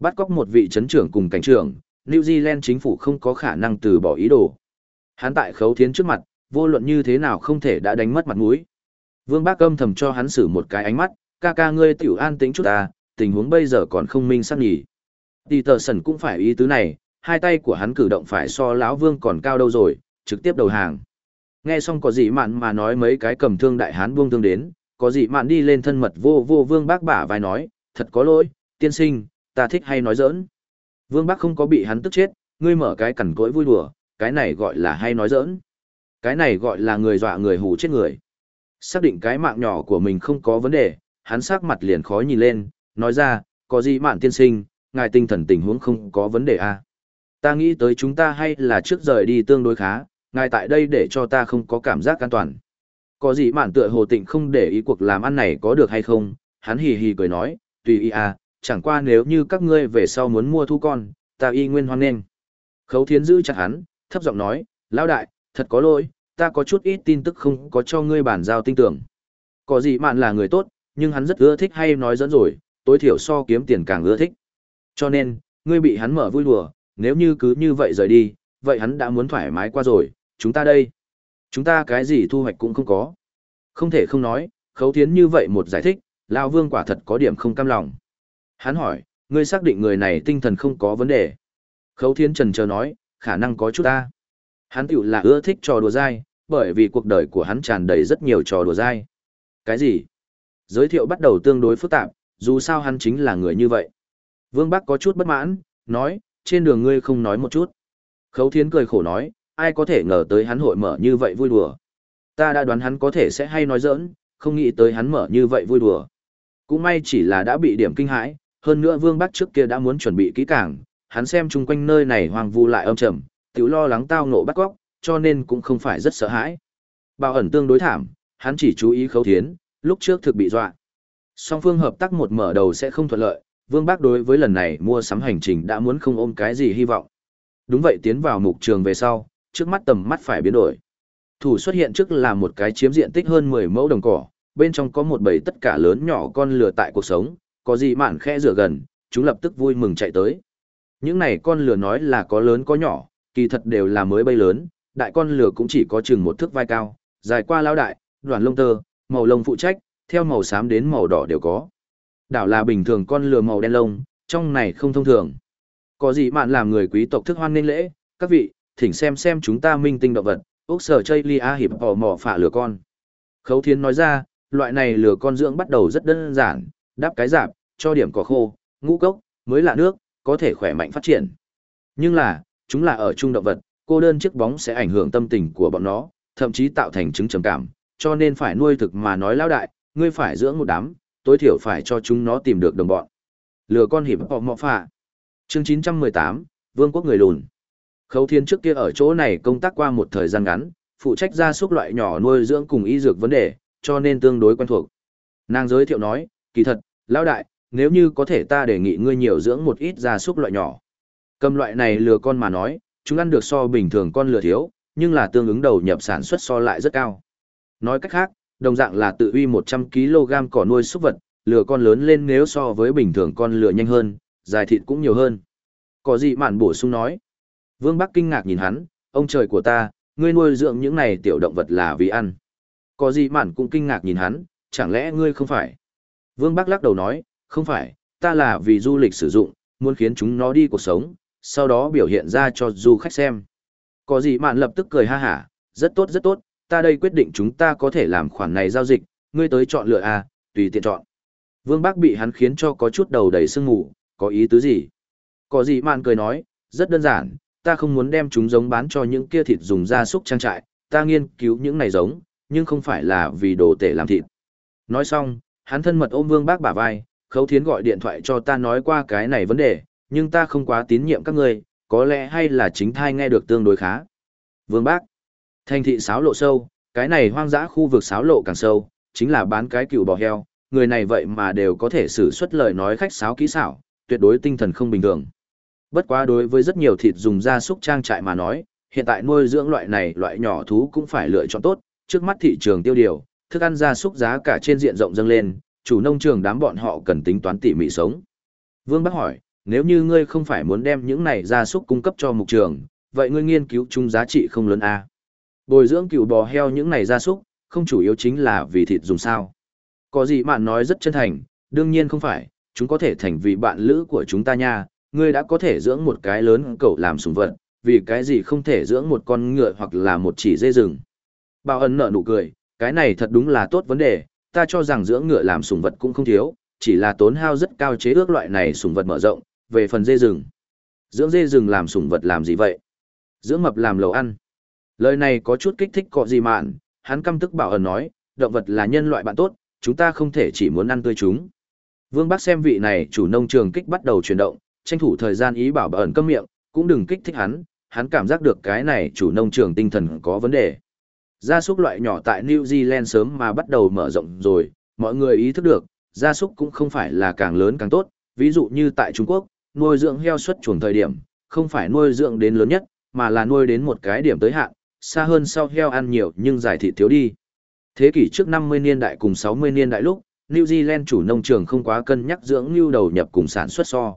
Bắt cóc một vị chấn trưởng cùng cảnh trưởng, New Zealand chính phủ không có khả năng từ bỏ ý đồ. Hắn tại khấu thiến trước mặt, vô luận như thế nào không thể đã đánh mất mặt mũi. Vương Bác âm thầm cho hắn xử một cái ánh mắt, ca ca ngươi tiểu an tĩnh chút ta, tình huống bây giờ còn không minh xác nhỉ. Tỷ tờ sần cũng phải ý tứ này, hai tay của hắn cử động phải so lão vương còn cao đâu rồi, trực tiếp đầu hàng. Nghe xong có gì mạn mà nói mấy cái cầm thương đại hán buông thương đến, có gì mạn đi lên thân mật vô vô vương bác bả vai nói, thật có lỗi, tiên sinh, ta thích hay nói giỡn. Vương bác không có bị hắn tức chết, ngươi mở cái cẩn cỗi vui đùa, cái này gọi là hay nói giỡn. Cái này gọi là người dọa người hù chết người. Xác định cái mạng nhỏ của mình không có vấn đề, hắn sắc mặt liền khó nhìn lên, nói ra, có gì mạn tiên sinh, ngài tinh thần tình huống không có vấn đề à. Ta nghĩ tới chúng ta hay là trước rời đi tương đối khá, ngài tại đây để cho ta không có cảm giác an toàn. Có gì mạn tựa hồ tịnh không để ý cuộc làm ăn này có được hay không, hắn hì hì cười nói, tùy ý à, chẳng qua nếu như các ngươi về sau muốn mua thu con, ta y nguyên hoan nghênh. Khấu thiến giữ chặt hắn, thấp giọng nói, lão đại, thật có lỗi, ta có chút ít tin tức không có cho ngươi bản giao tin tưởng. Có gì mạn là người tốt, nhưng hắn rất ưa thích hay nói dẫn rồi, tối thiểu so kiếm tiền càng ưa thích. Cho nên, ngươi bị hắn mở vui đùa, nếu như cứ như vậy rời đi, vậy hắn đã muốn thoải mái qua rồi, chúng ta đây. Chúng ta cái gì thu hoạch cũng không có. Không thể không nói, khấu thiến như vậy một giải thích, Lao Vương quả thật có điểm không cam lòng. Hắn hỏi, ngươi xác định người này tinh thần không có vấn đề. Khấu thiến trần chờ nói, khả năng có chút ta. Hắn tiểu là ưa thích trò đùa dai, bởi vì cuộc đời của hắn tràn đầy rất nhiều trò đùa dai. Cái gì? Giới thiệu bắt đầu tương đối phức tạp, dù sao hắn chính là người như vậy. Vương Bắc có chút bất mãn, nói, trên đường ngươi không nói một chút. Khấu thiến cười khổ nói, ai có thể ngờ tới hắn hội mở như vậy vui đùa. Ta đã đoán hắn có thể sẽ hay nói giỡn, không nghĩ tới hắn mở như vậy vui đùa. Cũng may chỉ là đã bị điểm kinh hãi, hơn nữa Vương Bắc trước kia đã muốn chuẩn bị kỹ càng, hắn xem chung quanh nơi này hoang vu lại âm trầm, tiểu lo lắng tao nộ bắt góc, cho nên cũng không phải rất sợ hãi. Bảo ẩn tương đối thảm, hắn chỉ chú ý khấu thiến, lúc trước thực bị dọa. Song phương hợp tác một mở đầu sẽ không thuận lợi, Vương Bác đối với lần này mua sắm hành trình đã muốn không ôm cái gì hy vọng. Đúng vậy tiến vào mục trường về sau, trước mắt tầm mắt phải biến đổi. Thủ xuất hiện trước là một cái chiếm diện tích hơn 10 mẫu đồng cỏ, bên trong có một bầy tất cả lớn nhỏ con lừa tại cuộc sống, có gì mạn khẽ rửa gần, chúng lập tức vui mừng chạy tới. Những này con lừa nói là có lớn có nhỏ, kỳ thật đều là mới bay lớn, đại con lừa cũng chỉ có chừng một thước vai cao, dài qua lao đại, đoàn lông tơ, màu lông phụ trách, theo màu xám đến màu đỏ đều có. Đảo là bình thường con lừa màu đen lông, trong này không thông thường. Có gì mạn làm người quý tộc thức hoan nên lễ, các vị, thỉnh xem xem chúng ta minh tinh động vật, ốc sở chây lia hiệp bỏ mỏ phả lừa con. Khấu thiến nói ra, loại này lừa con dưỡng bắt đầu rất đơn giản, đáp cái giảm, cho điểm cỏ khô, ngũ cốc, mới lạ nước, có thể khỏe mạnh phát triển. Nhưng là, chúng là ở trung động vật, cô đơn chiếc bóng sẽ ảnh hưởng tâm tình của bọn nó, thậm chí tạo thành chứng trầm cảm, cho nên phải nuôi thực mà nói lão đại, ngươi phải dưỡng một đám, tối thiểu phải cho chúng nó tìm được đồng bọn. Lừa con hiệp họ mọ phạ. Chương 918, Vương quốc người lùn. Khấu Thiên trước kia ở chỗ này công tác qua một thời gian ngắn, phụ trách gia súc loại nhỏ nuôi dưỡng cùng y dược vấn đề, cho nên tương đối quen thuộc. Nàng giới thiệu nói, kỳ thật, lão đại, nếu như có thể ta đề nghị ngươi nhiều dưỡng một ít gia súc loại nhỏ. Cầm loại này lừa con mà nói, chúng ăn được so bình thường con lừa thiếu, nhưng là tương ứng đầu nhập sản xuất so lại rất cao. Nói cách khác, đồng dạng là tự uy 100 kg cỏ nuôi súc vật, lừa con lớn lên nếu so với bình thường con lừa nhanh hơn, dài thịt cũng nhiều hơn. Có gì mạn bổ sung nói. Vương Bắc kinh ngạc nhìn hắn, ông trời của ta, ngươi nuôi dưỡng những này tiểu động vật là vì ăn. Có gì mạn cũng kinh ngạc nhìn hắn, chẳng lẽ ngươi không phải? Vương Bắc lắc đầu nói, không phải, ta là vì du lịch sử dụng, muốn khiến chúng nó đi cuộc sống, sau đó biểu hiện ra cho du khách xem. Có gì mạn lập tức cười ha hả, rất tốt rất tốt, ta đây quyết định chúng ta có thể làm khoản này giao dịch, ngươi tới chọn lựa à, tùy tiện chọn. Vương bác bị hắn khiến cho có chút đầu đầy sương ngủ, có ý tứ gì? Có gì mạn cười nói, rất đơn giản, ta không muốn đem chúng giống bán cho những kia thịt dùng gia súc trang trại, ta nghiên cứu những này giống, nhưng không phải là vì đồ tể làm thịt. Nói xong, hắn thân mật ôm Vương Bác bả vai, Khấu Thiến gọi điện thoại cho ta nói qua cái này vấn đề, nhưng ta không quá tín nhiệm các ngươi, có lẽ hay là chính thai nghe được tương đối khá. Vương Bác, thành thị sáo lộ sâu, cái này hoang dã khu vực sáo lộ càng sâu, chính là bán cái cừu bò heo, người này vậy mà đều có thể sử xuất lời nói khách sáo kỹ xảo, tuyệt đối tinh thần không bình thường. Bất quá đối với rất nhiều thịt dùng gia súc trang trại mà nói, hiện tại nuôi dưỡng loại này loại nhỏ thú cũng phải lựa chọn tốt, trước mắt thị trường tiêu điều, thức ăn gia súc giá cả trên diện rộng dâng lên, chủ nông trường đám bọn họ cần tính toán tỉ mỉ sống. Vương Bắc hỏi, nếu như ngươi không phải muốn đem những này gia súc cung cấp cho mục trường, vậy ngươi nghiên cứu chung giá trị không lớn a? Bồi dưỡng cừu bò heo những này gia súc, không chủ yếu chính là vì thịt dùng sao? Có gì bạn nói rất chân thành, đương nhiên không phải, chúng có thể thành vì bạn lữ của chúng ta nha, ngươi đã có thể dưỡng một cái lớn cậu làm sùng vật, vì cái gì không thể dưỡng một con ngựa hoặc là một chỉ dê rừng. Bao ân nở nụ cười, cái này thật đúng là tốt vấn đề, ta cho rằng dưỡng ngựa làm sùng vật cũng không thiếu, chỉ là tốn hao rất cao chế ước loại này sùng vật mở rộng, về phần dê rừng. Dưỡng dê rừng làm sùng vật làm gì vậy? Dưỡng mập làm lầu ăn. Lời này có chút kích thích cọ gì mạn, hắn căm tức bảo ẩn nói, động vật là nhân loại bạn tốt, chúng ta không thể chỉ muốn ăn tươi chúng. Vương Bắc xem vị này chủ nông trường kích bắt đầu chuyển động, tranh thủ thời gian ý bảo bảo ẩn câm miệng, cũng đừng kích thích hắn, hắn cảm giác được cái này chủ nông trường tinh thần có vấn đề. Gia súc loại nhỏ tại New Zealand sớm mà bắt đầu mở rộng rồi, mọi người ý thức được, gia súc cũng không phải là càng lớn càng tốt, ví dụ như tại Trung Quốc, nuôi dưỡng heo xuất chuồng thời điểm, không phải nuôi dưỡng đến lớn nhất, mà là nuôi đến một cái điểm tới hạn, xa hơn sau heo ăn nhiều nhưng giải thị thiếu đi. Thế kỷ trước 50 niên đại cùng 60 niên đại lúc, New Zealand chủ nông trường không quá cân nhắc dưỡng lưu đầu nhập cùng sản xuất so.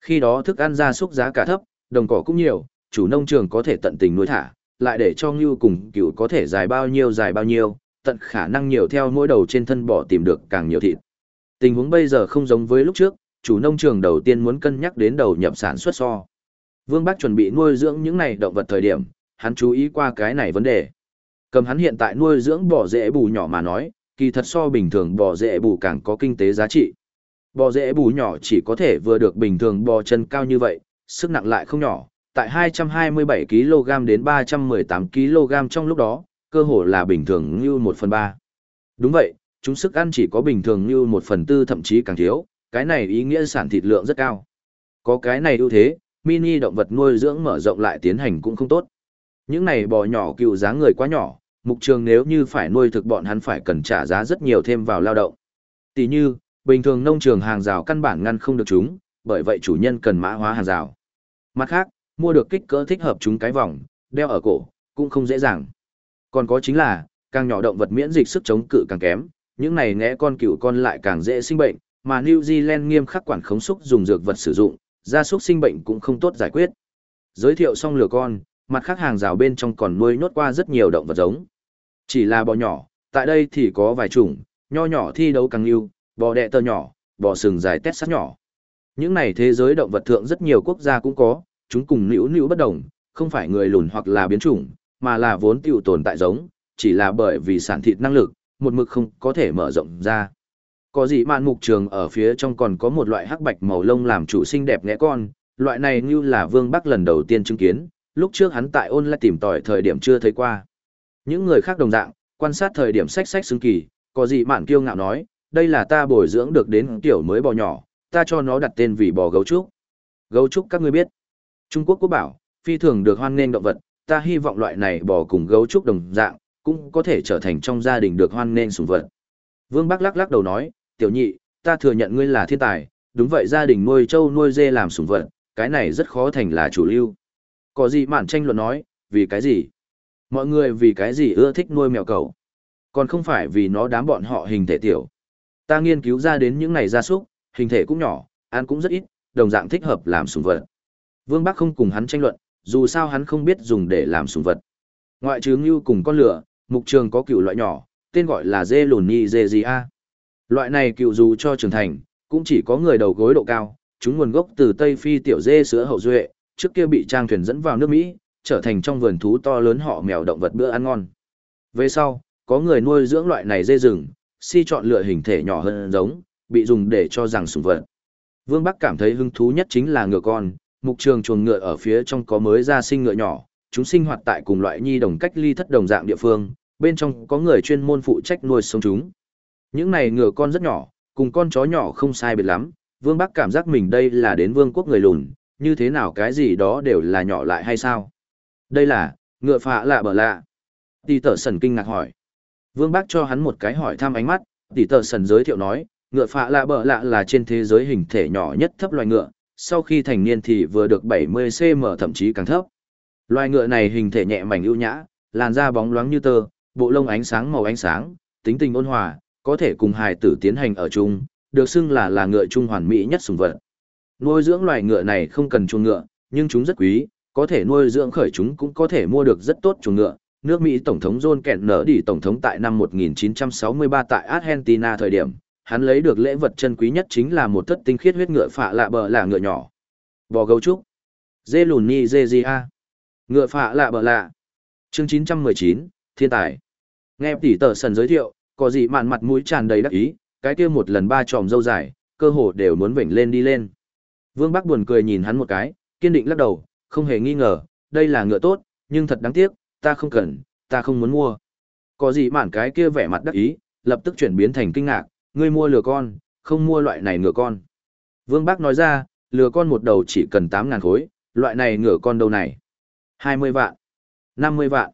Khi đó thức ăn gia súc giá cả thấp, đồng cỏ cũng nhiều, chủ nông trường có thể tận tình nuôi thả, lại để cho ngưu cùng cựu có thể dài bao nhiêu dài bao nhiêu, tận khả năng nhiều theo mỗi đầu trên thân bỏ tìm được càng nhiều thịt. Tình huống bây giờ không giống với lúc trước, chủ nông trường đầu tiên muốn cân nhắc đến đầu nhập sản xuất so. Vương Bắc chuẩn bị nuôi dưỡng những này động vật thời điểm, hắn chú ý qua cái này vấn đề. Cầm hắn hiện tại nuôi dưỡng bò rễ bù nhỏ mà nói, kỳ thật so bình thường bò rễ bù càng có kinh tế giá trị. Bò rễ bù nhỏ chỉ có thể vừa được bình thường bò chân cao như vậy, sức nặng lại không nhỏ, tại 227 kg đến 318 kg trong lúc đó, cơ hồ là bình thường như 1 phần 3. Đúng vậy, chúng sức ăn chỉ có bình thường như 1 phần 4 thậm chí càng thiếu, cái này ý nghĩa sản thịt lượng rất cao. Có cái này ưu thế, mini động vật nuôi dưỡng mở rộng lại tiến hành cũng không tốt. Những này bò nhỏ cựu giá người quá nhỏ, mục trường nếu như phải nuôi thực bọn hắn phải cần trả giá rất nhiều thêm vào lao động. Tỷ như, bình thường nông trường hàng rào căn bản ngăn không được chúng, bởi vậy chủ nhân cần mã hóa hàng rào. Mặt khác, mua được kích cỡ thích hợp chúng cái vòng, đeo ở cổ, cũng không dễ dàng. Còn có chính là, càng nhỏ động vật miễn dịch sức chống cự càng kém, những này ngẽ con cựu con lại càng dễ sinh bệnh, mà New Zealand nghiêm khắc quản khống xúc dùng dược vật sử dụng, gia súc sinh bệnh cũng không tốt giải quyết. Giới thiệu xong lừa con, mặt khác hàng rào bên trong còn nuôi nhốt qua rất nhiều động vật giống. Chỉ là bò nhỏ, tại đây thì có vài chủng, nho nhỏ thi đấu càng yêu, bò đẹ tơ nhỏ, bò sừng dài tét sắt nhỏ. Những này thế giới động vật thượng rất nhiều quốc gia cũng có, chúng cùng nữ nữ bất đồng, không phải người lùn hoặc là biến chủng, mà là vốn tiểu tồn tại giống, chỉ là bởi vì sản thịt năng lực, một mực không có thể mở rộng ra. Có gì mạn mục trường ở phía trong còn có một loại hắc bạch màu lông làm chủ xinh đẹp ngẽ con, loại này như là vương bắc lần đầu tiên chứng kiến, lúc trước hắn tại ôn lại tìm tòi thời điểm chưa thấy qua. Những người khác đồng dạng, quan sát thời điểm sách sách xứng kỳ, có gì mạn kiêu ngạo nói, đây là ta bồi dưỡng được đến tiểu mới bò nhỏ, ta cho nó đặt tên vì bò gấu trúc. Gấu trúc các ngươi biết. Trung Quốc quốc bảo, phi thường được hoan nghênh động vật, ta hy vọng loại này bò cùng gấu trúc đồng dạng, cũng có thể trở thành trong gia đình được hoan nghênh sủng vật. Vương Bắc lắc lắc đầu nói, tiểu nhị, ta thừa nhận ngươi là thiên tài, đúng vậy gia đình nuôi trâu nuôi dê làm sủng vật, cái này rất khó thành là chủ lưu. Có gì mạn tranh luận nói, vì cái gì? Mọi người vì cái gì ưa thích nuôi mèo cầu? Còn không phải vì nó đám bọn họ hình thể tiểu. Ta nghiên cứu ra đến những này gia súc, hình thể cũng nhỏ, ăn cũng rất ít, đồng dạng thích hợp làm sùng vật. Vương Bắc không cùng hắn tranh luận, dù sao hắn không biết dùng để làm sùng vật. Ngoại trừ ngưu cùng con lửa, mục trường có cựu loại nhỏ, tên gọi là dê lùn nhi dê gì a. Loại này cựu dù cho trưởng thành, cũng chỉ có người đầu gối độ cao, chúng nguồn gốc từ Tây Phi tiểu dê sữa hậu duệ, trước kia bị trang thuyền dẫn vào nước Mỹ, trở thành trong vườn thú to lớn họ mèo động vật bữa ăn ngon. Về sau, có người nuôi dưỡng loại này dê rừng, si chọn lựa hình thể nhỏ hơn giống, bị dùng để cho rằng sủng vật. Vương Bắc cảm thấy hứng thú nhất chính là ngựa con, mục trường chuồng ngựa ở phía trong có mới ra sinh ngựa nhỏ, chúng sinh hoạt tại cùng loại nhi đồng cách ly thất đồng dạng địa phương, bên trong có người chuyên môn phụ trách nuôi sống chúng. Những này ngựa con rất nhỏ, cùng con chó nhỏ không sai biệt lắm, Vương Bắc cảm giác mình đây là đến vương quốc người lùn, như thế nào cái gì đó đều là nhỏ lại hay sao? Đây là, ngựa phạ lạ bờ lạ. Tỷ tờ sần kinh ngạc hỏi. Vương bác cho hắn một cái hỏi thăm ánh mắt, tỷ tờ sần giới thiệu nói, ngựa phạ lạ bờ lạ là trên thế giới hình thể nhỏ nhất thấp loài ngựa, sau khi thành niên thì vừa được 70cm thậm chí càng thấp. Loài ngựa này hình thể nhẹ mảnh ưu nhã, làn da bóng loáng như tơ, bộ lông ánh sáng màu ánh sáng, tính tình ôn hòa, có thể cùng hài tử tiến hành ở chung, được xưng là là ngựa trung hoàn mỹ nhất sủng vật. Nuôi dưỡng loài ngựa này không cần chuồng ngựa, nhưng chúng rất quý, có thể nuôi dưỡng khởi chúng cũng có thể mua được rất tốt chuồng ngựa. Nước Mỹ Tổng thống John kennedy nở đi Tổng thống tại năm 1963 tại Argentina thời điểm, hắn lấy được lễ vật chân quý nhất chính là một thất tinh khiết huyết ngựa phạ lạ bờ là ngựa nhỏ. Bò gấu trúc. Dê lùn ni dê di a. Ngựa phạ lạ bờ lạ. Chương 919, Thiên tài. Nghe tỷ tờ sần giới thiệu, có gì mạn mặt mũi tràn đầy đắc ý, cái kia một lần ba tròm dâu dài, cơ hồ đều muốn vểnh lên đi lên. Vương Bắc buồn cười nhìn hắn một cái, kiên định lắc đầu, không hề nghi ngờ, đây là ngựa tốt, nhưng thật đáng tiếc, ta không cần, ta không muốn mua. Có gì mản cái kia vẻ mặt đắc ý, lập tức chuyển biến thành kinh ngạc, ngươi mua lừa con, không mua loại này ngựa con. Vương Bắc nói ra, lừa con một đầu chỉ cần 8.000 khối, loại này ngựa con đâu này? 20 vạn, 50 vạn.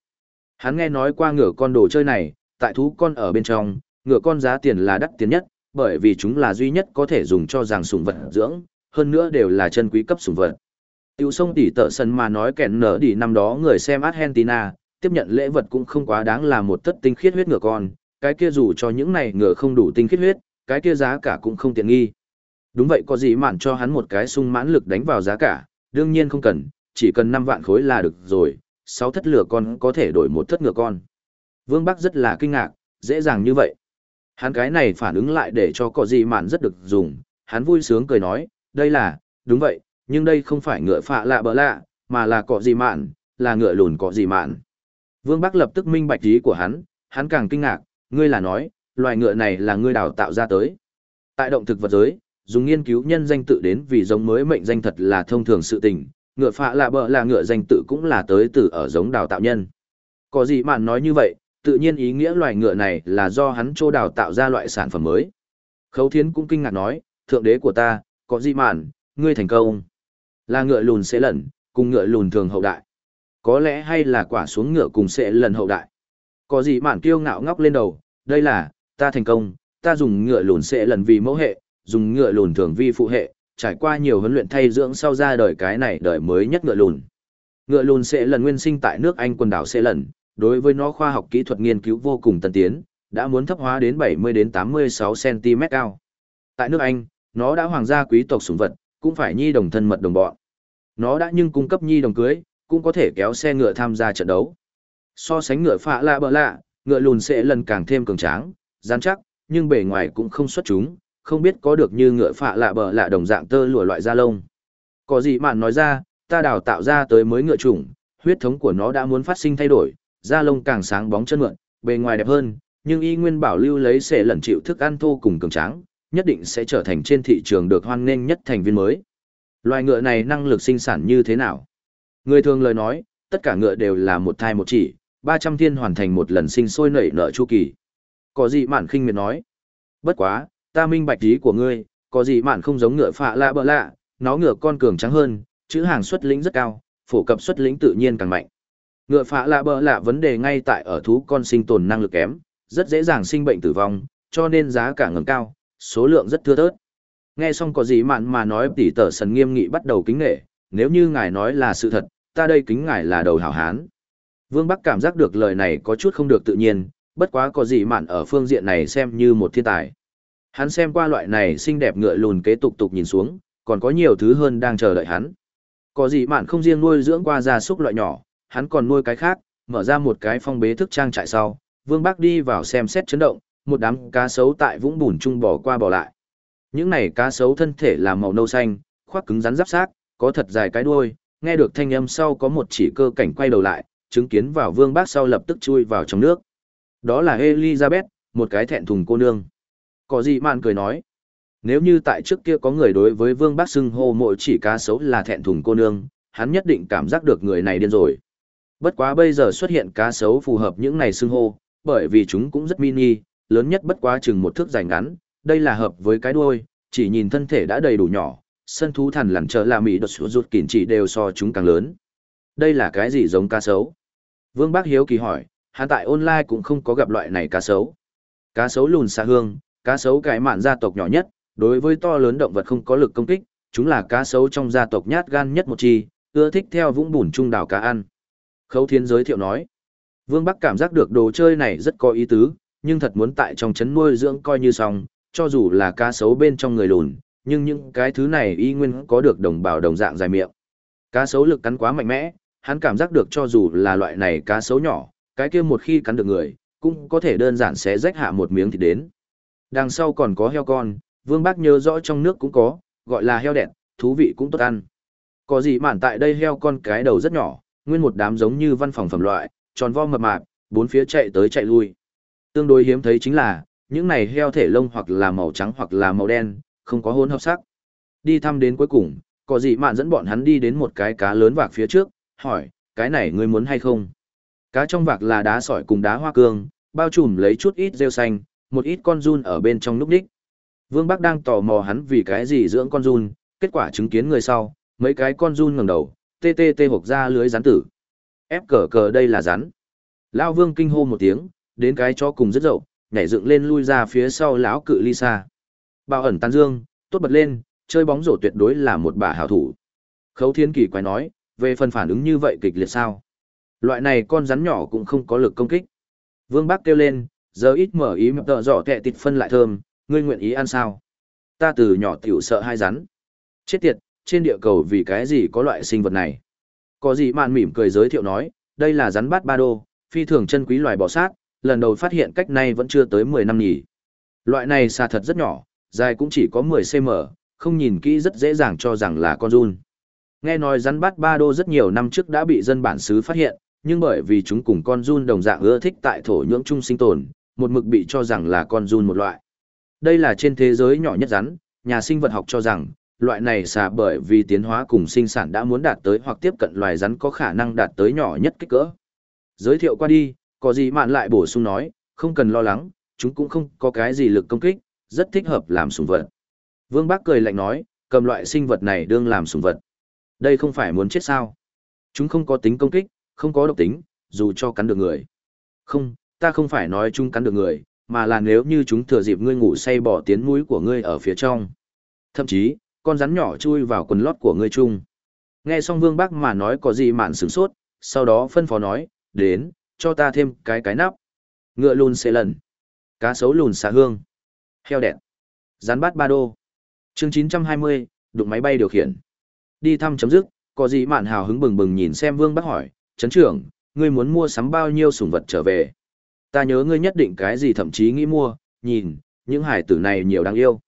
Hắn nghe nói qua ngựa con đồ chơi này, tại thú con ở bên trong, ngựa con giá tiền là đắt tiền nhất, bởi vì chúng là duy nhất có thể dùng cho giảng sủng vật dưỡng, hơn nữa đều là chân quý cấp sủng vật. tiểu sông tỷ tợ sân mà nói kẹn nở đi năm đó người xem Argentina, tiếp nhận lễ vật cũng không quá đáng là một tất tinh khiết huyết ngựa con, cái kia dù cho những này ngựa không đủ tinh khiết huyết, cái kia giá cả cũng không tiện nghi. Đúng vậy có gì mạn cho hắn một cái sung mãn lực đánh vào giá cả, đương nhiên không cần, chỉ cần 5 vạn khối là được rồi, 6 thất lửa con có thể đổi một thất ngựa con. Vương Bắc rất là kinh ngạc, dễ dàng như vậy. Hắn cái này phản ứng lại để cho có gì mạn rất được dùng, hắn vui sướng cười nói, đây là, đúng vậy, nhưng đây không phải ngựa phạ lạ bờ lạ, mà là cọ gì mạn, là ngựa lùn cọ gì mạn. Vương Bắc lập tức minh bạch ý của hắn, hắn càng kinh ngạc, ngươi là nói, loài ngựa này là ngươi đào tạo ra tới. Tại động thực vật giới, dùng nghiên cứu nhân danh tự đến vì giống mới mệnh danh thật là thông thường sự tình, ngựa phạ lạ bờ là ngựa danh tự cũng là tới từ ở giống đào tạo nhân. Có gì mạn nói như vậy, tự nhiên ý nghĩa loài ngựa này là do hắn trô đào tạo ra loại sản phẩm mới. Khấu thiến cũng kinh ngạc nói, thượng đế của ta, có gì mạn, ngươi thành công. Là ngựa lùn sẽ lẩn cùng ngựa lùn thường hậu đại. Có lẽ hay là quả xuống ngựa cùng sẽ lần hậu đại. Có gì mạn kiêu ngạo ngóc lên đầu, đây là, ta thành công, ta dùng ngựa lùn sẽ lần vì mẫu hệ, dùng ngựa lùn thường vi phụ hệ, trải qua nhiều huấn luyện thay dưỡng sau ra đời cái này đời mới nhất ngựa lùn. Ngựa lùn sẽ lần nguyên sinh tại nước Anh quần đảo sẽ lần, đối với nó khoa học kỹ thuật nghiên cứu vô cùng tân tiến, đã muốn thấp hóa đến 70 đến 86 cm cao. Tại nước Anh, nó đã hoàng gia quý tộc sủng vật, cũng phải nhi đồng thân mật đồng bọn. Nó đã nhưng cung cấp nhi đồng cưới, cũng có thể kéo xe ngựa tham gia trận đấu. So sánh ngựa phạ lạ bờ lạ, ngựa lùn sẽ lần càng thêm cường tráng, rắn chắc, nhưng bề ngoài cũng không xuất chúng, không biết có được như ngựa phạ lạ bờ lạ đồng dạng tơ lụa loại da lông. Có gì mạn nói ra, ta đào tạo ra tới mới ngựa chủng, huyết thống của nó đã muốn phát sinh thay đổi, da lông càng sáng bóng chân mượn, bề ngoài đẹp hơn, nhưng y nguyên bảo lưu lấy sẽ lần chịu thức ăn thô cùng cường tráng, nhất định sẽ trở thành trên thị trường được hoan nghênh nhất thành viên mới. Loài ngựa này năng lực sinh sản như thế nào? Người thường lời nói, tất cả ngựa đều là một thai một chỉ, 300 thiên hoàn thành một lần sinh sôi nảy nở chu kỳ. Có gì mạn khinh miệt nói? Bất quá, ta minh bạch ý của ngươi, có gì mạn không giống ngựa phạ lạ bợ lạ, nó ngựa con cường trắng hơn, chữ hàng xuất lĩnh rất cao, phổ cập xuất lĩnh tự nhiên càng mạnh. Ngựa phạ lạ bợ lạ vấn đề ngay tại ở thú con sinh tồn năng lực kém, rất dễ dàng sinh bệnh tử vong, cho nên giá cả ngầm cao, số lượng rất thưa thớt. Nghe xong có gì mạn mà nói tỷ tờ sần nghiêm nghị bắt đầu kính nghệ, nếu như ngài nói là sự thật, ta đây kính ngài là đầu hảo hán. Vương Bắc cảm giác được lời này có chút không được tự nhiên, bất quá có gì mạn ở phương diện này xem như một thiên tài. Hắn xem qua loại này xinh đẹp ngựa lùn kế tục tục nhìn xuống, còn có nhiều thứ hơn đang chờ đợi hắn. Có gì mạn không riêng nuôi dưỡng qua gia súc loại nhỏ, hắn còn nuôi cái khác, mở ra một cái phong bế thức trang trại sau, Vương Bắc đi vào xem xét chấn động, một đám cá sấu tại vũng bùn chung bỏ qua bỏ lại. Những này cá sấu thân thể là màu nâu xanh, khoác cứng rắn giáp xác, có thật dài cái đuôi, nghe được thanh âm sau có một chỉ cơ cảnh quay đầu lại, chứng kiến vào Vương Bác sau lập tức chui vào trong nước. Đó là Elizabeth, một cái thẹn thùng cô nương. Có gì mạn cười nói. Nếu như tại trước kia có người đối với Vương Bác xưng hô mỗi chỉ cá sấu là thẹn thùng cô nương, hắn nhất định cảm giác được người này điên rồi. Bất quá bây giờ xuất hiện cá sấu phù hợp những này xưng hô, bởi vì chúng cũng rất mini, lớn nhất bất quá chừng một thước dài ngắn, đây là hợp với cái đuôi, chỉ nhìn thân thể đã đầy đủ nhỏ, sân thú thần lằn trở là mỹ đột rụt kỉn chỉ đều so chúng càng lớn. Đây là cái gì giống cá sấu? Vương Bác Hiếu kỳ hỏi, hắn tại online cũng không có gặp loại này cá sấu. Cá sấu lùn xa hương, cá sấu cái mạn gia tộc nhỏ nhất, đối với to lớn động vật không có lực công kích, chúng là cá sấu trong gia tộc nhát gan nhất một chi, ưa thích theo vũng bùn trung đảo cá ăn. Khấu Thiên giới thiệu nói, Vương Bắc cảm giác được đồ chơi này rất có ý tứ, nhưng thật muốn tại trong trấn nuôi dưỡng coi như xong, cho dù là cá sấu bên trong người lùn, nhưng những cái thứ này y nguyên có được đồng bào đồng dạng dài miệng. Cá sấu lực cắn quá mạnh mẽ, hắn cảm giác được cho dù là loại này cá sấu nhỏ, cái kia một khi cắn được người, cũng có thể đơn giản sẽ rách hạ một miếng thịt đến. Đằng sau còn có heo con, Vương Bác nhớ rõ trong nước cũng có, gọi là heo đẹn, thú vị cũng tốt ăn. Có gì mản tại đây heo con cái đầu rất nhỏ, nguyên một đám giống như văn phòng phẩm loại, tròn vo mập mạp, bốn phía chạy tới chạy lui. Tương đối hiếm thấy chính là, những này heo thể lông hoặc là màu trắng hoặc là màu đen, không có hỗn hợp sắc. Đi thăm đến cuối cùng, có gì mạn dẫn bọn hắn đi đến một cái cá lớn vạc phía trước, hỏi, cái này ngươi muốn hay không? Cá trong vạc là đá sỏi cùng đá hoa cương, bao trùm lấy chút ít rêu xanh, một ít con run ở bên trong núp đích. Vương Bắc đang tò mò hắn vì cái gì dưỡng con run, kết quả chứng kiến người sau, mấy cái con run ngẩng đầu, tê tê tê hộp ra lưới rắn tử. Ép cờ cờ đây là rắn. Lao Vương kinh hô một tiếng, đến cái chó cùng rất dậu, nhảy dựng lên lui ra phía sau lão cự ly xa. Bao ẩn tan dương, tốt bật lên, chơi bóng rổ tuyệt đối là một bà hảo thủ. Khấu Thiên Kỳ quay nói, về phần phản ứng như vậy kịch liệt sao? Loại này con rắn nhỏ cũng không có lực công kích. Vương Bắc kêu lên, giờ ít mở ý mập tợ giỏ kẹ tịt phân lại thơm, ngươi nguyện ý ăn sao? Ta từ nhỏ tiểu sợ hai rắn. Chết tiệt, trên địa cầu vì cái gì có loại sinh vật này? Có gì mạn mỉm cười giới thiệu nói, đây là rắn bát ba đô, phi thường chân quý loài bò sát, lần đầu phát hiện cách nay vẫn chưa tới 10 năm nhỉ. Loại này xa thật rất nhỏ, dài cũng chỉ có 10 cm, không nhìn kỹ rất dễ dàng cho rằng là con run. Nghe nói rắn bát ba đô rất nhiều năm trước đã bị dân bản xứ phát hiện, nhưng bởi vì chúng cùng con run đồng dạng ưa thích tại thổ nhưỡng chung sinh tồn, một mực bị cho rằng là con run một loại. Đây là trên thế giới nhỏ nhất rắn, nhà sinh vật học cho rằng, loại này xà bởi vì tiến hóa cùng sinh sản đã muốn đạt tới hoặc tiếp cận loài rắn có khả năng đạt tới nhỏ nhất kích cỡ. Giới thiệu qua đi, có gì mạn lại bổ sung nói, không cần lo lắng, chúng cũng không có cái gì lực công kích, rất thích hợp làm sủng vật. Vương Bác cười lạnh nói, cầm loại sinh vật này đương làm sủng vật. Đây không phải muốn chết sao? Chúng không có tính công kích, không có độc tính, dù cho cắn được người. Không, ta không phải nói chúng cắn được người, mà là nếu như chúng thừa dịp ngươi ngủ say bỏ tiến mũi của ngươi ở phía trong. Thậm chí, con rắn nhỏ chui vào quần lót của ngươi chung. Nghe xong Vương Bác mà nói có gì mạn sửng sốt, sau đó phân phó nói, đến, cho ta thêm cái cái nắp. Ngựa lùn xê lần. Cá sấu lùn xà hương. Heo đẹn. Rắn bát ba đô. chương 920, đụng máy bay điều khiển. Đi thăm chấm dứt, có gì mạn hào hứng bừng bừng nhìn xem Vương Bác hỏi, chấn trưởng, ngươi muốn mua sắm bao nhiêu sủng vật trở về. Ta nhớ ngươi nhất định cái gì thậm chí nghĩ mua, nhìn, những hải tử này nhiều đáng yêu.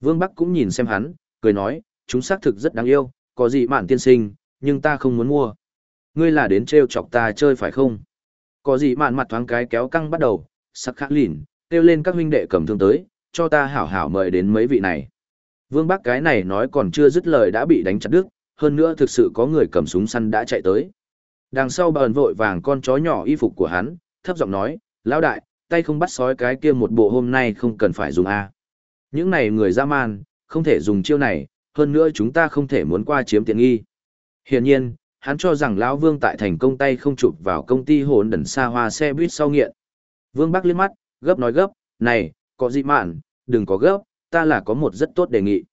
Vương Bắc cũng nhìn xem hắn, cười nói, chúng xác thực rất đáng yêu, có gì mạn tiên sinh, nhưng ta không muốn mua. Ngươi là đến trêu chọc ta chơi phải không? Có gì mạn mặt thoáng cái kéo căng bắt đầu, sắc khắc lìn, kêu lên các huynh đệ cầm thương tới, cho ta hảo hảo mời đến mấy vị này. Vương Bắc cái này nói còn chưa dứt lời đã bị đánh chặt đứt, hơn nữa thực sự có người cầm súng săn đã chạy tới. Đằng sau bờn vội vàng con chó nhỏ y phục của hắn, thấp giọng nói, lão đại, tay không bắt sói cái kia một bộ hôm nay không cần phải dùng A. Những này người ra man, không thể dùng chiêu này, hơn nữa chúng ta không thể muốn qua chiếm tiện nghi. Hiển nhiên, hắn cho rằng lão Vương tại thành công tay không chụp vào công ty hồn đần xa hoa xe buýt sau nghiện. Vương Bắc liếc mắt, gấp nói gấp, này, có gì mạn, đừng có gấp, ta là có một rất tốt đề nghị.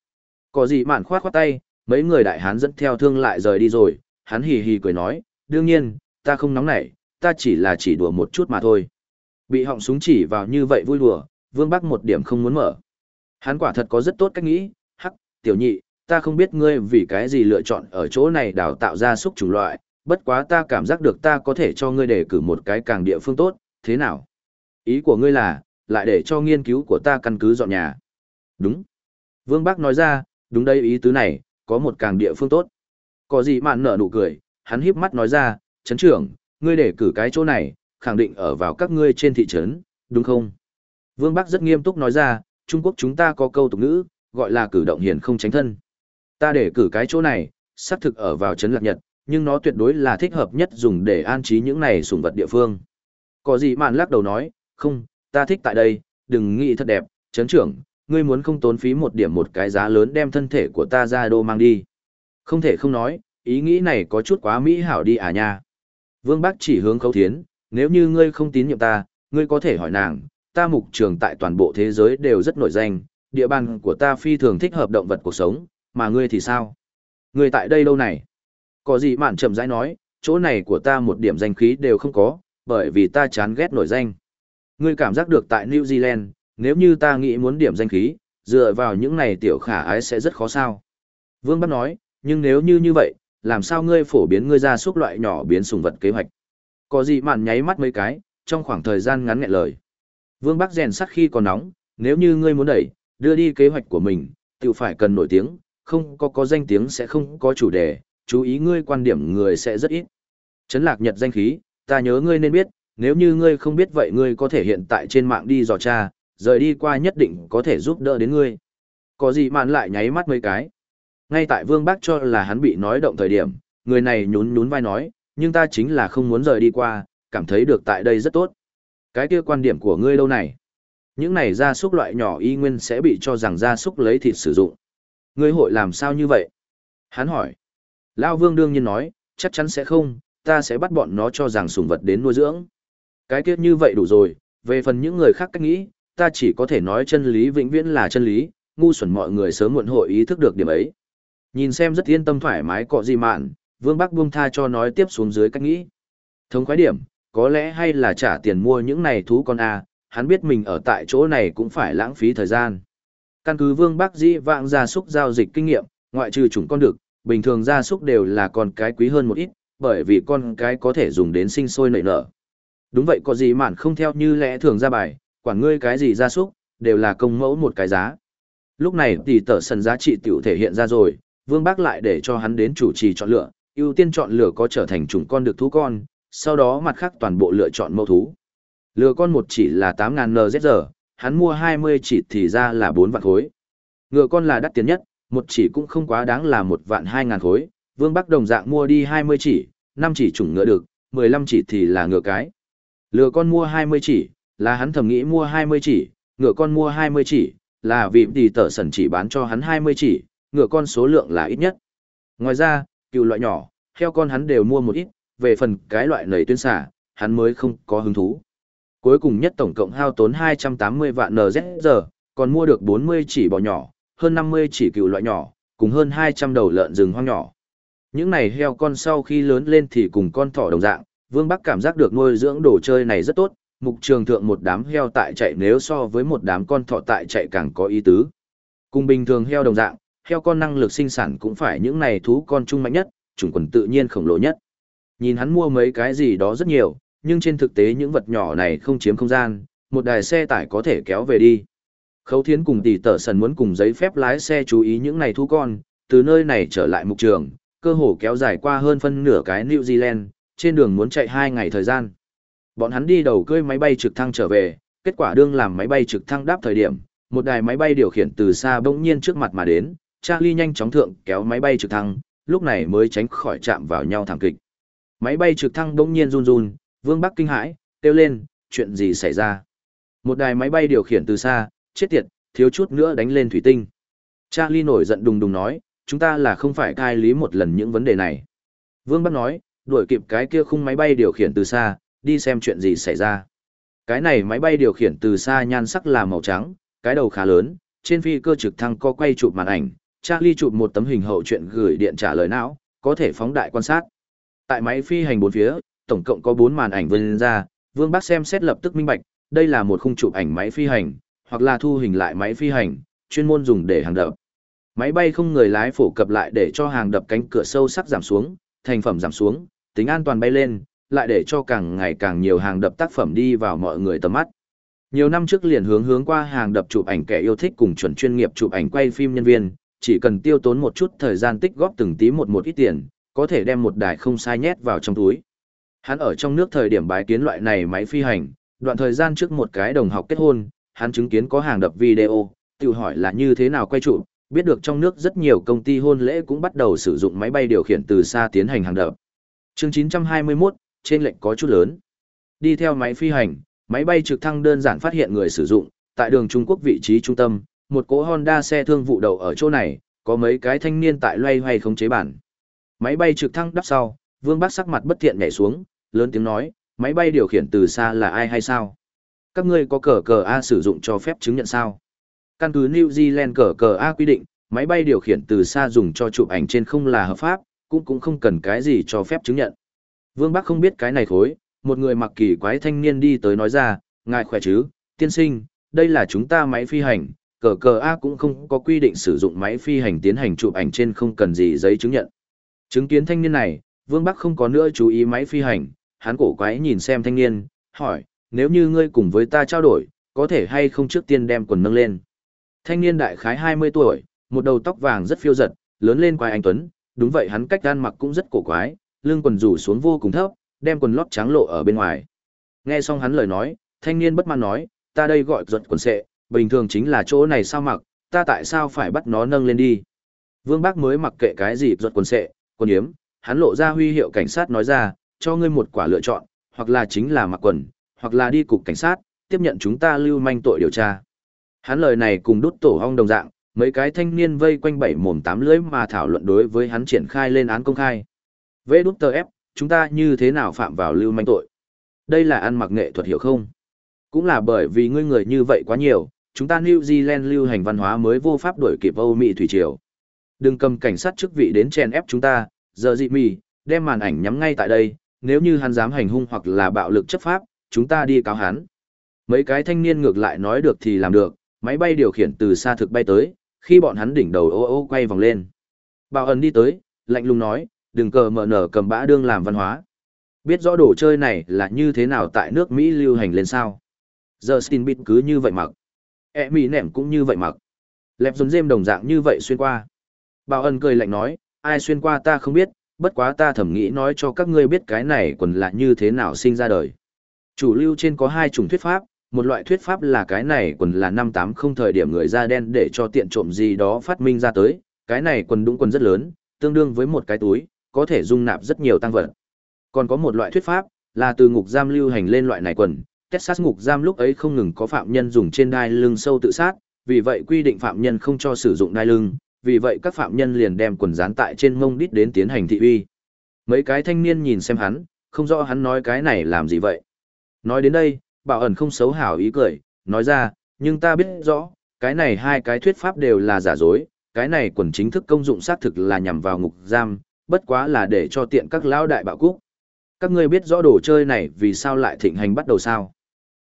Có gì mạn khoát khoát tay, mấy người đại hán dẫn theo thương lại rời đi rồi, hắn hì hì cười nói, đương nhiên, ta không nóng nảy, ta chỉ là chỉ đùa một chút mà thôi. Bị họng súng chỉ vào như vậy vui đùa, Vương Bắc một điểm không muốn mở. Hắn quả thật có rất tốt cách nghĩ, hắc, tiểu nhị, ta không biết ngươi vì cái gì lựa chọn ở chỗ này đào tạo ra súc chủng loại, bất quá ta cảm giác được ta có thể cho ngươi đề cử một cái càng địa phương tốt, thế nào? Ý của ngươi là, lại để cho nghiên cứu của ta căn cứ dọn nhà. Đúng. Vương Bắc nói ra, đúng đây ý tứ này, có một càng địa phương tốt. Có gì mạn nở nụ cười, hắn híp mắt nói ra, chấn trưởng, ngươi để cử cái chỗ này, khẳng định ở vào các ngươi trên thị trấn, đúng không? Vương Bắc rất nghiêm túc nói ra, Trung Quốc chúng ta có câu tục ngữ, gọi là cử động hiền không tránh thân. Ta để cử cái chỗ này, xác thực ở vào trấn lạc nhật, nhưng nó tuyệt đối là thích hợp nhất dùng để an trí những này sủng vật địa phương. Có gì mạn lắc đầu nói, không, ta thích tại đây, đừng nghĩ thật đẹp, chấn trưởng, ngươi muốn không tốn phí một điểm một cái giá lớn đem thân thể của ta ra đô mang đi. Không thể không nói, ý nghĩ này có chút quá mỹ hảo đi à nha. Vương Bắc chỉ hướng khấu thiến, nếu như ngươi không tín nhiệm ta, ngươi có thể hỏi nàng, ta mục trường tại toàn bộ thế giới đều rất nổi danh, địa bàn của ta phi thường thích hợp động vật cuộc sống, mà ngươi thì sao? Ngươi tại đây lâu này? Có gì mạn chậm rãi nói, chỗ này của ta một điểm danh khí đều không có, bởi vì ta chán ghét nổi danh. Ngươi cảm giác được tại New Zealand, nếu như ta nghĩ muốn điểm danh khí, dựa vào những này tiểu khả ái sẽ rất khó sao. Vương Bắc nói, nhưng nếu như như vậy, làm sao ngươi phổ biến ngươi ra xúc loại nhỏ biến sùng vật kế hoạch? Có gì mạn nháy mắt mấy cái, trong khoảng thời gian ngắn nghẹn lời. Vương Bắc rèn sắt khi còn nóng, nếu như ngươi muốn đẩy, đưa đi kế hoạch của mình, tự phải cần nổi tiếng, không có có danh tiếng sẽ không có chủ đề, chú ý ngươi quan điểm người sẽ rất ít. Trấn lạc nhật danh khí, ta nhớ ngươi nên biết, nếu như ngươi không biết vậy ngươi có thể hiện tại trên mạng đi dò tra, rời đi qua nhất định có thể giúp đỡ đến ngươi. Có gì mạn lại nháy mắt mấy cái. Ngay tại Vương Bác cho là hắn bị nói động thời điểm, người này nhún nhún vai nói, nhưng ta chính là không muốn rời đi qua, cảm thấy được tại đây rất tốt. Cái kia quan điểm của ngươi lâu này. Những này gia súc loại nhỏ y nguyên sẽ bị cho rằng gia súc lấy thịt sử dụng. Ngươi hội làm sao như vậy? Hắn hỏi. Lao Vương đương nhiên nói, chắc chắn sẽ không, ta sẽ bắt bọn nó cho rằng sùng vật đến nuôi dưỡng. Cái tiết như vậy đủ rồi, về phần những người khác cách nghĩ, ta chỉ có thể nói chân lý vĩnh viễn là chân lý, ngu xuẩn mọi người sớm muộn hội ý thức được điểm ấy. Nhìn xem rất yên tâm thoải mái cọ gì mạn, Vương Bắc buông tha cho nói tiếp xuống dưới cách nghĩ. Thống khoái điểm, có lẽ hay là trả tiền mua những này thú con A, hắn biết mình ở tại chỗ này cũng phải lãng phí thời gian. Căn cứ Vương Bắc dĩ vãng gia súc giao dịch kinh nghiệm, ngoại trừ chủng con đực, bình thường gia súc đều là con cái quý hơn một ít, bởi vì con cái có thể dùng đến sinh sôi nảy nở. Đúng vậy có gì mạn không theo như lẽ thường ra bài, quản ngươi cái gì gia súc, đều là công mẫu một cái giá. Lúc này tỷ tờ sần giá trị tiểu thể hiện ra rồi, Vương Bác lại để cho hắn đến chủ trì chọn lựa, ưu tiên chọn lựa có trở thành chủng con được thú con, sau đó mặt khác toàn bộ lựa chọn mẫu thú. lựa con một chỉ là 8.000 NZR, hắn mua 20 chỉ thì ra là 4 vạn khối. Ngựa con là đắt tiền nhất, một chỉ cũng không quá đáng là một vạn 2 ngàn khối, Vương Bắc đồng dạng mua đi 20 chỉ, 5 chỉ chủng ngựa được, 15 chỉ thì là ngựa cái. Lừa con mua 20 chỉ, là hắn thầm nghĩ mua 20 chỉ, ngựa con mua 20 chỉ, là vì tỷ tở sần chỉ bán cho hắn 20 chỉ, ngựa con số lượng là ít nhất. Ngoài ra, cừu loại nhỏ, heo con hắn đều mua một ít, về phần cái loại nầy tuyên xả, hắn mới không có hứng thú. Cuối cùng nhất tổng cộng hao tốn 280 vạn NZR, còn mua được 40 chỉ bò nhỏ, hơn 50 chỉ cừu loại nhỏ, cùng hơn 200 đầu lợn rừng hoang nhỏ. Những này heo con sau khi lớn lên thì cùng con thỏ đồng dạng, Vương Bắc cảm giác được nuôi dưỡng đồ chơi này rất tốt, mục trường thượng một đám heo tại chạy nếu so với một đám con thỏ tại chạy càng có ý tứ. Cùng bình thường heo đồng dạng, heo con năng lực sinh sản cũng phải những này thú con trung mạnh nhất, chủng quần tự nhiên khổng lồ nhất. Nhìn hắn mua mấy cái gì đó rất nhiều, nhưng trên thực tế những vật nhỏ này không chiếm không gian, một đài xe tải có thể kéo về đi. Khấu Thiến cùng tỷ tở sần muốn cùng giấy phép lái xe chú ý những này thú con, từ nơi này trở lại mục trường, cơ hồ kéo dài qua hơn phân nửa cái New Zealand, trên đường muốn chạy 2 ngày thời gian. Bọn hắn đi đầu cưỡi máy bay trực thăng trở về, kết quả đương làm máy bay trực thăng đáp thời điểm, một đài máy bay điều khiển từ xa bỗng nhiên trước mặt mà đến, Charlie nhanh chóng thượng kéo máy bay trực thăng, lúc này mới tránh khỏi chạm vào nhau thảm kịch. Máy bay trực thăng bỗng nhiên run run, Vương Bắc kinh hãi, kêu lên, chuyện gì xảy ra? Một đài máy bay điều khiển từ xa, chết tiệt, thiếu chút nữa đánh lên thủy tinh. Charlie nổi giận đùng đùng nói, chúng ta là không phải cai lý một lần những vấn đề này. Vương Bắc nói, đuổi kịp cái kia khung máy bay điều khiển từ xa, đi xem chuyện gì xảy ra. Cái này máy bay điều khiển từ xa nhan sắc là màu trắng, cái đầu khá lớn, trên phi cơ trực thăng có quay chụp màn ảnh, Charlie chụp một tấm hình hậu chuyện gửi điện trả lời não, có thể phóng đại quan sát. Tại máy phi hành bốn phía, tổng cộng có 4 màn ảnh vươn ra, Vương Bắc xem xét lập tức minh bạch, đây là một khung chụp ảnh máy phi hành, hoặc là thu hình lại máy phi hành, chuyên môn dùng để hàng đập. Máy bay không người lái phổ cập lại để cho hàng đập cánh cửa sâu sắc giảm xuống, thành phẩm giảm xuống, tính an toàn bay lên, lại để cho càng ngày càng nhiều hàng đập tác phẩm đi vào mọi người tầm mắt. Nhiều năm trước liền hướng hướng qua hàng đập chụp ảnh kẻ yêu thích cùng chuẩn chuyên nghiệp chụp ảnh quay phim nhân viên, chỉ cần tiêu tốn một chút thời gian tích góp từng tí một một ít tiền, có thể đem một đài không sai nhét vào trong túi. Hắn ở trong nước thời điểm bái kiến loại này máy phi hành, đoạn thời gian trước một cái đồng học kết hôn, hắn chứng kiến có hàng đập video, tự hỏi là như thế nào quay trụ, biết được trong nước rất nhiều công ty hôn lễ cũng bắt đầu sử dụng máy bay điều khiển từ xa tiến hành hàng đập. Chương 921, trên lệnh có chút lớn. Đi theo máy phi hành, máy bay trực thăng đơn giản phát hiện người sử dụng, tại đường Trung Quốc vị trí trung tâm, một cỗ Honda xe thương vụ đầu ở chỗ này, có mấy cái thanh niên tại loay hoay không chế bản. Máy bay trực thăng đắp sau, Vương Bắc sắc mặt bất thiện nhảy xuống, lớn tiếng nói, máy bay điều khiển từ xa là ai hay sao? Các ngươi có cờ cờ A sử dụng cho phép chứng nhận sao? Căn cứ New Zealand cờ cờ A quy định, máy bay điều khiển từ xa dùng cho chụp ảnh trên không là hợp pháp, cũng cũng không cần cái gì cho phép chứng nhận. Vương Bắc không biết cái này khối, một người mặc kỳ quái thanh niên đi tới nói ra, ngài khỏe chứ, tiên sinh, đây là chúng ta máy phi hành, cờ cờ A cũng không có quy định sử dụng máy phi hành tiến hành chụp ảnh trên không cần gì giấy chứng nhận. Chứng kiến thanh niên này, Vương Bắc không có nữa chú ý máy phi hành, hắn cổ quái nhìn xem thanh niên, hỏi, nếu như ngươi cùng với ta trao đổi, có thể hay không trước tiên đem quần nâng lên. Thanh niên đại khái 20 tuổi, một đầu tóc vàng rất phiêu giật, lớn lên quái anh Tuấn, đúng vậy hắn cách gan mặc cũng rất cổ quái, lưng quần rủ xuống vô cùng thấp, đem quần lót trắng lộ ở bên ngoài. Nghe xong hắn lời nói, thanh niên bất mãn nói, ta đây gọi giật quần sệ, bình thường chính là chỗ này sao mặc, ta tại sao phải bắt nó nâng lên đi. Vương Bác mới mặc kệ cái gì giật quần sệ, quần yếm, hắn lộ ra huy hiệu cảnh sát nói ra, cho ngươi một quả lựa chọn, hoặc là chính là mặc quần, hoặc là đi cục cảnh sát, tiếp nhận chúng ta lưu manh tội điều tra. Hắn lời này cùng đút tổ hong đồng dạng, mấy cái thanh niên vây quanh bảy mồm tám lưỡi mà thảo luận đối với hắn triển khai lên án công khai. Vê đút tờ ép, chúng ta như thế nào phạm vào lưu manh tội? Đây là ăn mặc nghệ thuật hiểu không? Cũng là bởi vì ngươi người như vậy quá nhiều, chúng ta New Zealand lưu hành văn hóa mới vô pháp đuổi kịp Âu Mỹ thủy triều. Đừng cầm cảnh sát chức vị đến chèn ép chúng ta, giờ dị mì, đem màn ảnh nhắm ngay tại đây, nếu như hắn dám hành hung hoặc là bạo lực chấp pháp, chúng ta đi cáo hắn. Mấy cái thanh niên ngược lại nói được thì làm được, máy bay điều khiển từ xa thực bay tới, khi bọn hắn đỉnh đầu ô ô quay vòng lên. Bảo ẩn đi tới, lạnh lùng nói, đừng cờ mở nở cầm bã đương làm văn hóa. Biết rõ đồ chơi này là như thế nào tại nước Mỹ lưu hành lên sao. Giờ Steinbit cứ như vậy mặc. E mỹ nẻm cũng như vậy mặc. Lẹp dồn dêm đồng dạng như vậy xuyên qua. Bảo ẩn cười lạnh nói, ai xuyên qua ta không biết, bất quá ta thẩm nghĩ nói cho các ngươi biết cái này quần là như thế nào sinh ra đời. Chủ lưu trên có hai chủng thuyết pháp, một loại thuyết pháp là cái này quần là năm tám không thời điểm người da đen để cho tiện trộm gì đó phát minh ra tới, cái này quần đúng quần rất lớn, tương đương với một cái túi, có thể dung nạp rất nhiều tăng vật. Còn có một loại thuyết pháp, là từ ngục giam lưu hành lên loại này quần, Texas ngục giam lúc ấy không ngừng có phạm nhân dùng trên đai lưng sâu tự sát, vì vậy quy định phạm nhân không cho sử dụng đai lưng, vì vậy các phạm nhân liền đem quần dán tại trên mông đít đến tiến hành thị uy. Mấy cái thanh niên nhìn xem hắn, không rõ hắn nói cái này làm gì vậy. Nói đến đây, bảo ẩn không xấu hảo ý cười, nói ra, nhưng ta biết rõ, cái này hai cái thuyết pháp đều là giả dối, cái này quần chính thức công dụng xác thực là nhằm vào ngục giam, bất quá là để cho tiện các lão đại bạo cúc. Các ngươi biết rõ đồ chơi này vì sao lại thịnh hành bắt đầu sao?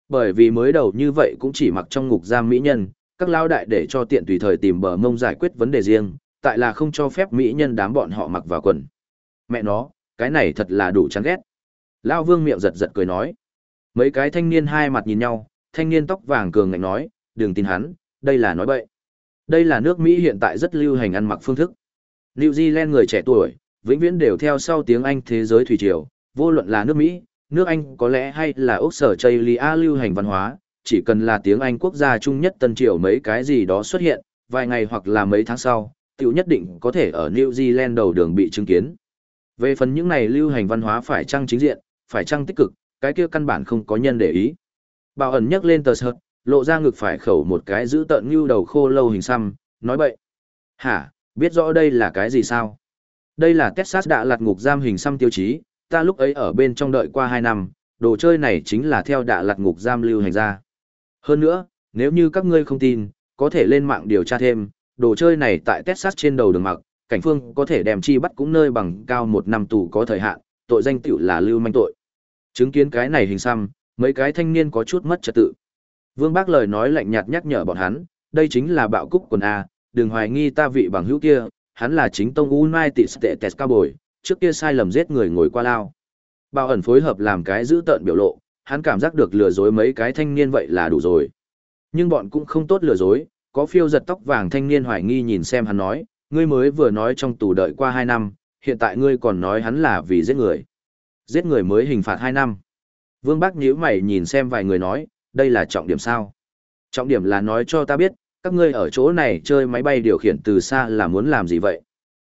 Bởi vì mới đầu như vậy cũng chỉ mặc trong ngục giam mỹ nhân, các lão đại để cho tiện tùy thời tìm bờ mông giải quyết vấn đề riêng, tại là không cho phép mỹ nhân đám bọn họ mặc vào quần. Mẹ nó, cái này thật là đủ chán ghét. Lão vương miệng giật giật cười nói. Mấy cái thanh niên hai mặt nhìn nhau, thanh niên tóc vàng cường ngạnh nói, đừng tin hắn, đây là nói bậy. Đây là nước Mỹ hiện tại rất lưu hành ăn mặc phương thức. New Zealand người trẻ tuổi, vĩnh viễn đều theo sau tiếng Anh thế giới thủy triều, vô luận là nước Mỹ, nước Anh có lẽ hay là Úc sở Chaylia lưu hành văn hóa, chỉ cần là tiếng Anh quốc gia chung nhất tân triều mấy cái gì đó xuất hiện, vài ngày hoặc là mấy tháng sau, tiểu nhất định có thể ở New Zealand đầu đường bị chứng kiến. Về phần những này lưu hành văn hóa phải chăng chính diện, phải chăng tích cực, cái kia căn bản không có nhân để ý. Bảo ẩn nhấc lên tờ sợt, lộ ra ngực phải khẩu một cái giữ tợn như đầu khô lâu hình xăm, nói bậy. Hả, biết rõ đây là cái gì sao? Đây là Texas đã lạt ngục giam hình xăm tiêu chí, ta lúc ấy ở bên trong đợi qua 2 năm, đồ chơi này chính là theo đạ lạt ngục giam lưu hành ra. Hơn nữa, nếu như các ngươi không tin, có thể lên mạng điều tra thêm, đồ chơi này tại Texas trên đầu đường mặc, cảnh phương có thể đem chi bắt cũng nơi bằng cao một năm tù có thời hạn, tội danh tiểu là lưu manh tội. Chứng kiến cái này hình xăm, mấy cái thanh niên có chút mất trật tự. Vương Bác lời nói lạnh nhạt nhắc nhở bọn hắn, đây chính là bạo cúc quần A, đừng hoài nghi ta vị bằng hữu kia, hắn là chính tông United States cao bồi, trước kia sai lầm giết người ngồi qua lao. bạo ẩn phối hợp làm cái giữ tợn biểu lộ, hắn cảm giác được lừa dối mấy cái thanh niên vậy là đủ rồi. Nhưng bọn cũng không tốt lừa dối, có phiêu giật tóc vàng thanh niên hoài nghi nhìn xem hắn nói, ngươi mới vừa nói trong tù đợi qua 2 năm, hiện tại ngươi còn nói hắn là vì giết người. Giết người mới hình phạt 2 năm. Vương Bác nhíu mày nhìn xem vài người nói, đây là trọng điểm sao? Trọng điểm là nói cho ta biết, các ngươi ở chỗ này chơi máy bay điều khiển từ xa là muốn làm gì vậy?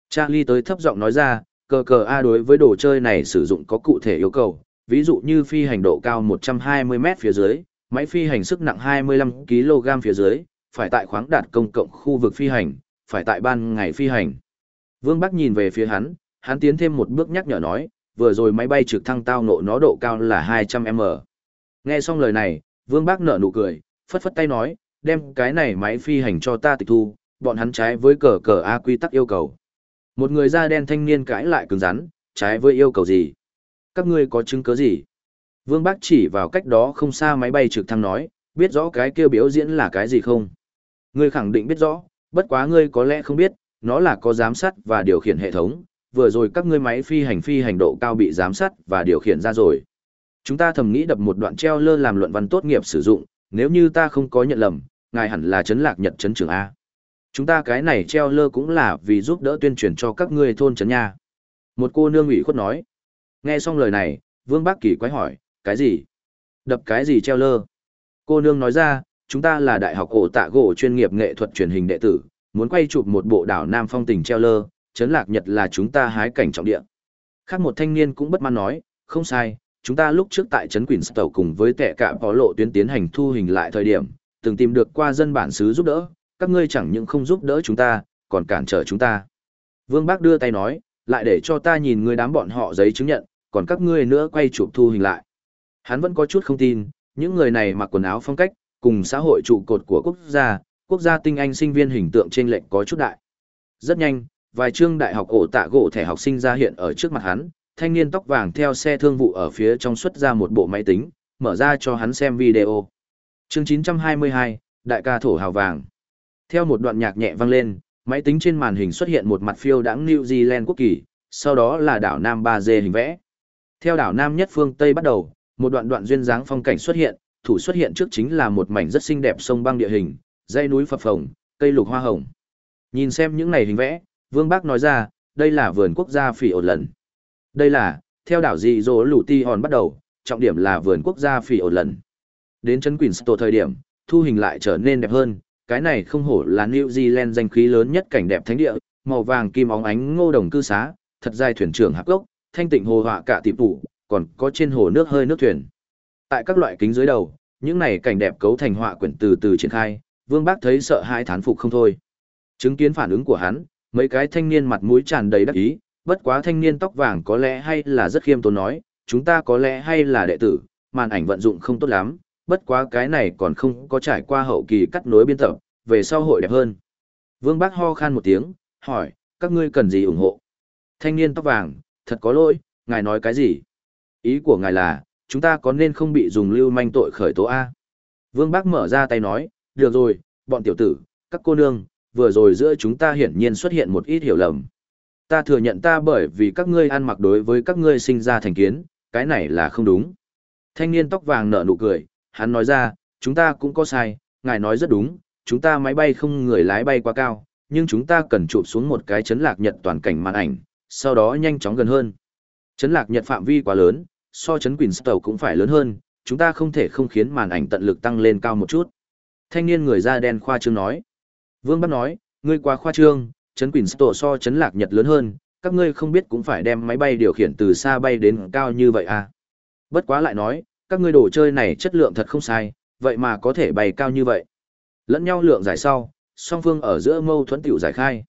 Charlie tới thấp giọng nói ra, cờ cờ A đối với đồ chơi này sử dụng có cụ thể yêu cầu, ví dụ như phi hành độ cao 120 m phía dưới, máy phi hành sức nặng 25 kg phía dưới, phải tại khoáng đạt công cộng khu vực phi hành, phải tại ban ngày phi hành. Vương Bắc nhìn về phía hắn, hắn tiến thêm một bước nhắc nhở nói, vừa rồi máy bay trực thăng tao nộ nó độ cao là 200m. Nghe xong lời này, Vương Bắc nở nụ cười, phất phất tay nói, đem cái này máy phi hành cho ta tịch thu, bọn hắn trái với cờ cờ A quy tắc yêu cầu. Một người da đen thanh niên cãi lại cứng rắn, trái với yêu cầu gì? Các ngươi có chứng cứ gì? Vương Bác chỉ vào cách đó không xa máy bay trực thăng nói, biết rõ cái kêu biểu diễn là cái gì không? Ngươi khẳng định biết rõ, bất quá ngươi có lẽ không biết, nó là có giám sát và điều khiển hệ thống, vừa rồi các ngươi máy phi hành phi hành độ cao bị giám sát và điều khiển ra rồi. Chúng ta thầm nghĩ đập một đoạn treo lơ làm luận văn tốt nghiệp sử dụng, nếu như ta không có nhận lầm, ngài hẳn là chấn lạc nhật chấn trưởng A. Chúng ta cái này treo lơ cũng là vì giúp đỡ tuyên truyền cho các ngươi thôn chấn nha. Một cô nương ủy khuất nói. Nghe xong lời này, Vương Bác Kỳ quái hỏi, cái gì? Đập cái gì treo lơ? Cô nương nói ra, chúng ta là đại học ổ tạ gỗ chuyên nghiệp nghệ thuật truyền hình đệ tử, muốn quay chụp một bộ đảo Nam phong tình treo lơ, chấn lạc nhật là chúng ta hái cảnh trọng địa. Khác một thanh niên cũng bất mãn nói, không sai, chúng ta lúc trước tại trấn Quỳnh Tàu cùng với tệ cả bó lộ tuyến tiến hành thu hình lại thời điểm, từng tìm được qua dân bản xứ giúp đỡ, các ngươi chẳng những không giúp đỡ chúng ta, còn cản trở chúng ta. Vương Bác đưa tay nói, lại để cho ta nhìn người đám bọn họ giấy chứng nhận, còn các ngươi nữa quay chụp thu hình lại. Hắn vẫn có chút không tin, những người này mặc quần áo phong cách, cùng xã hội trụ cột của quốc gia, quốc gia tinh anh sinh viên hình tượng trên lệnh có chút đại. Rất nhanh, vài chương đại học ổ tạ gỗ thẻ học sinh ra hiện ở trước mặt hắn, thanh niên tóc vàng theo xe thương vụ ở phía trong xuất ra một bộ máy tính, mở ra cho hắn xem video. Chương 922, Đại ca thổ hào vàng. Theo một đoạn nhạc nhẹ vang lên, máy tính trên màn hình xuất hiện một mặt phiêu đãng New Zealand quốc kỳ, sau đó là đảo Nam Ba Dê hình vẽ. Theo đảo Nam nhất phương Tây bắt đầu, một đoạn đoạn duyên dáng phong cảnh xuất hiện, thủ xuất hiện trước chính là một mảnh rất xinh đẹp sông băng địa hình, dãy núi phập phồng, cây lục hoa hồng. Nhìn xem những này hình vẽ, Vương Bác nói ra, đây là vườn quốc gia phỉ ổn lần. Đây là, theo đảo dị dỗ lũ ti hòn bắt đầu, trọng điểm là vườn quốc gia phỉ ổn lần. Đến chân Quỳnh Tổ thời điểm, thu hình lại trở nên đẹp hơn, cái này không hổ là New Zealand danh khí lớn nhất cảnh đẹp thánh địa, màu vàng kim óng ánh ngô đồng cư xá, thật dài thuyền trưởng hạc gốc, thanh tịnh hồ họa cả tịp tủ, còn có trên hồ nước hơi nước thuyền. Tại các loại kính dưới đầu, những này cảnh đẹp cấu thành họa quyển từ từ triển khai, Vương Bác thấy sợ hãi thán phục không thôi. Chứng kiến phản ứng của hắn, mấy cái thanh niên mặt mũi tràn đầy đắc ý, bất quá thanh niên tóc vàng có lẽ hay là rất khiêm tốn nói, chúng ta có lẽ hay là đệ tử, màn ảnh vận dụng không tốt lắm, bất quá cái này còn không có trải qua hậu kỳ cắt nối biên tập, về sau hội đẹp hơn. Vương Bác ho khan một tiếng, hỏi, các ngươi cần gì ủng hộ? Thanh niên tóc vàng, thật có lỗi, ngài nói cái gì? Ý của ngài là, chúng ta có nên không bị dùng lưu manh tội khởi tố A? Vương Bác mở ra tay nói, được rồi, bọn tiểu tử, các cô nương, vừa rồi giữa chúng ta hiển nhiên xuất hiện một ít hiểu lầm. Ta thừa nhận ta bởi vì các ngươi ăn mặc đối với các ngươi sinh ra thành kiến, cái này là không đúng. Thanh niên tóc vàng nở nụ cười, hắn nói ra, chúng ta cũng có sai, ngài nói rất đúng, chúng ta máy bay không người lái bay quá cao, nhưng chúng ta cần chụp xuống một cái chấn lạc nhật toàn cảnh màn ảnh, sau đó nhanh chóng gần hơn. Chấn lạc nhật phạm vi quá lớn, so chấn Quỳnh Tàu cũng phải lớn hơn, chúng ta không thể không khiến màn ảnh tận lực tăng lên cao một chút. Thanh niên người da đen khoa trương nói. Vương Bắc nói, ngươi quá khoa trương, chấn Quỳnh tàu so chấn Lạc Nhật lớn hơn, các ngươi không biết cũng phải đem máy bay điều khiển từ xa bay đến cao như vậy à. Bất quá lại nói, các ngươi đồ chơi này chất lượng thật không sai, vậy mà có thể bay cao như vậy. Lẫn nhau lượng giải sau, song phương ở giữa mâu thuẫn tiểu giải khai.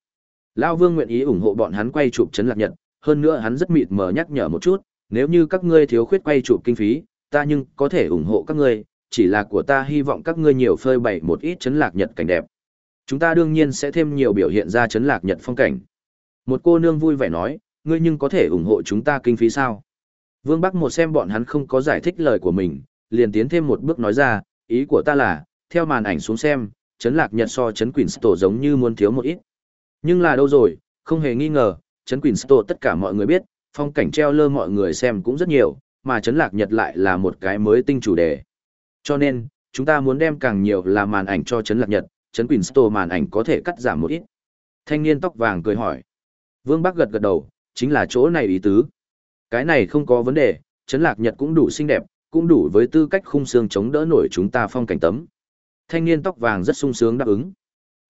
Lao Vương nguyện ý ủng hộ bọn hắn quay chụp chấn Lạc Nhật, hơn nữa hắn rất mịt mờ nhắc nhở một chút, nếu như các ngươi thiếu khuyết quay chụp kinh phí, ta nhưng có thể ủng hộ các ngươi, chỉ là của ta hy vọng các ngươi nhiều phơi bày một ít chấn lạc nhật cảnh đẹp. Chúng ta đương nhiên sẽ thêm nhiều biểu hiện ra chấn lạc nhật phong cảnh. Một cô nương vui vẻ nói, ngươi nhưng có thể ủng hộ chúng ta kinh phí sao? Vương Bắc một xem bọn hắn không có giải thích lời của mình, liền tiến thêm một bước nói ra, ý của ta là, theo màn ảnh xuống xem, chấn lạc nhật so chấn quỷ tổ giống như muốn thiếu một ít. Nhưng là đâu rồi, không hề nghi ngờ, Trấn Quỳnh tổ tất cả mọi người biết, phong cảnh treo lơ mọi người xem cũng rất nhiều, mà Trấn lạc nhật lại là một cái mới tinh chủ đề. Cho nên, chúng ta muốn đem càng nhiều là màn ảnh cho Trấn lạc nhật, Trấn Quỳnh tổ màn ảnh có thể cắt giảm một ít. Thanh niên tóc vàng cười hỏi. Vương Bắc gật gật đầu, chính là chỗ này ý tứ. Cái này không có vấn đề, Trấn lạc nhật cũng đủ xinh đẹp, cũng đủ với tư cách khung xương chống đỡ nổi chúng ta phong cảnh tấm. Thanh niên tóc vàng rất sung sướng đáp ứng.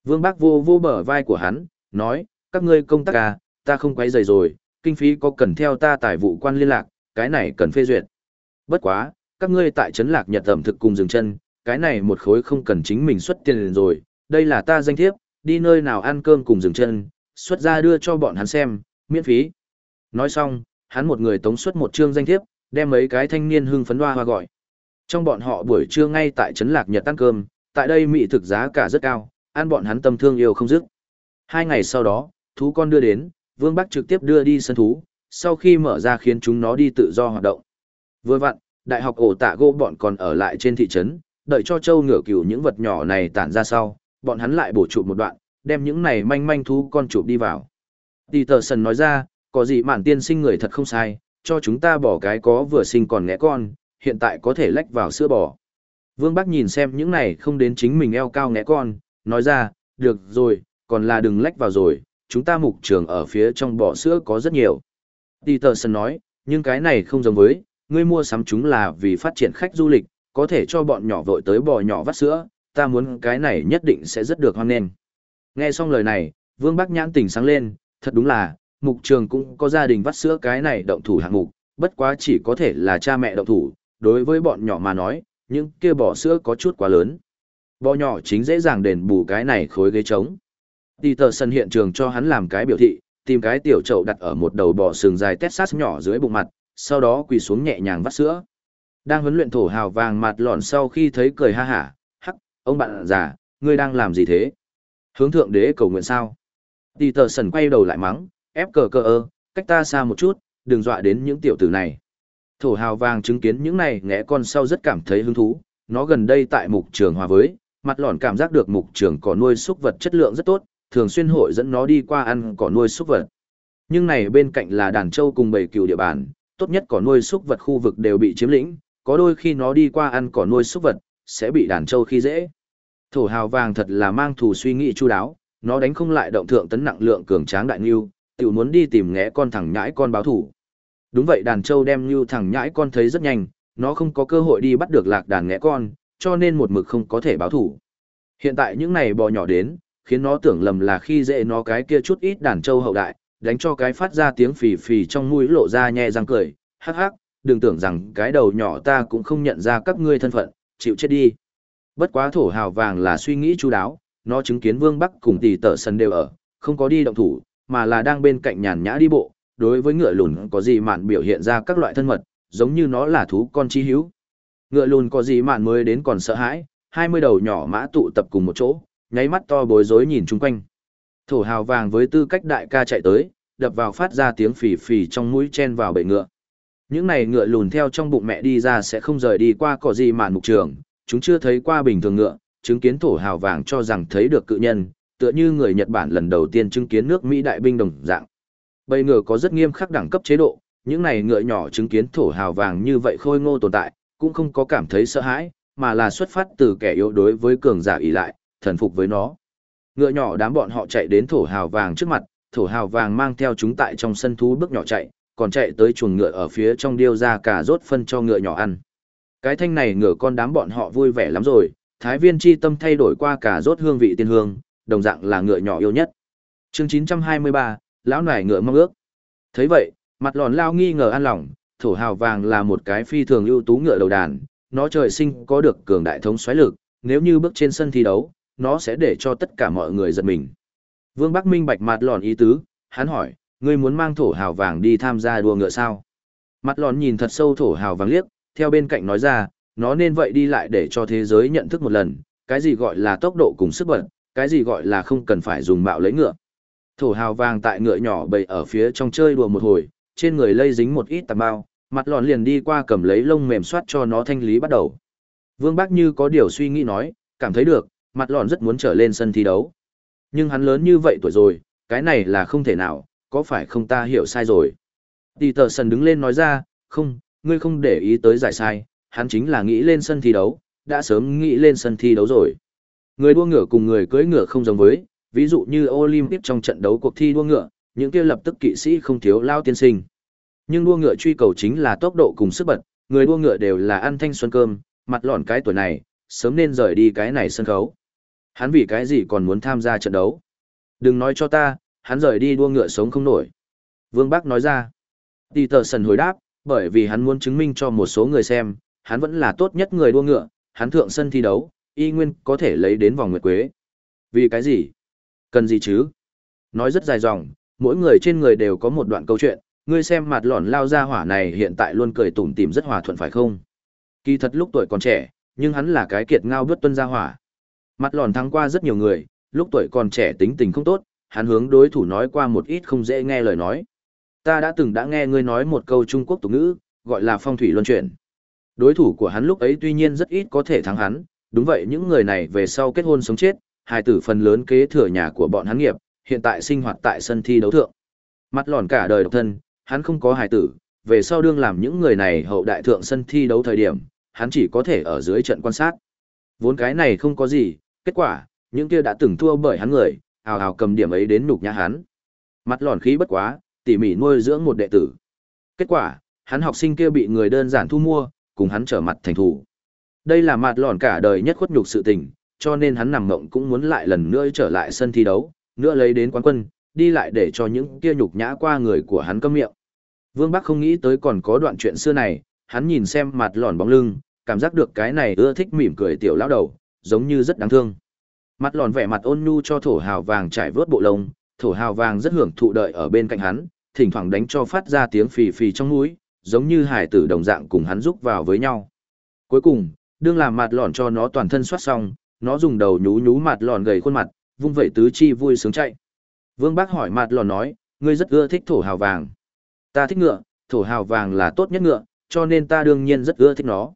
Vương Bác vô vô bờ vai của hắn, nói, các ngươi công tác à, ta không quấy rầy rồi, kinh phí có cần theo ta tài vụ quan liên lạc, cái này cần phê duyệt. Bất quá, các ngươi tại trấn lạc nhật ẩm thực cùng dừng chân, cái này một khối không cần chính mình xuất tiền rồi, đây là ta danh thiếp, đi nơi nào ăn cơm cùng dừng chân, xuất ra đưa cho bọn hắn xem, miễn phí. Nói xong, hắn một người tống xuất một chương danh thiếp, đem mấy cái thanh niên hưng phấn hoa hoa gọi. Trong bọn họ buổi trưa ngay tại trấn lạc nhật ăn cơm, tại đây mỹ thực giá cả rất cao, ăn bọn hắn tâm thương yêu không dứt. Hai ngày sau đó, thú con đưa đến, Vương Bắc trực tiếp đưa đi sân thú, sau khi mở ra khiến chúng nó đi tự do hoạt động. Vừa vặn, đại học ổ tạ gỗ bọn còn ở lại trên thị trấn, đợi cho châu ngựa cừu những vật nhỏ này tản ra sau, bọn hắn lại bổ trụ một đoạn, đem những này manh manh thú con chụp đi vào. Tỷ tờ sần nói ra, có gì mạn tiên sinh người thật không sai, cho chúng ta bỏ cái có vừa sinh còn ngẽ con, hiện tại có thể lách vào sữa bò. Vương Bắc nhìn xem những này không đến chính mình eo cao ngẽ con, nói ra, được rồi, còn là đừng lách vào rồi, chúng ta mục trường ở phía trong bò sữa có rất nhiều. Peterson nói, nhưng cái này không giống với, ngươi mua sắm chúng là vì phát triển khách du lịch, có thể cho bọn nhỏ vội tới bò nhỏ vắt sữa, ta muốn cái này nhất định sẽ rất được hoan nghênh. Nghe xong lời này, Vương Bắc nhãn tỉnh sáng lên, thật đúng là, mục trường cũng có gia đình vắt sữa cái này động thủ hạng mục, bất quá chỉ có thể là cha mẹ động thủ, đối với bọn nhỏ mà nói, những kia bò sữa có chút quá lớn. Bò nhỏ chính dễ dàng đền bù cái này khối ghế trống. Đi tờ sân hiện trường cho hắn làm cái biểu thị, tìm cái tiểu chậu đặt ở một đầu bò sừng dài Texas nhỏ dưới bụng mặt, sau đó quỳ xuống nhẹ nhàng vắt sữa. Đang huấn luyện thổ hào vàng mặt lọn sau khi thấy cười ha hả, hắc, ông bạn già, ngươi đang làm gì thế? Hướng thượng đế cầu nguyện sao? Đi tờ sần quay đầu lại mắng, ép cờ cờ ơ, cách ta xa một chút, đừng dọa đến những tiểu tử này. Thổ hào vàng chứng kiến những này ngẽ con sau rất cảm thấy hứng thú, nó gần đây tại mục trường hòa với, mặt lọn cảm giác được mục trường có nuôi súc vật chất lượng rất tốt, thường xuyên hội dẫn nó đi qua ăn cỏ nuôi súc vật. Nhưng này bên cạnh là đàn trâu cùng bầy cừu địa bàn, tốt nhất cỏ nuôi súc vật khu vực đều bị chiếm lĩnh, có đôi khi nó đi qua ăn cỏ nuôi súc vật, sẽ bị đàn trâu khi dễ. Thổ hào vàng thật là mang thù suy nghĩ chu đáo, nó đánh không lại động thượng tấn nặng lượng cường tráng đại ngưu, tiểu muốn đi tìm ngẽ con thẳng nhãi con báo thủ. Đúng vậy đàn trâu đem như thẳng nhãi con thấy rất nhanh, nó không có cơ hội đi bắt được lạc đàn ngẽ con, cho nên một mực không có thể báo thủ. Hiện tại những này bò nhỏ đến, khiến nó tưởng lầm là khi dễ nó cái kia chút ít đàn trâu hậu đại, đánh cho cái phát ra tiếng phì phì trong mũi lộ ra nhẹ răng cười, hắc hắc, đừng tưởng rằng cái đầu nhỏ ta cũng không nhận ra các ngươi thân phận, chịu chết đi. Bất quá thổ hào vàng là suy nghĩ chú đáo, nó chứng kiến Vương Bắc cùng tỷ tợ sân đều ở, không có đi động thủ, mà là đang bên cạnh nhàn nhã đi bộ, đối với ngựa lùn có gì mạn biểu hiện ra các loại thân mật, giống như nó là thú con chi hữu. Ngựa lùn có gì mạn mới đến còn sợ hãi, hai mươi đầu nhỏ mã tụ tập cùng một chỗ, nháy mắt to bối rối nhìn chung quanh. Thổ hào vàng với tư cách đại ca chạy tới, đập vào phát ra tiếng phì phì trong mũi chen vào bệ ngựa. Những này ngựa lùn theo trong bụng mẹ đi ra sẽ không rời đi qua cỏ gì màn mục trường, chúng chưa thấy qua bình thường ngựa, chứng kiến thổ hào vàng cho rằng thấy được cự nhân, tựa như người Nhật Bản lần đầu tiên chứng kiến nước Mỹ đại binh đồng dạng. Bầy ngựa có rất nghiêm khắc đẳng cấp chế độ, những này ngựa nhỏ chứng kiến thổ hào vàng như vậy khôi ngô tồn tại, cũng không có cảm thấy sợ hãi, mà là xuất phát từ kẻ yếu đối với cường giả ý lại, thần phục với nó. Ngựa nhỏ đám bọn họ chạy đến thổ hào vàng trước mặt, thổ hào vàng mang theo chúng tại trong sân thú bước nhỏ chạy, còn chạy tới chuồng ngựa ở phía trong điêu ra cả rốt phân cho ngựa nhỏ ăn. Cái thanh này ngựa con đám bọn họ vui vẻ lắm rồi, thái viên chi tâm thay đổi qua cả rốt hương vị tiên hương, đồng dạng là ngựa nhỏ yêu nhất. Chương 923, lão nải ngựa mong ước. thấy vậy, mặt lòn lao nghi ngờ an lòng, thổ hào vàng là một cái phi thường ưu tú ngựa đầu đàn, nó trời sinh có được cường đại thống xoáy lực, nếu như bước trên sân thi đấu, nó sẽ để cho tất cả mọi người giật mình. Vương Bắc Minh bạch mặt lòn ý tứ, hắn hỏi, ngươi muốn mang thổ hào vàng đi tham gia đua ngựa sao? Mặt lòn nhìn thật sâu thổ hào vàng liếc, theo bên cạnh nói ra, nó nên vậy đi lại để cho thế giới nhận thức một lần, cái gì gọi là tốc độ cùng sức bật, cái gì gọi là không cần phải dùng bạo lấy ngựa. Thổ hào vàng tại ngựa nhỏ bầy ở phía trong chơi đùa một hồi, trên người lây dính một ít tạp bao, Mặt lòn liền đi qua cầm lấy lông mềm soát cho nó thanh lý bắt đầu. Vương Bắc như có điều suy nghĩ nói, cảm thấy được, mặt lòn rất muốn trở lên sân thi đấu. Nhưng hắn lớn như vậy tuổi rồi, cái này là không thể nào, có phải không ta hiểu sai rồi. Tỷ tờ sần đứng lên nói ra, không, ngươi không để ý tới giải sai, hắn chính là nghĩ lên sân thi đấu, đã sớm nghĩ lên sân thi đấu rồi. Người đua ngựa cùng người cưỡi ngựa không giống với, ví dụ như Olympic trong trận đấu cuộc thi đua ngựa, những kia lập tức kỵ sĩ không thiếu lao tiên sinh. Nhưng đua ngựa truy cầu chính là tốc độ cùng sức bật, người đua ngựa đều là ăn thanh xuân cơm, mặt lọn cái tuổi này, sớm nên rời đi cái này sân khấu. Hắn vì cái gì còn muốn tham gia trận đấu? Đừng nói cho ta, hắn rời đi đua ngựa sống không nổi. Vương Bắc nói ra. Tì tờ sần hồi đáp, bởi vì hắn muốn chứng minh cho một số người xem, hắn vẫn là tốt nhất người đua ngựa, hắn thượng sân thi đấu, y nguyên có thể lấy đến vòng nguyệt quế. Vì cái gì? Cần gì chứ? Nói rất dài dòng, mỗi người trên người đều có một đoạn câu chuyện, ngươi xem mặt lọn lao ra hỏa này hiện tại luôn cười tủm tỉm rất hòa thuận phải không? Kỳ thật lúc tuổi còn trẻ, nhưng hắn là cái kiệt ngao bước tuân ra hỏa. Mặt lòn thắng qua rất nhiều người, lúc tuổi còn trẻ tính tình không tốt, hắn hướng đối thủ nói qua một ít không dễ nghe lời nói. Ta đã từng đã nghe ngươi nói một câu Trung Quốc tục ngữ, gọi là phong thủy luân chuyển. Đối thủ của hắn lúc ấy tuy nhiên rất ít có thể thắng hắn, đúng vậy những người này về sau kết hôn sống chết, hài tử phần lớn kế thừa nhà của bọn hắn nghiệp, hiện tại sinh hoạt tại sân thi đấu thượng. Mắt lòn cả đời độc thân, hắn không có hài tử, về sau đương làm những người này hậu đại thượng sân thi đấu thời điểm, hắn chỉ có thể ở dưới trận quan sát. Vốn cái này không có gì, kết quả, những kia đã từng thua bởi hắn người, hào hào cầm điểm ấy đến nục nhã hắn. mặt lòn khí bất quá, tỉ mỉ nuôi dưỡng một đệ tử. Kết quả, hắn học sinh kia bị người đơn giản thu mua, cùng hắn trở mặt thành thủ. Đây là mặt lòn cả đời nhất khuất nhục sự tình, cho nên hắn nằm mộng cũng muốn lại lần nữa trở lại sân thi đấu, nữa lấy đến quán quân, đi lại để cho những kia nhục nhã qua người của hắn câm miệng. Vương Bắc không nghĩ tới còn có đoạn chuyện xưa này, hắn nhìn xem mặt lòn bóng lưng, cảm giác được cái này ưa thích mỉm cười tiểu lão đầu, giống như rất đáng thương. Mặt lòn vẻ mặt ôn nhu cho thổ hào vàng trải vớt bộ lông, thổ hào vàng rất hưởng thụ đợi ở bên cạnh hắn, thỉnh thoảng đánh cho phát ra tiếng phì phì trong mũi, giống như hải tử đồng dạng cùng hắn rúc vào với nhau. Cuối cùng, đương làm mặt lòn cho nó toàn thân soát xong, nó dùng đầu nhú nhú mặt lòn gầy khuôn mặt, vung vẩy tứ chi vui sướng chạy. Vương Bác hỏi mặt lòn nói, ngươi rất ưa thích thổ hào vàng. Ta thích ngựa, thổ hào vàng là tốt nhất ngựa, cho nên ta đương nhiên rất ưa thích nó.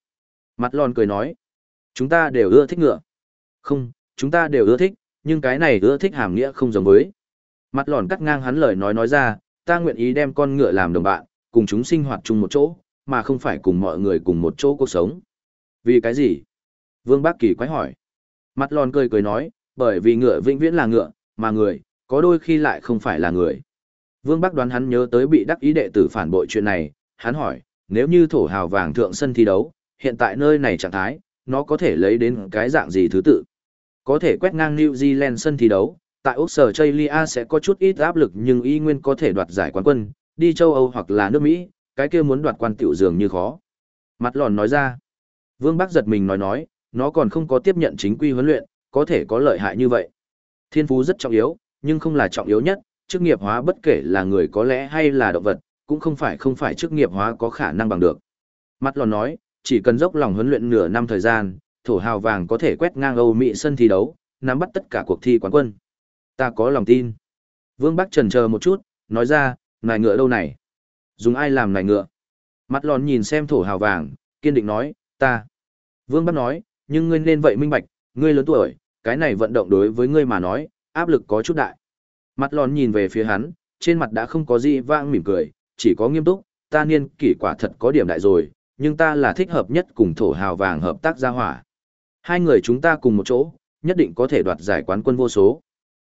Mặt lòn cười nói, chúng ta đều ưa thích ngựa. Không, chúng ta đều ưa thích, nhưng cái này ưa thích hàm nghĩa không giống với. Mặt lòn cắt ngang hắn lời nói nói ra, ta nguyện ý đem con ngựa làm đồng bạn, cùng chúng sinh hoạt chung một chỗ, mà không phải cùng mọi người cùng một chỗ cuộc sống. Vì cái gì? Vương Bác Kỳ quái hỏi. Mặt lòn cười cười nói, bởi vì ngựa vĩnh viễn là ngựa, mà người, có đôi khi lại không phải là người. Vương Bắc đoán hắn nhớ tới bị đắc ý đệ tử phản bội chuyện này, hắn hỏi, nếu như thổ hào vàng thượng sân thi đấu, hiện tại nơi này trạng thái, nó có thể lấy đến cái dạng gì thứ tự? Có thể quét ngang New Zealand sân thi đấu, tại Úc Sở Chaylia sẽ có chút ít áp lực nhưng y nguyên có thể đoạt giải quán quân, đi châu Âu hoặc là nước Mỹ, cái kia muốn đoạt quan tiểu dường như khó. Mặt lòn nói ra. Vương Bắc giật mình nói nói, nó còn không có tiếp nhận chính quy huấn luyện, có thể có lợi hại như vậy. Thiên phú rất trọng yếu, nhưng không là trọng yếu nhất, chức nghiệp hóa bất kể là người có lẽ hay là động vật, cũng không phải không phải chức nghiệp hóa có khả năng bằng được. Mặt lòn nói, chỉ cần dốc lòng huấn luyện nửa năm thời gian, thổ hào vàng có thể quét ngang Âu Mỹ sân thi đấu, nắm bắt tất cả cuộc thi quán quân. Ta có lòng tin. Vương Bắc trần chờ một chút, nói ra, nài ngựa đâu này? Dùng ai làm nài ngựa? Mặt lòn nhìn xem thổ hào vàng, kiên định nói, ta. Vương Bắc nói, nhưng ngươi nên vậy minh bạch, ngươi lớn tuổi, cái này vận động đối với ngươi mà nói, áp lực có chút đại. Mặt lòn nhìn về phía hắn, trên mặt đã không có gì vang mỉm cười, chỉ có nghiêm túc, ta niên kỷ quả thật có điểm đại rồi, nhưng ta là thích hợp nhất cùng thổ hào vàng hợp tác gia hỏa. Hai người chúng ta cùng một chỗ, nhất định có thể đoạt giải quán quân vô số.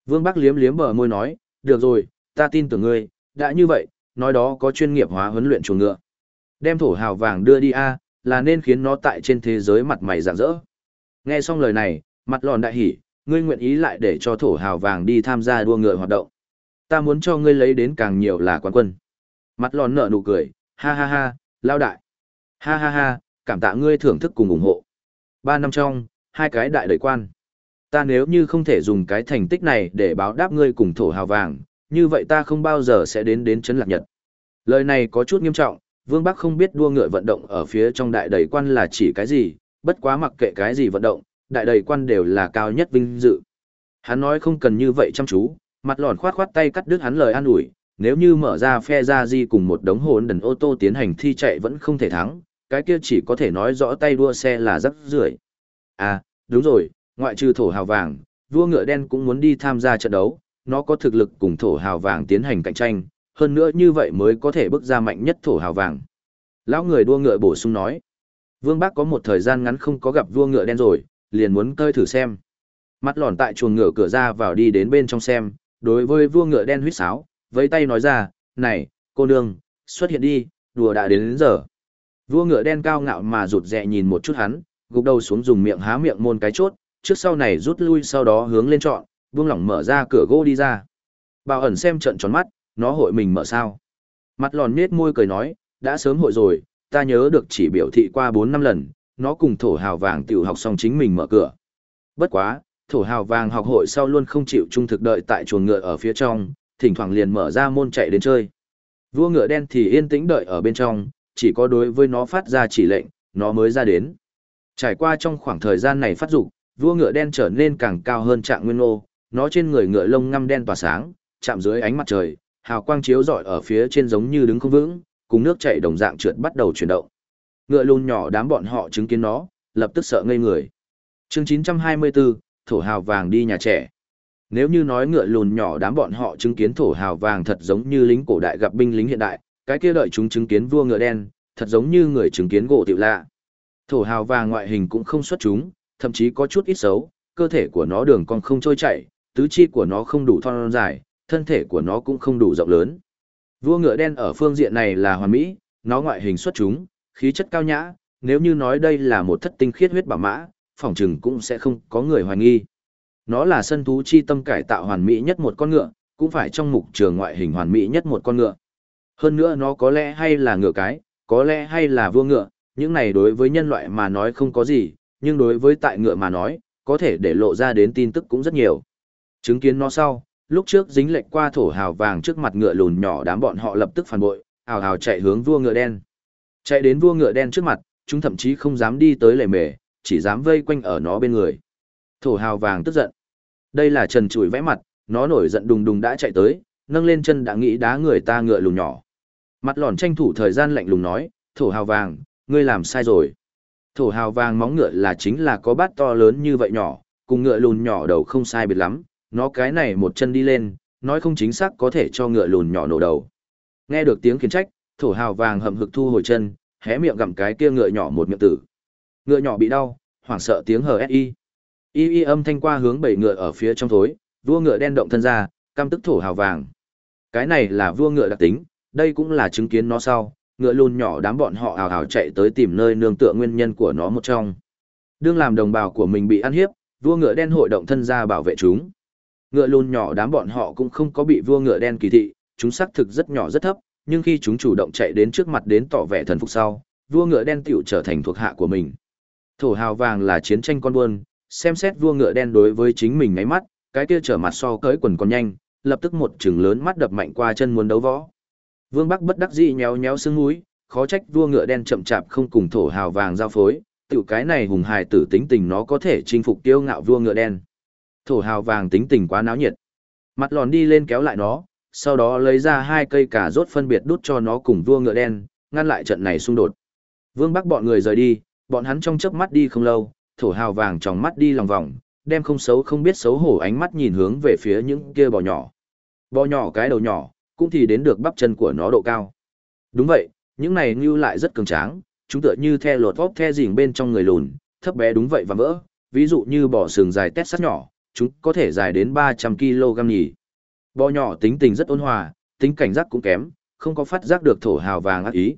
Vương Bắc liếm liếm bờ môi nói, được rồi, ta tin tưởng ngươi, đã như vậy, nói đó có chuyên nghiệp hóa huấn luyện chuồng ngựa. Đem thổ hào vàng đưa đi a, là nên khiến nó tại trên thế giới mặt mày rạng rỡ. Nghe xong lời này, mặt lòn đại hỉ, ngươi nguyện ý lại để cho thổ hào vàng đi tham gia đua ngựa hoạt động. Ta muốn cho ngươi lấy đến càng nhiều là quán quân. Mặt lòn nở nụ cười, ha ha ha, lao đại. Ha ha ha, cảm tạ ngươi thưởng thức cùng ủng hộ. Ba năm trong, hai cái đại đầy quan. Ta nếu như không thể dùng cái thành tích này để báo đáp ngươi cùng thổ hào vàng, như vậy ta không bao giờ sẽ đến đến chấn lạc nhật. Lời này có chút nghiêm trọng, Vương Bắc không biết đua ngựa vận động ở phía trong đại đầy quan là chỉ cái gì, bất quá mặc kệ cái gì vận động, đại đầy quan đều là cao nhất vinh dự. Hắn nói không cần như vậy chăm chú, mặt lòn khoát khoát tay cắt đứt hắn lời an ủi, nếu như mở ra phe ra di cùng một đống hồn đần ô tô tiến hành thi chạy vẫn không thể thắng, cái kia chỉ có thể nói rõ tay đua xe là rất rưởi. À, đúng rồi, ngoại trừ thổ hào vàng, vua ngựa đen cũng muốn đi tham gia trận đấu, nó có thực lực cùng thổ hào vàng tiến hành cạnh tranh, hơn nữa như vậy mới có thể bước ra mạnh nhất thổ hào vàng. Lão người đua ngựa bổ sung nói, Vương Bác có một thời gian ngắn không có gặp vua ngựa đen rồi, liền muốn cơi thử xem. Mắt lòn tại chuồng ngựa cửa ra vào đi đến bên trong xem, đối với vua ngựa đen huyết sáo, với tay nói ra, này, cô nương, xuất hiện đi, đùa đã đến, đến giờ. Vua ngựa đen cao ngạo mà rụt rè nhìn một chút hắn, gục đầu xuống dùng miệng há miệng môn cái chốt, trước sau này rút lui sau đó hướng lên trọn, buông lỏng mở ra cửa gỗ đi ra. Bảo ẩn xem trận tròn mắt, nó hội mình mở sao. Mặt lòn nết môi cười nói, đã sớm hội rồi, ta nhớ được chỉ biểu thị qua 4 năm lần, nó cùng thổ hào vàng tiểu học xong chính mình mở cửa. Bất quá, thổ hào vàng học hội sau luôn không chịu trung thực đợi tại chuồng ngựa ở phía trong, thỉnh thoảng liền mở ra môn chạy đến chơi. Vua ngựa đen thì yên tĩnh đợi ở bên trong, chỉ có đối với nó phát ra chỉ lệnh, nó mới ra đến. Trải qua trong khoảng thời gian này phát dục, vua ngựa đen trở nên càng cao hơn trạng nguyên ô, nó trên người ngựa lông ngăm đen tỏa sáng, chạm dưới ánh mặt trời, hào quang chiếu rọi ở phía trên giống như đứng không vững, cùng nước chảy đồng dạng trượt bắt đầu chuyển động. Ngựa lùn nhỏ đám bọn họ chứng kiến nó, lập tức sợ ngây người. Chương 924, thổ hào vàng đi nhà trẻ. Nếu như nói ngựa lùn nhỏ đám bọn họ chứng kiến thổ hào vàng thật giống như lính cổ đại gặp binh lính hiện đại, cái kia đợi chúng chứng kiến vua ngựa đen, thật giống như người chứng kiến gỗ tiểu lạ. Thổ hào và ngoại hình cũng không xuất chúng, thậm chí có chút ít xấu, cơ thể của nó đường còn không trôi chảy, tứ chi của nó không đủ thon dài, thân thể của nó cũng không đủ rộng lớn. Vua ngựa đen ở phương diện này là hoàn mỹ, nó ngoại hình xuất chúng, khí chất cao nhã, nếu như nói đây là một thất tinh khiết huyết bảo mã, phỏng chừng cũng sẽ không có người hoài nghi. Nó là sân thú chi tâm cải tạo hoàn mỹ nhất một con ngựa, cũng phải trong mục trường ngoại hình hoàn mỹ nhất một con ngựa. Hơn nữa nó có lẽ hay là ngựa cái, có lẽ hay là vua ngựa, những này đối với nhân loại mà nói không có gì, nhưng đối với tại ngựa mà nói, có thể để lộ ra đến tin tức cũng rất nhiều. Chứng kiến nó sau, lúc trước dính lệch qua thổ hào vàng trước mặt ngựa lùn nhỏ đám bọn họ lập tức phản bội, hào hào chạy hướng vua ngựa đen. Chạy đến vua ngựa đen trước mặt, chúng thậm chí không dám đi tới lề mề, chỉ dám vây quanh ở nó bên người. Thổ hào vàng tức giận. Đây là trần chùi vẽ mặt, nó nổi giận đùng đùng đã chạy tới, nâng lên chân đã nghĩ đá người ta ngựa lùn nhỏ. Mặt lòn tranh thủ thời gian lạnh lùng nói, thổ hào vàng, ngươi làm sai rồi. Thổ hào vàng móng ngựa là chính là có bát to lớn như vậy nhỏ, cùng ngựa lùn nhỏ đầu không sai biệt lắm, nó cái này một chân đi lên, nói không chính xác có thể cho ngựa lùn nhỏ nổ đầu. Nghe được tiếng khiển trách, thổ hào vàng hậm hực thu hồi chân, hé miệng gặm cái kia ngựa nhỏ một miệng tử. Ngựa nhỏ bị đau, hoảng sợ tiếng hờ si, Y y âm thanh qua hướng bảy ngựa ở phía trong thối, vua ngựa đen động thân ra, căm tức thổ hào vàng. Cái này là vua ngựa đặc tính, đây cũng là chứng kiến nó sau, ngựa lùn nhỏ đám bọn họ hào hào chạy tới tìm nơi nương tựa nguyên nhân của nó một trong. Đương làm đồng bào của mình bị ăn hiếp, vua ngựa đen hội động thân ra bảo vệ chúng. Ngựa lùn nhỏ đám bọn họ cũng không có bị vua ngựa đen kỳ thị, chúng xác thực rất nhỏ rất thấp, nhưng khi chúng chủ động chạy đến trước mặt đến tỏ vẻ thần phục sau, vua ngựa đen tiểu trở thành thuộc hạ của mình. Thổ hào vàng là chiến tranh con buôn, xem xét vua ngựa đen đối với chính mình ngáy mắt, cái kia trở mặt so cởi quần còn nhanh, lập tức một chừng lớn mắt đập mạnh qua chân muốn đấu võ. Vương Bắc bất đắc dĩ nhéo nhéo sương mũi, khó trách vua ngựa đen chậm chạp không cùng thổ hào vàng giao phối, tiểu cái này hùng hài tử tính tình nó có thể chinh phục tiêu ngạo vua ngựa đen. Thổ hào vàng tính tình quá náo nhiệt. Mặt lòn đi lên kéo lại nó, sau đó lấy ra hai cây cà rốt phân biệt đút cho nó cùng vua ngựa đen, ngăn lại trận này xung đột. Vương Bắc bọn người rời đi, bọn hắn trong chớp mắt đi không lâu, thổ hào vàng trong mắt đi lòng vòng, đem không xấu không biết xấu hổ ánh mắt nhìn hướng về phía những kia bò nhỏ. Bò nhỏ cái đầu nhỏ, cũng thì đến được bắp chân của nó độ cao. Đúng vậy, những này như lại rất cường tráng, chúng tựa như the lột vóc the dình bên trong người lùn, thấp bé đúng vậy và vỡ, ví dụ như bò sừng dài tét sắt nhỏ, chúng có thể dài đến 300 kg nhỉ. Bò nhỏ tính tình rất ôn hòa, tính cảnh giác cũng kém, không có phát giác được thổ hào vàng ác ý.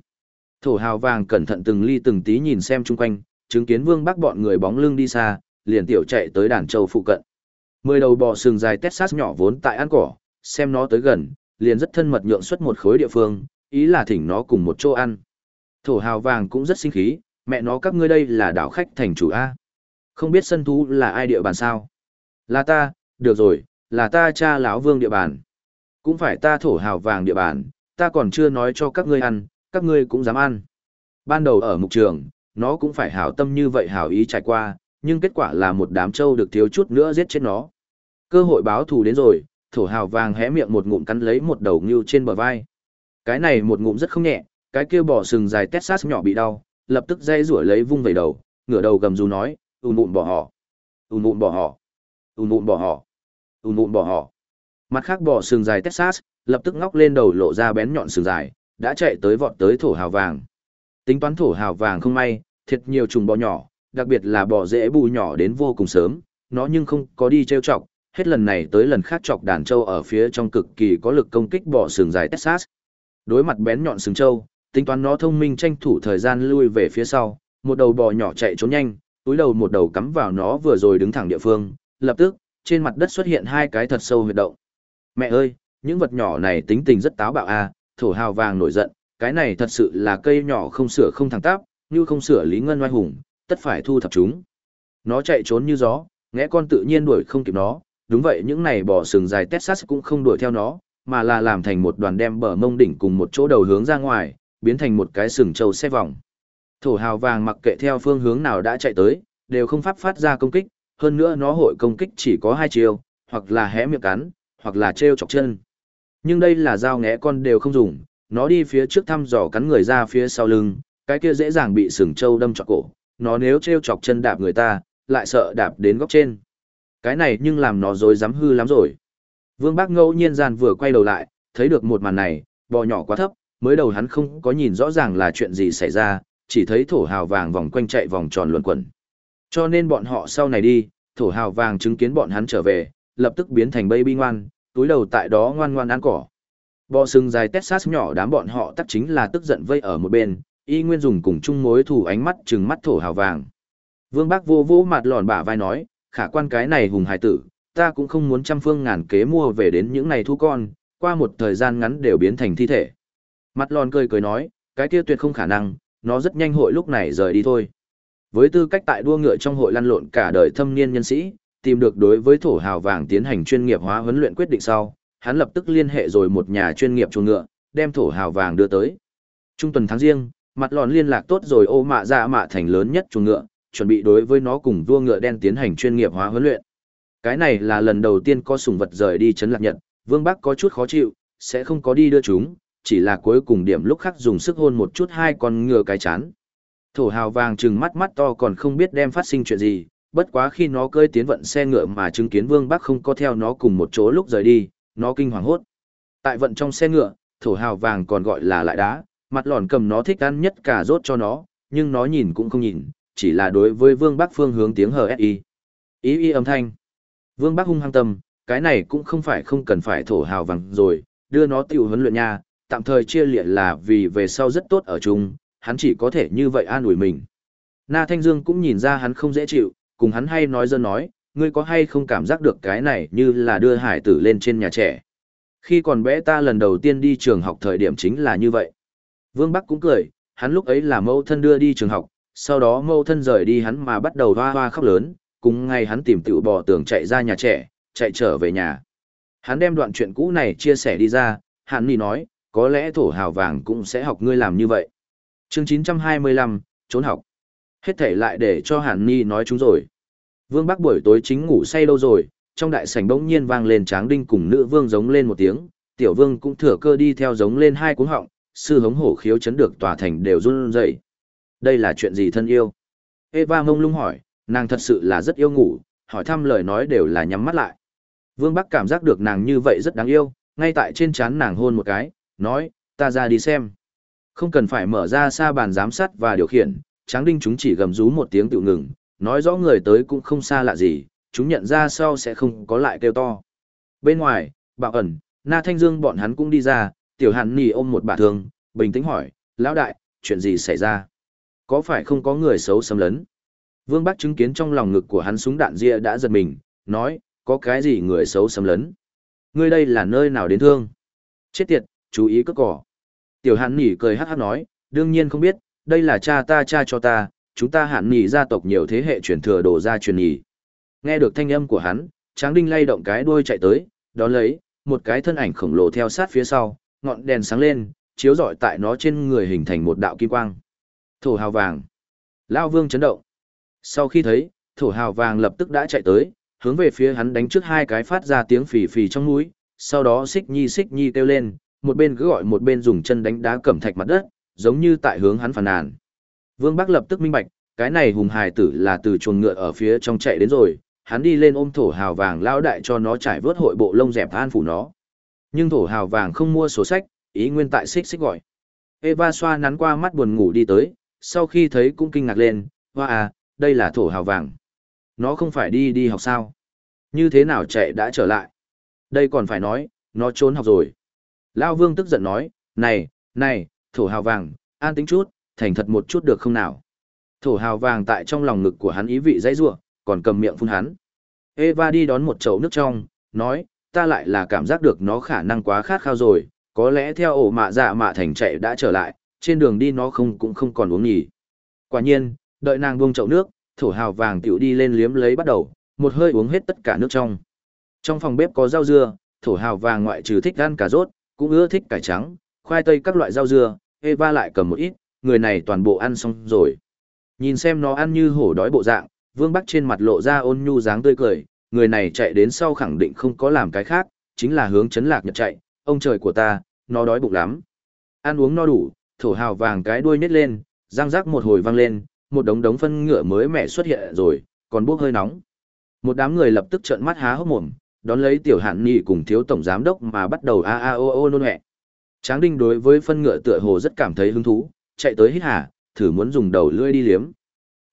Thổ hào vàng cẩn thận từng ly từng tí nhìn xem chung quanh, chứng kiến vương bác bọn người bóng lưng đi xa, liền tiểu chạy tới đàn châu phụ cận. Mười đầu bò sừng dài tét sát nhỏ vốn tại ăn cỏ, xem nó tới gần, liền rất thân mật nhượng xuất một khối địa phương, ý là thỉnh nó cùng một chỗ ăn. Thổ hào vàng cũng rất sinh khí, mẹ nó các ngươi đây là đảo khách thành chủ A. Không biết sân thú là ai địa bàn sao? Là ta, được rồi, là ta cha lão vương địa bàn. Cũng phải ta thổ hào vàng địa bàn, ta còn chưa nói cho các ngươi ăn, các ngươi cũng dám ăn. Ban đầu ở mục trường, nó cũng phải hảo tâm như vậy hảo ý trải qua, nhưng kết quả là một đám trâu được thiếu chút nữa giết chết nó. Cơ hội báo thù đến rồi, thổ hào vàng hé miệng một ngụm cắn lấy một đầu ngưu trên bờ vai. Cái này một ngụm rất không nhẹ, cái kia bỏ sừng dài tét sát nhỏ bị đau, lập tức dây rủa lấy vung về đầu, ngửa đầu gầm rú nói, ùn ùn bỏ họ, ùn ùn bỏ họ, ùn ùn bỏ họ, ùn ùn bỏ họ. Mặt khác bỏ sừng dài tét sát, lập tức ngóc lên đầu lộ ra bén nhọn sừng dài, đã chạy tới vọt tới thổ hào vàng. Tính toán thổ hào vàng không may, thiệt nhiều trùng bò nhỏ, đặc biệt là bò dễ bù nhỏ đến vô cùng sớm, nó nhưng không có đi trêu chọc, hết lần này tới lần khác chọc đàn trâu ở phía trong cực kỳ có lực công kích bỏ sừng dài Texas. Đối mặt bén nhọn sừng trâu, tính toán nó thông minh tranh thủ thời gian lui về phía sau, một đầu bò nhỏ chạy trốn nhanh, túi đầu một đầu cắm vào nó vừa rồi đứng thẳng địa phương, lập tức, trên mặt đất xuất hiện hai cái thật sâu huyệt động. Mẹ ơi, những vật nhỏ này tính tình rất táo bạo a, à, thổ hào vàng nổi giận, cái này thật sự là cây nhỏ không sửa không thẳng tắp, như không sửa lý ngân oai hùng, tất phải thu thập chúng. Nó chạy trốn như gió, ngẽ con tự nhiên đuổi không kịp nó, đúng vậy những này bò sừng dài Texas cũng không đuổi theo nó, mà là làm thành một đoàn đem bờ mông đỉnh cùng một chỗ đầu hướng ra ngoài, biến thành một cái sừng trâu xe vòng. Thổ hào vàng mặc kệ theo phương hướng nào đã chạy tới, đều không pháp phát ra công kích, hơn nữa nó hội công kích chỉ có hai chiều, hoặc là hé miệng cắn, hoặc là treo chọc chân. Nhưng đây là dao ngẽ con đều không dùng, nó đi phía trước thăm dò cắn người ra phía sau lưng, cái kia dễ dàng bị sừng trâu đâm chọc cổ, nó nếu treo chọc chân đạp người ta, lại sợ đạp đến góc trên. Cái này nhưng làm nó dối dám hư lắm rồi. Vương Bác ngẫu nhiên gian vừa quay đầu lại, thấy được một màn này, bò nhỏ quá thấp, mới đầu hắn không có nhìn rõ ràng là chuyện gì xảy ra, chỉ thấy thổ hào vàng vòng quanh chạy vòng tròn luẩn quẩn. Cho nên bọn họ sau này đi, thổ hào vàng chứng kiến bọn hắn trở về, lập tức biến thành baby ngoan, túi đầu tại đó ngoan ngoan ăn cỏ. Bò sừng dài Texas nhỏ đám bọn họ tắc chính là tức giận vây ở một bên, y nguyên dùng cùng chung mối thủ ánh mắt trừng mắt thổ hào vàng. Vương Bác vô vô mặt lòn bả vai nói, khả quan cái này hùng hải tử, ta cũng không muốn trăm phương ngàn kế mua về đến những này thu con, qua một thời gian ngắn đều biến thành thi thể. Mặt lòn cười cười nói, cái kia tuyệt không khả năng, nó rất nhanh hội lúc này rời đi thôi. Với tư cách tại đua ngựa trong hội lăn lộn cả đời thâm niên nhân sĩ, tìm được đối với thổ hào vàng tiến hành chuyên nghiệp hóa huấn luyện quyết định sau, hắn lập tức liên hệ rồi một nhà chuyên nghiệp chuồng ngựa, đem thổ hào vàng đưa tới. Trung tuần tháng riêng, mặt lòn liên lạc tốt rồi ô mạ dạ mạ thành lớn nhất chuồng ngựa, chuẩn bị đối với nó cùng vua ngựa đen tiến hành chuyên nghiệp hóa huấn luyện. Cái này là lần đầu tiên có sùng vật rời đi chấn lạc nhật, Vương Bắc có chút khó chịu, sẽ không có đi đưa chúng, chỉ là cuối cùng điểm lúc khắc dùng sức hôn một chút hai con ngựa cái chán. Thổ hào vàng trừng mắt mắt to còn không biết đem phát sinh chuyện gì, bất quá khi nó cơi tiến vận xe ngựa mà chứng kiến Vương Bắc không có theo nó cùng một chỗ lúc rời đi, nó kinh hoàng hốt. Tại vận trong xe ngựa, thổ hào vàng còn gọi là lại đá, mặt lòn cầm nó thích ăn nhất cả rốt cho nó, nhưng nó nhìn cũng không nhìn, chỉ là đối với Vương Bắc phương hướng tiếng hờ SI. Ý y âm thanh. Vương Bắc hung hăng tâm, cái này cũng không phải không cần phải thổ hào vàng rồi, đưa nó tiêu huấn luyện nha, tạm thời chia liệt là vì về sau rất tốt ở chung, hắn chỉ có thể như vậy an ủi mình. Na Thanh Dương cũng nhìn ra hắn không dễ chịu, cùng hắn hay nói dân nói, ngươi có hay không cảm giác được cái này như là đưa hải tử lên trên nhà trẻ. Khi còn bé ta lần đầu tiên đi trường học thời điểm chính là như vậy. Vương Bắc cũng cười, hắn lúc ấy là mẫu thân đưa đi trường học, sau đó mâu thân rời đi hắn mà bắt đầu hoa hoa khóc lớn, cùng ngay hắn tìm tiểu bò tường chạy ra nhà trẻ, chạy trở về nhà. Hắn đem đoạn chuyện cũ này chia sẻ đi ra, hắn nì nói, có lẽ thổ hào vàng cũng sẽ học ngươi làm như vậy. chương 925, trốn học. Hết thể lại để cho Hàn Ni nói chúng rồi. Vương Bắc buổi tối chính ngủ say đâu rồi, trong đại sảnh bỗng nhiên vang lên tráng đinh cùng nữ vương giống lên một tiếng, tiểu vương cũng thừa cơ đi theo giống lên hai cuống họng, sư hống hổ khiếu chấn được tòa thành đều run rẩy. Đây là chuyện gì thân yêu? Eva mông lung hỏi, nàng thật sự là rất yêu ngủ, hỏi thăm lời nói đều là nhắm mắt lại. Vương Bắc cảm giác được nàng như vậy rất đáng yêu, ngay tại trên trán nàng hôn một cái, nói, ta ra đi xem. Không cần phải mở ra xa bàn giám sát và điều khiển, tráng đinh chúng chỉ gầm rú một tiếng tự ngừng, nói rõ người tới cũng không xa lạ gì, chúng nhận ra sau sẽ không có lại kêu to. Bên ngoài, bạo ẩn, Na Thanh Dương bọn hắn cũng đi ra, tiểu hàn nì ôm một bà thương, bình tĩnh hỏi, lão đại, chuyện gì xảy ra? Có phải không có người xấu xâm lấn? Vương Bắc chứng kiến trong lòng ngực của hắn súng đạn ria đã giật mình, nói, có cái gì người xấu xâm lấn? Ngươi đây là nơi nào đến thương? Chết tiệt, chú ý cất cỏ. Tiểu hàn nỉ cười hát hát nói, đương nhiên không biết, đây là cha ta cha cho ta, chúng ta hạn nỉ gia tộc nhiều thế hệ truyền thừa đồ ra truyền nhỉ. Nghe được thanh âm của hắn, Tráng Đinh lay động cái đuôi chạy tới, đón lấy, một cái thân ảnh khổng lồ theo sát phía sau, ngọn đèn sáng lên, chiếu rọi tại nó trên người hình thành một đạo kim quang. Thổ hào vàng. Lao vương chấn động. Sau khi thấy, thổ hào vàng lập tức đã chạy tới, hướng về phía hắn đánh trước hai cái phát ra tiếng phì phì trong mũi, sau đó xích nhi xích nhi kêu lên, một bên cứ gọi một bên dùng chân đánh đá cẩm thạch mặt đất, giống như tại hướng hắn phàn nàn. Vương Bắc lập tức minh bạch, cái này hùng hài tử là từ chuồng ngựa ở phía trong chạy đến rồi, hắn đi lên ôm thổ hào vàng lao đại cho nó trải vớt hội bộ lông dẹp than phủ nó. Nhưng thổ hào vàng không mua sổ sách, ý nguyên tại xích xích gọi. Eva xoa nắn qua mắt buồn ngủ đi tới, sau khi thấy cũng kinh ngạc lên, hoa à, đây là thổ hào vàng. Nó không phải đi đi học sao? Như thế nào chạy đã trở lại? Đây còn phải nói, nó trốn học rồi. Lao vương tức giận nói, này, này, thổ hào vàng, an tính chút, thành thật một chút được không nào? Thổ hào vàng tại trong lòng ngực của hắn ý vị dãy ruộng, còn cầm miệng phun hắn. Eva đi đón một chậu nước trong, nói, ta lại là cảm giác được nó khả năng quá khát khao rồi, có lẽ theo ổ mạ dạ mạ thành chạy đã trở lại, trên đường đi nó không cũng không còn uống nhỉ. Quả nhiên, đợi nàng buông chậu nước, thổ hào vàng tiểu đi lên liếm lấy bắt đầu, một hơi uống hết tất cả nước trong. Trong phòng bếp có rau dưa, thổ hào vàng ngoại trừ thích ăn cà rốt, cũng ưa thích cải trắng, khoai tây các loại rau dưa, Eva lại cầm một ít, người này toàn bộ ăn xong rồi. Nhìn xem nó ăn như hổ đói bộ dạng, Vương Bắc trên mặt lộ ra ôn nhu dáng tươi cười, người này chạy đến sau khẳng định không có làm cái khác, chính là hướng chấn lạc nhật chạy, ông trời của ta, nó đói bụng lắm. Ăn uống no đủ, thổ hào vàng cái đuôi nhét lên, răng rác một hồi vang lên, một đống đống phân ngựa mới mẻ xuất hiện rồi, còn bốc hơi nóng. Một đám người lập tức trợn mắt há hốc mồm, đón lấy tiểu hạn nhị cùng thiếu tổng giám đốc mà bắt đầu a a o o nôn hẹ. Tráng đinh đối với phân ngựa tựa hồ rất cảm thấy hứng thú, chạy tới hít hà, thử muốn dùng đầu lưỡi đi liếm.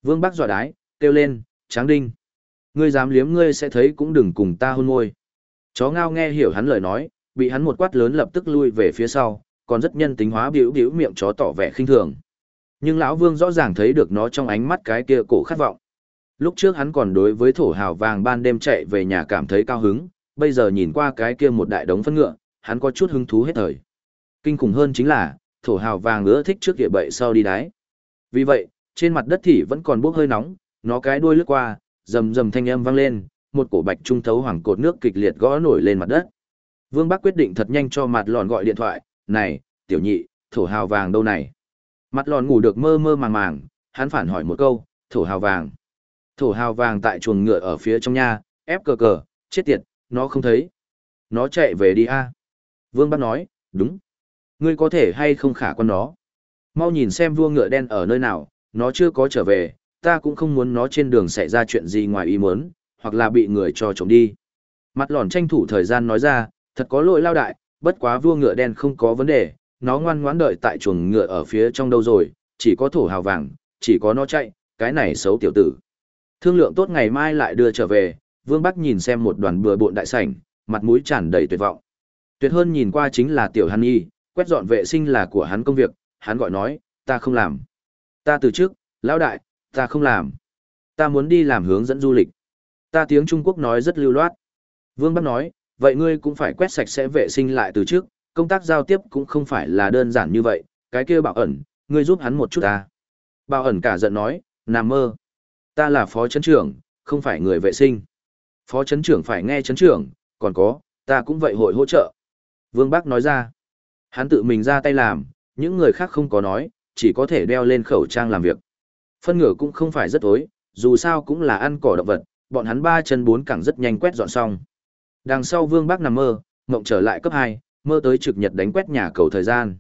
Vương Bắc dọa đái, kêu lên, Tráng đinh. Ngươi dám liếm ngươi sẽ thấy cũng đừng cùng ta hôn ngôi. Chó ngao nghe hiểu hắn lời nói, bị hắn một quát lớn lập tức lui về phía sau, còn rất nhân tính hóa biểu biểu miệng chó tỏ vẻ khinh thường. Nhưng lão Vương rõ ràng thấy được nó trong ánh mắt cái kia cổ khát vọng. Lúc trước hắn còn đối với thổ hào vàng ban đêm chạy về nhà cảm thấy cao hứng, bây giờ nhìn qua cái kia một đại đống phân ngựa, hắn có chút hứng thú hết thời. Kinh khủng hơn chính là, thổ hào vàng ưa thích trước địa bậy sau đi đái. Vì vậy, trên mặt đất thì vẫn còn bốc hơi nóng, nó cái đuôi lướt qua, rầm rầm thanh âm vang lên, một cổ bạch trung thấu hoàng cột nước kịch liệt gõ nổi lên mặt đất. Vương Bắc quyết định thật nhanh cho mặt lòn gọi điện thoại, này, tiểu nhị, thổ hào vàng đâu này? Mặt lòn ngủ được mơ mơ màng màng, hắn phản hỏi một câu, thổ hào vàng. Thổ hào vàng tại chuồng ngựa ở phía trong nhà, ép cờ cờ, chết tiệt, nó không thấy. Nó chạy về đi a. Vương bắt nói, đúng. Ngươi có thể hay không khả quan nó. Mau nhìn xem vua ngựa đen ở nơi nào, nó chưa có trở về, ta cũng không muốn nó trên đường xảy ra chuyện gì ngoài ý muốn, hoặc là bị người cho trộm đi. Mặt lòn tranh thủ thời gian nói ra, thật có lỗi lao đại, bất quá vua ngựa đen không có vấn đề, nó ngoan ngoãn đợi tại chuồng ngựa ở phía trong đâu rồi, chỉ có thổ hào vàng, chỉ có nó chạy, cái này xấu tiểu tử. Thương lượng tốt ngày mai lại đưa trở về, Vương Bắc nhìn xem một đoàn bừa bộn đại sảnh, mặt mũi tràn đầy tuyệt vọng. Tuyệt hơn nhìn qua chính là tiểu Hàn Nhi, quét dọn vệ sinh là của hắn công việc, hắn gọi nói, ta không làm. Ta từ trước, lão đại, ta không làm. Ta muốn đi làm hướng dẫn du lịch. Ta tiếng Trung Quốc nói rất lưu loát. Vương Bắc nói, vậy ngươi cũng phải quét sạch sẽ vệ sinh lại từ trước, công tác giao tiếp cũng không phải là đơn giản như vậy, cái kia bảo ẩn, ngươi giúp hắn một chút ta. Bảo ẩn cả giận nói, nằm mơ. Ta là phó chấn trưởng, không phải người vệ sinh. Phó chấn trưởng phải nghe chấn trưởng, còn có, ta cũng vậy hội hỗ trợ. Vương Bắc nói ra, hắn tự mình ra tay làm, những người khác không có nói, chỉ có thể đeo lên khẩu trang làm việc. Phân ngửa cũng không phải rất tối, dù sao cũng là ăn cỏ động vật, bọn hắn ba chân bốn cẳng rất nhanh quét dọn xong. Đằng sau Vương Bắc nằm mơ, mộng trở lại cấp 2, mơ tới trực nhật đánh quét nhà cầu thời gian.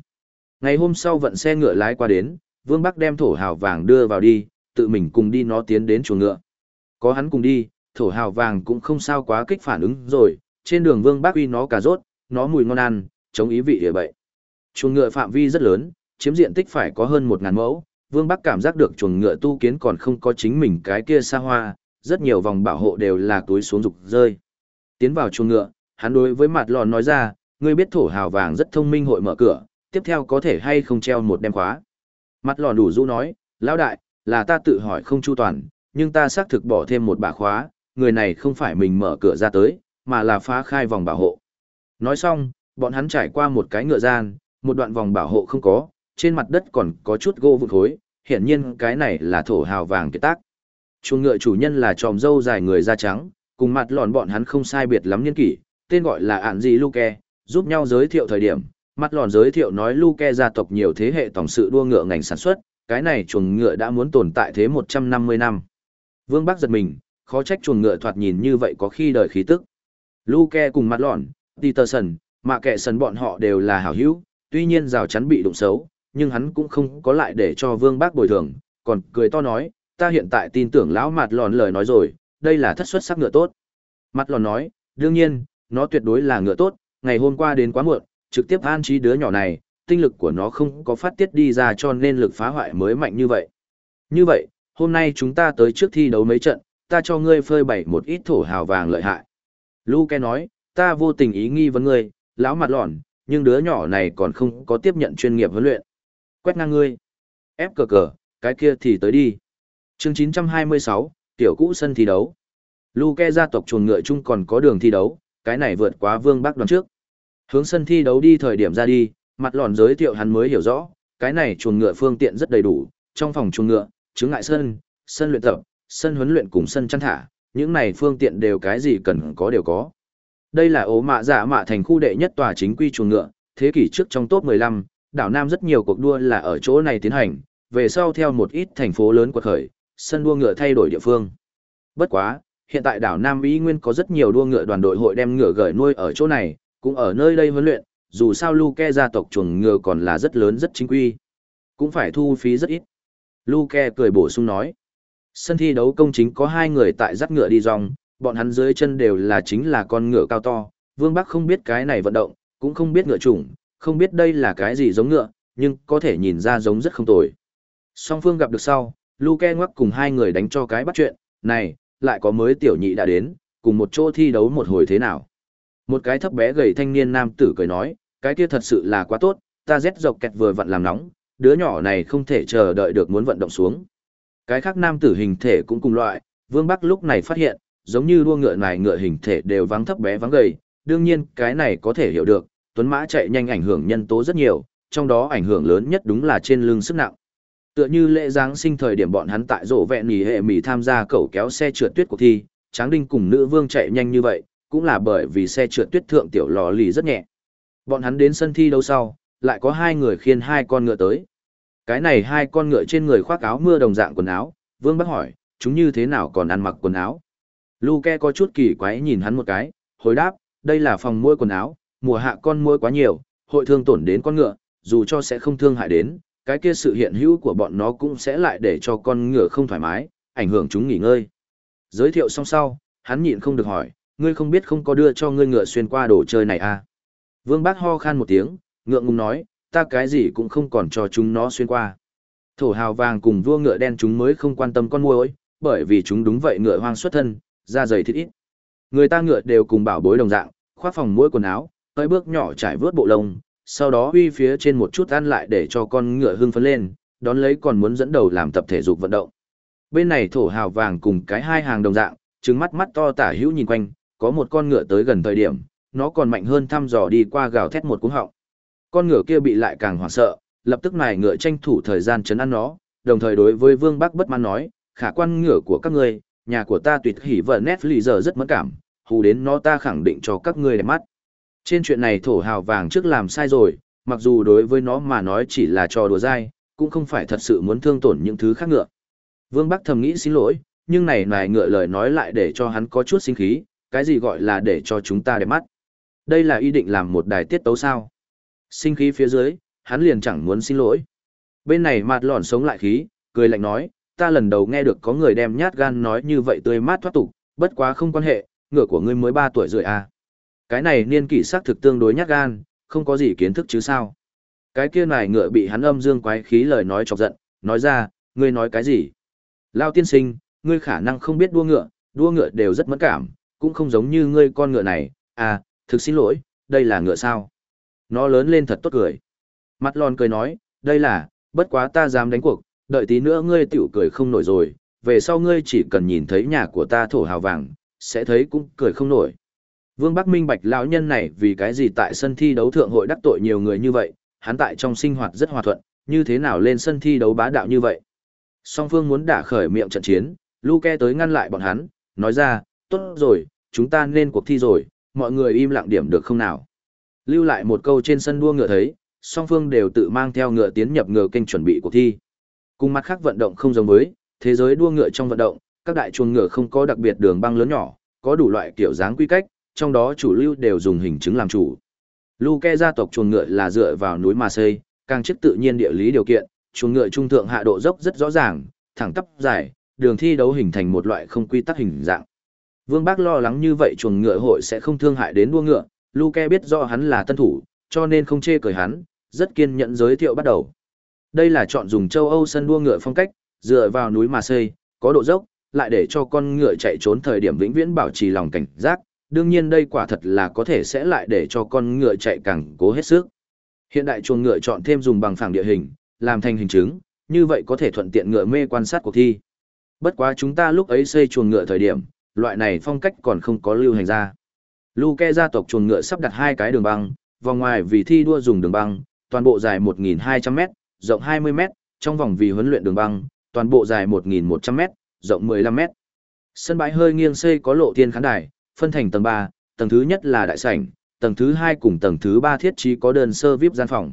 Ngày hôm sau vận xe ngựa lái qua đến, Vương Bắc đem thổ hào vàng đưa vào đi, tự mình cùng đi nó tiến đến chuồng ngựa. Có hắn cùng đi, thổ hào vàng cũng không sao quá kích phản ứng rồi, trên đường Vương Bắc uy nó cà rốt, nó mùi ngon ăn, chống ý vị địa bậy. Chuồng ngựa phạm vi rất lớn, chiếm diện tích phải có hơn 1000 mẫu, Vương Bắc cảm giác được chuồng ngựa tu kiến còn không có chính mình cái kia xa hoa, rất nhiều vòng bảo hộ đều là túi xuống rục rơi. Tiến vào chuồng ngựa, hắn đối với mặt lòn nói ra, ngươi biết thổ hào vàng rất thông minh hội mở cửa, tiếp theo có thể hay không treo một đem khóa. Mặt lòn đủ rũ nói, lão đại, là ta tự hỏi không chu toàn, nhưng ta xác thực bỏ thêm một bà khóa, người này không phải mình mở cửa ra tới, mà là phá khai vòng bảo hộ. Nói xong, bọn hắn trải qua một cái ngựa gian, một đoạn vòng bảo hộ không có, trên mặt đất còn có chút gỗ vụn khối, hiển nhiên cái này là thổ hào vàng kiệt tác. Chuồng ngựa chủ nhân là tròm dâu dài người da trắng, cùng mặt lòn bọn hắn không sai biệt lắm niên kỷ, tên gọi là ạn gì Luke, giúp nhau giới thiệu thời điểm, mặt lòn giới thiệu nói Luke gia tộc nhiều thế hệ tổng sự đua ngựa ngành sản xuất, cái này chuồng ngựa đã muốn tồn tại thế 150 năm. Vương Bắc giật mình, khó trách chuồng ngựa thoạt nhìn như vậy có khi đời khí tức. Luke cùng mặt lòn, Peterson, mà kệ sần bọn họ đều là hảo hữu, tuy nhiên rào chắn bị đụng xấu, nhưng hắn cũng không có lại để cho Vương bắc bồi thường, còn cười to nói, ta hiện tại tin tưởng lão mặt lòn lời nói rồi, đây là thất xuất sắc ngựa tốt. Mặt lòn nói, đương nhiên, nó tuyệt đối là ngựa tốt, ngày hôm qua đến quá muộn, trực tiếp an trí đứa nhỏ này, tinh lực của nó không có phát tiết đi ra cho nên lực phá hoại mới mạnh như vậy. Như vậy, hôm nay chúng ta tới trước thi đấu mấy trận, ta cho ngươi phơi bày một ít thổ hào vàng lợi hại. Luke nói, ta vô tình ý nghi vấn ngươi, lão mặt lòn, nhưng đứa nhỏ này còn không có tiếp nhận chuyên nghiệp huấn luyện. Quét ngang ngươi. Ép cờ cờ, cái kia thì tới đi. chương 926, tiểu cũ sân thi đấu. Luke gia tộc chuồng ngựa chung còn có đường thi đấu, cái này vượt quá vương bắc đoàn trước. Hướng sân thi đấu đi thời điểm ra đi, mặt lòn giới thiệu hắn mới hiểu rõ, cái này chuồng ngựa phương tiện rất đầy đủ, trong phòng chuồng ngựa, chứng ngại sân, sân luyện tập, sân huấn luyện cùng sân chăn thả, những này phương tiện đều cái gì cần có đều có. Đây là ố mạ giả mạ thành khu đệ nhất tòa chính quy chuồng ngựa, thế kỷ trước trong top 15, đảo Nam rất nhiều cuộc đua là ở chỗ này tiến hành, về sau theo một ít thành phố lớn quật khởi, sân đua ngựa thay đổi địa phương. Bất quá, hiện tại đảo Nam Ý Nguyên có rất nhiều đua ngựa đoàn đội hội đem ngựa gửi nuôi ở chỗ này, cũng ở nơi đây huấn luyện, dù sao Luke gia tộc chuồng ngựa còn là rất lớn rất chính quy. Cũng phải thu phí rất ít. Luke cười bổ sung nói. Sân thi đấu công chính có hai người tại dắt ngựa đi dòng, bọn hắn dưới chân đều là chính là con ngựa cao to. Vương Bắc không biết cái này vận động, cũng không biết ngựa chủng, không biết đây là cái gì giống ngựa, nhưng có thể nhìn ra giống rất không tồi. Song phương gặp được sau, Luke ngoắc cùng hai người đánh cho cái bắt chuyện, này, lại có mới tiểu nhị đã đến, cùng một chỗ thi đấu một hồi thế nào. Một cái thấp bé gầy thanh niên nam tử cười nói, cái kia thật sự là quá tốt, ta rét dọc kẹt vừa vặn làm nóng, đứa nhỏ này không thể chờ đợi được muốn vận động xuống. Cái khác nam tử hình thể cũng cùng loại, Vương Bắc lúc này phát hiện, giống như đua ngựa này ngựa hình thể đều vắng thấp bé vắng gầy, đương nhiên cái này có thể hiểu được, tuấn mã chạy nhanh ảnh hưởng nhân tố rất nhiều, trong đó ảnh hưởng lớn nhất đúng là trên lưng sức nặng. Tựa như lễ giáng sinh thời điểm bọn hắn tại rổ vẹn nỉ hệ mỉ tham gia cẩu kéo xe trượt tuyết cuộc thi, Tráng Đinh cùng nữ vương chạy nhanh như vậy, cũng là bởi vì xe trượt tuyết thượng tiểu lò lì rất nhẹ. Bọn hắn đến sân thi đấu sau, lại có hai người khiên hai con ngựa tới. Cái này hai con ngựa trên người khoác áo mưa đồng dạng quần áo, Vương bác hỏi, chúng như thế nào còn ăn mặc quần áo? Luke có chút kỳ quái nhìn hắn một cái, hồi đáp, đây là phòng mua quần áo, mùa hạ con mua quá nhiều, hội thương tổn đến con ngựa, dù cho sẽ không thương hại đến, cái kia sự hiện hữu của bọn nó cũng sẽ lại để cho con ngựa không thoải mái, ảnh hưởng chúng nghỉ ngơi. Giới thiệu xong sau, hắn nhịn không được hỏi, ngươi không biết không có đưa cho ngươi ngựa xuyên qua đồ chơi này à? Vương Bác ho khan một tiếng, ngượng ngùng nói, ta cái gì cũng không còn cho chúng nó xuyên qua. Thổ hào vàng cùng vua ngựa đen chúng mới không quan tâm con muỗi, bởi vì chúng đúng vậy ngựa hoang xuất thân, da dày thịt ít. Người ta ngựa đều cùng bảo bối đồng dạng, khoác phòng mỗi quần áo, tới bước nhỏ trải vớt bộ lông, sau đó uy phía trên một chút ăn lại để cho con ngựa hưng phấn lên, đón lấy còn muốn dẫn đầu làm tập thể dục vận động. Bên này thổ hào vàng cùng cái hai hàng đồng dạng, trứng mắt mắt to tả hữu nhìn quanh, có một con ngựa tới gần thời điểm, nó còn mạnh hơn thăm dò đi qua gào thét một cú họng. Con ngựa kia bị lại càng hoảng sợ, lập tức này ngựa tranh thủ thời gian chấn ăn nó, đồng thời đối với Vương Bắc bất mãn nói, khả quan ngựa của các ngươi, nhà của ta tuyệt hỉ vợ Netflix giờ rất mẫn cảm, hù đến nó ta khẳng định cho các ngươi đẹp mắt. Trên chuyện này thổ hào vàng trước làm sai rồi, mặc dù đối với nó mà nói chỉ là trò đùa dai, cũng không phải thật sự muốn thương tổn những thứ khác ngựa. Vương Bắc thầm nghĩ xin lỗi, nhưng này này ngựa lời nói lại để cho hắn có chút sinh khí, cái gì gọi là để cho chúng ta đẹp mắt. Đây là ý định làm một đài tiết tấu sao. Sinh khí phía dưới, hắn liền chẳng muốn xin lỗi. Bên này mặt lòn sống lại khí, cười lạnh nói, ta lần đầu nghe được có người đem nhát gan nói như vậy tươi mát thoát tục, bất quá không quan hệ, ngựa của ngươi mới 3 tuổi rưỡi à. Cái này niên kỷ xác thực tương đối nhát gan, không có gì kiến thức chứ sao. Cái kia này ngựa bị hắn âm dương quái khí lời nói chọc giận, nói ra, ngươi nói cái gì? Lao tiên sinh, ngươi khả năng không biết đua ngựa, đua ngựa đều rất mẫn cảm, cũng không giống như ngươi con ngựa này, à, thực xin lỗi, đây là ngựa sao? Nó lớn lên thật tốt cười. Mặt lòn cười nói, đây là, bất quá ta dám đánh cuộc, đợi tí nữa ngươi tiểu cười không nổi rồi, về sau ngươi chỉ cần nhìn thấy nhà của ta thổ hào vàng, sẽ thấy cũng cười không nổi. Vương Bắc Minh Bạch lão nhân này vì cái gì tại sân thi đấu thượng hội đắc tội nhiều người như vậy, hắn tại trong sinh hoạt rất hòa thuận, như thế nào lên sân thi đấu bá đạo như vậy. Song Phương muốn đả khởi miệng trận chiến, Luke tới ngăn lại bọn hắn, nói ra, tốt rồi, chúng ta nên cuộc thi rồi, mọi người im lặng điểm được không nào. Lưu lại một câu trên sân đua ngựa thấy, song phương đều tự mang theo ngựa tiến nhập ngựa kênh chuẩn bị cuộc thi. Cùng mặt khác vận động không giống với, thế giới đua ngựa trong vận động, các đại chuồng ngựa không có đặc biệt đường băng lớn nhỏ, có đủ loại kiểu dáng quy cách, trong đó chủ lưu đều dùng hình chứng làm chủ. Luke gia tộc chuồng ngựa là dựa vào núi mà xây, càng chức tự nhiên địa lý điều kiện, chuồng ngựa trung thượng hạ độ dốc rất rõ ràng, thẳng tắp dài, đường thi đấu hình thành một loại không quy tắc hình dạng. Vương Bác lo lắng như vậy chuồng ngựa hội sẽ không thương hại đến đua ngựa, Luke biết rõ hắn là tân thủ, cho nên không chê cười hắn, rất kiên nhẫn giới thiệu bắt đầu. Đây là chọn dùng châu Âu sân đua ngựa phong cách, dựa vào núi mà xây, có độ dốc, lại để cho con ngựa chạy trốn thời điểm vĩnh viễn bảo trì lòng cảnh giác. Đương nhiên đây quả thật là có thể sẽ lại để cho con ngựa chạy càng cố hết sức. Hiện đại chuồng ngựa chọn thêm dùng bằng phẳng địa hình, làm thành hình chứng, như vậy có thể thuận tiện ngựa mê quan sát cuộc thi. Bất quá chúng ta lúc ấy xây chuồng ngựa thời điểm, loại này phong cách còn không có lưu hành ra. Luke gia tộc chuồng ngựa sắp đặt hai cái đường băng, vòng ngoài vì thi đua dùng đường băng, toàn bộ dài 1.200m, rộng 20m, trong vòng vì huấn luyện đường băng, toàn bộ dài 1.100m, rộng 15m. Sân bãi hơi nghiêng xây có lộ thiên khán đài, phân thành tầng 3, tầng thứ nhất là đại sảnh, tầng thứ 2 cùng tầng thứ 3 thiết trí có đơn sơ VIP gian phòng.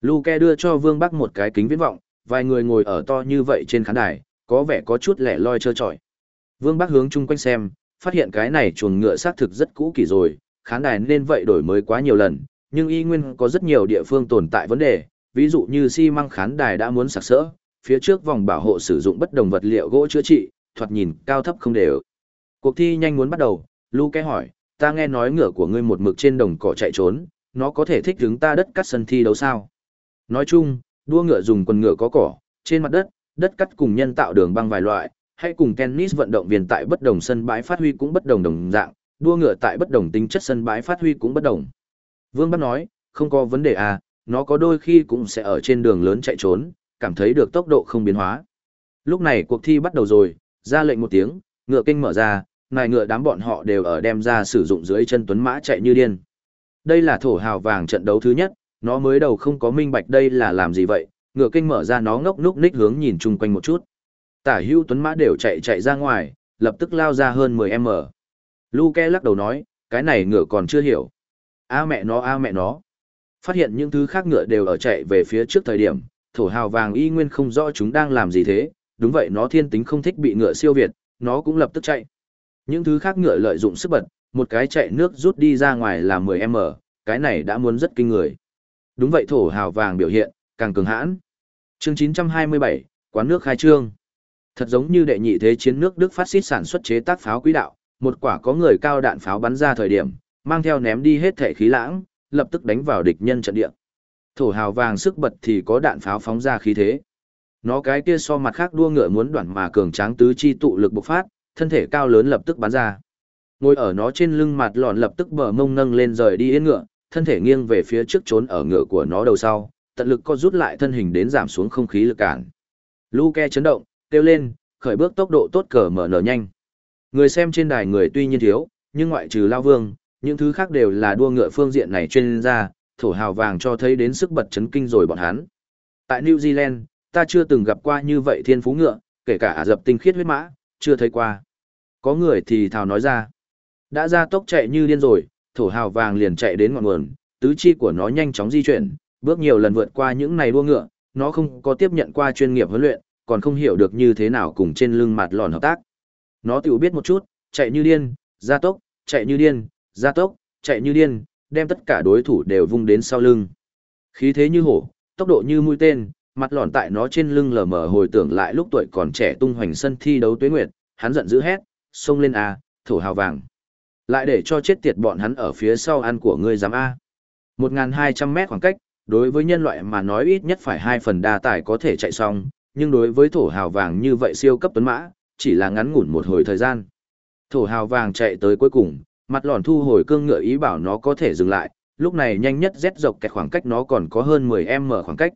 Luke đưa cho Vương Bắc một cái kính viễn vọng, vài người ngồi ở to như vậy trên khán đài, có vẻ có chút lẻ loi trơ trọi. Vương Bắc hướng chung quanh xem, phát hiện cái này chuồng ngựa xác thực rất cũ kỹ rồi, khán đài nên vậy đổi mới quá nhiều lần, nhưng y nguyên có rất nhiều địa phương tồn tại vấn đề, ví dụ như xi măng khán đài đã muốn sạc sỡ, phía trước vòng bảo hộ sử dụng bất đồng vật liệu gỗ chữa trị, thoạt nhìn cao thấp không đều. Cuộc thi nhanh muốn bắt đầu, Luke hỏi, ta nghe nói ngựa của ngươi một mực trên đồng cỏ chạy trốn, nó có thể thích đứng ta đất cắt sân thi đấu sao? Nói chung, đua ngựa dùng quần ngựa có cỏ, trên mặt đất, đất cắt cùng nhân tạo đường băng vài loại, hay cùng tennis vận động viên tại bất đồng sân bãi phát huy cũng bất đồng đồng dạng, đua ngựa tại bất đồng tính chất sân bãi phát huy cũng bất đồng. Vương Bắc nói, không có vấn đề à, nó có đôi khi cũng sẽ ở trên đường lớn chạy trốn, cảm thấy được tốc độ không biến hóa. Lúc này cuộc thi bắt đầu rồi, ra lệnh một tiếng, ngựa kinh mở ra, nài ngựa đám bọn họ đều ở đem ra sử dụng dưới chân tuấn mã chạy như điên. Đây là thổ hào vàng trận đấu thứ nhất, nó mới đầu không có minh bạch đây là làm gì vậy, ngựa kinh mở ra nó ngốc núc ních hướng nhìn chung quanh một chút. Tả hưu tuấn mã đều chạy chạy ra ngoài, lập tức lao ra hơn 10m. Luke lắc đầu nói, cái này ngựa còn chưa hiểu. A mẹ nó a mẹ nó. Phát hiện những thứ khác ngựa đều ở chạy về phía trước thời điểm, thổ hào vàng y nguyên không rõ chúng đang làm gì thế, đúng vậy nó thiên tính không thích bị ngựa siêu việt, nó cũng lập tức chạy. Những thứ khác ngựa lợi dụng sức bật, một cái chạy nước rút đi ra ngoài là 10m, cái này đã muốn rất kinh người. Đúng vậy thổ hào vàng biểu hiện, càng cường hãn. Chương 927, quán nước khai trương. Thật giống như đệ nhị thế chiến nước Đức phát xít sản xuất chế tác pháo quỹ đạo, một quả có người cao đạn pháo bắn ra thời điểm, mang theo ném đi hết thể khí lãng, lập tức đánh vào địch nhân trận địa. Thổ hào vàng sức bật thì có đạn pháo phóng ra khí thế. Nó cái kia so mặt khác đua ngựa muốn đoạn mà cường tráng tứ chi tụ lực bộc phát, thân thể cao lớn lập tức bắn ra. Ngồi ở nó trên lưng mặt lòn lập tức bờ mông nâng lên rời đi yên ngựa, thân thể nghiêng về phía trước trốn ở ngựa của nó đầu sau, tận lực co rút lại thân hình đến giảm xuống không khí lực cản. Luke chấn động, kêu lên, khởi bước tốc độ tốt cờ mở nở nhanh. Người xem trên đài người tuy nhiên thiếu, nhưng ngoại trừ Lao Vương, những thứ khác đều là đua ngựa phương diện này chuyên gia, thổ hào vàng cho thấy đến sức bật chấn kinh rồi bọn hắn. Tại New Zealand, ta chưa từng gặp qua như vậy thiên phú ngựa, kể cả Ả Dập tinh khiết huyết mã, chưa thấy qua. Có người thì thào nói ra, đã ra tốc chạy như điên rồi, thổ hào vàng liền chạy đến ngọn nguồn, tứ chi của nó nhanh chóng di chuyển, bước nhiều lần vượt qua những này đua ngựa, nó không có tiếp nhận qua chuyên nghiệp huấn luyện, còn không hiểu được như thế nào cùng trên lưng mặt lòn hợp tác. Nó tự biết một chút, chạy như điên, ra tốc, chạy như điên, ra tốc, chạy như điên, đem tất cả đối thủ đều vung đến sau lưng. Khí thế như hổ, tốc độ như mũi tên, mặt lòn tại nó trên lưng lờ mờ hồi tưởng lại lúc tuổi còn trẻ tung hoành sân thi đấu tuế nguyệt, hắn giận dữ hét, xông lên a, thổ hào vàng. Lại để cho chết tiệt bọn hắn ở phía sau ăn của ngươi dám a. 1200 mét khoảng cách, đối với nhân loại mà nói ít nhất phải hai phần đa tải có thể chạy xong, nhưng đối với thổ hào vàng như vậy siêu cấp tuấn mã, chỉ là ngắn ngủn một hồi thời gian. Thổ hào vàng chạy tới cuối cùng, mặt lòn thu hồi cương ngựa ý bảo nó có thể dừng lại, lúc này nhanh nhất rét dọc kẹt khoảng cách nó còn có hơn 10m khoảng cách.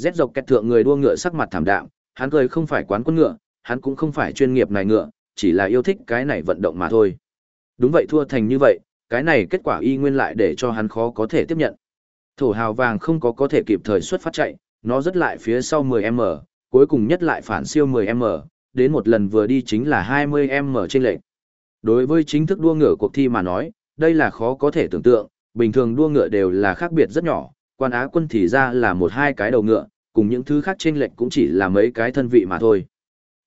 Rét dọc kẹt thượng người đua ngựa sắc mặt thảm đạm, hắn cười không phải quán quân ngựa, hắn cũng không phải chuyên nghiệp này ngựa, chỉ là yêu thích cái này vận động mà thôi. Đúng vậy thua thành như vậy, cái này kết quả y nguyên lại để cho hắn khó có thể tiếp nhận. Thổ hào vàng không có có thể kịp thời xuất phát chạy, nó rất lại phía sau 10m, cuối cùng nhất lại phản siêu 10m, đến một lần vừa đi chính là 20m trên lệnh. Đối với chính thức đua ngựa cuộc thi mà nói, đây là khó có thể tưởng tượng, bình thường đua ngựa đều là khác biệt rất nhỏ, quan á quân thì ra là một hai cái đầu ngựa, cùng những thứ khác trên lệnh cũng chỉ là mấy cái thân vị mà thôi.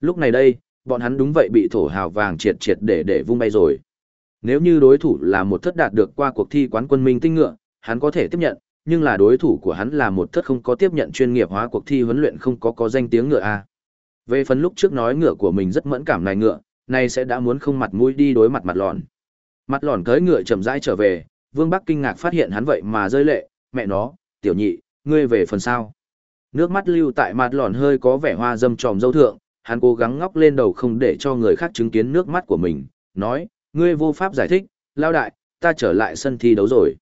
Lúc này đây, bọn hắn đúng vậy bị thổ hào vàng triệt triệt để để vung bay rồi. Nếu như đối thủ là một thất đạt được qua cuộc thi quán quân minh tinh ngựa, hắn có thể tiếp nhận, nhưng là đối thủ của hắn là một thất không có tiếp nhận chuyên nghiệp hóa cuộc thi huấn luyện không có có danh tiếng ngựa a. Về phần lúc trước nói ngựa của mình rất mẫn cảm này ngựa, nay sẽ đã muốn không mặt mũi đi đối mặt mặt lòn. Mặt lòn cưỡi ngựa chậm rãi trở về, Vương Bắc kinh ngạc phát hiện hắn vậy mà rơi lệ, mẹ nó, tiểu nhị, ngươi về phần sao? Nước mắt lưu tại mặt lòn hơi có vẻ hoa dâm tròm dâu thượng, hắn cố gắng ngóc lên đầu không để cho người khác chứng kiến nước mắt của mình, nói, ngươi vô pháp giải thích, lao đại, ta trở lại sân thi đấu rồi.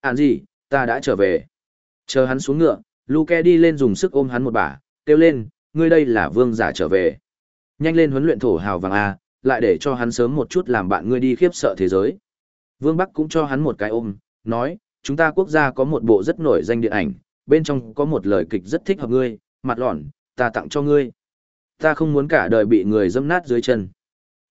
Ản gì, ta đã trở về. Chờ hắn xuống ngựa, Luke đi lên dùng sức ôm hắn một bả, kêu lên, ngươi đây là vương giả trở về. Nhanh lên huấn luyện thổ hào vàng A, lại để cho hắn sớm một chút làm bạn ngươi đi khiếp sợ thế giới. Vương Bắc cũng cho hắn một cái ôm, nói, chúng ta quốc gia có một bộ rất nổi danh điện ảnh, bên trong có một lời kịch rất thích hợp ngươi, mặt lọn, ta tặng cho ngươi. Ta không muốn cả đời bị người dâm nát dưới chân.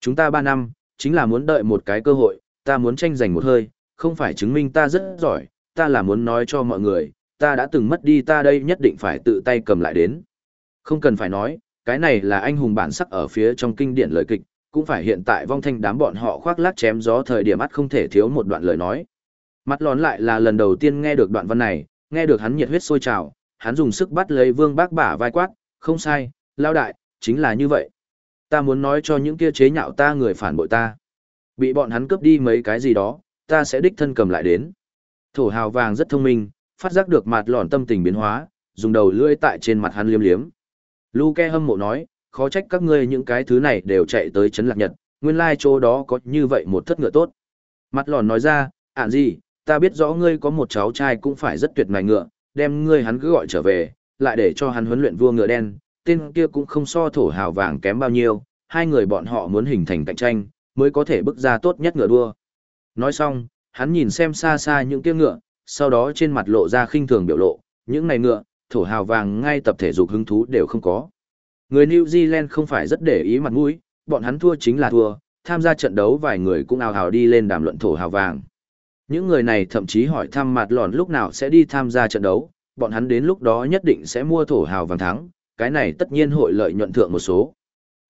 Chúng ta ba năm, chính là muốn đợi một cái cơ hội, ta muốn tranh giành một hơi, không phải chứng minh ta rất giỏi, ta là muốn nói cho mọi người, ta đã từng mất đi ta đây nhất định phải tự tay cầm lại đến. Không cần phải nói, cái này là anh hùng bản sắc ở phía trong kinh điển lời kịch, cũng phải hiện tại vong thanh đám bọn họ khoác lác chém gió thời điểm ắt không thể thiếu một đoạn lời nói. Mặt lón lại là lần đầu tiên nghe được đoạn văn này, nghe được hắn nhiệt huyết sôi trào, hắn dùng sức bắt lấy vương bác bả vai quát, không sai, lao đại, chính là như vậy. Ta muốn nói cho những kia chế nhạo ta người phản bội ta. Bị bọn hắn cướp đi mấy cái gì đó, ta sẽ đích thân cầm lại đến. Thổ hào vàng rất thông minh, phát giác được mặt lòn tâm tình biến hóa, dùng đầu lưỡi tại trên mặt hắn liếm liếm. Luke hâm mộ nói, khó trách các ngươi những cái thứ này đều chạy tới chấn lạc nhật, nguyên lai chỗ đó có như vậy một thất ngựa tốt. Mặt lòn nói ra, ản gì, ta biết rõ ngươi có một cháu trai cũng phải rất tuyệt mài ngựa, đem ngươi hắn cứ gọi trở về, lại để cho hắn huấn luyện vua ngựa đen, tên kia cũng không so thổ hào vàng kém bao nhiêu, hai người bọn họ muốn hình thành cạnh tranh, mới có thể bước ra tốt nhất ngựa đua. Nói xong, hắn nhìn xem xa xa những kia ngựa, sau đó trên mặt lộ ra khinh thường biểu lộ, những này ngựa, thổ hào vàng ngay tập thể dục hứng thú đều không có. Người New Zealand không phải rất để ý mặt mũi, bọn hắn thua chính là thua, tham gia trận đấu vài người cũng ào ào đi lên đàm luận thổ hào vàng. Những người này thậm chí hỏi thăm mặt lòn lúc nào sẽ đi tham gia trận đấu, bọn hắn đến lúc đó nhất định sẽ mua thổ hào vàng thắng, cái này tất nhiên hội lợi nhuận thượng một số.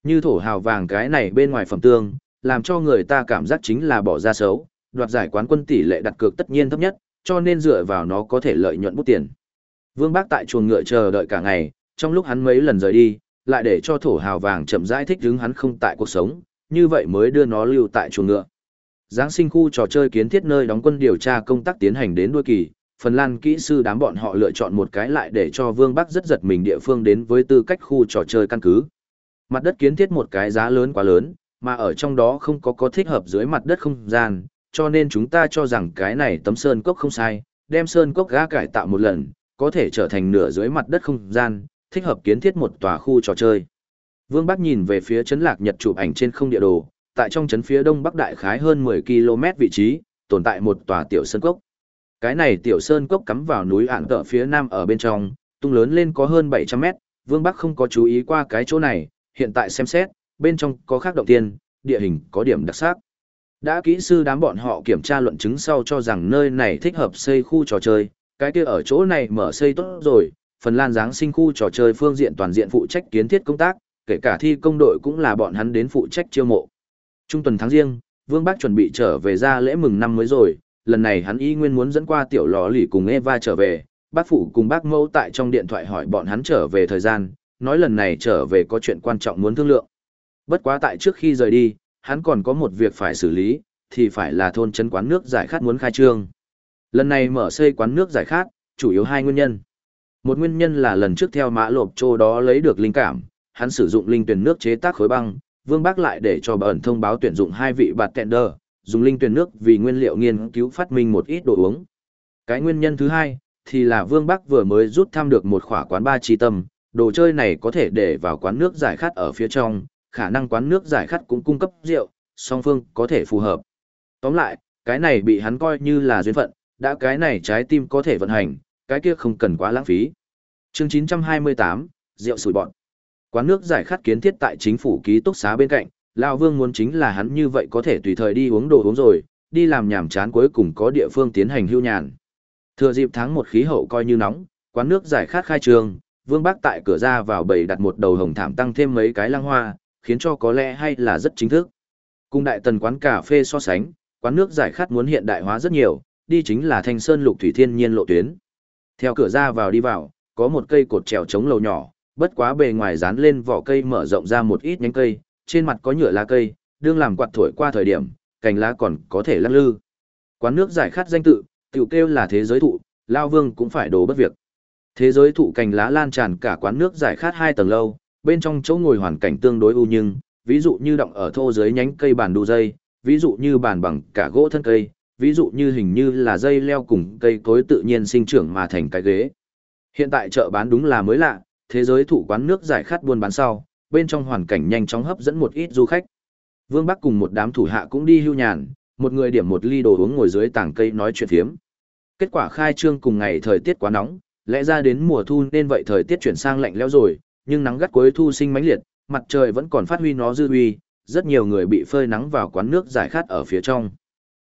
Như thổ hào vàng cái này bên ngoài phẩm tương, làm cho người ta cảm giác chính là bỏ ra xấu, đoạt giải quán quân tỷ lệ đặt cược tất nhiên thấp nhất, cho nên dựa vào nó có thể lợi nhuận bút tiền. Vương Bác tại chuồng ngựa chờ đợi cả ngày, trong lúc hắn mấy lần rời đi, lại để cho thổ hào vàng chậm rãi thích hứng hắn không tại cuộc sống, như vậy mới đưa nó lưu tại chuồng ngựa. Giáng sinh khu trò chơi kiến thiết nơi đóng quân điều tra công tác tiến hành đến đuôi kỳ, Phần Lan kỹ sư đám bọn họ lựa chọn một cái lại để cho Vương Bắc rất giật mình địa phương đến với tư cách khu trò chơi căn cứ. Mặt đất kiến thiết một cái giá lớn quá lớn, mà ở trong đó không có có thích hợp dưới mặt đất không gian, cho nên chúng ta cho rằng cái này tấm sơn cốc không sai, đem sơn cốc gã cải tạo một lần, có thể trở thành nửa dưới mặt đất không gian, thích hợp kiến thiết một tòa khu trò chơi. Vương Bắc nhìn về phía chấn lạc nhật chụp ảnh trên không địa đồ, tại trong chấn phía đông bắc đại khái hơn 10 km vị trí, tồn tại một tòa tiểu sơn cốc. Cái này tiểu sơn cốc cắm vào núi ản tợ phía nam ở bên trong, tung lớn lên có hơn 700 mét, Vương Bắc không có chú ý qua cái chỗ này, hiện tại xem xét, bên trong có khác động tiên, địa hình có điểm đặc sắc. Đã kỹ sư đám bọn họ kiểm tra luận chứng sau cho rằng nơi này thích hợp xây khu trò chơi, cái kia ở chỗ này mở xây tốt rồi, Phần Lan Giáng sinh khu trò chơi phương diện toàn diện phụ trách kiến thiết công tác, kể cả thi công đội cũng là bọn hắn đến phụ trách chiêu mộ. Trung tuần tháng riêng, Vương Bác chuẩn bị trở về ra lễ mừng năm mới rồi, lần này hắn y nguyên muốn dẫn qua tiểu lò lì cùng Eva trở về, bác phụ cùng bác mẫu tại trong điện thoại hỏi bọn hắn trở về thời gian, nói lần này trở về có chuyện quan trọng muốn thương lượng. Bất quá tại trước khi rời đi, hắn còn có một việc phải xử lý, thì phải là thôn chân quán nước giải khát muốn khai trương. Lần này mở xây quán nước giải khát, chủ yếu hai nguyên nhân. Một nguyên nhân là lần trước theo mã lộp trô đó lấy được linh cảm, hắn sử dụng linh tuyển nước chế tác khối băng, Vương Bác lại để cho bẩn thông báo tuyển dụng hai vị bạt tender, dùng linh tuyển nước vì nguyên liệu nghiên cứu phát minh một ít đồ uống. Cái nguyên nhân thứ hai, thì là Vương Bắc vừa mới rút thăm được một khỏa quán ba chi tâm, đồ chơi này có thể để vào quán nước giải khát ở phía trong, khả năng quán nước giải khát cũng cung cấp rượu, song phương có thể phù hợp. Tóm lại, cái này bị hắn coi như là duyên phận, đã cái này trái tim có thể vận hành, cái kia không cần quá lãng phí. Chương 928, rượu sủi bọn. Quán nước giải khát kiến thiết tại chính phủ ký túc xá bên cạnh, Lão Vương muốn chính là hắn như vậy có thể tùy thời đi uống đồ uống rồi, đi làm nhảm chán cuối cùng có địa phương tiến hành hưu nhàn. Thừa dịp tháng một khí hậu coi như nóng, quán nước giải khát khai trường, Vương Bác tại cửa ra vào bầy đặt một đầu hồng thảm tăng thêm mấy cái lăng hoa, khiến cho có lẽ hay là rất chính thức. Cùng đại tần quán cà phê so sánh, quán nước giải khát muốn hiện đại hóa rất nhiều, đi chính là thanh sơn lục thủy thiên nhiên lộ tuyến. Theo cửa ra vào đi vào, có một cây cột trèo chống lầu nhỏ, bất quá bề ngoài dán lên vỏ cây mở rộng ra một ít nhánh cây, trên mặt có nhựa lá cây, đương làm quạt thổi qua thời điểm, cành lá còn có thể lắc lư. Quán nước giải khát danh tự, tiểu kêu là thế giới thụ, Lao Vương cũng phải đổ bất việc. Thế giới thụ cành lá lan tràn cả quán nước giải khát hai tầng lâu, bên trong chỗ ngồi hoàn cảnh tương đối u nhưng, ví dụ như động ở thô dưới nhánh cây bàn đu dây, ví dụ như bàn bằng cả gỗ thân cây, ví dụ như hình như là dây leo cùng cây cối tự nhiên sinh trưởng mà thành cái ghế. Hiện tại chợ bán đúng là mới lạ, thế giới thủ quán nước giải khát buôn bán sau, bên trong hoàn cảnh nhanh chóng hấp dẫn một ít du khách. Vương Bắc cùng một đám thủ hạ cũng đi hưu nhàn, một người điểm một ly đồ uống ngồi dưới tảng cây nói chuyện phiếm. Kết quả khai trương cùng ngày thời tiết quá nóng, lẽ ra đến mùa thu nên vậy thời tiết chuyển sang lạnh lẽo rồi, nhưng nắng gắt cuối thu sinh mãnh liệt, mặt trời vẫn còn phát huy nó dư uy, rất nhiều người bị phơi nắng vào quán nước giải khát ở phía trong.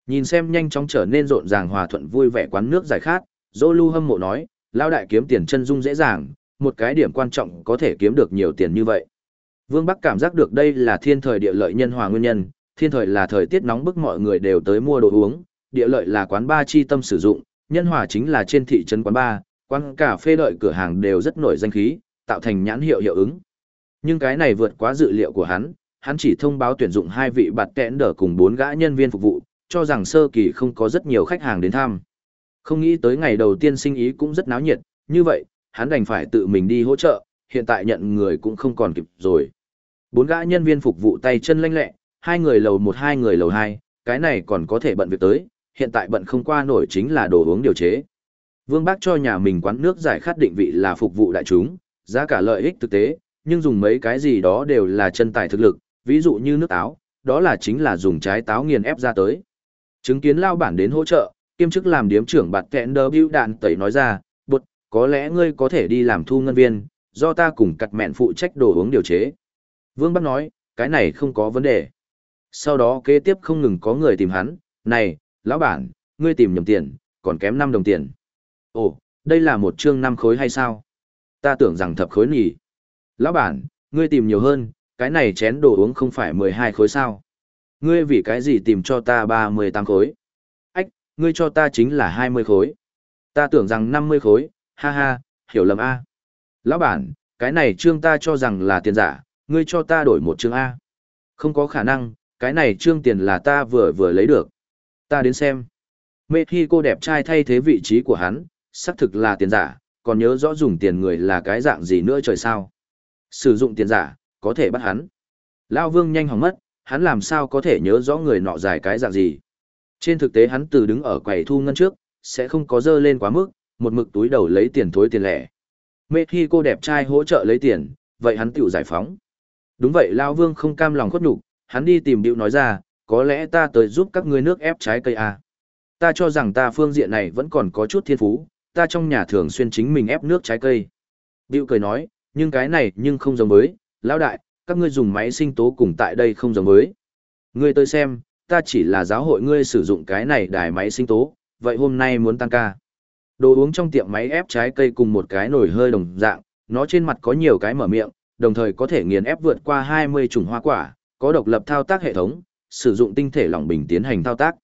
Nhìn xem nhanh chóng trở nên rộn ràng hòa thuận vui vẻ quán nước giải khát, Zolu hâm mộ nói, lao đại kiếm tiền chân dung dễ dàng, một cái điểm quan trọng có thể kiếm được nhiều tiền như vậy. Vương Bắc cảm giác được đây là thiên thời địa lợi nhân hòa nguyên nhân, thiên thời là thời tiết nóng bức mọi người đều tới mua đồ uống, địa lợi là quán ba chi tâm sử dụng, nhân hòa chính là trên thị trấn quán ba, quán cà phê đợi cửa hàng đều rất nổi danh khí, tạo thành nhãn hiệu hiệu ứng. Nhưng cái này vượt quá dự liệu của hắn, hắn chỉ thông báo tuyển dụng hai vị bạt tẹn đỡ cùng bốn gã nhân viên phục vụ, cho rằng sơ kỳ không có rất nhiều khách hàng đến thăm. Không nghĩ tới ngày đầu tiên sinh ý cũng rất náo nhiệt, như vậy, hắn đành phải tự mình đi hỗ trợ, hiện tại nhận người cũng không còn kịp rồi. Bốn gã nhân viên phục vụ tay chân lanh lẹ, hai người lầu một hai người lầu hai, cái này còn có thể bận việc tới, hiện tại bận không qua nổi chính là đồ uống điều chế. Vương Bác cho nhà mình quán nước giải khát định vị là phục vụ đại chúng, giá cả lợi ích thực tế, nhưng dùng mấy cái gì đó đều là chân tài thực lực, ví dụ như nước táo, đó là chính là dùng trái táo nghiền ép ra tới. Chứng kiến lao bản đến hỗ trợ, kiêm chức làm điếm trưởng bạt kẹn đơ bưu đạn tẩy nói ra, có lẽ ngươi có thể đi làm thu ngân viên, do ta cùng cặt mẹn phụ trách đồ uống điều chế. Vương Bắc nói, cái này không có vấn đề. Sau đó kế tiếp không ngừng có người tìm hắn, này, lão bản, ngươi tìm nhầm tiền, còn kém 5 đồng tiền. Ồ, đây là một chương 5 khối hay sao? Ta tưởng rằng thập khối nhỉ. Lão bản, ngươi tìm nhiều hơn, cái này chén đồ uống không phải 12 khối sao? Ngươi vì cái gì tìm cho ta 38 khối? Ách, ngươi cho ta chính là 20 khối. Ta tưởng rằng 50 khối, ha ha, hiểu lầm A. Lão bản, cái này trương ta cho rằng là tiền giả, ngươi cho ta đổi một trương A. Không có khả năng, cái này trương tiền là ta vừa vừa lấy được. Ta đến xem. Mê khi cô đẹp trai thay thế vị trí của hắn, xác thực là tiền giả, còn nhớ rõ dùng tiền người là cái dạng gì nữa trời sao. Sử dụng tiền giả, có thể bắt hắn. Lao vương nhanh hỏng mất, hắn làm sao có thể nhớ rõ người nọ dài cái dạng gì. Trên thực tế hắn từ đứng ở quầy thu ngân trước, sẽ không có dơ lên quá mức, một mực túi đầu lấy tiền thối tiền lẻ. Mê khi cô đẹp trai hỗ trợ lấy tiền, vậy hắn tiểu giải phóng. Đúng vậy Lao Vương không cam lòng khuất nhục, hắn đi tìm điệu nói ra, có lẽ ta tới giúp các ngươi nước ép trái cây à. Ta cho rằng ta phương diện này vẫn còn có chút thiên phú, ta trong nhà thường xuyên chính mình ép nước trái cây. Điệu cười nói, nhưng cái này nhưng không giống với, lão đại, các ngươi dùng máy sinh tố cùng tại đây không giống với. Ngươi tới xem, ta chỉ là giáo hội ngươi sử dụng cái này đài máy sinh tố, vậy hôm nay muốn tăng ca. Đồ uống trong tiệm máy ép trái cây cùng một cái nồi hơi đồng dạng, nó trên mặt có nhiều cái mở miệng, đồng thời có thể nghiền ép vượt qua 20 chủng hoa quả, có độc lập thao tác hệ thống, sử dụng tinh thể lỏng bình tiến hành thao tác.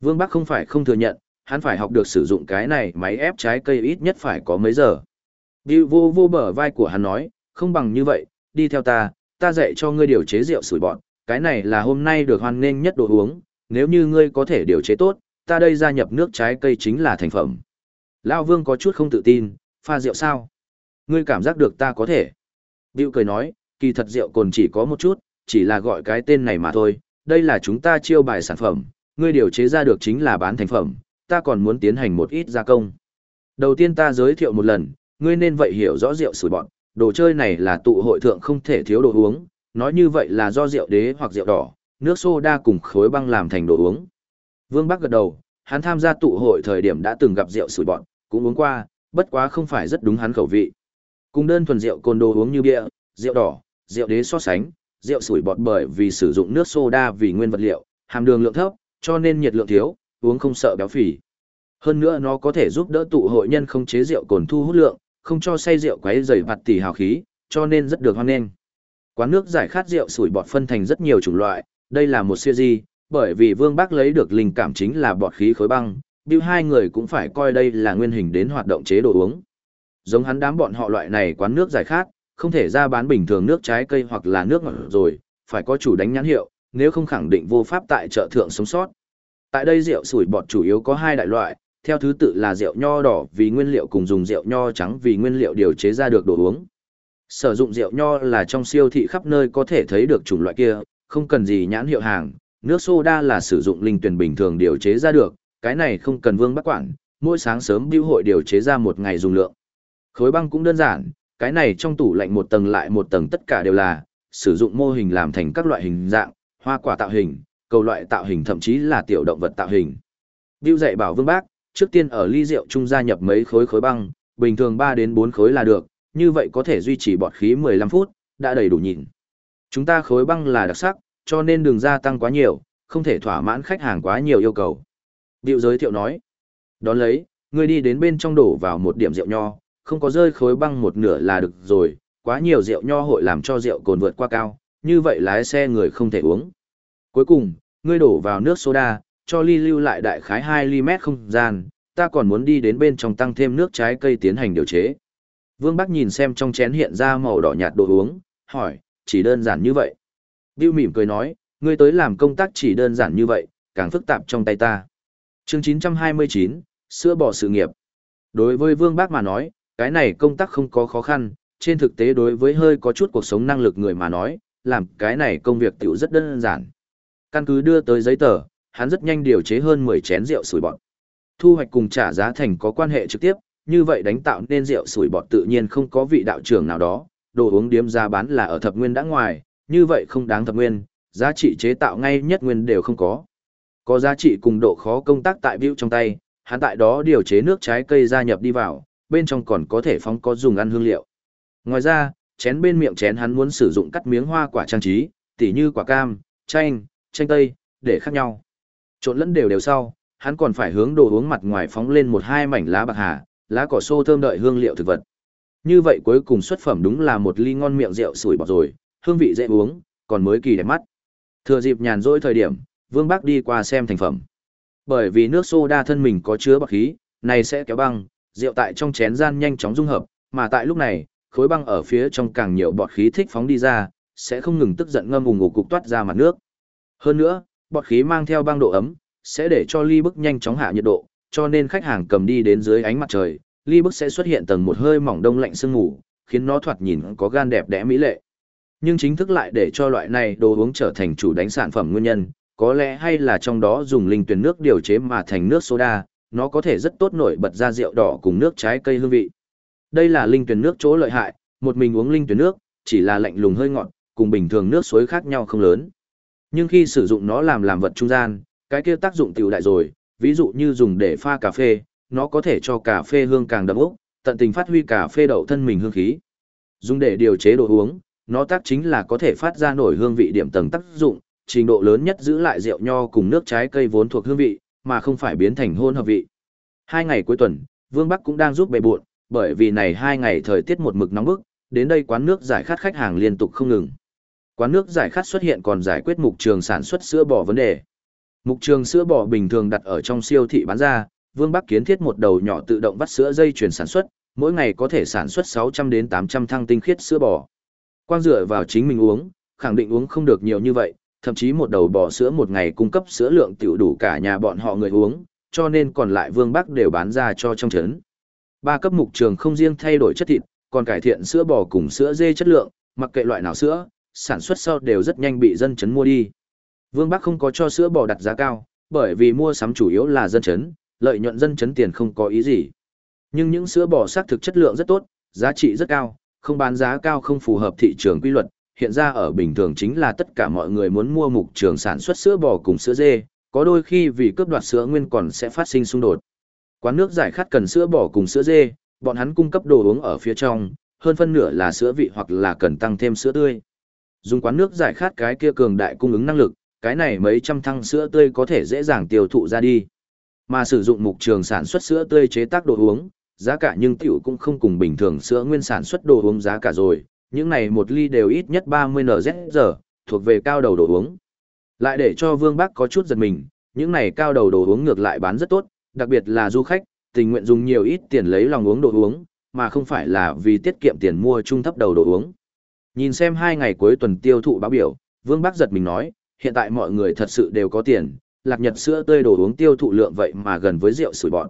Vương Bắc không phải không thừa nhận, hắn phải học được sử dụng cái này máy ép trái cây ít nhất phải có mấy giờ. Bill vô vô bờ vai của hắn nói, không bằng như vậy, đi theo ta, ta dạy cho ngươi điều chế rượu sủi bọn, cái này là hôm nay được hoan nghênh nhất đồ uống, nếu như ngươi có thể điều chế tốt, ta đây gia nhập nước trái cây chính là thành phẩm. Lão Vương có chút không tự tin, pha rượu sao? Ngươi cảm giác được ta có thể. Bill cười nói, kỳ thật rượu còn chỉ có một chút, chỉ là gọi cái tên này mà thôi, đây là chúng ta chiêu bài sản phẩm, ngươi điều chế ra được chính là bán thành phẩm, ta còn muốn tiến hành một ít gia công. Đầu tiên ta giới thiệu một lần, ngươi nên vậy hiểu rõ rượu sủi bọn, đồ chơi này là tụ hội thượng không thể thiếu đồ uống, nói như vậy là do rượu đế hoặc rượu đỏ, nước soda cùng khối băng làm thành đồ uống. Vương Bắc gật đầu, hắn tham gia tụ hội thời điểm đã từng gặp rượu sủi bọn, cũng uống qua, bất quá không phải rất đúng hắn khẩu vị. Cùng đơn thuần rượu cồn đồ uống như bia, rượu đỏ, rượu đế so sánh, rượu sủi bọt bởi vì sử dụng nước soda vì nguyên vật liệu, hàm đường lượng thấp, cho nên nhiệt lượng thiếu, uống không sợ béo phì. Hơn nữa nó có thể giúp đỡ tụ hội nhân không chế rượu cồn thu hút lượng, không cho say rượu quấy rầy bạt tỷ hào khí, cho nên rất được hoan nghênh. Quán nước giải khát rượu sủi bọt phân thành rất nhiều chủng loại, đây là một series, bởi vì Vương Bác lấy được linh cảm chính là bọt khí khối băng, Bill hai người cũng phải coi đây là nguyên hình đến hoạt động chế độ uống. Giống hắn đám bọn họ loại này quán nước giải khát, không thể ra bán bình thường nước trái cây hoặc là nước ngọt rồi, phải có chủ đánh nhãn hiệu, nếu không khẳng định vô pháp tại chợ thượng sống sót. Tại đây rượu sủi bọt chủ yếu có hai đại loại, theo thứ tự là rượu nho đỏ vì nguyên liệu cùng dùng rượu nho trắng vì nguyên liệu điều chế ra được đồ uống. Sử dụng rượu nho là trong siêu thị khắp nơi có thể thấy được chủng loại kia, không cần gì nhãn hiệu hàng, nước soda là sử dụng linh tuyển bình thường điều chế ra được, cái này không cần vương bắt quản, mỗi sáng sớm bưu hội điều chế ra một ngày dùng lượng. Khối băng cũng đơn giản, cái này trong tủ lạnh một tầng lại một tầng tất cả đều là, sử dụng mô hình làm thành các loại hình dạng, hoa quả tạo hình, cầu loại tạo hình thậm chí là tiểu động vật tạo hình. Bưu dạy bảo vương bác, trước tiên ở ly rượu trung gia nhập mấy khối khối băng, bình thường 3 đến 4 khối là được, như vậy có thể duy trì bọt khí 15 phút, đã đầy đủ nhịn. Chúng ta khối băng là đặc sắc, cho nên đừng gia tăng quá nhiều, không thể thỏa mãn khách hàng quá nhiều yêu cầu. Điệu giới thiệu nói. Đón lấy, người đi đến bên trong đổ vào một điểm rượu nho, không có rơi khối băng một nửa là được rồi, quá nhiều rượu nho hội làm cho rượu cồn vượt qua cao, như vậy lái xe người không thể uống. Cuối cùng, ngươi đổ vào nước soda, cho ly lưu lại đại khái 2 ly không gian, ta còn muốn đi đến bên trong tăng thêm nước trái cây tiến hành điều chế. Vương Bắc nhìn xem trong chén hiện ra màu đỏ nhạt đồ uống, hỏi, chỉ đơn giản như vậy. Bill mỉm cười nói, ngươi tới làm công tác chỉ đơn giản như vậy, càng phức tạp trong tay ta. Chương 929, sữa bò sự nghiệp. Đối với Vương Bác mà nói, cái này công tác không có khó khăn, trên thực tế đối với hơi có chút cuộc sống năng lực người mà nói, làm cái này công việc tiểu rất đơn giản. Căn cứ đưa tới giấy tờ, hắn rất nhanh điều chế hơn 10 chén rượu sủi bọt. Thu hoạch cùng trả giá thành có quan hệ trực tiếp, như vậy đánh tạo nên rượu sủi bọt tự nhiên không có vị đạo trưởng nào đó, đồ uống điếm ra bán là ở thập nguyên đã ngoài, như vậy không đáng thập nguyên, giá trị chế tạo ngay nhất nguyên đều không có. Có giá trị cùng độ khó công tác tại view trong tay, hắn tại đó điều chế nước trái cây gia nhập đi vào, bên trong còn có thể phóng có dùng ăn hương liệu. Ngoài ra, chén bên miệng chén hắn muốn sử dụng cắt miếng hoa quả trang trí, tỉ như quả cam, chanh, chanh tây, để khác nhau. Trộn lẫn đều đều sau, hắn còn phải hướng đồ uống mặt ngoài phóng lên một hai mảnh lá bạc hà, lá cỏ xô thơm đợi hương liệu thực vật. Như vậy cuối cùng xuất phẩm đúng là một ly ngon miệng rượu sủi bọt rồi, hương vị dễ uống, còn mới kỳ đẹp mắt. Thừa dịp nhàn rỗi thời điểm, Vương Bắc đi qua xem thành phẩm. Bởi vì nước soda thân mình có chứa bạc khí, này sẽ kéo băng, rượu tại trong chén gian nhanh chóng dung hợp, mà tại lúc này, khối băng ở phía trong càng nhiều bọt khí thích phóng đi ra, sẽ không ngừng tức giận ngâm ùng ục cục toát ra mặt nước. Hơn nữa, bọt khí mang theo băng độ ấm, sẽ để cho ly bức nhanh chóng hạ nhiệt độ, cho nên khách hàng cầm đi đến dưới ánh mặt trời, ly bức sẽ xuất hiện tầng một hơi mỏng đông lạnh sương ngủ, khiến nó thoạt nhìn có gan đẹp đẽ mỹ lệ. Nhưng chính thức lại để cho loại này đồ uống trở thành chủ đánh sản phẩm nguyên nhân, có lẽ hay là trong đó dùng linh tuyển nước điều chế mà thành nước soda, nó có thể rất tốt nổi bật ra rượu đỏ cùng nước trái cây hương vị. Đây là linh tuyển nước chỗ lợi hại, một mình uống linh tuyển nước, chỉ là lạnh lùng hơi ngọt, cùng bình thường nước suối khác nhau không lớn. Nhưng khi sử dụng nó làm làm vật trung gian, cái kia tác dụng tiểu đại rồi, ví dụ như dùng để pha cà phê, nó có thể cho cà phê hương càng đậm ốc, tận tình phát huy cà phê đậu thân mình hương khí. Dùng để điều chế đồ uống, nó tác chính là có thể phát ra nổi hương vị điểm tầng tác dụng, trình độ lớn nhất giữ lại rượu nho cùng nước trái cây vốn thuộc hương vị, mà không phải biến thành hôn hợp vị. Hai ngày cuối tuần, Vương Bắc cũng đang giúp bề buộn, bởi vì này hai ngày thời tiết một mực nóng bức, đến đây quán nước giải khát khách hàng liên tục không ngừng. Quán nước giải khát xuất hiện còn giải quyết mục trường sản xuất sữa bò vấn đề. Mục trường sữa bò bình thường đặt ở trong siêu thị bán ra, Vương Bắc kiến thiết một đầu nhỏ tự động vắt sữa dây chuyển sản xuất, mỗi ngày có thể sản xuất 600 đến 800 thăng tinh khiết sữa bò. Quang dựa vào chính mình uống, khẳng định uống không được nhiều như vậy, thậm chí một đầu bò sữa một ngày cung cấp sữa lượng tiểu đủ cả nhà bọn họ người uống, cho nên còn lại Vương Bắc đều bán ra cho trong trấn. Ba cấp mục trường không riêng thay đổi chất thịt, còn cải thiện sữa bò cùng sữa dê chất lượng, mặc kệ loại nào sữa, sản xuất sau đều rất nhanh bị dân trấn mua đi. Vương Bắc không có cho sữa bò đặt giá cao, bởi vì mua sắm chủ yếu là dân trấn, lợi nhuận dân trấn tiền không có ý gì. Nhưng những sữa bò xác thực chất lượng rất tốt, giá trị rất cao, không bán giá cao không phù hợp thị trường quy luật, hiện ra ở bình thường chính là tất cả mọi người muốn mua mục trường sản xuất sữa bò cùng sữa dê, có đôi khi vì cướp đoạt sữa nguyên còn sẽ phát sinh xung đột. Quán nước giải khát cần sữa bò cùng sữa dê, bọn hắn cung cấp đồ uống ở phía trong, hơn phân nửa là sữa vị hoặc là cần tăng thêm sữa tươi. Dùng quán nước giải khát cái kia cường đại cung ứng năng lực, cái này mấy trăm thăng sữa tươi có thể dễ dàng tiêu thụ ra đi. Mà sử dụng mục trường sản xuất sữa tươi chế tác đồ uống, giá cả nhưng tiểu cũng không cùng bình thường sữa nguyên sản xuất đồ uống giá cả rồi, những này một ly đều ít nhất 30 NZ giờ, thuộc về cao đầu đồ uống. Lại để cho Vương Bắc có chút giật mình, những này cao đầu đồ uống ngược lại bán rất tốt, đặc biệt là du khách, tình nguyện dùng nhiều ít tiền lấy lòng uống đồ uống, mà không phải là vì tiết kiệm tiền mua trung thấp đầu đồ uống. Nhìn xem hai ngày cuối tuần tiêu thụ báo biểu, Vương Bắc giật mình nói, hiện tại mọi người thật sự đều có tiền, lạc nhật sữa tươi đồ uống tiêu thụ lượng vậy mà gần với rượu sủi bọn.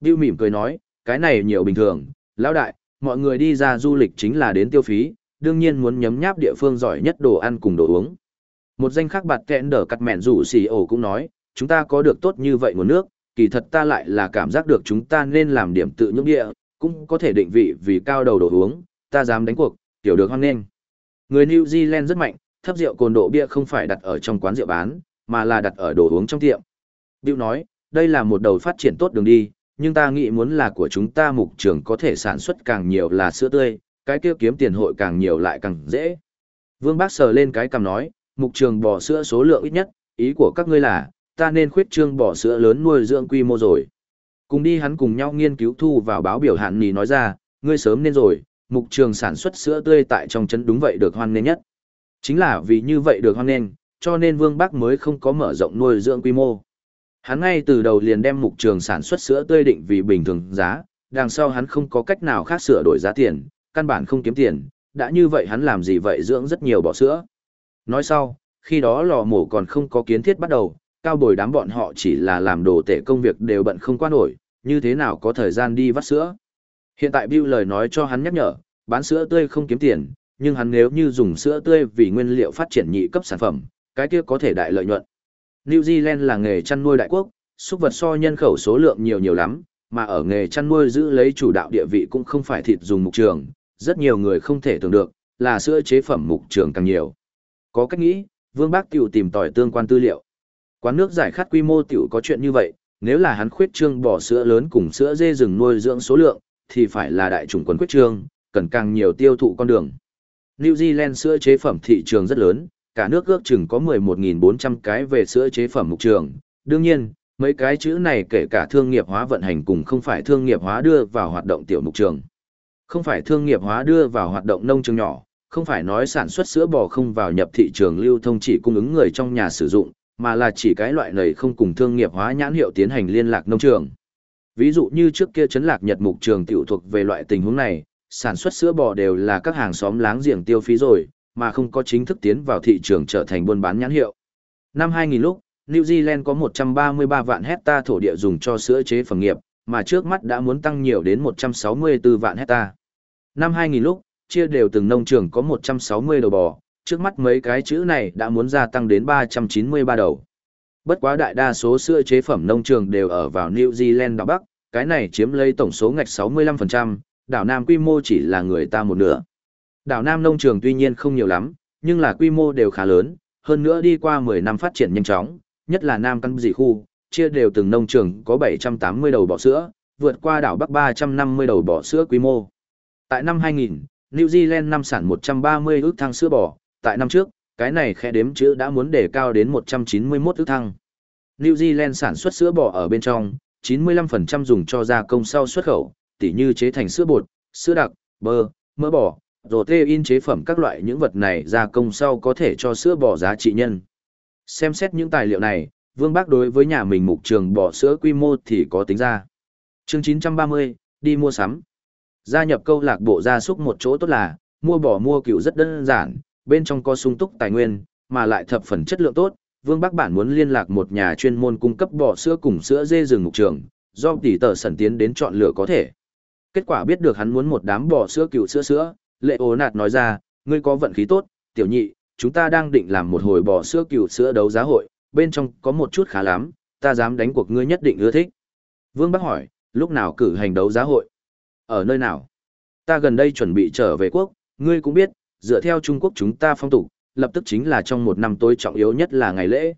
Biêu mỉm cười nói, cái này nhiều bình thường, lão đại, mọi người đi ra du lịch chính là đến tiêu phí, đương nhiên muốn nhấm nháp địa phương giỏi nhất đồ ăn cùng đồ uống. Một danh khác bạt kẹn đỡ cắt mẹn rủ xì ổ cũng nói, chúng ta có được tốt như vậy nguồn nước, kỳ thật ta lại là cảm giác được chúng ta nên làm điểm tự nhũng địa, cũng có thể định vị vì cao đầu đồ uống, ta dám đánh cuộc, tiểu được hoan nghênh. Người New Zealand rất mạnh, thấp rượu cồn độ bia không phải đặt ở trong quán rượu bán, mà là đặt ở đồ uống trong tiệm. Điều nói, đây là một đầu phát triển tốt đường đi, nhưng ta nghĩ muốn là của chúng ta mục trường có thể sản xuất càng nhiều là sữa tươi, cái kia kiếm tiền hội càng nhiều lại càng dễ. Vương Bác sờ lên cái cầm nói, mục trường bò sữa số lượng ít nhất, ý của các ngươi là, ta nên khuyết trương bò sữa lớn nuôi dưỡng quy mô rồi. Cùng đi hắn cùng nhau nghiên cứu thu vào báo biểu hạn nì nói ra, ngươi sớm nên rồi, mục trường sản xuất sữa tươi tại trong trấn đúng vậy được hoan nghênh nhất. Chính là vì như vậy được hoan nghênh, cho nên Vương Bắc mới không có mở rộng nuôi dưỡng quy mô. Hắn ngay từ đầu liền đem mục trường sản xuất sữa tươi định vì bình thường giá, đằng sau hắn không có cách nào khác sửa đổi giá tiền, căn bản không kiếm tiền, đã như vậy hắn làm gì vậy dưỡng rất nhiều bò sữa. Nói sau, khi đó lò mổ còn không có kiến thiết bắt đầu, cao bồi đám bọn họ chỉ là làm đồ tể công việc đều bận không qua nổi, như thế nào có thời gian đi vắt sữa. Hiện tại Bill lời nói cho hắn nhắc nhở, bán sữa tươi không kiếm tiền, nhưng hắn nếu như dùng sữa tươi vì nguyên liệu phát triển nhị cấp sản phẩm, cái kia có thể đại lợi nhuận. New Zealand là nghề chăn nuôi đại quốc, súc vật so nhân khẩu số lượng nhiều nhiều lắm, mà ở nghề chăn nuôi giữ lấy chủ đạo địa vị cũng không phải thịt dùng mục trường, rất nhiều người không thể tưởng được, là sữa chế phẩm mục trường càng nhiều. Có cách nghĩ, Vương Bác Tiểu tìm tòi tương quan tư liệu. Quán nước giải khát quy mô tiểu có chuyện như vậy, nếu là hắn khuyết trương bò sữa lớn cùng sữa dê rừng nuôi dưỡng số lượng, thì phải là đại chủng quần khuyết trương, cần càng nhiều tiêu thụ con đường. New Zealand sữa chế phẩm thị trường rất lớn, cả nước ước chừng có 11.400 cái về sữa chế phẩm mục trường. Đương nhiên, mấy cái chữ này kể cả thương nghiệp hóa vận hành cùng không phải thương nghiệp hóa đưa vào hoạt động tiểu mục trường. Không phải thương nghiệp hóa đưa vào hoạt động nông trường nhỏ, không phải nói sản xuất sữa bò không vào nhập thị trường lưu thông chỉ cung ứng người trong nhà sử dụng, mà là chỉ cái loại này không cùng thương nghiệp hóa nhãn hiệu tiến hành liên lạc nông trường. Ví dụ như trước kia chấn lạc Nhật mục trường tiểu thuộc về loại tình huống này, sản xuất sữa bò đều là các hàng xóm láng giềng tiêu phí rồi, mà không có chính thức tiến vào thị trường trở thành buôn bán nhãn hiệu. Năm 2000 lúc, New Zealand có 133 vạn hecta thổ địa dùng cho sữa chế phẩm nghiệp, mà trước mắt đã muốn tăng nhiều đến 164 vạn hecta. Năm 2000 lúc, chia đều từng nông trường có 160 đầu bò, trước mắt mấy cái chữ này đã muốn gia tăng đến 393 đầu. Bất quá đại đa số sữa chế phẩm nông trường đều ở vào New Zealand đảo Bắc, cái này chiếm lấy tổng số ngạch 65%, đảo Nam quy mô chỉ là người ta một nửa. Đảo Nam nông trường tuy nhiên không nhiều lắm, nhưng là quy mô đều khá lớn, hơn nữa đi qua 10 năm phát triển nhanh chóng, nhất là Nam căn dị khu, chia đều từng nông trường có 780 đầu bò sữa, vượt qua đảo Bắc 350 đầu bò sữa quy mô. Tại năm 2000, New Zealand năm sản 130 ước thăng sữa bò, tại năm trước, cái này khẽ đếm chữ đã muốn đề cao đến 191 ước thăng. New Zealand sản xuất sữa bò ở bên trong, 95% dùng cho gia công sau xuất khẩu, tỉ như chế thành sữa bột, sữa đặc, bơ, mỡ bò, protein chế phẩm các loại những vật này gia công sau có thể cho sữa bò giá trị nhân. Xem xét những tài liệu này, Vương Bác đối với nhà mình mục trường bò sữa quy mô thì có tính ra. Chương 930, đi mua sắm. Gia nhập câu lạc bộ gia súc một chỗ tốt là, mua bò mua cừu rất đơn giản, bên trong có sung túc tài nguyên, mà lại thập phần chất lượng tốt. Vương Bắc Bản muốn liên lạc một nhà chuyên môn cung cấp bò sữa cùng sữa dê rừng mục trường, do tỷ tờ sẩn tiến đến chọn lựa có thể. Kết quả biết được hắn muốn một đám bò sữa cừu sữa sữa, lệ ố nạt nói ra, ngươi có vận khí tốt, tiểu nhị, chúng ta đang định làm một hồi bò sữa cừu sữa đấu giá hội, bên trong có một chút khá lắm, ta dám đánh cuộc ngươi nhất định ưa thích. Vương Bắc hỏi, lúc nào cử hành đấu giá hội? Ở nơi nào? Ta gần đây chuẩn bị trở về quốc, ngươi cũng biết, dựa theo Trung Quốc chúng ta phong tục, lập tức chính là trong một năm tối trọng yếu nhất là ngày lễ.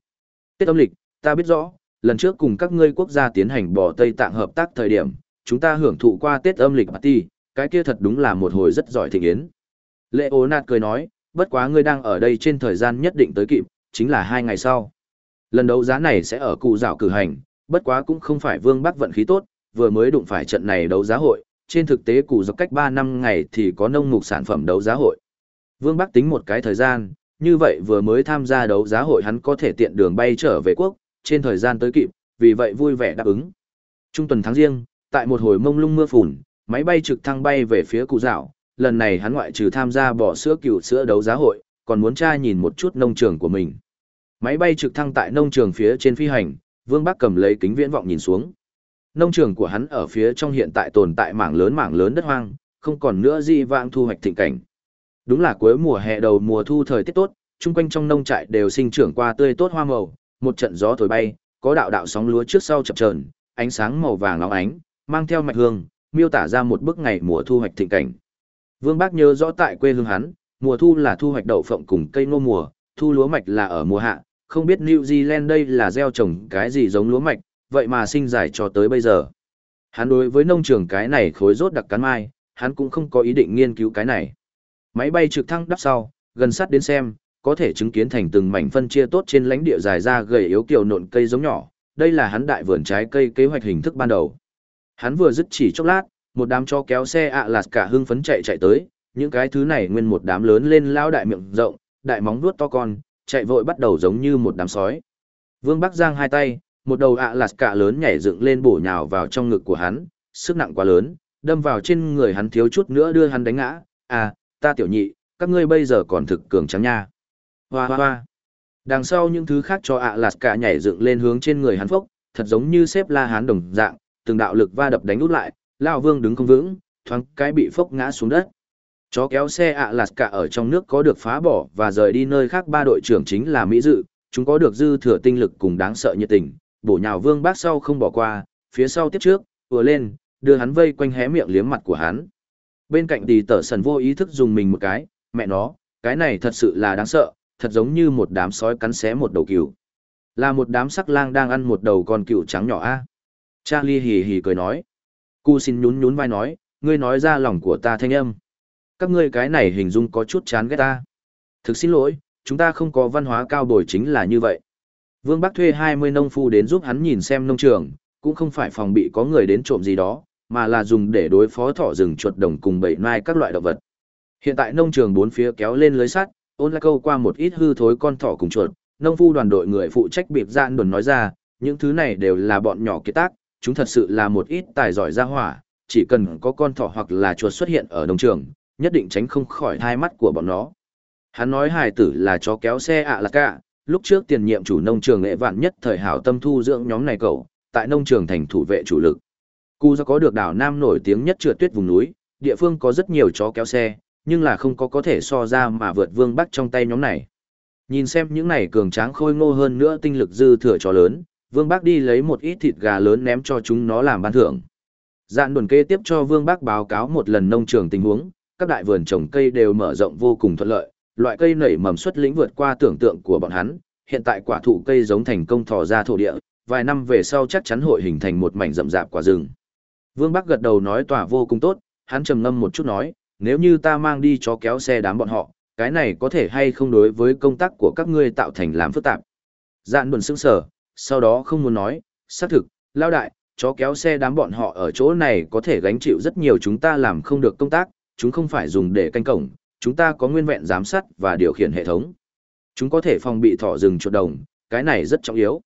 Tết âm lịch, ta biết rõ, lần trước cùng các ngươi quốc gia tiến hành bò Tây Tạng hợp tác thời điểm, chúng ta hưởng thụ qua Tết âm lịch party, cái kia thật đúng là một hồi rất giỏi thịnh yến. Lệ ố nạt cười nói, bất quá ngươi đang ở đây trên thời gian nhất định tới kịp, chính là hai ngày sau. Lần đấu giá này sẽ ở cụ dạo cử hành, bất quá cũng không phải vương bắc vận khí tốt, vừa mới đụng phải trận này đấu giá hội, trên thực tế cụ dọc cách 3 năm ngày thì có nông mục sản phẩm đấu giá hội. Vương Bắc tính một cái thời gian, như vậy vừa mới tham gia đấu giá hội hắn có thể tiện đường bay trở về quốc, trên thời gian tới kịp, vì vậy vui vẻ đáp ứng. Trung tuần tháng riêng, tại một hồi mông lung mưa phùn, máy bay trực thăng bay về phía cụ dạo, lần này hắn ngoại trừ tham gia bỏ sữa cừu sữa đấu giá hội, còn muốn tra nhìn một chút nông trường của mình. Máy bay trực thăng tại nông trường phía trên phi hành, Vương Bắc cầm lấy kính viễn vọng nhìn xuống. Nông trường của hắn ở phía trong hiện tại tồn tại mảng lớn mảng lớn đất hoang, không còn nữa gì vãng thu hoạch thịnh cảnh. Đúng là cuối mùa hè đầu mùa thu thời tiết tốt, chung quanh trong nông trại đều sinh trưởng qua tươi tốt hoa màu, một trận gió thổi bay, có đạo đạo sóng lúa trước sau chập chờn, ánh sáng màu vàng óng ánh, mang theo mạch hương, miêu tả ra một bức ngày mùa thu hoạch thịnh cảnh. Vương Bác nhớ rõ tại quê hương hắn, mùa thu là thu hoạch đậu phộng cùng cây ngô mùa, thu lúa mạch là ở mùa hạ, không biết New Zealand đây là gieo trồng cái gì giống lúa mạch, vậy mà sinh dài cho tới bây giờ. Hắn đối với nông trường cái này khối rốt đặc cắn mai, hắn cũng không có ý định nghiên cứu cái này. Máy bay trực thăng đắp sau, gần sát đến xem, có thể chứng kiến thành từng mảnh phân chia tốt trên lãnh địa dài ra gầy yếu kiều nộn cây giống nhỏ, đây là hắn đại vườn trái cây kế hoạch hình thức ban đầu. Hắn vừa dứt chỉ chốc lát, một đám chó kéo xe ạ lạt cả hưng phấn chạy chạy tới, những cái thứ này nguyên một đám lớn lên lao đại miệng rộng, đại móng vuốt to con, chạy vội bắt đầu giống như một đám sói. Vương Bắc Giang hai tay, một đầu ạ lạt cả lớn nhảy dựng lên bổ nhào vào trong ngực của hắn, sức nặng quá lớn, đâm vào trên người hắn thiếu chút nữa đưa hắn đánh ngã. À, ta tiểu nhị, các ngươi bây giờ còn thực cường trắng nha. Hoa hoa hoa. Đằng sau những thứ khác cho ạ lạt cả nhảy dựng lên hướng trên người hắn phốc, thật giống như xếp la hán đồng dạng, từng đạo lực va đập đánh út lại, lão vương đứng không vững, thoáng cái bị phốc ngã xuống đất. Chó kéo xe ạ lạt cả ở trong nước có được phá bỏ và rời đi nơi khác ba đội trưởng chính là Mỹ Dự, chúng có được dư thừa tinh lực cùng đáng sợ nhiệt tình, bổ nhào vương bác sau không bỏ qua, phía sau tiếp trước, vừa lên, đưa hắn vây quanh hé miệng liếm mặt của hắn. Bên cạnh tỷ tở sần vô ý thức dùng mình một cái, mẹ nó, cái này thật sự là đáng sợ, thật giống như một đám sói cắn xé một đầu cừu. Là một đám sắc lang đang ăn một đầu con cừu trắng nhỏ a. Charlie hì hì cười nói. Cú xin nhún nhún vai nói, ngươi nói ra lòng của ta thanh âm. Các ngươi cái này hình dung có chút chán ghét ta. Thực xin lỗi, chúng ta không có văn hóa cao bồi chính là như vậy. Vương Bắc thuê 20 nông phu đến giúp hắn nhìn xem nông trường, cũng không phải phòng bị có người đến trộm gì đó, mà là dùng để đối phó thỏ rừng chuột đồng cùng bầy mai các loại động vật. Hiện tại nông trường bốn phía kéo lên lưới sắt, ôn lại câu qua một ít hư thối con thỏ cùng chuột, nông phu đoàn đội người phụ trách biệt gian đồn nói ra, những thứ này đều là bọn nhỏ kiệt tác, chúng thật sự là một ít tài giỏi ra hỏa, chỉ cần có con thỏ hoặc là chuột xuất hiện ở nông trường, nhất định tránh không khỏi hai mắt của bọn nó. Hắn nói hài tử là chó kéo xe ạ là cả, lúc trước tiền nhiệm chủ nông trường nghệ vạn nhất thời hảo tâm thu dưỡng nhóm này cậu, tại nông trường thành thủ vệ chủ lực. Cú do có được đảo Nam nổi tiếng nhất trượt tuyết vùng núi, địa phương có rất nhiều chó kéo xe, nhưng là không có có thể so ra mà vượt vương bắc trong tay nhóm này. Nhìn xem những này cường tráng khôi ngô hơn nữa tinh lực dư thừa chó lớn, vương bác đi lấy một ít thịt gà lớn ném cho chúng nó làm ban thưởng. Dạn đồn kê tiếp cho vương bác báo cáo một lần nông trường tình huống, các đại vườn trồng cây đều mở rộng vô cùng thuận lợi, loại cây nảy mầm xuất lĩnh vượt qua tưởng tượng của bọn hắn, hiện tại quả thụ cây giống thành công thò ra thổ địa, vài năm về sau chắc chắn hội hình thành một mảnh rậm rạp quả rừng. Vương Bắc gật đầu nói tỏa vô cùng tốt, hắn trầm ngâm một chút nói, nếu như ta mang đi cho kéo xe đám bọn họ, cái này có thể hay không đối với công tác của các ngươi tạo thành làm phức tạp. Dạn buồn sững sở, sau đó không muốn nói, xác thực, lao đại, chó kéo xe đám bọn họ ở chỗ này có thể gánh chịu rất nhiều chúng ta làm không được công tác, chúng không phải dùng để canh cổng, chúng ta có nguyên vẹn giám sát và điều khiển hệ thống. Chúng có thể phòng bị thỏ rừng chuột đồng, cái này rất trọng yếu.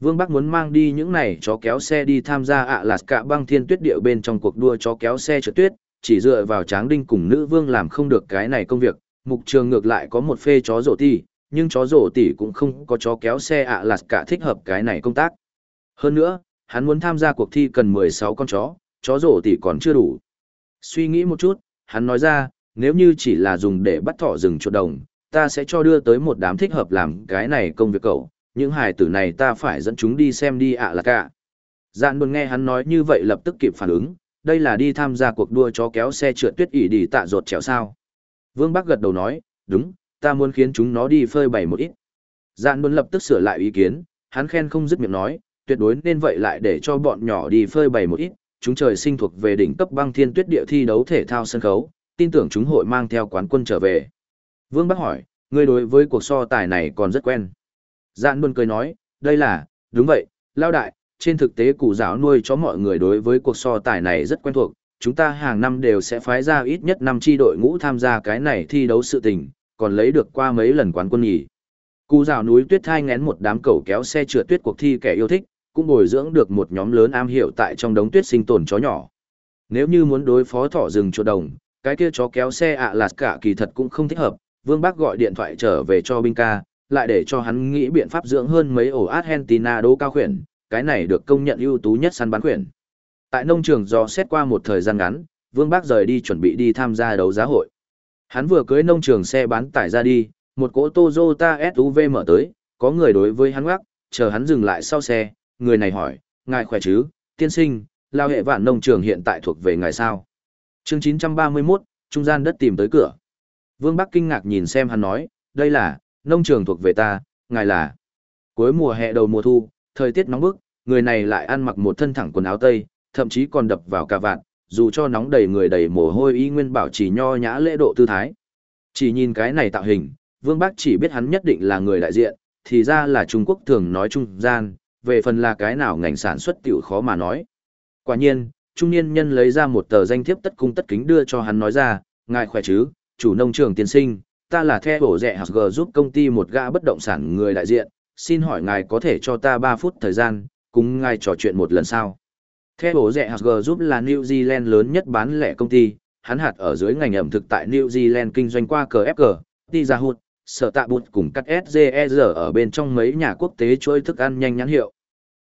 Vương Bắc muốn mang đi những này chó kéo xe đi tham gia ạ lạt cả băng thiên tuyết điệu bên trong cuộc đua chó kéo xe trượt tuyết, chỉ dựa vào tráng đinh cùng nữ vương làm không được cái này công việc. Mục trường ngược lại có một phê chó rổ ti nhưng chó rổ tỷ cũng không có chó kéo xe ạ lạt cả thích hợp cái này công tác. Hơn nữa, hắn muốn tham gia cuộc thi cần 16 con chó, chó rổ tỷ còn chưa đủ. Suy nghĩ một chút, hắn nói ra, nếu như chỉ là dùng để bắt thỏ rừng chuột đồng, ta sẽ cho đưa tới một đám thích hợp làm cái này công việc cậu, những hài tử này ta phải dẫn chúng đi xem đi ạ là cả. Dạn buồn nghe hắn nói như vậy lập tức kịp phản ứng, đây là đi tham gia cuộc đua chó kéo xe trượt tuyết ỉ đi tạ rột trèo sao. Vương Bắc gật đầu nói, đúng, ta muốn khiến chúng nó đi phơi bày một ít. Dạn buồn lập tức sửa lại ý kiến, hắn khen không dứt miệng nói, tuyệt đối nên vậy lại để cho bọn nhỏ đi phơi bày một ít, chúng trời sinh thuộc về đỉnh cấp băng thiên tuyết địa thi đấu thể thao sân khấu, tin tưởng chúng hội mang theo quán quân trở về. Vương Bắc hỏi, ngươi đối với cuộc so tài này còn rất quen. Dạn buồn cười nói, đây là, đúng vậy, lao đại, trên thực tế cụ giáo nuôi cho mọi người đối với cuộc so tài này rất quen thuộc, chúng ta hàng năm đều sẽ phái ra ít nhất 5 chi đội ngũ tham gia cái này thi đấu sự tình, còn lấy được qua mấy lần quán quân nhì. Cú rào núi tuyết thai ngén một đám cầu kéo xe trượt tuyết cuộc thi kẻ yêu thích, cũng bồi dưỡng được một nhóm lớn am hiểu tại trong đống tuyết sinh tồn chó nhỏ. Nếu như muốn đối phó thỏ rừng chuột đồng, cái kia chó kéo xe ạ lạt cả kỳ thật cũng không thích hợp, Vương Bác gọi điện thoại trở về cho binh ca, lại để cho hắn nghĩ biện pháp dưỡng hơn mấy ổ Argentina đô cao khuyển, cái này được công nhận ưu tú nhất săn bán khuyển. Tại nông trường do xét qua một thời gian ngắn, Vương Bác rời đi chuẩn bị đi tham gia đấu giá hội. Hắn vừa cưới nông trường xe bán tải ra đi, một cỗ Toyota SUV mở tới, có người đối với hắn ngoắc, chờ hắn dừng lại sau xe, người này hỏi, ngài khỏe chứ, tiên sinh, lao hệ vạn nông trường hiện tại thuộc về ngài sao? Chương 931, trung gian đất tìm tới cửa. Vương Bắc kinh ngạc nhìn xem hắn nói, đây là, nông trường thuộc về ta, ngài là. Cuối mùa hè đầu mùa thu, thời tiết nóng bức, người này lại ăn mặc một thân thẳng quần áo tây, thậm chí còn đập vào cả vạn, dù cho nóng đầy người đầy mồ hôi y nguyên bảo chỉ nho nhã lễ độ tư thái. Chỉ nhìn cái này tạo hình, Vương bác chỉ biết hắn nhất định là người đại diện, thì ra là Trung Quốc thường nói trung gian, về phần là cái nào ngành sản xuất tiểu khó mà nói. Quả nhiên, trung niên nhân lấy ra một tờ danh thiếp tất cung tất kính đưa cho hắn nói ra, ngài khỏe chứ, chủ nông trường tiên sinh, ta là theo bổ rẻ HG giúp công ty một gã bất động sản người đại diện, xin hỏi ngài có thể cho ta 3 phút thời gian, cùng ngài trò chuyện một lần sau. Theo bố rẻ HG giúp là New Zealand lớn nhất bán lẻ công ty, hắn hạt ở dưới ngành ẩm thực tại New Zealand kinh doanh qua CFG, Pizza Hut, sở tạ bụt cùng cắt SGR ở bên trong mấy nhà quốc tế chuỗi thức ăn nhanh nhãn hiệu.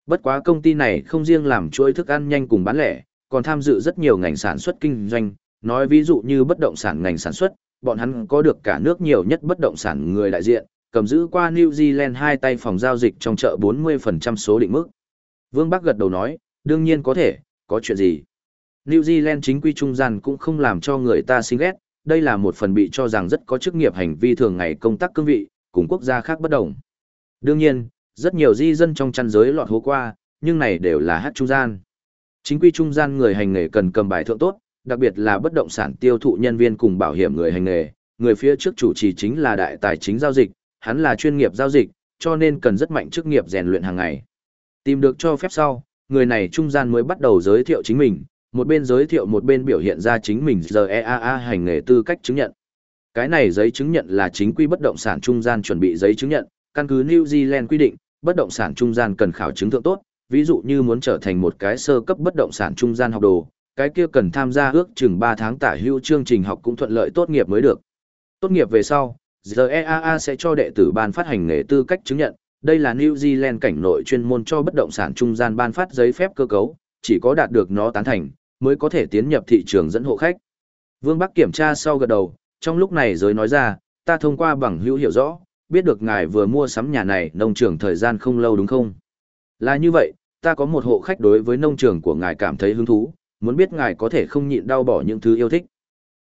Bất quá công ty này không riêng làm chuỗi thức ăn nhanh cùng bán lẻ, còn tham dự rất nhiều ngành sản xuất kinh doanh, nói ví dụ như bất động sản ngành sản xuất, bọn hắn có được cả nước nhiều nhất bất động sản người đại diện, cầm giữ qua New Zealand hai tay phòng giao dịch trong chợ 40% số định mức. Vương Bắc gật đầu nói, đương nhiên có thể, có chuyện gì. New Zealand chính quy trung gian cũng không làm cho người ta xinh ghét, đây là một phần bị cho rằng rất có chức nghiệp hành vi thường ngày công tác cương vị, cùng quốc gia khác bất đồng. Đương nhiên, rất nhiều di dân trong chăn giới lọt hố qua, nhưng này đều là hát trung gian. Chính quy trung gian người hành nghề cần cầm bài thượng tốt, đặc biệt là bất động sản tiêu thụ nhân viên cùng bảo hiểm người hành nghề, người phía trước chủ trì chính là đại tài chính giao dịch, hắn là chuyên nghiệp giao dịch, cho nên cần rất mạnh chức nghiệp rèn luyện hàng ngày. Tìm được cho phép sau, người này trung gian mới bắt đầu giới thiệu chính mình, một bên giới thiệu một bên biểu hiện ra chính mình GEAA hành nghề tư cách chứng nhận. Cái này giấy chứng nhận là chính quy bất động sản trung gian chuẩn bị giấy chứng nhận, căn cứ New Zealand quy định, bất động sản trung gian cần khảo chứng thượng tốt, ví dụ như muốn trở thành một cái sơ cấp bất động sản trung gian học đồ, cái kia cần tham gia ước chừng 3 tháng tả hưu chương trình học cũng thuận lợi tốt nghiệp mới được. Tốt nghiệp về sau, GEAA sẽ cho đệ tử ban phát hành nghề tư cách chứng nhận, đây là New Zealand cảnh nội chuyên môn cho bất động sản trung gian ban phát giấy phép cơ cấu, chỉ có đạt được nó tán thành, mới có thể tiến nhập thị trường dẫn hộ khách. Vương Bắc kiểm tra sau gật đầu, trong lúc này giới nói ra, ta thông qua bằng hữu hiểu rõ, biết được ngài vừa mua sắm nhà này nông trường thời gian không lâu đúng không? Là như vậy, ta có một hộ khách đối với nông trường của ngài cảm thấy hứng thú, muốn biết ngài có thể không nhịn đau bỏ những thứ yêu thích.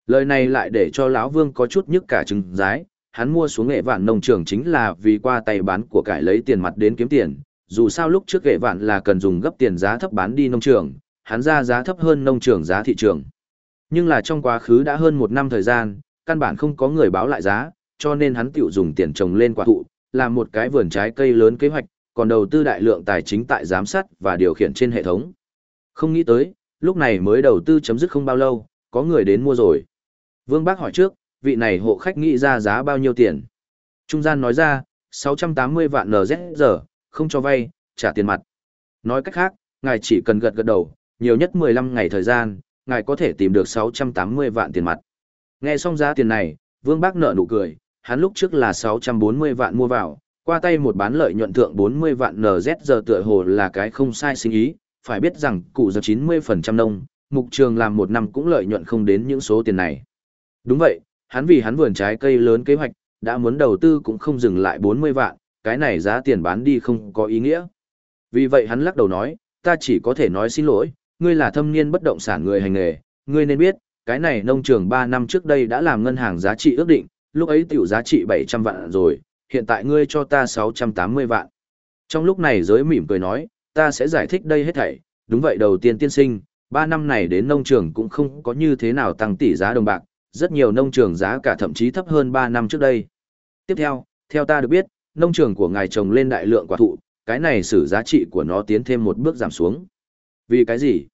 Lời này lại để cho lão Vương có chút nhức cả trứng rái, hắn mua xuống nghệ vạn nông trường chính là vì qua tay bán của cải lấy tiền mặt đến kiếm tiền, dù sao lúc trước nghệ vạn là cần dùng gấp tiền giá thấp bán đi nông trường, hắn ra giá thấp hơn nông trường giá thị trường. Nhưng là trong quá khứ đã hơn một năm thời gian, căn bản không có người báo lại giá, cho nên hắn tiểu dùng tiền trồng lên quả thụ, làm một cái vườn trái cây lớn kế hoạch, còn đầu tư đại lượng tài chính tại giám sát và điều khiển trên hệ thống. Không nghĩ tới, lúc này mới đầu tư chấm dứt không bao lâu, có người đến mua rồi. Vương Bác hỏi trước, vị này hộ khách nghĩ ra giá bao nhiêu tiền? Trung gian nói ra, 680 vạn NZ giờ, không cho vay, trả tiền mặt. Nói cách khác, ngài chỉ cần gật gật đầu, nhiều nhất 15 ngày thời gian, ngài có thể tìm được 680 vạn tiền mặt. Nghe xong giá tiền này, Vương Bác nợ nụ cười, hắn lúc trước là 640 vạn mua vào, qua tay một bán lợi nhuận thượng 40 vạn NZ giờ tựa hồ là cái không sai sinh ý, phải biết rằng cụ giờ 90% nông, mục trường làm một năm cũng lợi nhuận không đến những số tiền này. Đúng vậy, hắn vì hắn vườn trái cây lớn kế hoạch, đã muốn đầu tư cũng không dừng lại 40 vạn, cái này giá tiền bán đi không có ý nghĩa. Vì vậy hắn lắc đầu nói, ta chỉ có thể nói xin lỗi, ngươi là thâm niên bất động sản người hành nghề, ngươi nên biết, cái này nông trường 3 năm trước đây đã làm ngân hàng giá trị ước định, lúc ấy tiểu giá trị 700 vạn rồi, hiện tại ngươi cho ta 680 vạn. Trong lúc này giới mỉm cười nói, ta sẽ giải thích đây hết thảy, đúng vậy đầu tiên tiên sinh, 3 năm này đến nông trường cũng không có như thế nào tăng tỷ giá đồng bạc, rất nhiều nông trường giá cả thậm chí thấp hơn 3 năm trước đây. Tiếp theo, theo ta được biết, nông trường của ngài trồng lên đại lượng quả thụ, cái này sử giá trị của nó tiến thêm một bước giảm xuống. Vì cái gì?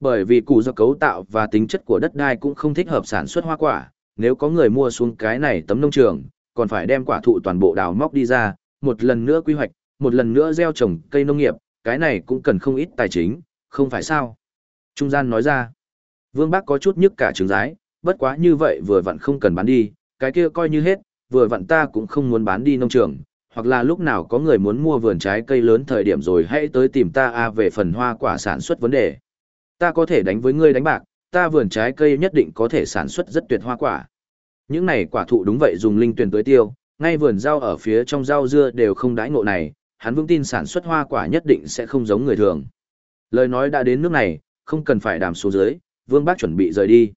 Bởi vì cụ do cấu tạo và tính chất của đất đai cũng không thích hợp sản xuất hoa quả, nếu có người mua xuống cái này tấm nông trường, còn phải đem quả thụ toàn bộ đào móc đi ra, một lần nữa quy hoạch, một lần nữa gieo trồng cây nông nghiệp, cái này cũng cần không ít tài chính, không phải sao? Trung gian nói ra, Vương Bác có chút nhức cả trứng rái, bất quá như vậy vừa vặn không cần bán đi, cái kia coi như hết, vừa vặn ta cũng không muốn bán đi nông trường, hoặc là lúc nào có người muốn mua vườn trái cây lớn thời điểm rồi hãy tới tìm ta a về phần hoa quả sản xuất vấn đề. Ta có thể đánh với ngươi đánh bạc, ta vườn trái cây nhất định có thể sản xuất rất tuyệt hoa quả. Những này quả thụ đúng vậy dùng linh tuyển tới tiêu, ngay vườn rau ở phía trong rau dưa đều không đãi ngộ này, hắn vững tin sản xuất hoa quả nhất định sẽ không giống người thường. Lời nói đã đến nước này, không cần phải đàm số dưới, Vương Bác chuẩn bị rời đi.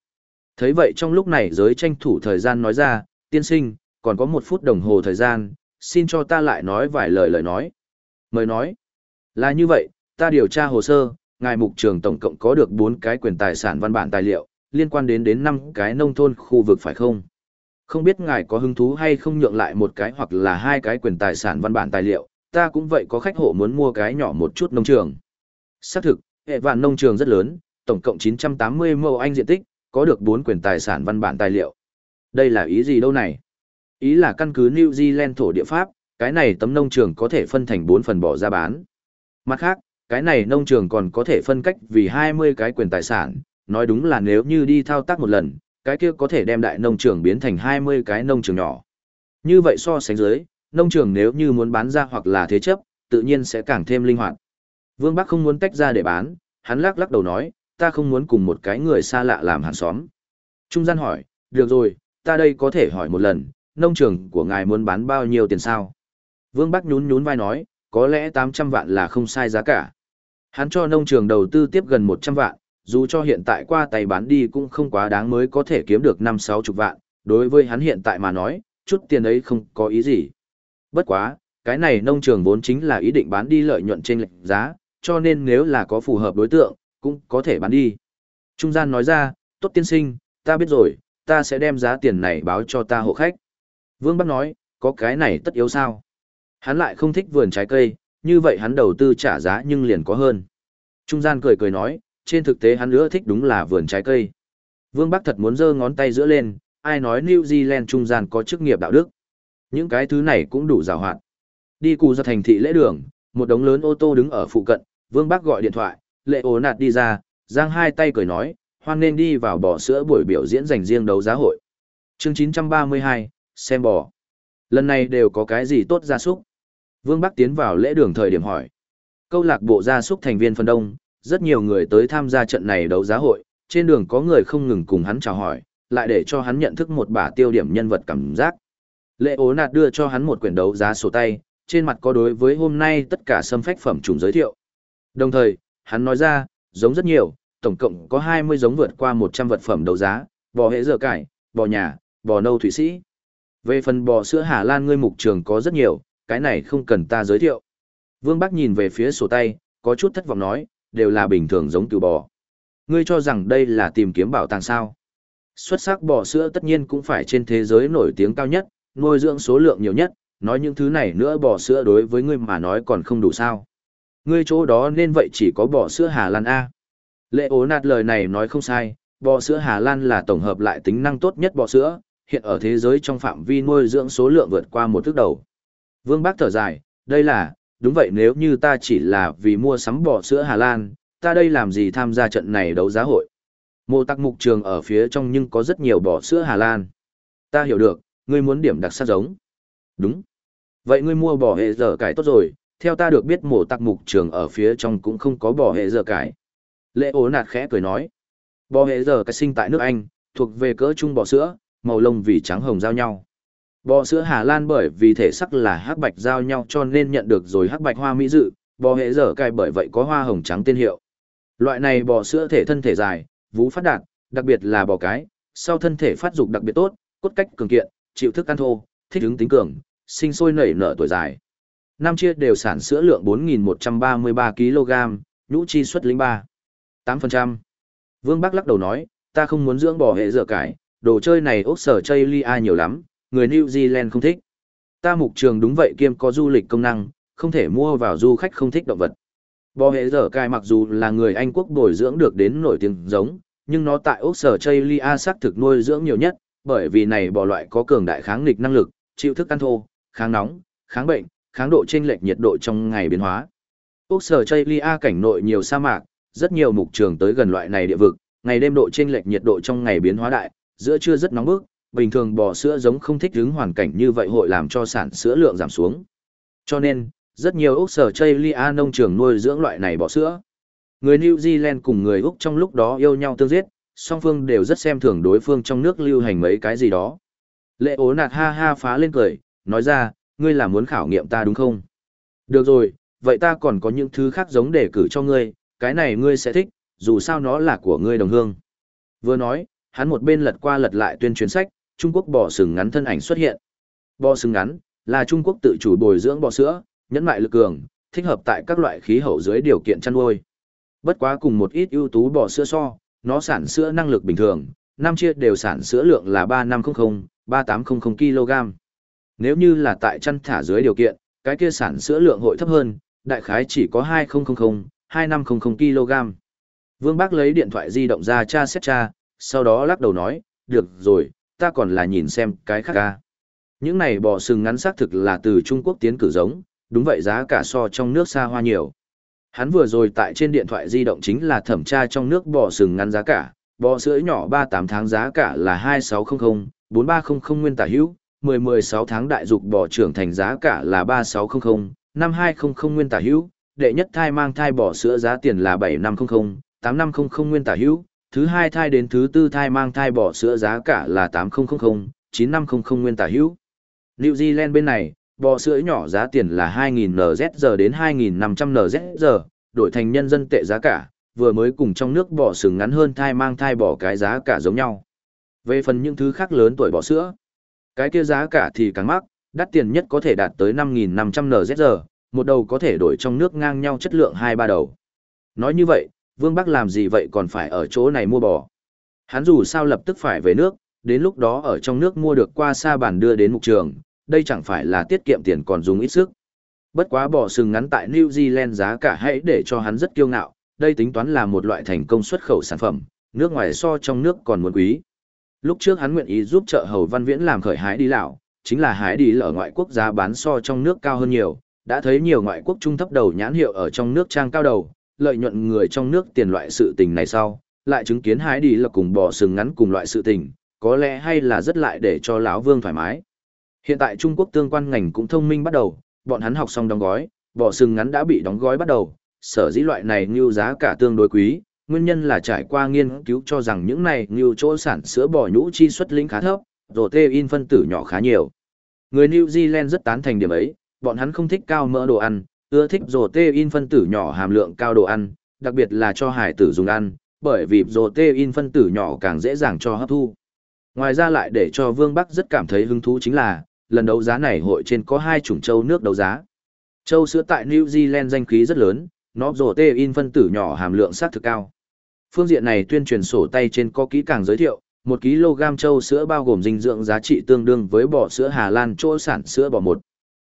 Thấy vậy trong lúc này giới tranh thủ thời gian nói ra, tiên sinh, còn có một phút đồng hồ thời gian, xin cho ta lại nói vài lời lời nói. Mời nói, là như vậy, ta điều tra hồ sơ, ngài mục trường tổng cộng có được 4 cái quyền tài sản văn bản tài liệu, liên quan đến đến 5 cái nông thôn khu vực phải không? Không biết ngài có hứng thú hay không nhượng lại một cái hoặc là hai cái quyền tài sản văn bản tài liệu, ta cũng vậy có khách hộ muốn mua cái nhỏ một chút nông trường. Xác thực, hệ vạn nông trường rất lớn, tổng cộng 980 mẫu anh diện tích, có được bốn quyền tài sản văn bản tài liệu. Đây là ý gì đâu này? Ý là căn cứ New Zealand thổ địa pháp, cái này tấm nông trường có thể phân thành 4 phần bỏ ra bán. Mặt khác, cái này nông trường còn có thể phân cách vì 20 cái quyền tài sản, nói đúng là nếu như đi thao tác một lần, cái kia có thể đem đại nông trường biến thành 20 cái nông trường nhỏ. Như vậy so sánh dưới, nông trường nếu như muốn bán ra hoặc là thế chấp, tự nhiên sẽ càng thêm linh hoạt. Vương Bắc không muốn tách ra để bán, hắn lắc lắc đầu nói, ta không muốn cùng một cái người xa lạ làm hàng xóm. Trung gian hỏi, được rồi, ta đây có thể hỏi một lần, nông trường của ngài muốn bán bao nhiêu tiền sao? Vương Bắc nhún nhún vai nói, có lẽ 800 vạn là không sai giá cả. Hắn cho nông trường đầu tư tiếp gần 100 vạn, dù cho hiện tại qua tay bán đi cũng không quá đáng mới có thể kiếm được 5-6 chục vạn, đối với hắn hiện tại mà nói, chút tiền ấy không có ý gì. Bất quá, cái này nông trường vốn chính là ý định bán đi lợi nhuận trên lệnh giá, cho nên nếu là có phù hợp đối tượng, cũng có thể bán đi. Trung gian nói ra, tốt tiên sinh, ta biết rồi, ta sẽ đem giá tiền này báo cho ta hộ khách. Vương Bắc nói, có cái này tất yếu sao? Hắn lại không thích vườn trái cây, như vậy hắn đầu tư trả giá nhưng liền có hơn. Trung gian cười cười nói, trên thực tế hắn nữa thích đúng là vườn trái cây. Vương Bắc thật muốn giơ ngón tay giữa lên, ai nói New Zealand trung gian có chức nghiệp đạo đức. Những cái thứ này cũng đủ rào hoạt. Đi cù ra thành thị lễ đường, một đống lớn ô tô đứng ở phụ cận, Vương Bắc gọi điện thoại, lệ ố nạt đi ra, giang hai tay cười nói, hoan nên đi vào bò sữa buổi biểu diễn dành riêng đấu giá hội. chương 932, xem bò. Lần này đều có cái gì tốt gia súc? Vương Bắc tiến vào lễ đường thời điểm hỏi. Câu lạc bộ gia súc thành viên phần đông, rất nhiều người tới tham gia trận này đấu giá hội, trên đường có người không ngừng cùng hắn chào hỏi, lại để cho hắn nhận thức một bả tiêu điểm nhân vật cảm giác. Lệ ố nạt đưa cho hắn một quyển đấu giá sổ tay, trên mặt có đối với hôm nay tất cả sâm phách phẩm trùng giới thiệu. Đồng thời, hắn nói ra, giống rất nhiều, tổng cộng có 20 giống vượt qua 100 vật phẩm đấu giá, bò hệ dở cải, bò nhà, bò nâu thủy sĩ. Về phần bò sữa Hà Lan ngươi mục trường có rất nhiều, cái này không cần ta giới thiệu. Vương Bắc nhìn về phía sổ tay, có chút thất vọng nói, đều là bình thường giống từ bò. Ngươi cho rằng đây là tìm kiếm bảo tàng sao? Xuất sắc bò sữa tất nhiên cũng phải trên thế giới nổi tiếng cao nhất, nuôi dưỡng số lượng nhiều nhất, nói những thứ này nữa bò sữa đối với ngươi mà nói còn không đủ sao. Ngươi chỗ đó nên vậy chỉ có bò sữa Hà Lan A. Lệ ố nạt lời này nói không sai, bò sữa Hà Lan là tổng hợp lại tính năng tốt nhất bò sữa, hiện ở thế giới trong phạm vi nuôi dưỡng số lượng vượt qua một thước đầu. Vương Bác thở dài, đây là, đúng vậy nếu như ta chỉ là vì mua sắm bò sữa Hà Lan, ta đây làm gì tham gia trận này đấu giá hội. Mô tắc mục trường ở phía trong nhưng có rất nhiều bò sữa Hà Lan. Ta hiểu được, ngươi muốn điểm đặc sắc giống. Đúng. Vậy ngươi mua bò hệ dở cải tốt rồi, theo ta được biết mổ tặc mục trường ở phía trong cũng không có bò hệ dở cải. Lệ ố nạt khẽ cười nói. Bò hệ dở cải sinh tại nước Anh, thuộc về cỡ trung bò sữa, màu lông vì trắng hồng giao nhau. Bò sữa Hà Lan bởi vì thể sắc là hắc bạch giao nhau cho nên nhận được rồi hắc bạch hoa mỹ dự, bò hệ dở cải bởi vậy có hoa hồng trắng tên hiệu. Loại này bò sữa thể thân thể dài, vú phát đạt, đặc biệt là bò cái, sau thân thể phát dục đặc biệt tốt, cốt cách cường kiện, chịu thức ăn thô, thích ứng tính cường, sinh sôi nảy nở tuổi dài. Năm chia đều sản sữa lượng 4.133 kg, nhũ chi suất linh 3. 8%. Vương Bắc lắc đầu nói, ta không muốn dưỡng bò hệ dở cải, đồ chơi này ốc sở chây ai nhiều lắm, người New Zealand không thích. Ta mục trường đúng vậy kiêm có du lịch công năng, không thể mua vào du khách không thích động vật. Bò hệ dở cải mặc dù là người Anh quốc bồi dưỡng được đến nổi tiếng giống, nhưng nó tại ốc sở chây A xác thực nuôi dưỡng nhiều nhất, Bởi vì này bò loại có cường đại kháng nghịch năng lực, chịu thức ăn thô, kháng nóng, kháng bệnh, kháng độ chênh lệch nhiệt độ trong ngày biến hóa. Úc sở Chaylia cảnh nội nhiều sa mạc, rất nhiều mục trường tới gần loại này địa vực, ngày đêm độ chênh lệch nhiệt độ trong ngày biến hóa đại, giữa trưa rất nóng bức, bình thường bò sữa giống không thích ứng hoàn cảnh như vậy hội làm cho sản sữa lượng giảm xuống. Cho nên, rất nhiều Úc sở Chaylia nông trường nuôi dưỡng loại này bò sữa. Người New Zealand cùng người Úc trong lúc đó yêu nhau tương giết, song phương đều rất xem thường đối phương trong nước lưu hành mấy cái gì đó. Lệ ố nạt ha ha phá lên cười, nói ra, ngươi là muốn khảo nghiệm ta đúng không? Được rồi, vậy ta còn có những thứ khác giống để cử cho ngươi, cái này ngươi sẽ thích, dù sao nó là của ngươi đồng hương. Vừa nói, hắn một bên lật qua lật lại tuyên truyền sách, Trung Quốc bò sừng ngắn thân ảnh xuất hiện. Bò sừng ngắn là Trung Quốc tự chủ bồi dưỡng bò sữa, nhẫn mại lực cường, thích hợp tại các loại khí hậu dưới điều kiện chăn nuôi. Bất quá cùng một ít ưu tú bò sữa so, nó sản sữa năng lực bình thường, năm chia đều sản sữa lượng là 3500, 3800 kg. Nếu như là tại chăn thả dưới điều kiện, cái kia sản sữa lượng hội thấp hơn, đại khái chỉ có 2000, 2500 kg. Vương Bác lấy điện thoại di động ra tra xét tra, sau đó lắc đầu nói, được rồi, ta còn là nhìn xem cái khác ca. Những này bò sừng ngắn xác thực là từ Trung Quốc tiến cử giống, đúng vậy giá cả so trong nước xa hoa nhiều. Hắn vừa rồi tại trên điện thoại di động chính là thẩm tra trong nước bò sừng ngắn giá cả, bò sữa nhỏ 38 tháng giá cả là 2600, 4300 nguyên tả hữu, 10-16 tháng đại dục bò trưởng thành giá cả là 3600, 5200 nguyên tả hữu, đệ nhất thai mang thai bò sữa giá tiền là 7500, 8500 nguyên tả hữu, thứ hai thai đến thứ tư thai mang thai bò sữa giá cả là 8000, 9500 nguyên tả hữu. New Zealand bên này, bò sữa nhỏ giá tiền là 2.000 đến 2.500 đổi thành nhân dân tệ giá cả, vừa mới cùng trong nước bò sừng ngắn hơn thai mang thai bò cái giá cả giống nhau. Về phần những thứ khác lớn tuổi bò sữa, cái kia giá cả thì càng mắc, đắt tiền nhất có thể đạt tới 5.500 NZ, một đầu có thể đổi trong nước ngang nhau chất lượng hai ba đầu. Nói như vậy, Vương Bắc làm gì vậy còn phải ở chỗ này mua bò. Hắn dù sao lập tức phải về nước, đến lúc đó ở trong nước mua được qua xa bản đưa đến mục trường, đây chẳng phải là tiết kiệm tiền còn dùng ít sức. Bất quá bò sừng ngắn tại New Zealand giá cả hãy để cho hắn rất kiêu ngạo, đây tính toán là một loại thành công xuất khẩu sản phẩm, nước ngoài so trong nước còn muốn quý. Lúc trước hắn nguyện ý giúp trợ Hầu Văn Viễn làm khởi hái đi lão, chính là hái đi ở ngoại quốc giá bán so trong nước cao hơn nhiều, đã thấy nhiều ngoại quốc trung thấp đầu nhãn hiệu ở trong nước trang cao đầu, lợi nhuận người trong nước tiền loại sự tình này sau, lại chứng kiến hái đi là cùng bò sừng ngắn cùng loại sự tình, có lẽ hay là rất lại để cho lão Vương thoải mái. Hiện tại Trung Quốc tương quan ngành cũng thông minh bắt đầu, bọn hắn học xong đóng gói, bò sừng ngắn đã bị đóng gói bắt đầu, sở dĩ loại này như giá cả tương đối quý, nguyên nhân là trải qua nghiên cứu cho rằng những này như chỗ sản sữa bò nhũ chi xuất lĩnh khá thấp, protein phân tử nhỏ khá nhiều. Người New Zealand rất tán thành điểm ấy, bọn hắn không thích cao mỡ đồ ăn, ưa thích protein phân tử nhỏ hàm lượng cao đồ ăn, đặc biệt là cho hải tử dùng ăn, bởi vì protein phân tử nhỏ càng dễ dàng cho hấp thu. Ngoài ra lại để cho Vương Bắc rất cảm thấy hứng thú chính là, lần đấu giá này hội trên có hai chủng châu nước đấu giá. Châu sữa tại New Zealand danh khí rất lớn, nó protein phân tử nhỏ hàm lượng sát thực cao. Phương diện này tuyên truyền sổ tay trên có kỹ càng giới thiệu, 1 kg châu sữa bao gồm dinh dưỡng giá trị tương đương với bò sữa Hà Lan chỗ sản sữa bò 1.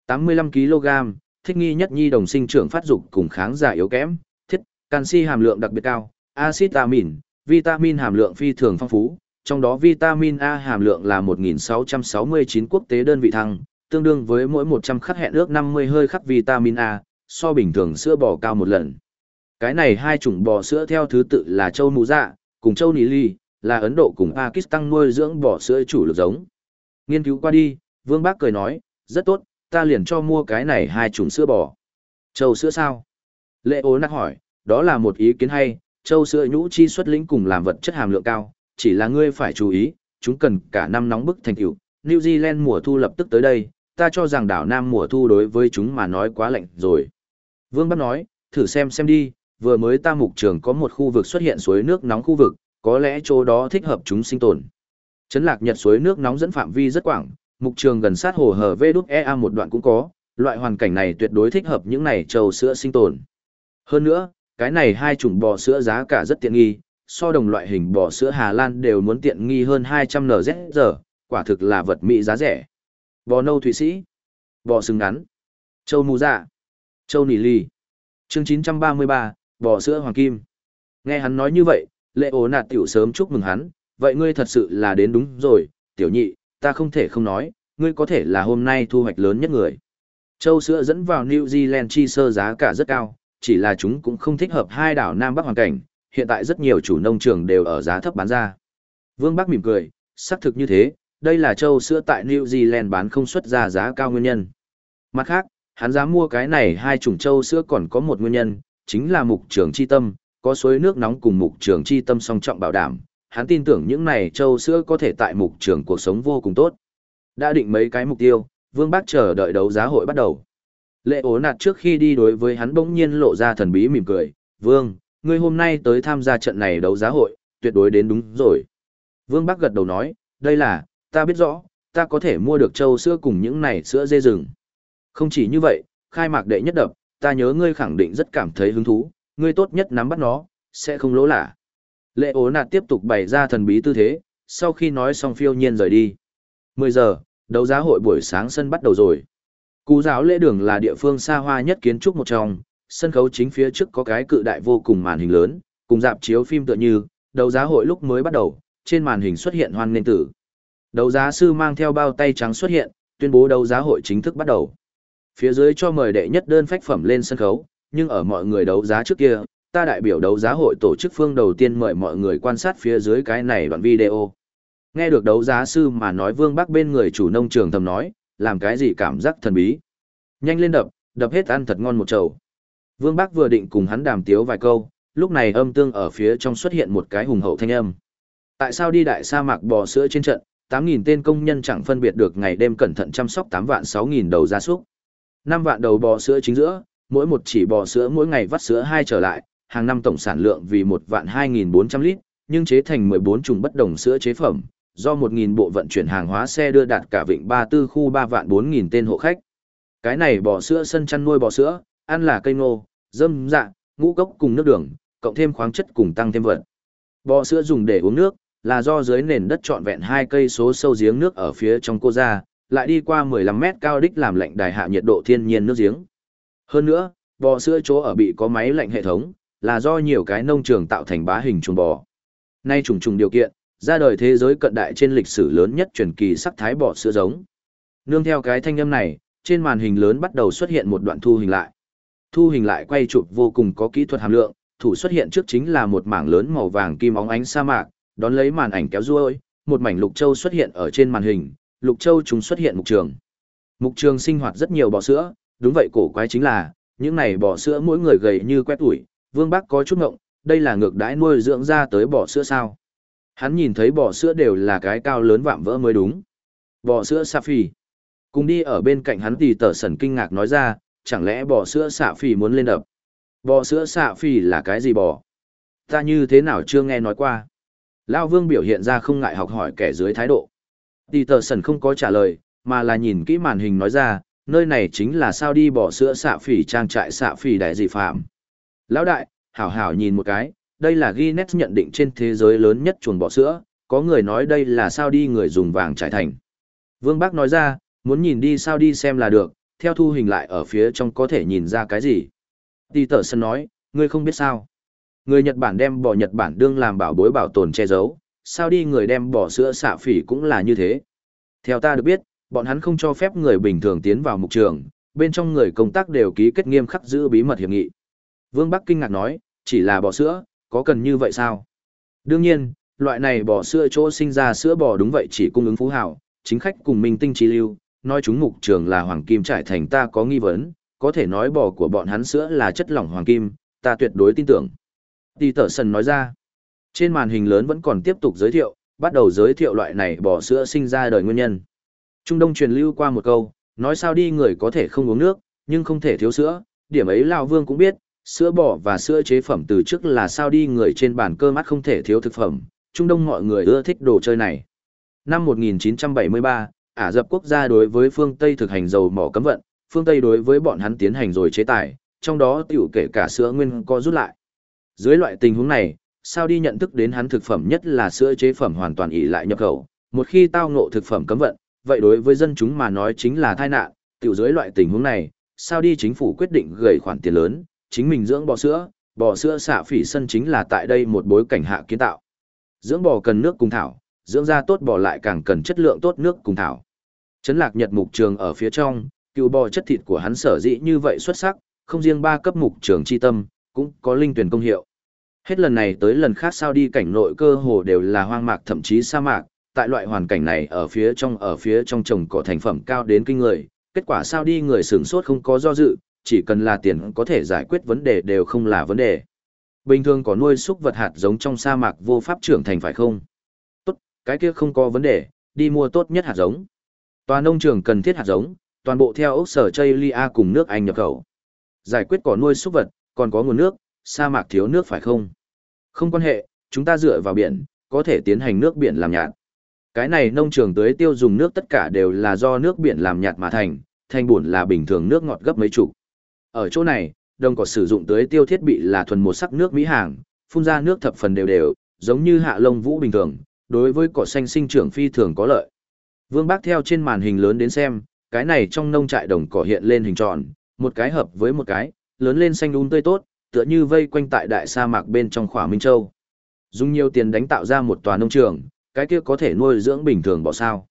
85 kg, thích nghi nhất nhi đồng sinh trưởng phát dục cùng kháng giả yếu kém, thiết, canxi hàm lượng đặc biệt cao, axit amin, vitamin hàm lượng phi thường phong phú, trong đó vitamin A hàm lượng là 1669 quốc tế đơn vị thăng, tương đương với mỗi 100 khắc hẹn ước 50 hơi khắc vitamin A, so bình thường sữa bò cao một lần. Cái này hai chủng bò sữa theo thứ tự là châu mù dạ, cùng châu nỉ ly, là Ấn Độ cùng Pakistan nuôi dưỡng bò sữa chủ lực giống. Nghiên cứu qua đi, Vương Bác cười nói, rất tốt, ta liền cho mua cái này hai chủng sữa bò. Châu sữa sao? Lệ ố nắc hỏi, đó là một ý kiến hay, châu sữa nhũ chi xuất lĩnh cùng làm vật chất hàm lượng cao, chỉ là ngươi phải chú ý, chúng cần cả năm nóng bức thành tựu. New Zealand mùa thu lập tức tới đây, ta cho rằng đảo Nam mùa thu đối với chúng mà nói quá lạnh rồi. Vương Bắc nói, thử xem xem đi, vừa mới ta mục trường có một khu vực xuất hiện suối nước nóng khu vực, có lẽ chỗ đó thích hợp chúng sinh tồn. Trấn lạc nhật suối nước nóng dẫn phạm vi rất quảng, mục trường gần sát hồ hở VĐEA một đoạn cũng có, loại hoàn cảnh này tuyệt đối thích hợp những này trâu sữa sinh tồn. Hơn nữa, cái này hai chủng bò sữa giá cả rất tiện nghi, so đồng loại hình bò sữa Hà Lan đều muốn tiện nghi hơn 200 NZ giờ, quả thực là vật mỹ giá rẻ. Bò nâu Thụy Sĩ, bò sừng ngắn, châu mù dạ, châu nỉ ly. Chương 933, bò sữa hoàng kim. Nghe hắn nói như vậy, lệ ố nạt tiểu sớm chúc mừng hắn, vậy ngươi thật sự là đến đúng rồi, tiểu nhị, ta không thể không nói, ngươi có thể là hôm nay thu hoạch lớn nhất người. Châu sữa dẫn vào New Zealand chi sơ giá cả rất cao, chỉ là chúng cũng không thích hợp hai đảo Nam Bắc hoàn cảnh, hiện tại rất nhiều chủ nông trường đều ở giá thấp bán ra. Vương Bắc mỉm cười, xác thực như thế, đây là châu sữa tại New Zealand bán không xuất ra giá cao nguyên nhân. Mặt khác, hắn dám mua cái này hai chủng châu sữa còn có một nguyên nhân, chính là mục trường chi tâm, có suối nước nóng cùng mục trường chi tâm song trọng bảo đảm, hắn tin tưởng những này châu sữa có thể tại mục trường cuộc sống vô cùng tốt. Đã định mấy cái mục tiêu, Vương Bác chờ đợi đấu giá hội bắt đầu. Lệ ố nạt trước khi đi đối với hắn bỗng nhiên lộ ra thần bí mỉm cười, Vương, ngươi hôm nay tới tham gia trận này đấu giá hội, tuyệt đối đến đúng rồi. Vương Bắc gật đầu nói, đây là, ta biết rõ, ta có thể mua được châu sữa cùng những này sữa dê rừng. Không chỉ như vậy, khai mạc đệ nhất đập, ta nhớ ngươi khẳng định rất cảm thấy hứng thú, ngươi tốt nhất nắm bắt nó, sẽ không lỗ lạ. Lệ ố nạt tiếp tục bày ra thần bí tư thế, sau khi nói xong phiêu nhiên rời đi. 10 giờ, đấu giá hội buổi sáng sân bắt đầu rồi. Cú giáo lễ đường là địa phương xa hoa nhất kiến trúc một trong, sân khấu chính phía trước có cái cự đại vô cùng màn hình lớn, cùng dạp chiếu phim tựa như, đấu giá hội lúc mới bắt đầu, trên màn hình xuất hiện hoan nên tử. Đấu giá sư mang theo bao tay trắng xuất hiện, tuyên bố đấu giá hội chính thức bắt đầu. Phía dưới cho mời đệ nhất đơn phách phẩm lên sân khấu, nhưng ở mọi người đấu giá trước kia, ta đại biểu đấu giá hội tổ chức phương đầu tiên mời mọi người quan sát phía dưới cái này đoạn video. Nghe được đấu giá sư mà nói Vương Bắc bên người chủ nông trường thầm nói, làm cái gì cảm giác thần bí. Nhanh lên đập, đập hết ăn thật ngon một chầu. Vương Bắc vừa định cùng hắn đàm tiếu vài câu, lúc này âm tương ở phía trong xuất hiện một cái hùng hậu thanh âm. Tại sao đi đại sa mạc bò sữa trên trận, 8.000 tên công nhân chẳng phân biệt được ngày đêm cẩn thận chăm sóc 8 vạn 6.000 đầu gia súc. 5 vạn đầu bò sữa chính giữa, mỗi một chỉ bò sữa mỗi ngày vắt sữa hai trở lại, hàng năm tổng sản lượng vì 1 vạn 2.400 lít, nhưng chế thành 14 chủng bất đồng sữa chế phẩm, do 1.000 bộ vận chuyển hàng hóa xe đưa đạt cả vịnh Ba Tư khu 3 vạn 4.000 tên hộ khách. Cái này bò sữa sân chăn nuôi bò sữa, ăn là cây ngô, dâm dạ, ngũ cốc cùng nước đường, cộng thêm khoáng chất cùng tăng thêm vật. Bò sữa dùng để uống nước, là do dưới nền đất trọn vẹn hai cây số sâu giếng nước ở phía trong cô ra, lại đi qua 15 mét cao đích làm lạnh đài hạ nhiệt độ thiên nhiên nước giếng. Hơn nữa, bò sữa chỗ ở bị có máy lạnh hệ thống, là do nhiều cái nông trường tạo thành bá hình chuồng bò. Nay trùng trùng điều kiện, ra đời thế giới cận đại trên lịch sử lớn nhất truyền kỳ sắc thái bò sữa giống. Nương theo cái thanh âm này, trên màn hình lớn bắt đầu xuất hiện một đoạn thu hình lại. Thu hình lại quay chụp vô cùng có kỹ thuật hàm lượng, thủ xuất hiện trước chính là một mảng lớn màu vàng kim óng ánh sa mạc, đón lấy màn ảnh kéo ruôi, một mảnh lục châu xuất hiện ở trên màn hình, lục châu chúng xuất hiện mục trường. Mục trường sinh hoạt rất nhiều bò sữa, đúng vậy cổ quái chính là, những này bò sữa mỗi người gầy như quét ủi, Vương bác có chút ngộng, đây là ngược đãi nuôi dưỡng ra tới bò sữa sao? Hắn nhìn thấy bò sữa đều là cái cao lớn vạm vỡ mới đúng. Bò sữa xà phì. Cùng đi ở bên cạnh hắn thì tờ sần kinh ngạc nói ra, chẳng lẽ bò sữa xạ phì muốn lên đập? Bò sữa xạ phì là cái gì bò? Ta như thế nào chưa nghe nói qua? Lao Vương biểu hiện ra không ngại học hỏi kẻ dưới thái độ. Tỷ tờ sần không có trả lời, mà là nhìn kỹ màn hình nói ra, nơi này chính là sao đi bỏ sữa xạ phỉ trang trại xạ phỉ đại dị phạm. Lão đại, hảo hảo nhìn một cái, đây là Guinness nhận định trên thế giới lớn nhất chuồng bò sữa, có người nói đây là sao đi người dùng vàng trải thành. Vương Bác nói ra, muốn nhìn đi sao đi xem là được, theo thu hình lại ở phía trong có thể nhìn ra cái gì. Tỷ tờ sân nói, ngươi không biết sao. Người Nhật Bản đem bò Nhật Bản đương làm bảo bối bảo tồn che giấu, sao đi người đem bỏ sữa xạ phỉ cũng là như thế. Theo ta được biết, bọn hắn không cho phép người bình thường tiến vào mục trường, bên trong người công tác đều ký kết nghiêm khắc giữ bí mật hiệp nghị. Vương Bắc kinh ngạc nói, chỉ là bò sữa, có cần như vậy sao? Đương nhiên, loại này bò sữa chỗ sinh ra sữa bò đúng vậy chỉ cung ứng phú hảo, chính khách cùng minh tinh trí lưu, nói chúng mục trường là hoàng kim trải thành ta có nghi vấn, có thể nói bò của bọn hắn sữa là chất lỏng hoàng kim, ta tuyệt đối tin tưởng. Tỷ tở sần nói ra, trên màn hình lớn vẫn còn tiếp tục giới thiệu, bắt đầu giới thiệu loại này bò sữa sinh ra đời nguyên nhân. Trung Đông truyền lưu qua một câu, nói sao đi người có thể không uống nước, nhưng không thể thiếu sữa, điểm ấy Lao Vương cũng biết, sữa bò và sữa chế phẩm từ trước là sao đi người trên bàn cơ mắt không thể thiếu thực phẩm, Trung Đông mọi người ưa thích đồ chơi này. Năm 1973, Ả Rập quốc gia đối với phương Tây thực hành dầu mỏ cấm vận, phương Tây đối với bọn hắn tiến hành rồi chế tài, trong đó tiểu kể cả sữa nguyên co rút lại. Dưới loại tình huống này, sao đi nhận thức đến hắn thực phẩm nhất là sữa chế phẩm hoàn toàn ỷ lại nhập khẩu, một khi tao ngộ thực phẩm cấm vận, vậy đối với dân chúng mà nói chính là tai nạn, tiểu dưới loại tình huống này, sao đi chính phủ quyết định gửi khoản tiền lớn, chính mình dưỡng bò sữa, bò sữa xạ phỉ sân chính là tại đây một bối cảnh hạ kiến tạo. Dưỡng bò cần nước cùng thảo, dưỡng ra tốt bò lại càng cần chất lượng tốt nước cùng thảo. Trấn lạc nhật mục trường ở phía trong, cựu bò chất thịt của hắn sở dĩ như vậy xuất sắc, không riêng ba cấp mục trường chi tâm, cũng có linh tuyển công hiệu. Hết lần này tới lần khác sao đi cảnh nội cơ hồ đều là hoang mạc thậm chí sa mạc, tại loại hoàn cảnh này ở phía trong ở phía trong trồng cỏ thành phẩm cao đến kinh người, kết quả sao đi người sửng sốt không có do dự, chỉ cần là tiền có thể giải quyết vấn đề đều không là vấn đề. Bình thường có nuôi súc vật hạt giống trong sa mạc vô pháp trưởng thành phải không? Tốt, cái kia không có vấn đề, đi mua tốt nhất hạt giống. Tòa nông trường cần thiết hạt giống, toàn bộ theo ốc sở Chaylia cùng nước Anh nhập khẩu. Giải quyết cỏ nuôi súc vật, còn có nguồn nước, sa mạc thiếu nước phải không? Không quan hệ, chúng ta dựa vào biển, có thể tiến hành nước biển làm nhạt. Cái này nông trường tưới tiêu dùng nước tất cả đều là do nước biển làm nhạt mà thành, thành buồn là bình thường nước ngọt gấp mấy chục. Ở chỗ này, đồng cỏ sử dụng tưới tiêu thiết bị là thuần một sắc nước mỹ hàng, phun ra nước thập phần đều đều, giống như hạ lông vũ bình thường, đối với cỏ xanh sinh trưởng phi thường có lợi. Vương Bác theo trên màn hình lớn đến xem, cái này trong nông trại đồng cỏ hiện lên hình tròn, một cái hợp với một cái, lớn lên xanh um tươi tốt, tựa như vây quanh tại đại sa mạc bên trong khỏa Minh Châu. Dùng nhiều tiền đánh tạo ra một tòa nông trường, cái kia có thể nuôi dưỡng bình thường bò sao.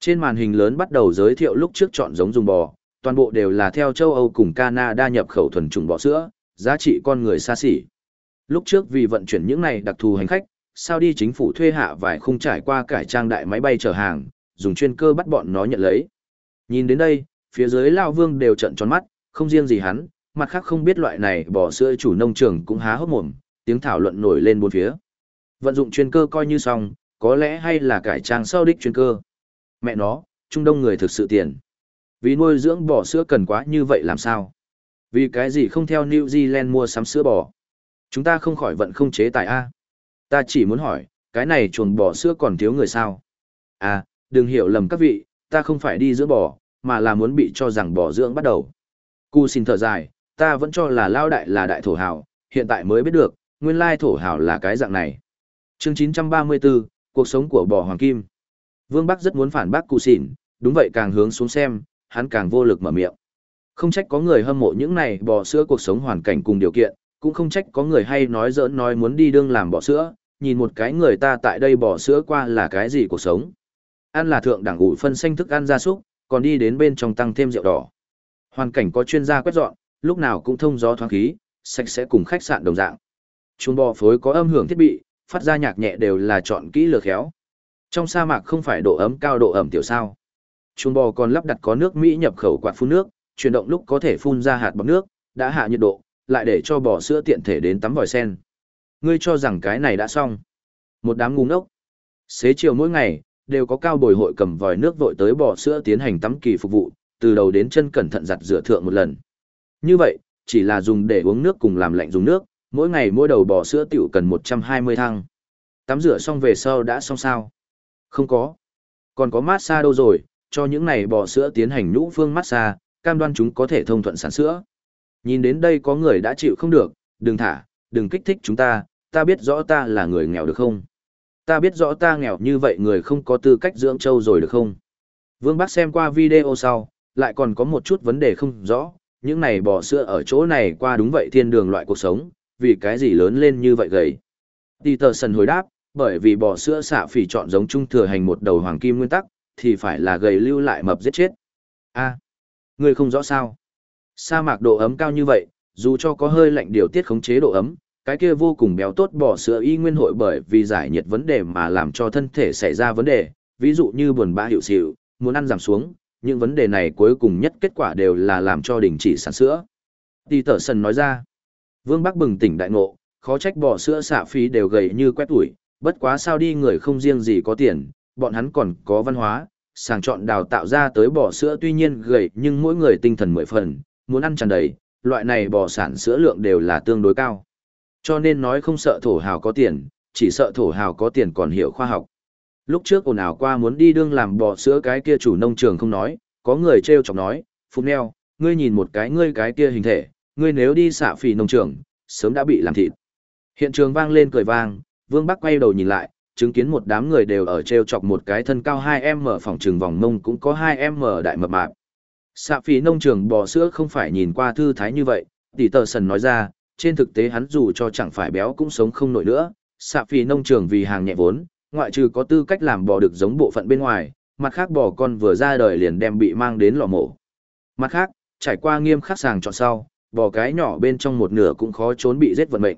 Trên màn hình lớn bắt đầu giới thiệu lúc trước chọn giống dùng bò, toàn bộ đều là theo châu Âu cùng Canada nhập khẩu thuần trùng bò sữa, giá trị con người xa xỉ. Lúc trước vì vận chuyển những này đặc thù hành khách, Saudi chính phủ thuê hạ vài khung trải qua cải trang đại máy bay chở hàng, dùng chuyên cơ bắt bọn nó nhận lấy. Nhìn đến đây, phía dưới Lao Vương đều trận tròn mắt, không riêng gì hắn, mặt khác không biết loại này bỏ sữa chủ nông trường cũng há hốc mồm, tiếng thảo luận nổi lên bốn phía. Vận dụng chuyên cơ coi như xong, có lẽ hay là cải trang sau đích chuyên cơ. Mẹ nó, Trung Đông người thực sự tiền. Vì nuôi dưỡng bò sữa cần quá như vậy làm sao? Vì cái gì không theo New Zealand mua sắm sữa bò? Chúng ta không khỏi vận không chế tài A. Ta chỉ muốn hỏi, cái này chuồng bò sữa còn thiếu người sao? À, đừng hiểu lầm các vị, ta không phải đi dưỡng bò, mà là muốn bị cho rằng bò dưỡng bắt đầu. Cu xin thở dài, ta vẫn cho là lao đại là đại thổ hào, hiện tại mới biết được, nguyên lai thổ hào là cái dạng này. Chương 934, cuộc sống của bò hoàng kim. Vương Bắc rất muốn phản bác cụ xỉn, đúng vậy càng hướng xuống xem, hắn càng vô lực mở miệng. Không trách có người hâm mộ những này bò sữa cuộc sống hoàn cảnh cùng điều kiện, cũng không trách có người hay nói giỡn nói muốn đi đương làm bò sữa, nhìn một cái người ta tại đây bò sữa qua là cái gì cuộc sống. Ăn là thượng đẳng ủi phân xanh thức ăn gia súc, còn đi đến bên trong tăng thêm rượu đỏ. Hoàn cảnh có chuyên gia quét dọn, lúc nào cũng thông gió thoáng khí, sạch sẽ cùng khách sạn đồng dạng. Chuồng bò phối có âm hưởng thiết bị, phát ra nhạc nhẹ đều là chọn kỹ lừa khéo. Trong sa mạc không phải độ ấm cao độ ẩm tiểu sao. Chuồng bò còn lắp đặt có nước Mỹ nhập khẩu quạt phun nước, chuyển động lúc có thể phun ra hạt bọt nước, đã hạ nhiệt độ, lại để cho bò sữa tiện thể đến tắm vòi sen. Ngươi cho rằng cái này đã xong. Một đám ngu ngốc. Xế chiều mỗi ngày, đều có cao bồi hội cầm vòi nước vội tới bò sữa tiến hành tắm kỳ phục vụ, từ đầu đến chân cẩn thận giặt rửa thượng một lần. Như vậy, chỉ là dùng để uống nước cùng làm lạnh dùng nước, mỗi ngày mỗi đầu bò sữa tiểu cần 120 thăng. Tắm rửa xong về sau đã xong sao? Không có. Còn có massage đâu rồi, cho những này bò sữa tiến hành nhũ phương massage, cam đoan chúng có thể thông thuận sản sữa. Nhìn đến đây có người đã chịu không được, đừng thả, đừng kích thích chúng ta, ta biết rõ ta là người nghèo được không? Ta biết rõ ta nghèo như vậy người không có tư cách dưỡng trâu rồi được không? Vương Bắc xem qua video sau, lại còn có một chút vấn đề không rõ, những này bò sữa ở chỗ này qua đúng vậy thiên đường loại cuộc sống, vì cái gì lớn lên như vậy gầy. Peterson hồi đáp, bởi vì bò sữa xạ phỉ chọn giống trung thừa hành một đầu hoàng kim nguyên tắc, thì phải là gầy lưu lại mập giết chết. a à, người không rõ sao. Sa mạc độ ấm cao như vậy, dù cho có hơi lạnh điều tiết khống chế độ ấm, cái kia vô cùng béo tốt bò sữa y nguyên hội bởi vì giải nhiệt vấn đề mà làm cho thân thể xảy ra vấn đề, ví dụ như buồn bã hiệu xỉu, muốn ăn giảm xuống, những vấn đề này cuối cùng nhất kết quả đều là làm cho đình chỉ sản sữa. Tì tở sần nói ra, Vương Bắc bừng tỉnh đại ngộ, khó trách bỏ sữa xạ phí đều gầy như quét tuổi, bất quá sao đi người không riêng gì có tiền, bọn hắn còn có văn hóa, sàng chọn đào tạo ra tới bò sữa tuy nhiên gầy nhưng mỗi người tinh thần mười phần, muốn ăn tràn đầy, loại này bò sản sữa lượng đều là tương đối cao. Cho nên nói không sợ thổ hào có tiền, chỉ sợ thổ hào có tiền còn hiểu khoa học. Lúc trước ồn ào qua muốn đi đương làm bò sữa cái kia chủ nông trường không nói, có người treo chọc nói, Phúc Neo, ngươi nhìn một cái ngươi cái kia hình thể, ngươi nếu đi xạ phì nông trường, sớm đã bị làm thịt. Hiện trường vang lên cười vang, Vương Bắc quay đầu nhìn lại, chứng kiến một đám người đều ở treo chọc một cái thân cao 2M phòng trường vòng mông cũng có 2M đại mập mạp. Xạ phì nông trường bò sữa không phải nhìn qua thư thái như vậy, tỷ tờ sần nói ra, trên thực tế hắn dù cho chẳng phải béo cũng sống không nổi nữa, xạ phì nông trường vì hàng nhẹ vốn, ngoại trừ có tư cách làm bò được giống bộ phận bên ngoài, mặt khác bò con vừa ra đời liền đem bị mang đến lò mổ. Mặt khác, trải qua nghiêm khắc sàng chọn sau, bò cái nhỏ bên trong một nửa cũng khó trốn bị giết vận mệnh.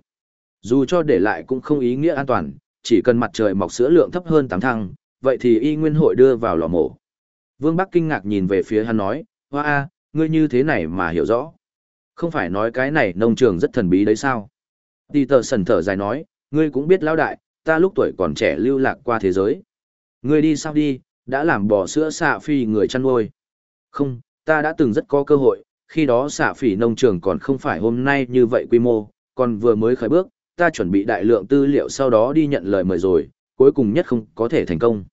Dù cho để lại cũng không ý nghĩa an toàn, chỉ cần mặt trời mọc sữa lượng thấp hơn tám thăng, vậy thì y nguyên hội đưa vào lò mổ. Vương Bắc kinh ngạc nhìn về phía hắn nói, hoa a, ngươi như thế này mà hiểu rõ. Không phải nói cái này nông trường rất thần bí đấy sao? Tì tờ sần thở dài nói, ngươi cũng biết lão đại, ta lúc tuổi còn trẻ lưu lạc qua thế giới. Ngươi đi sao đi, đã làm bò sữa xạ phi người chăn nuôi. Không, ta đã từng rất có cơ hội, khi đó xạ phỉ nông trường còn không phải hôm nay như vậy quy mô, còn vừa mới khởi bước, ta chuẩn bị đại lượng tư liệu sau đó đi nhận lời mời rồi, cuối cùng nhất không có thể thành công.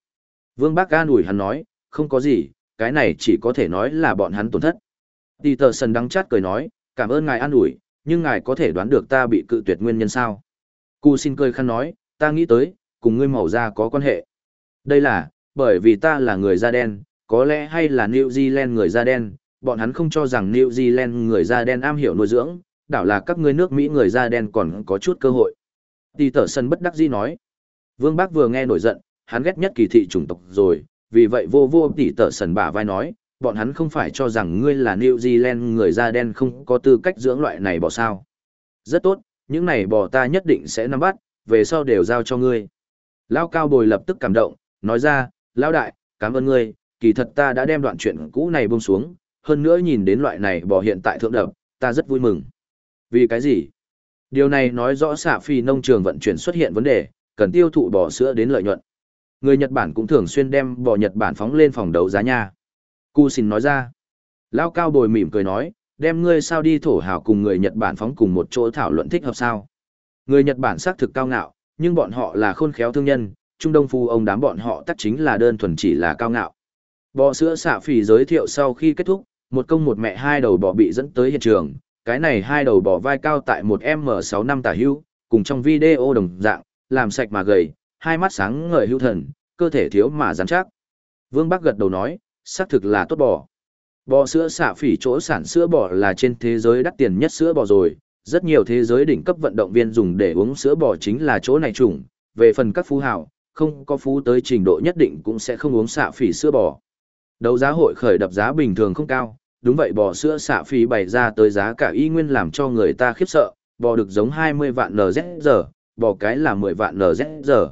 Vương Bác an ủi hắn nói, không có gì, cái này chỉ có thể nói là bọn hắn tổn thất. Tì tờ sần đắng chát cười nói, cảm ơn ngài an ủi, nhưng ngài có thể đoán được ta bị cự tuyệt nguyên nhân sao? Cù xin cười khăn nói, ta nghĩ tới, cùng ngươi màu da có quan hệ. Đây là, bởi vì ta là người da đen, có lẽ hay là New Zealand người da đen, bọn hắn không cho rằng New Zealand người da đen am hiểu nuôi dưỡng, đảo là các ngươi nước Mỹ người da đen còn có chút cơ hội. Tỷ tở sân bất đắc dĩ nói. Vương Bác vừa nghe nổi giận, hắn ghét nhất kỳ thị chủng tộc rồi, vì vậy vô vô tỷ tở sần bả vai nói, bọn hắn không phải cho rằng ngươi là New Zealand người da đen không có tư cách dưỡng loại này bỏ sao. Rất tốt, những này bò ta nhất định sẽ nắm bắt, về sau đều giao cho ngươi. Lao cao bồi lập tức cảm động, nói ra, Lao đại, cảm ơn ngươi, kỳ thật ta đã đem đoạn chuyện cũ này buông xuống, hơn nữa nhìn đến loại này bò hiện tại thượng đập, ta rất vui mừng. Vì cái gì? Điều này nói rõ xạ phi nông trường vận chuyển xuất hiện vấn đề, cần tiêu thụ bò sữa đến lợi nhuận. Người Nhật Bản cũng thường xuyên đem bò Nhật Bản phóng lên phòng đấu giá nha. Cu xin nói ra. Lao cao bồi mỉm cười nói, đem ngươi sao đi thổ hào cùng người Nhật Bản phóng cùng một chỗ thảo luận thích hợp sao. Người Nhật Bản xác thực cao ngạo, nhưng bọn họ là khôn khéo thương nhân, Trung Đông Phu ông đám bọn họ tắc chính là đơn thuần chỉ là cao ngạo. Bò sữa xạ phỉ giới thiệu sau khi kết thúc, một công một mẹ hai đầu bò bị dẫn tới hiện trường, cái này hai đầu bò vai cao tại một m sáu năm tả hưu, cùng trong video đồng dạng, làm sạch mà gầy, hai mắt sáng ngời hưu thần, cơ thể thiếu mà rắn chắc. Vương Bắc gật đầu nói, xác thực là tốt bò. Bò sữa xạ phỉ chỗ sản sữa bò là trên thế giới đắt tiền nhất sữa bò rồi, rất nhiều thế giới đỉnh cấp vận động viên dùng để uống sữa bò chính là chỗ này trùng về phần các phú hào, không có phú tới trình độ nhất định cũng sẽ không uống xạ phỉ sữa bò. Đấu giá hội khởi đập giá bình thường không cao, đúng vậy bò sữa xạ phỉ bày ra tới giá cả y nguyên làm cho người ta khiếp sợ, bò được giống 20 vạn NZ giờ, bò cái là 10 vạn NZ giờ.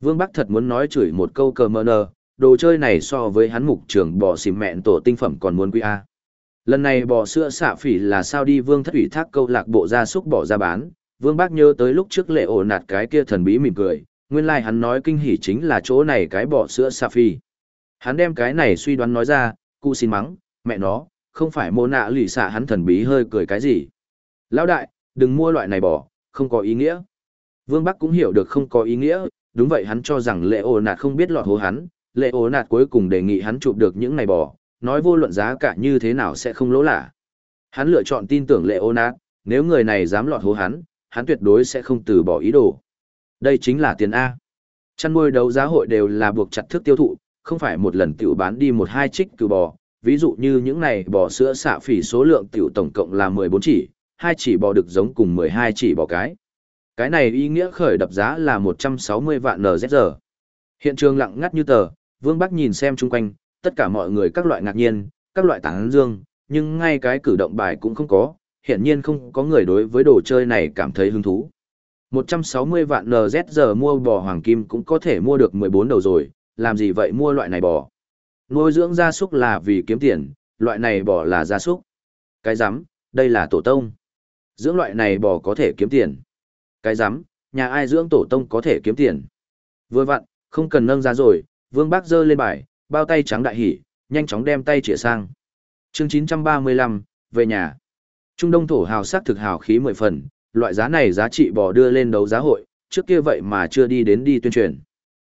Vương Bắc thật muốn nói chửi một câu cờ mờ nờ, đồ chơi này so với hắn mục trưởng bò xìm mẹn tổ tinh phẩm còn muốn quý A. Lần này bò sữa xạ phỉ là sao đi vương thất ủy thác câu lạc bộ gia súc bỏ ra bán, vương bác nhớ tới lúc trước lệ ổ nạt cái kia thần bí mỉm cười, nguyên lai like hắn nói kinh hỉ chính là chỗ này cái bò sữa xạ phỉ. Hắn đem cái này suy đoán nói ra, cụ xin mắng, mẹ nó, không phải mô nạ lì xạ hắn thần bí hơi cười cái gì. Lão đại, đừng mua loại này bò, không có ý nghĩa. Vương Bắc cũng hiểu được không có ý nghĩa, đúng vậy hắn cho rằng lệ ổ nạt không biết lọt hố hắn, lệ ổ nạt cuối cùng đề nghị hắn chụp được những này bò, nói vô luận giá cả như thế nào sẽ không lỗ lạ. Hắn lựa chọn tin tưởng lệ ô nát, nếu người này dám lọt hố hắn, hắn tuyệt đối sẽ không từ bỏ ý đồ. Đây chính là tiền A. Chăn nuôi đấu giá hội đều là buộc chặt thức tiêu thụ, không phải một lần tiểu bán đi một hai trích cừu bò, ví dụ như những này bò sữa xạ phỉ số lượng tiểu tổng cộng là 14 chỉ, hai chỉ bò được giống cùng 12 chỉ bò cái. Cái này ý nghĩa khởi đập giá là 160 vạn NZR. Hiện trường lặng ngắt như tờ, Vương Bắc nhìn xem chung quanh, tất cả mọi người các loại ngạc nhiên, các loại tán dương, nhưng ngay cái cử động bài cũng không có, hiện nhiên không có người đối với đồ chơi này cảm thấy hứng thú. 160 vạn NZ giờ mua bò hoàng kim cũng có thể mua được 14 đầu rồi, làm gì vậy mua loại này bò? Nuôi dưỡng gia súc là vì kiếm tiền, loại này bò là gia súc. Cái rắm đây là tổ tông. Dưỡng loại này bò có thể kiếm tiền. Cái rắm nhà ai dưỡng tổ tông có thể kiếm tiền. Vừa vặn, không cần nâng giá rồi, Vương Bác dơ lên bài, bao tay trắng đại hỉ, nhanh chóng đem tay chĩa sang. Chương 935, về nhà. Trung Đông thổ hào sắc thực hào khí mười phần, loại giá này giá trị bò đưa lên đấu giá hội, trước kia vậy mà chưa đi đến đi tuyên truyền.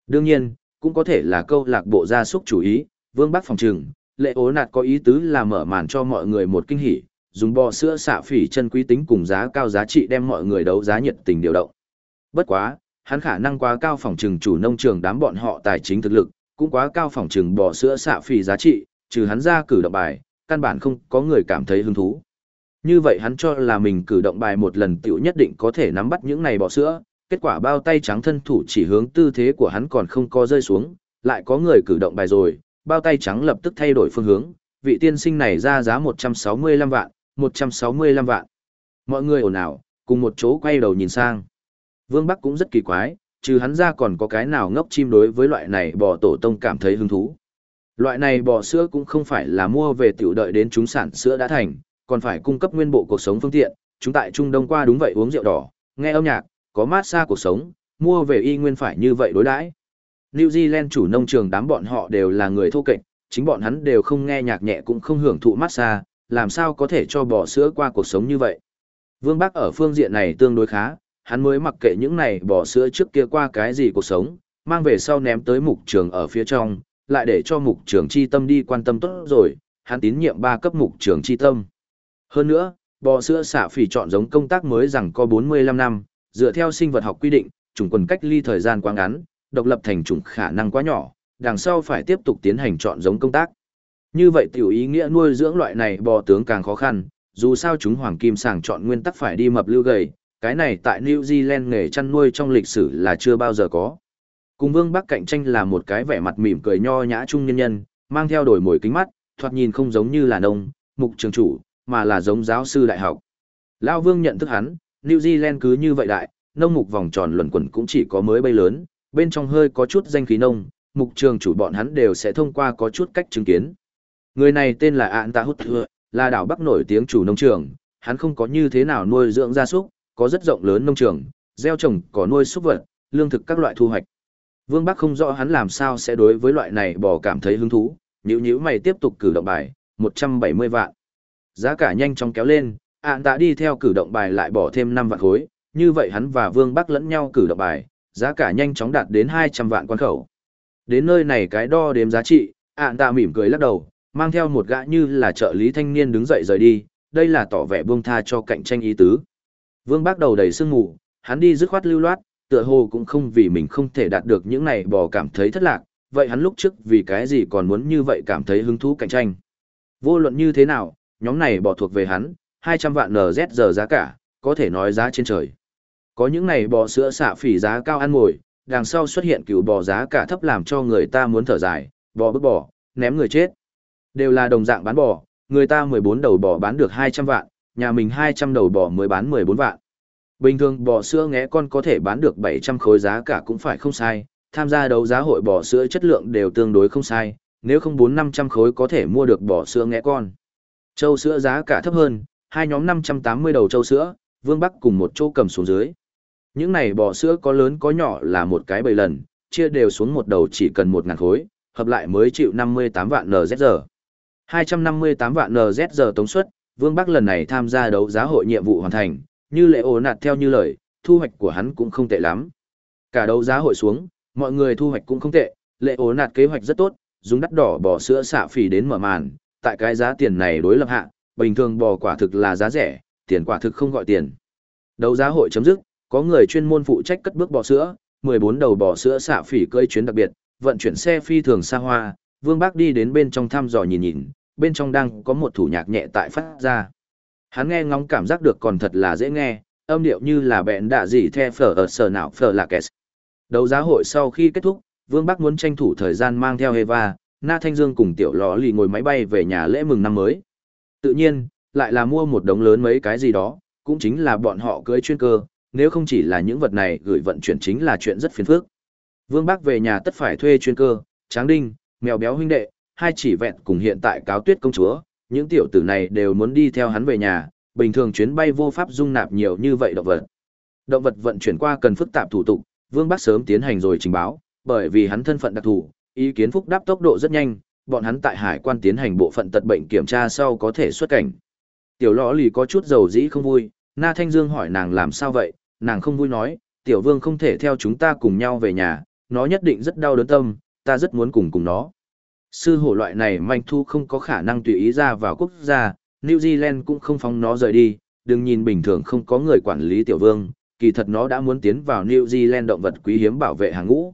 Đương nhiên, cũng có thể là câu lạc bộ gia súc chủ ý, Vương Bắc phòng trừng, lệ ố nạt có ý tứ là mở màn cho mọi người một kinh hỉ, dùng bò sữa xạ phỉ chân quý tính cùng giá cao giá trị đem mọi người đấu giá nhiệt tình điều động. Bất quá, hắn khả năng quá cao phòng trừng chủ nông trường đám bọn họ tài chính thực lực, cũng quá cao phòng trừng bỏ sữa xạ phì giá trị, trừ hắn ra cử động bài, căn bản không có người cảm thấy hứng thú. Như vậy hắn cho là mình cử động bài một lần tiểu nhất định có thể nắm bắt những này bỏ sữa, kết quả bao tay trắng thân thủ chỉ hướng tư thế của hắn còn không có rơi xuống, lại có người cử động bài rồi, bao tay trắng lập tức thay đổi phương hướng, vị tiên sinh này ra giá 165 vạn, 165 vạn. Mọi người ồn ào, cùng một chỗ quay đầu nhìn sang. Vương Bắc cũng rất kỳ quái, trừ hắn ra còn có cái nào ngốc chim đối với loại này bò tổ tông cảm thấy hứng thú. Loại này bò sữa cũng không phải là mua về tiểu đợi đến chúng sản sữa đã thành, còn phải cung cấp nguyên bộ cuộc sống phương tiện, chúng tại Trung Đông qua đúng vậy uống rượu đỏ, nghe âm nhạc, có mát xa cuộc sống, mua về y nguyên phải như vậy đối đãi. New Zealand chủ nông trường đám bọn họ đều là người thô kệch, chính bọn hắn đều không nghe nhạc nhẹ cũng không hưởng thụ mát xa, làm sao có thể cho bò sữa qua cuộc sống như vậy. Vương Bắc ở phương diện này tương đối khá, hắn mới mặc kệ những này bỏ sữa trước kia qua cái gì cuộc sống, mang về sau ném tới mục trường ở phía trong, lại để cho mục trường chi tâm đi quan tâm tốt rồi, hắn tín nhiệm ba cấp mục trường chi tâm. Hơn nữa, bò sữa xả phỉ chọn giống công tác mới rằng có 45 năm, dựa theo sinh vật học quy định, chủng quần cách ly thời gian quá ngắn, độc lập thành chủng khả năng quá nhỏ, đằng sau phải tiếp tục tiến hành chọn giống công tác. Như vậy tiểu ý nghĩa nuôi dưỡng loại này bò tướng càng khó khăn, dù sao chúng hoàng kim sàng chọn nguyên tắc phải đi mập lưu gầy, cái này tại New Zealand nghề chăn nuôi trong lịch sử là chưa bao giờ có. Cùng Vương Bắc cạnh tranh là một cái vẻ mặt mỉm cười nho nhã trung nhân nhân, mang theo đổi mồi kính mắt, thoạt nhìn không giống như là nông, mục trường chủ, mà là giống giáo sư đại học. Lão Vương nhận thức hắn, New Zealand cứ như vậy đại, nông mục vòng tròn luẩn quẩn cũng chỉ có mới bay lớn, bên trong hơi có chút danh khí nông, mục trường chủ bọn hắn đều sẽ thông qua có chút cách chứng kiến. Người này tên là Ản Ta Hút Thừa, là đảo Bắc nổi tiếng chủ nông trường, hắn không có như thế nào nuôi dưỡng gia súc, có rất rộng lớn nông trường, gieo trồng, có nuôi súc vật, lương thực các loại thu hoạch. Vương Bắc không rõ hắn làm sao sẽ đối với loại này bò cảm thấy hứng thú, nhíu nhíu mày tiếp tục cử động bài, 170 vạn. Giá cả nhanh chóng kéo lên, ạn tạ đi theo cử động bài lại bỏ thêm 5 vạn khối, như vậy hắn và Vương Bắc lẫn nhau cử động bài, giá cả nhanh chóng đạt đến 200 vạn quan khẩu. Đến nơi này cái đo đếm giá trị, ạn tạ mỉm cười lắc đầu, mang theo một gã như là trợ lý thanh niên đứng dậy rời đi, đây là tỏ vẻ buông tha cho cạnh tranh ý tứ. Vương bác đầu đầy sương mù, hắn đi dứt khoát lưu loát, tựa hồ cũng không vì mình không thể đạt được những này bò cảm thấy thất lạc, vậy hắn lúc trước vì cái gì còn muốn như vậy cảm thấy hứng thú cạnh tranh. Vô luận như thế nào, nhóm này bò thuộc về hắn, 200 vạn NZ giờ giá cả, có thể nói giá trên trời. Có những này bò sữa xạ phỉ giá cao ăn ngồi, đằng sau xuất hiện cựu bò giá cả thấp làm cho người ta muốn thở dài, bò bức bò, ném người chết. Đều là đồng dạng bán bò, người ta 14 đầu bò bán được 200 vạn, nhà mình 200 đầu bò mới bán 14 vạn. Bình thường bò sữa ngẽ con có thể bán được 700 khối giá cả cũng phải không sai, tham gia đấu giá hội bò sữa chất lượng đều tương đối không sai, nếu không 4-500 khối có thể mua được bò sữa ngẽ con. Châu sữa giá cả thấp hơn, hai nhóm 580 đầu châu sữa, Vương Bắc cùng một chỗ cầm xuống dưới. Những này bò sữa có lớn có nhỏ là một cái bầy lần, chia đều xuống một đầu chỉ cần 1.000 khối, hợp lại mới chịu 58 vạn NZR. 258 vạn NZR tống suất, Vương Bắc lần này tham gia đấu giá hội nhiệm vụ hoàn thành, như lệ ổ nạt theo như lời, thu hoạch của hắn cũng không tệ lắm. Cả đấu giá hội xuống, mọi người thu hoạch cũng không tệ, lệ ổ nạt kế hoạch rất tốt, dùng đắt đỏ bò sữa xạ phỉ đến mở màn, tại cái giá tiền này đối lập hạ, bình thường bò quả thực là giá rẻ, tiền quả thực không gọi tiền. Đấu giá hội chấm dứt, có người chuyên môn phụ trách cất bước bò sữa, 14 đầu bò sữa xạ phỉ cơi chuyến đặc biệt, vận chuyển xe phi thường xa hoa, Vương Bác đi đến bên trong thăm dò nhìn nhìn, bên trong đang có một thủ nhạc nhẹ tại phát ra. Hắn nghe ngóng cảm giác được còn thật là dễ nghe, âm điệu như là bẹn đạ gì the phở ở sở nào phở là kẹt. Đấu giá hội sau khi kết thúc, Vương Bắc muốn tranh thủ thời gian mang theo Eva, Na Thanh Dương cùng tiểu lò lì ngồi máy bay về nhà lễ mừng năm mới. Tự nhiên, lại là mua một đống lớn mấy cái gì đó, cũng chính là bọn họ cưới chuyên cơ, nếu không chỉ là những vật này gửi vận chuyển chính là chuyện rất phiền phức. Vương Bắc về nhà tất phải thuê chuyên cơ, Tráng Đinh, Mèo Béo huynh đệ, hai chỉ vẹn cùng hiện tại cáo tuyết công chúa, những tiểu tử này đều muốn đi theo hắn về nhà, bình thường chuyến bay vô pháp dung nạp nhiều như vậy động vật. Động vật vận chuyển qua cần phức tạp thủ tục, Vương Bắc sớm tiến hành rồi trình báo, bởi vì hắn thân phận đặc thù, ý kiến phúc đáp tốc độ rất nhanh, bọn hắn tại hải quan tiến hành bộ phận tật bệnh kiểm tra sau có thể xuất cảnh. Tiểu lõ lì có chút dầu dĩ không vui, Na Thanh Dương hỏi nàng làm sao vậy, nàng không vui nói, tiểu vương không thể theo chúng ta cùng nhau về nhà, nó nhất định rất đau đớn tâm, ta rất muốn cùng cùng nó. Sư hổ loại này manh thu không có khả năng tùy ý ra vào quốc gia, New Zealand cũng không phóng nó rời đi, đừng nhìn bình thường không có người quản lý tiểu vương, kỳ thật nó đã muốn tiến vào New Zealand động vật quý hiếm bảo vệ hàng ngũ.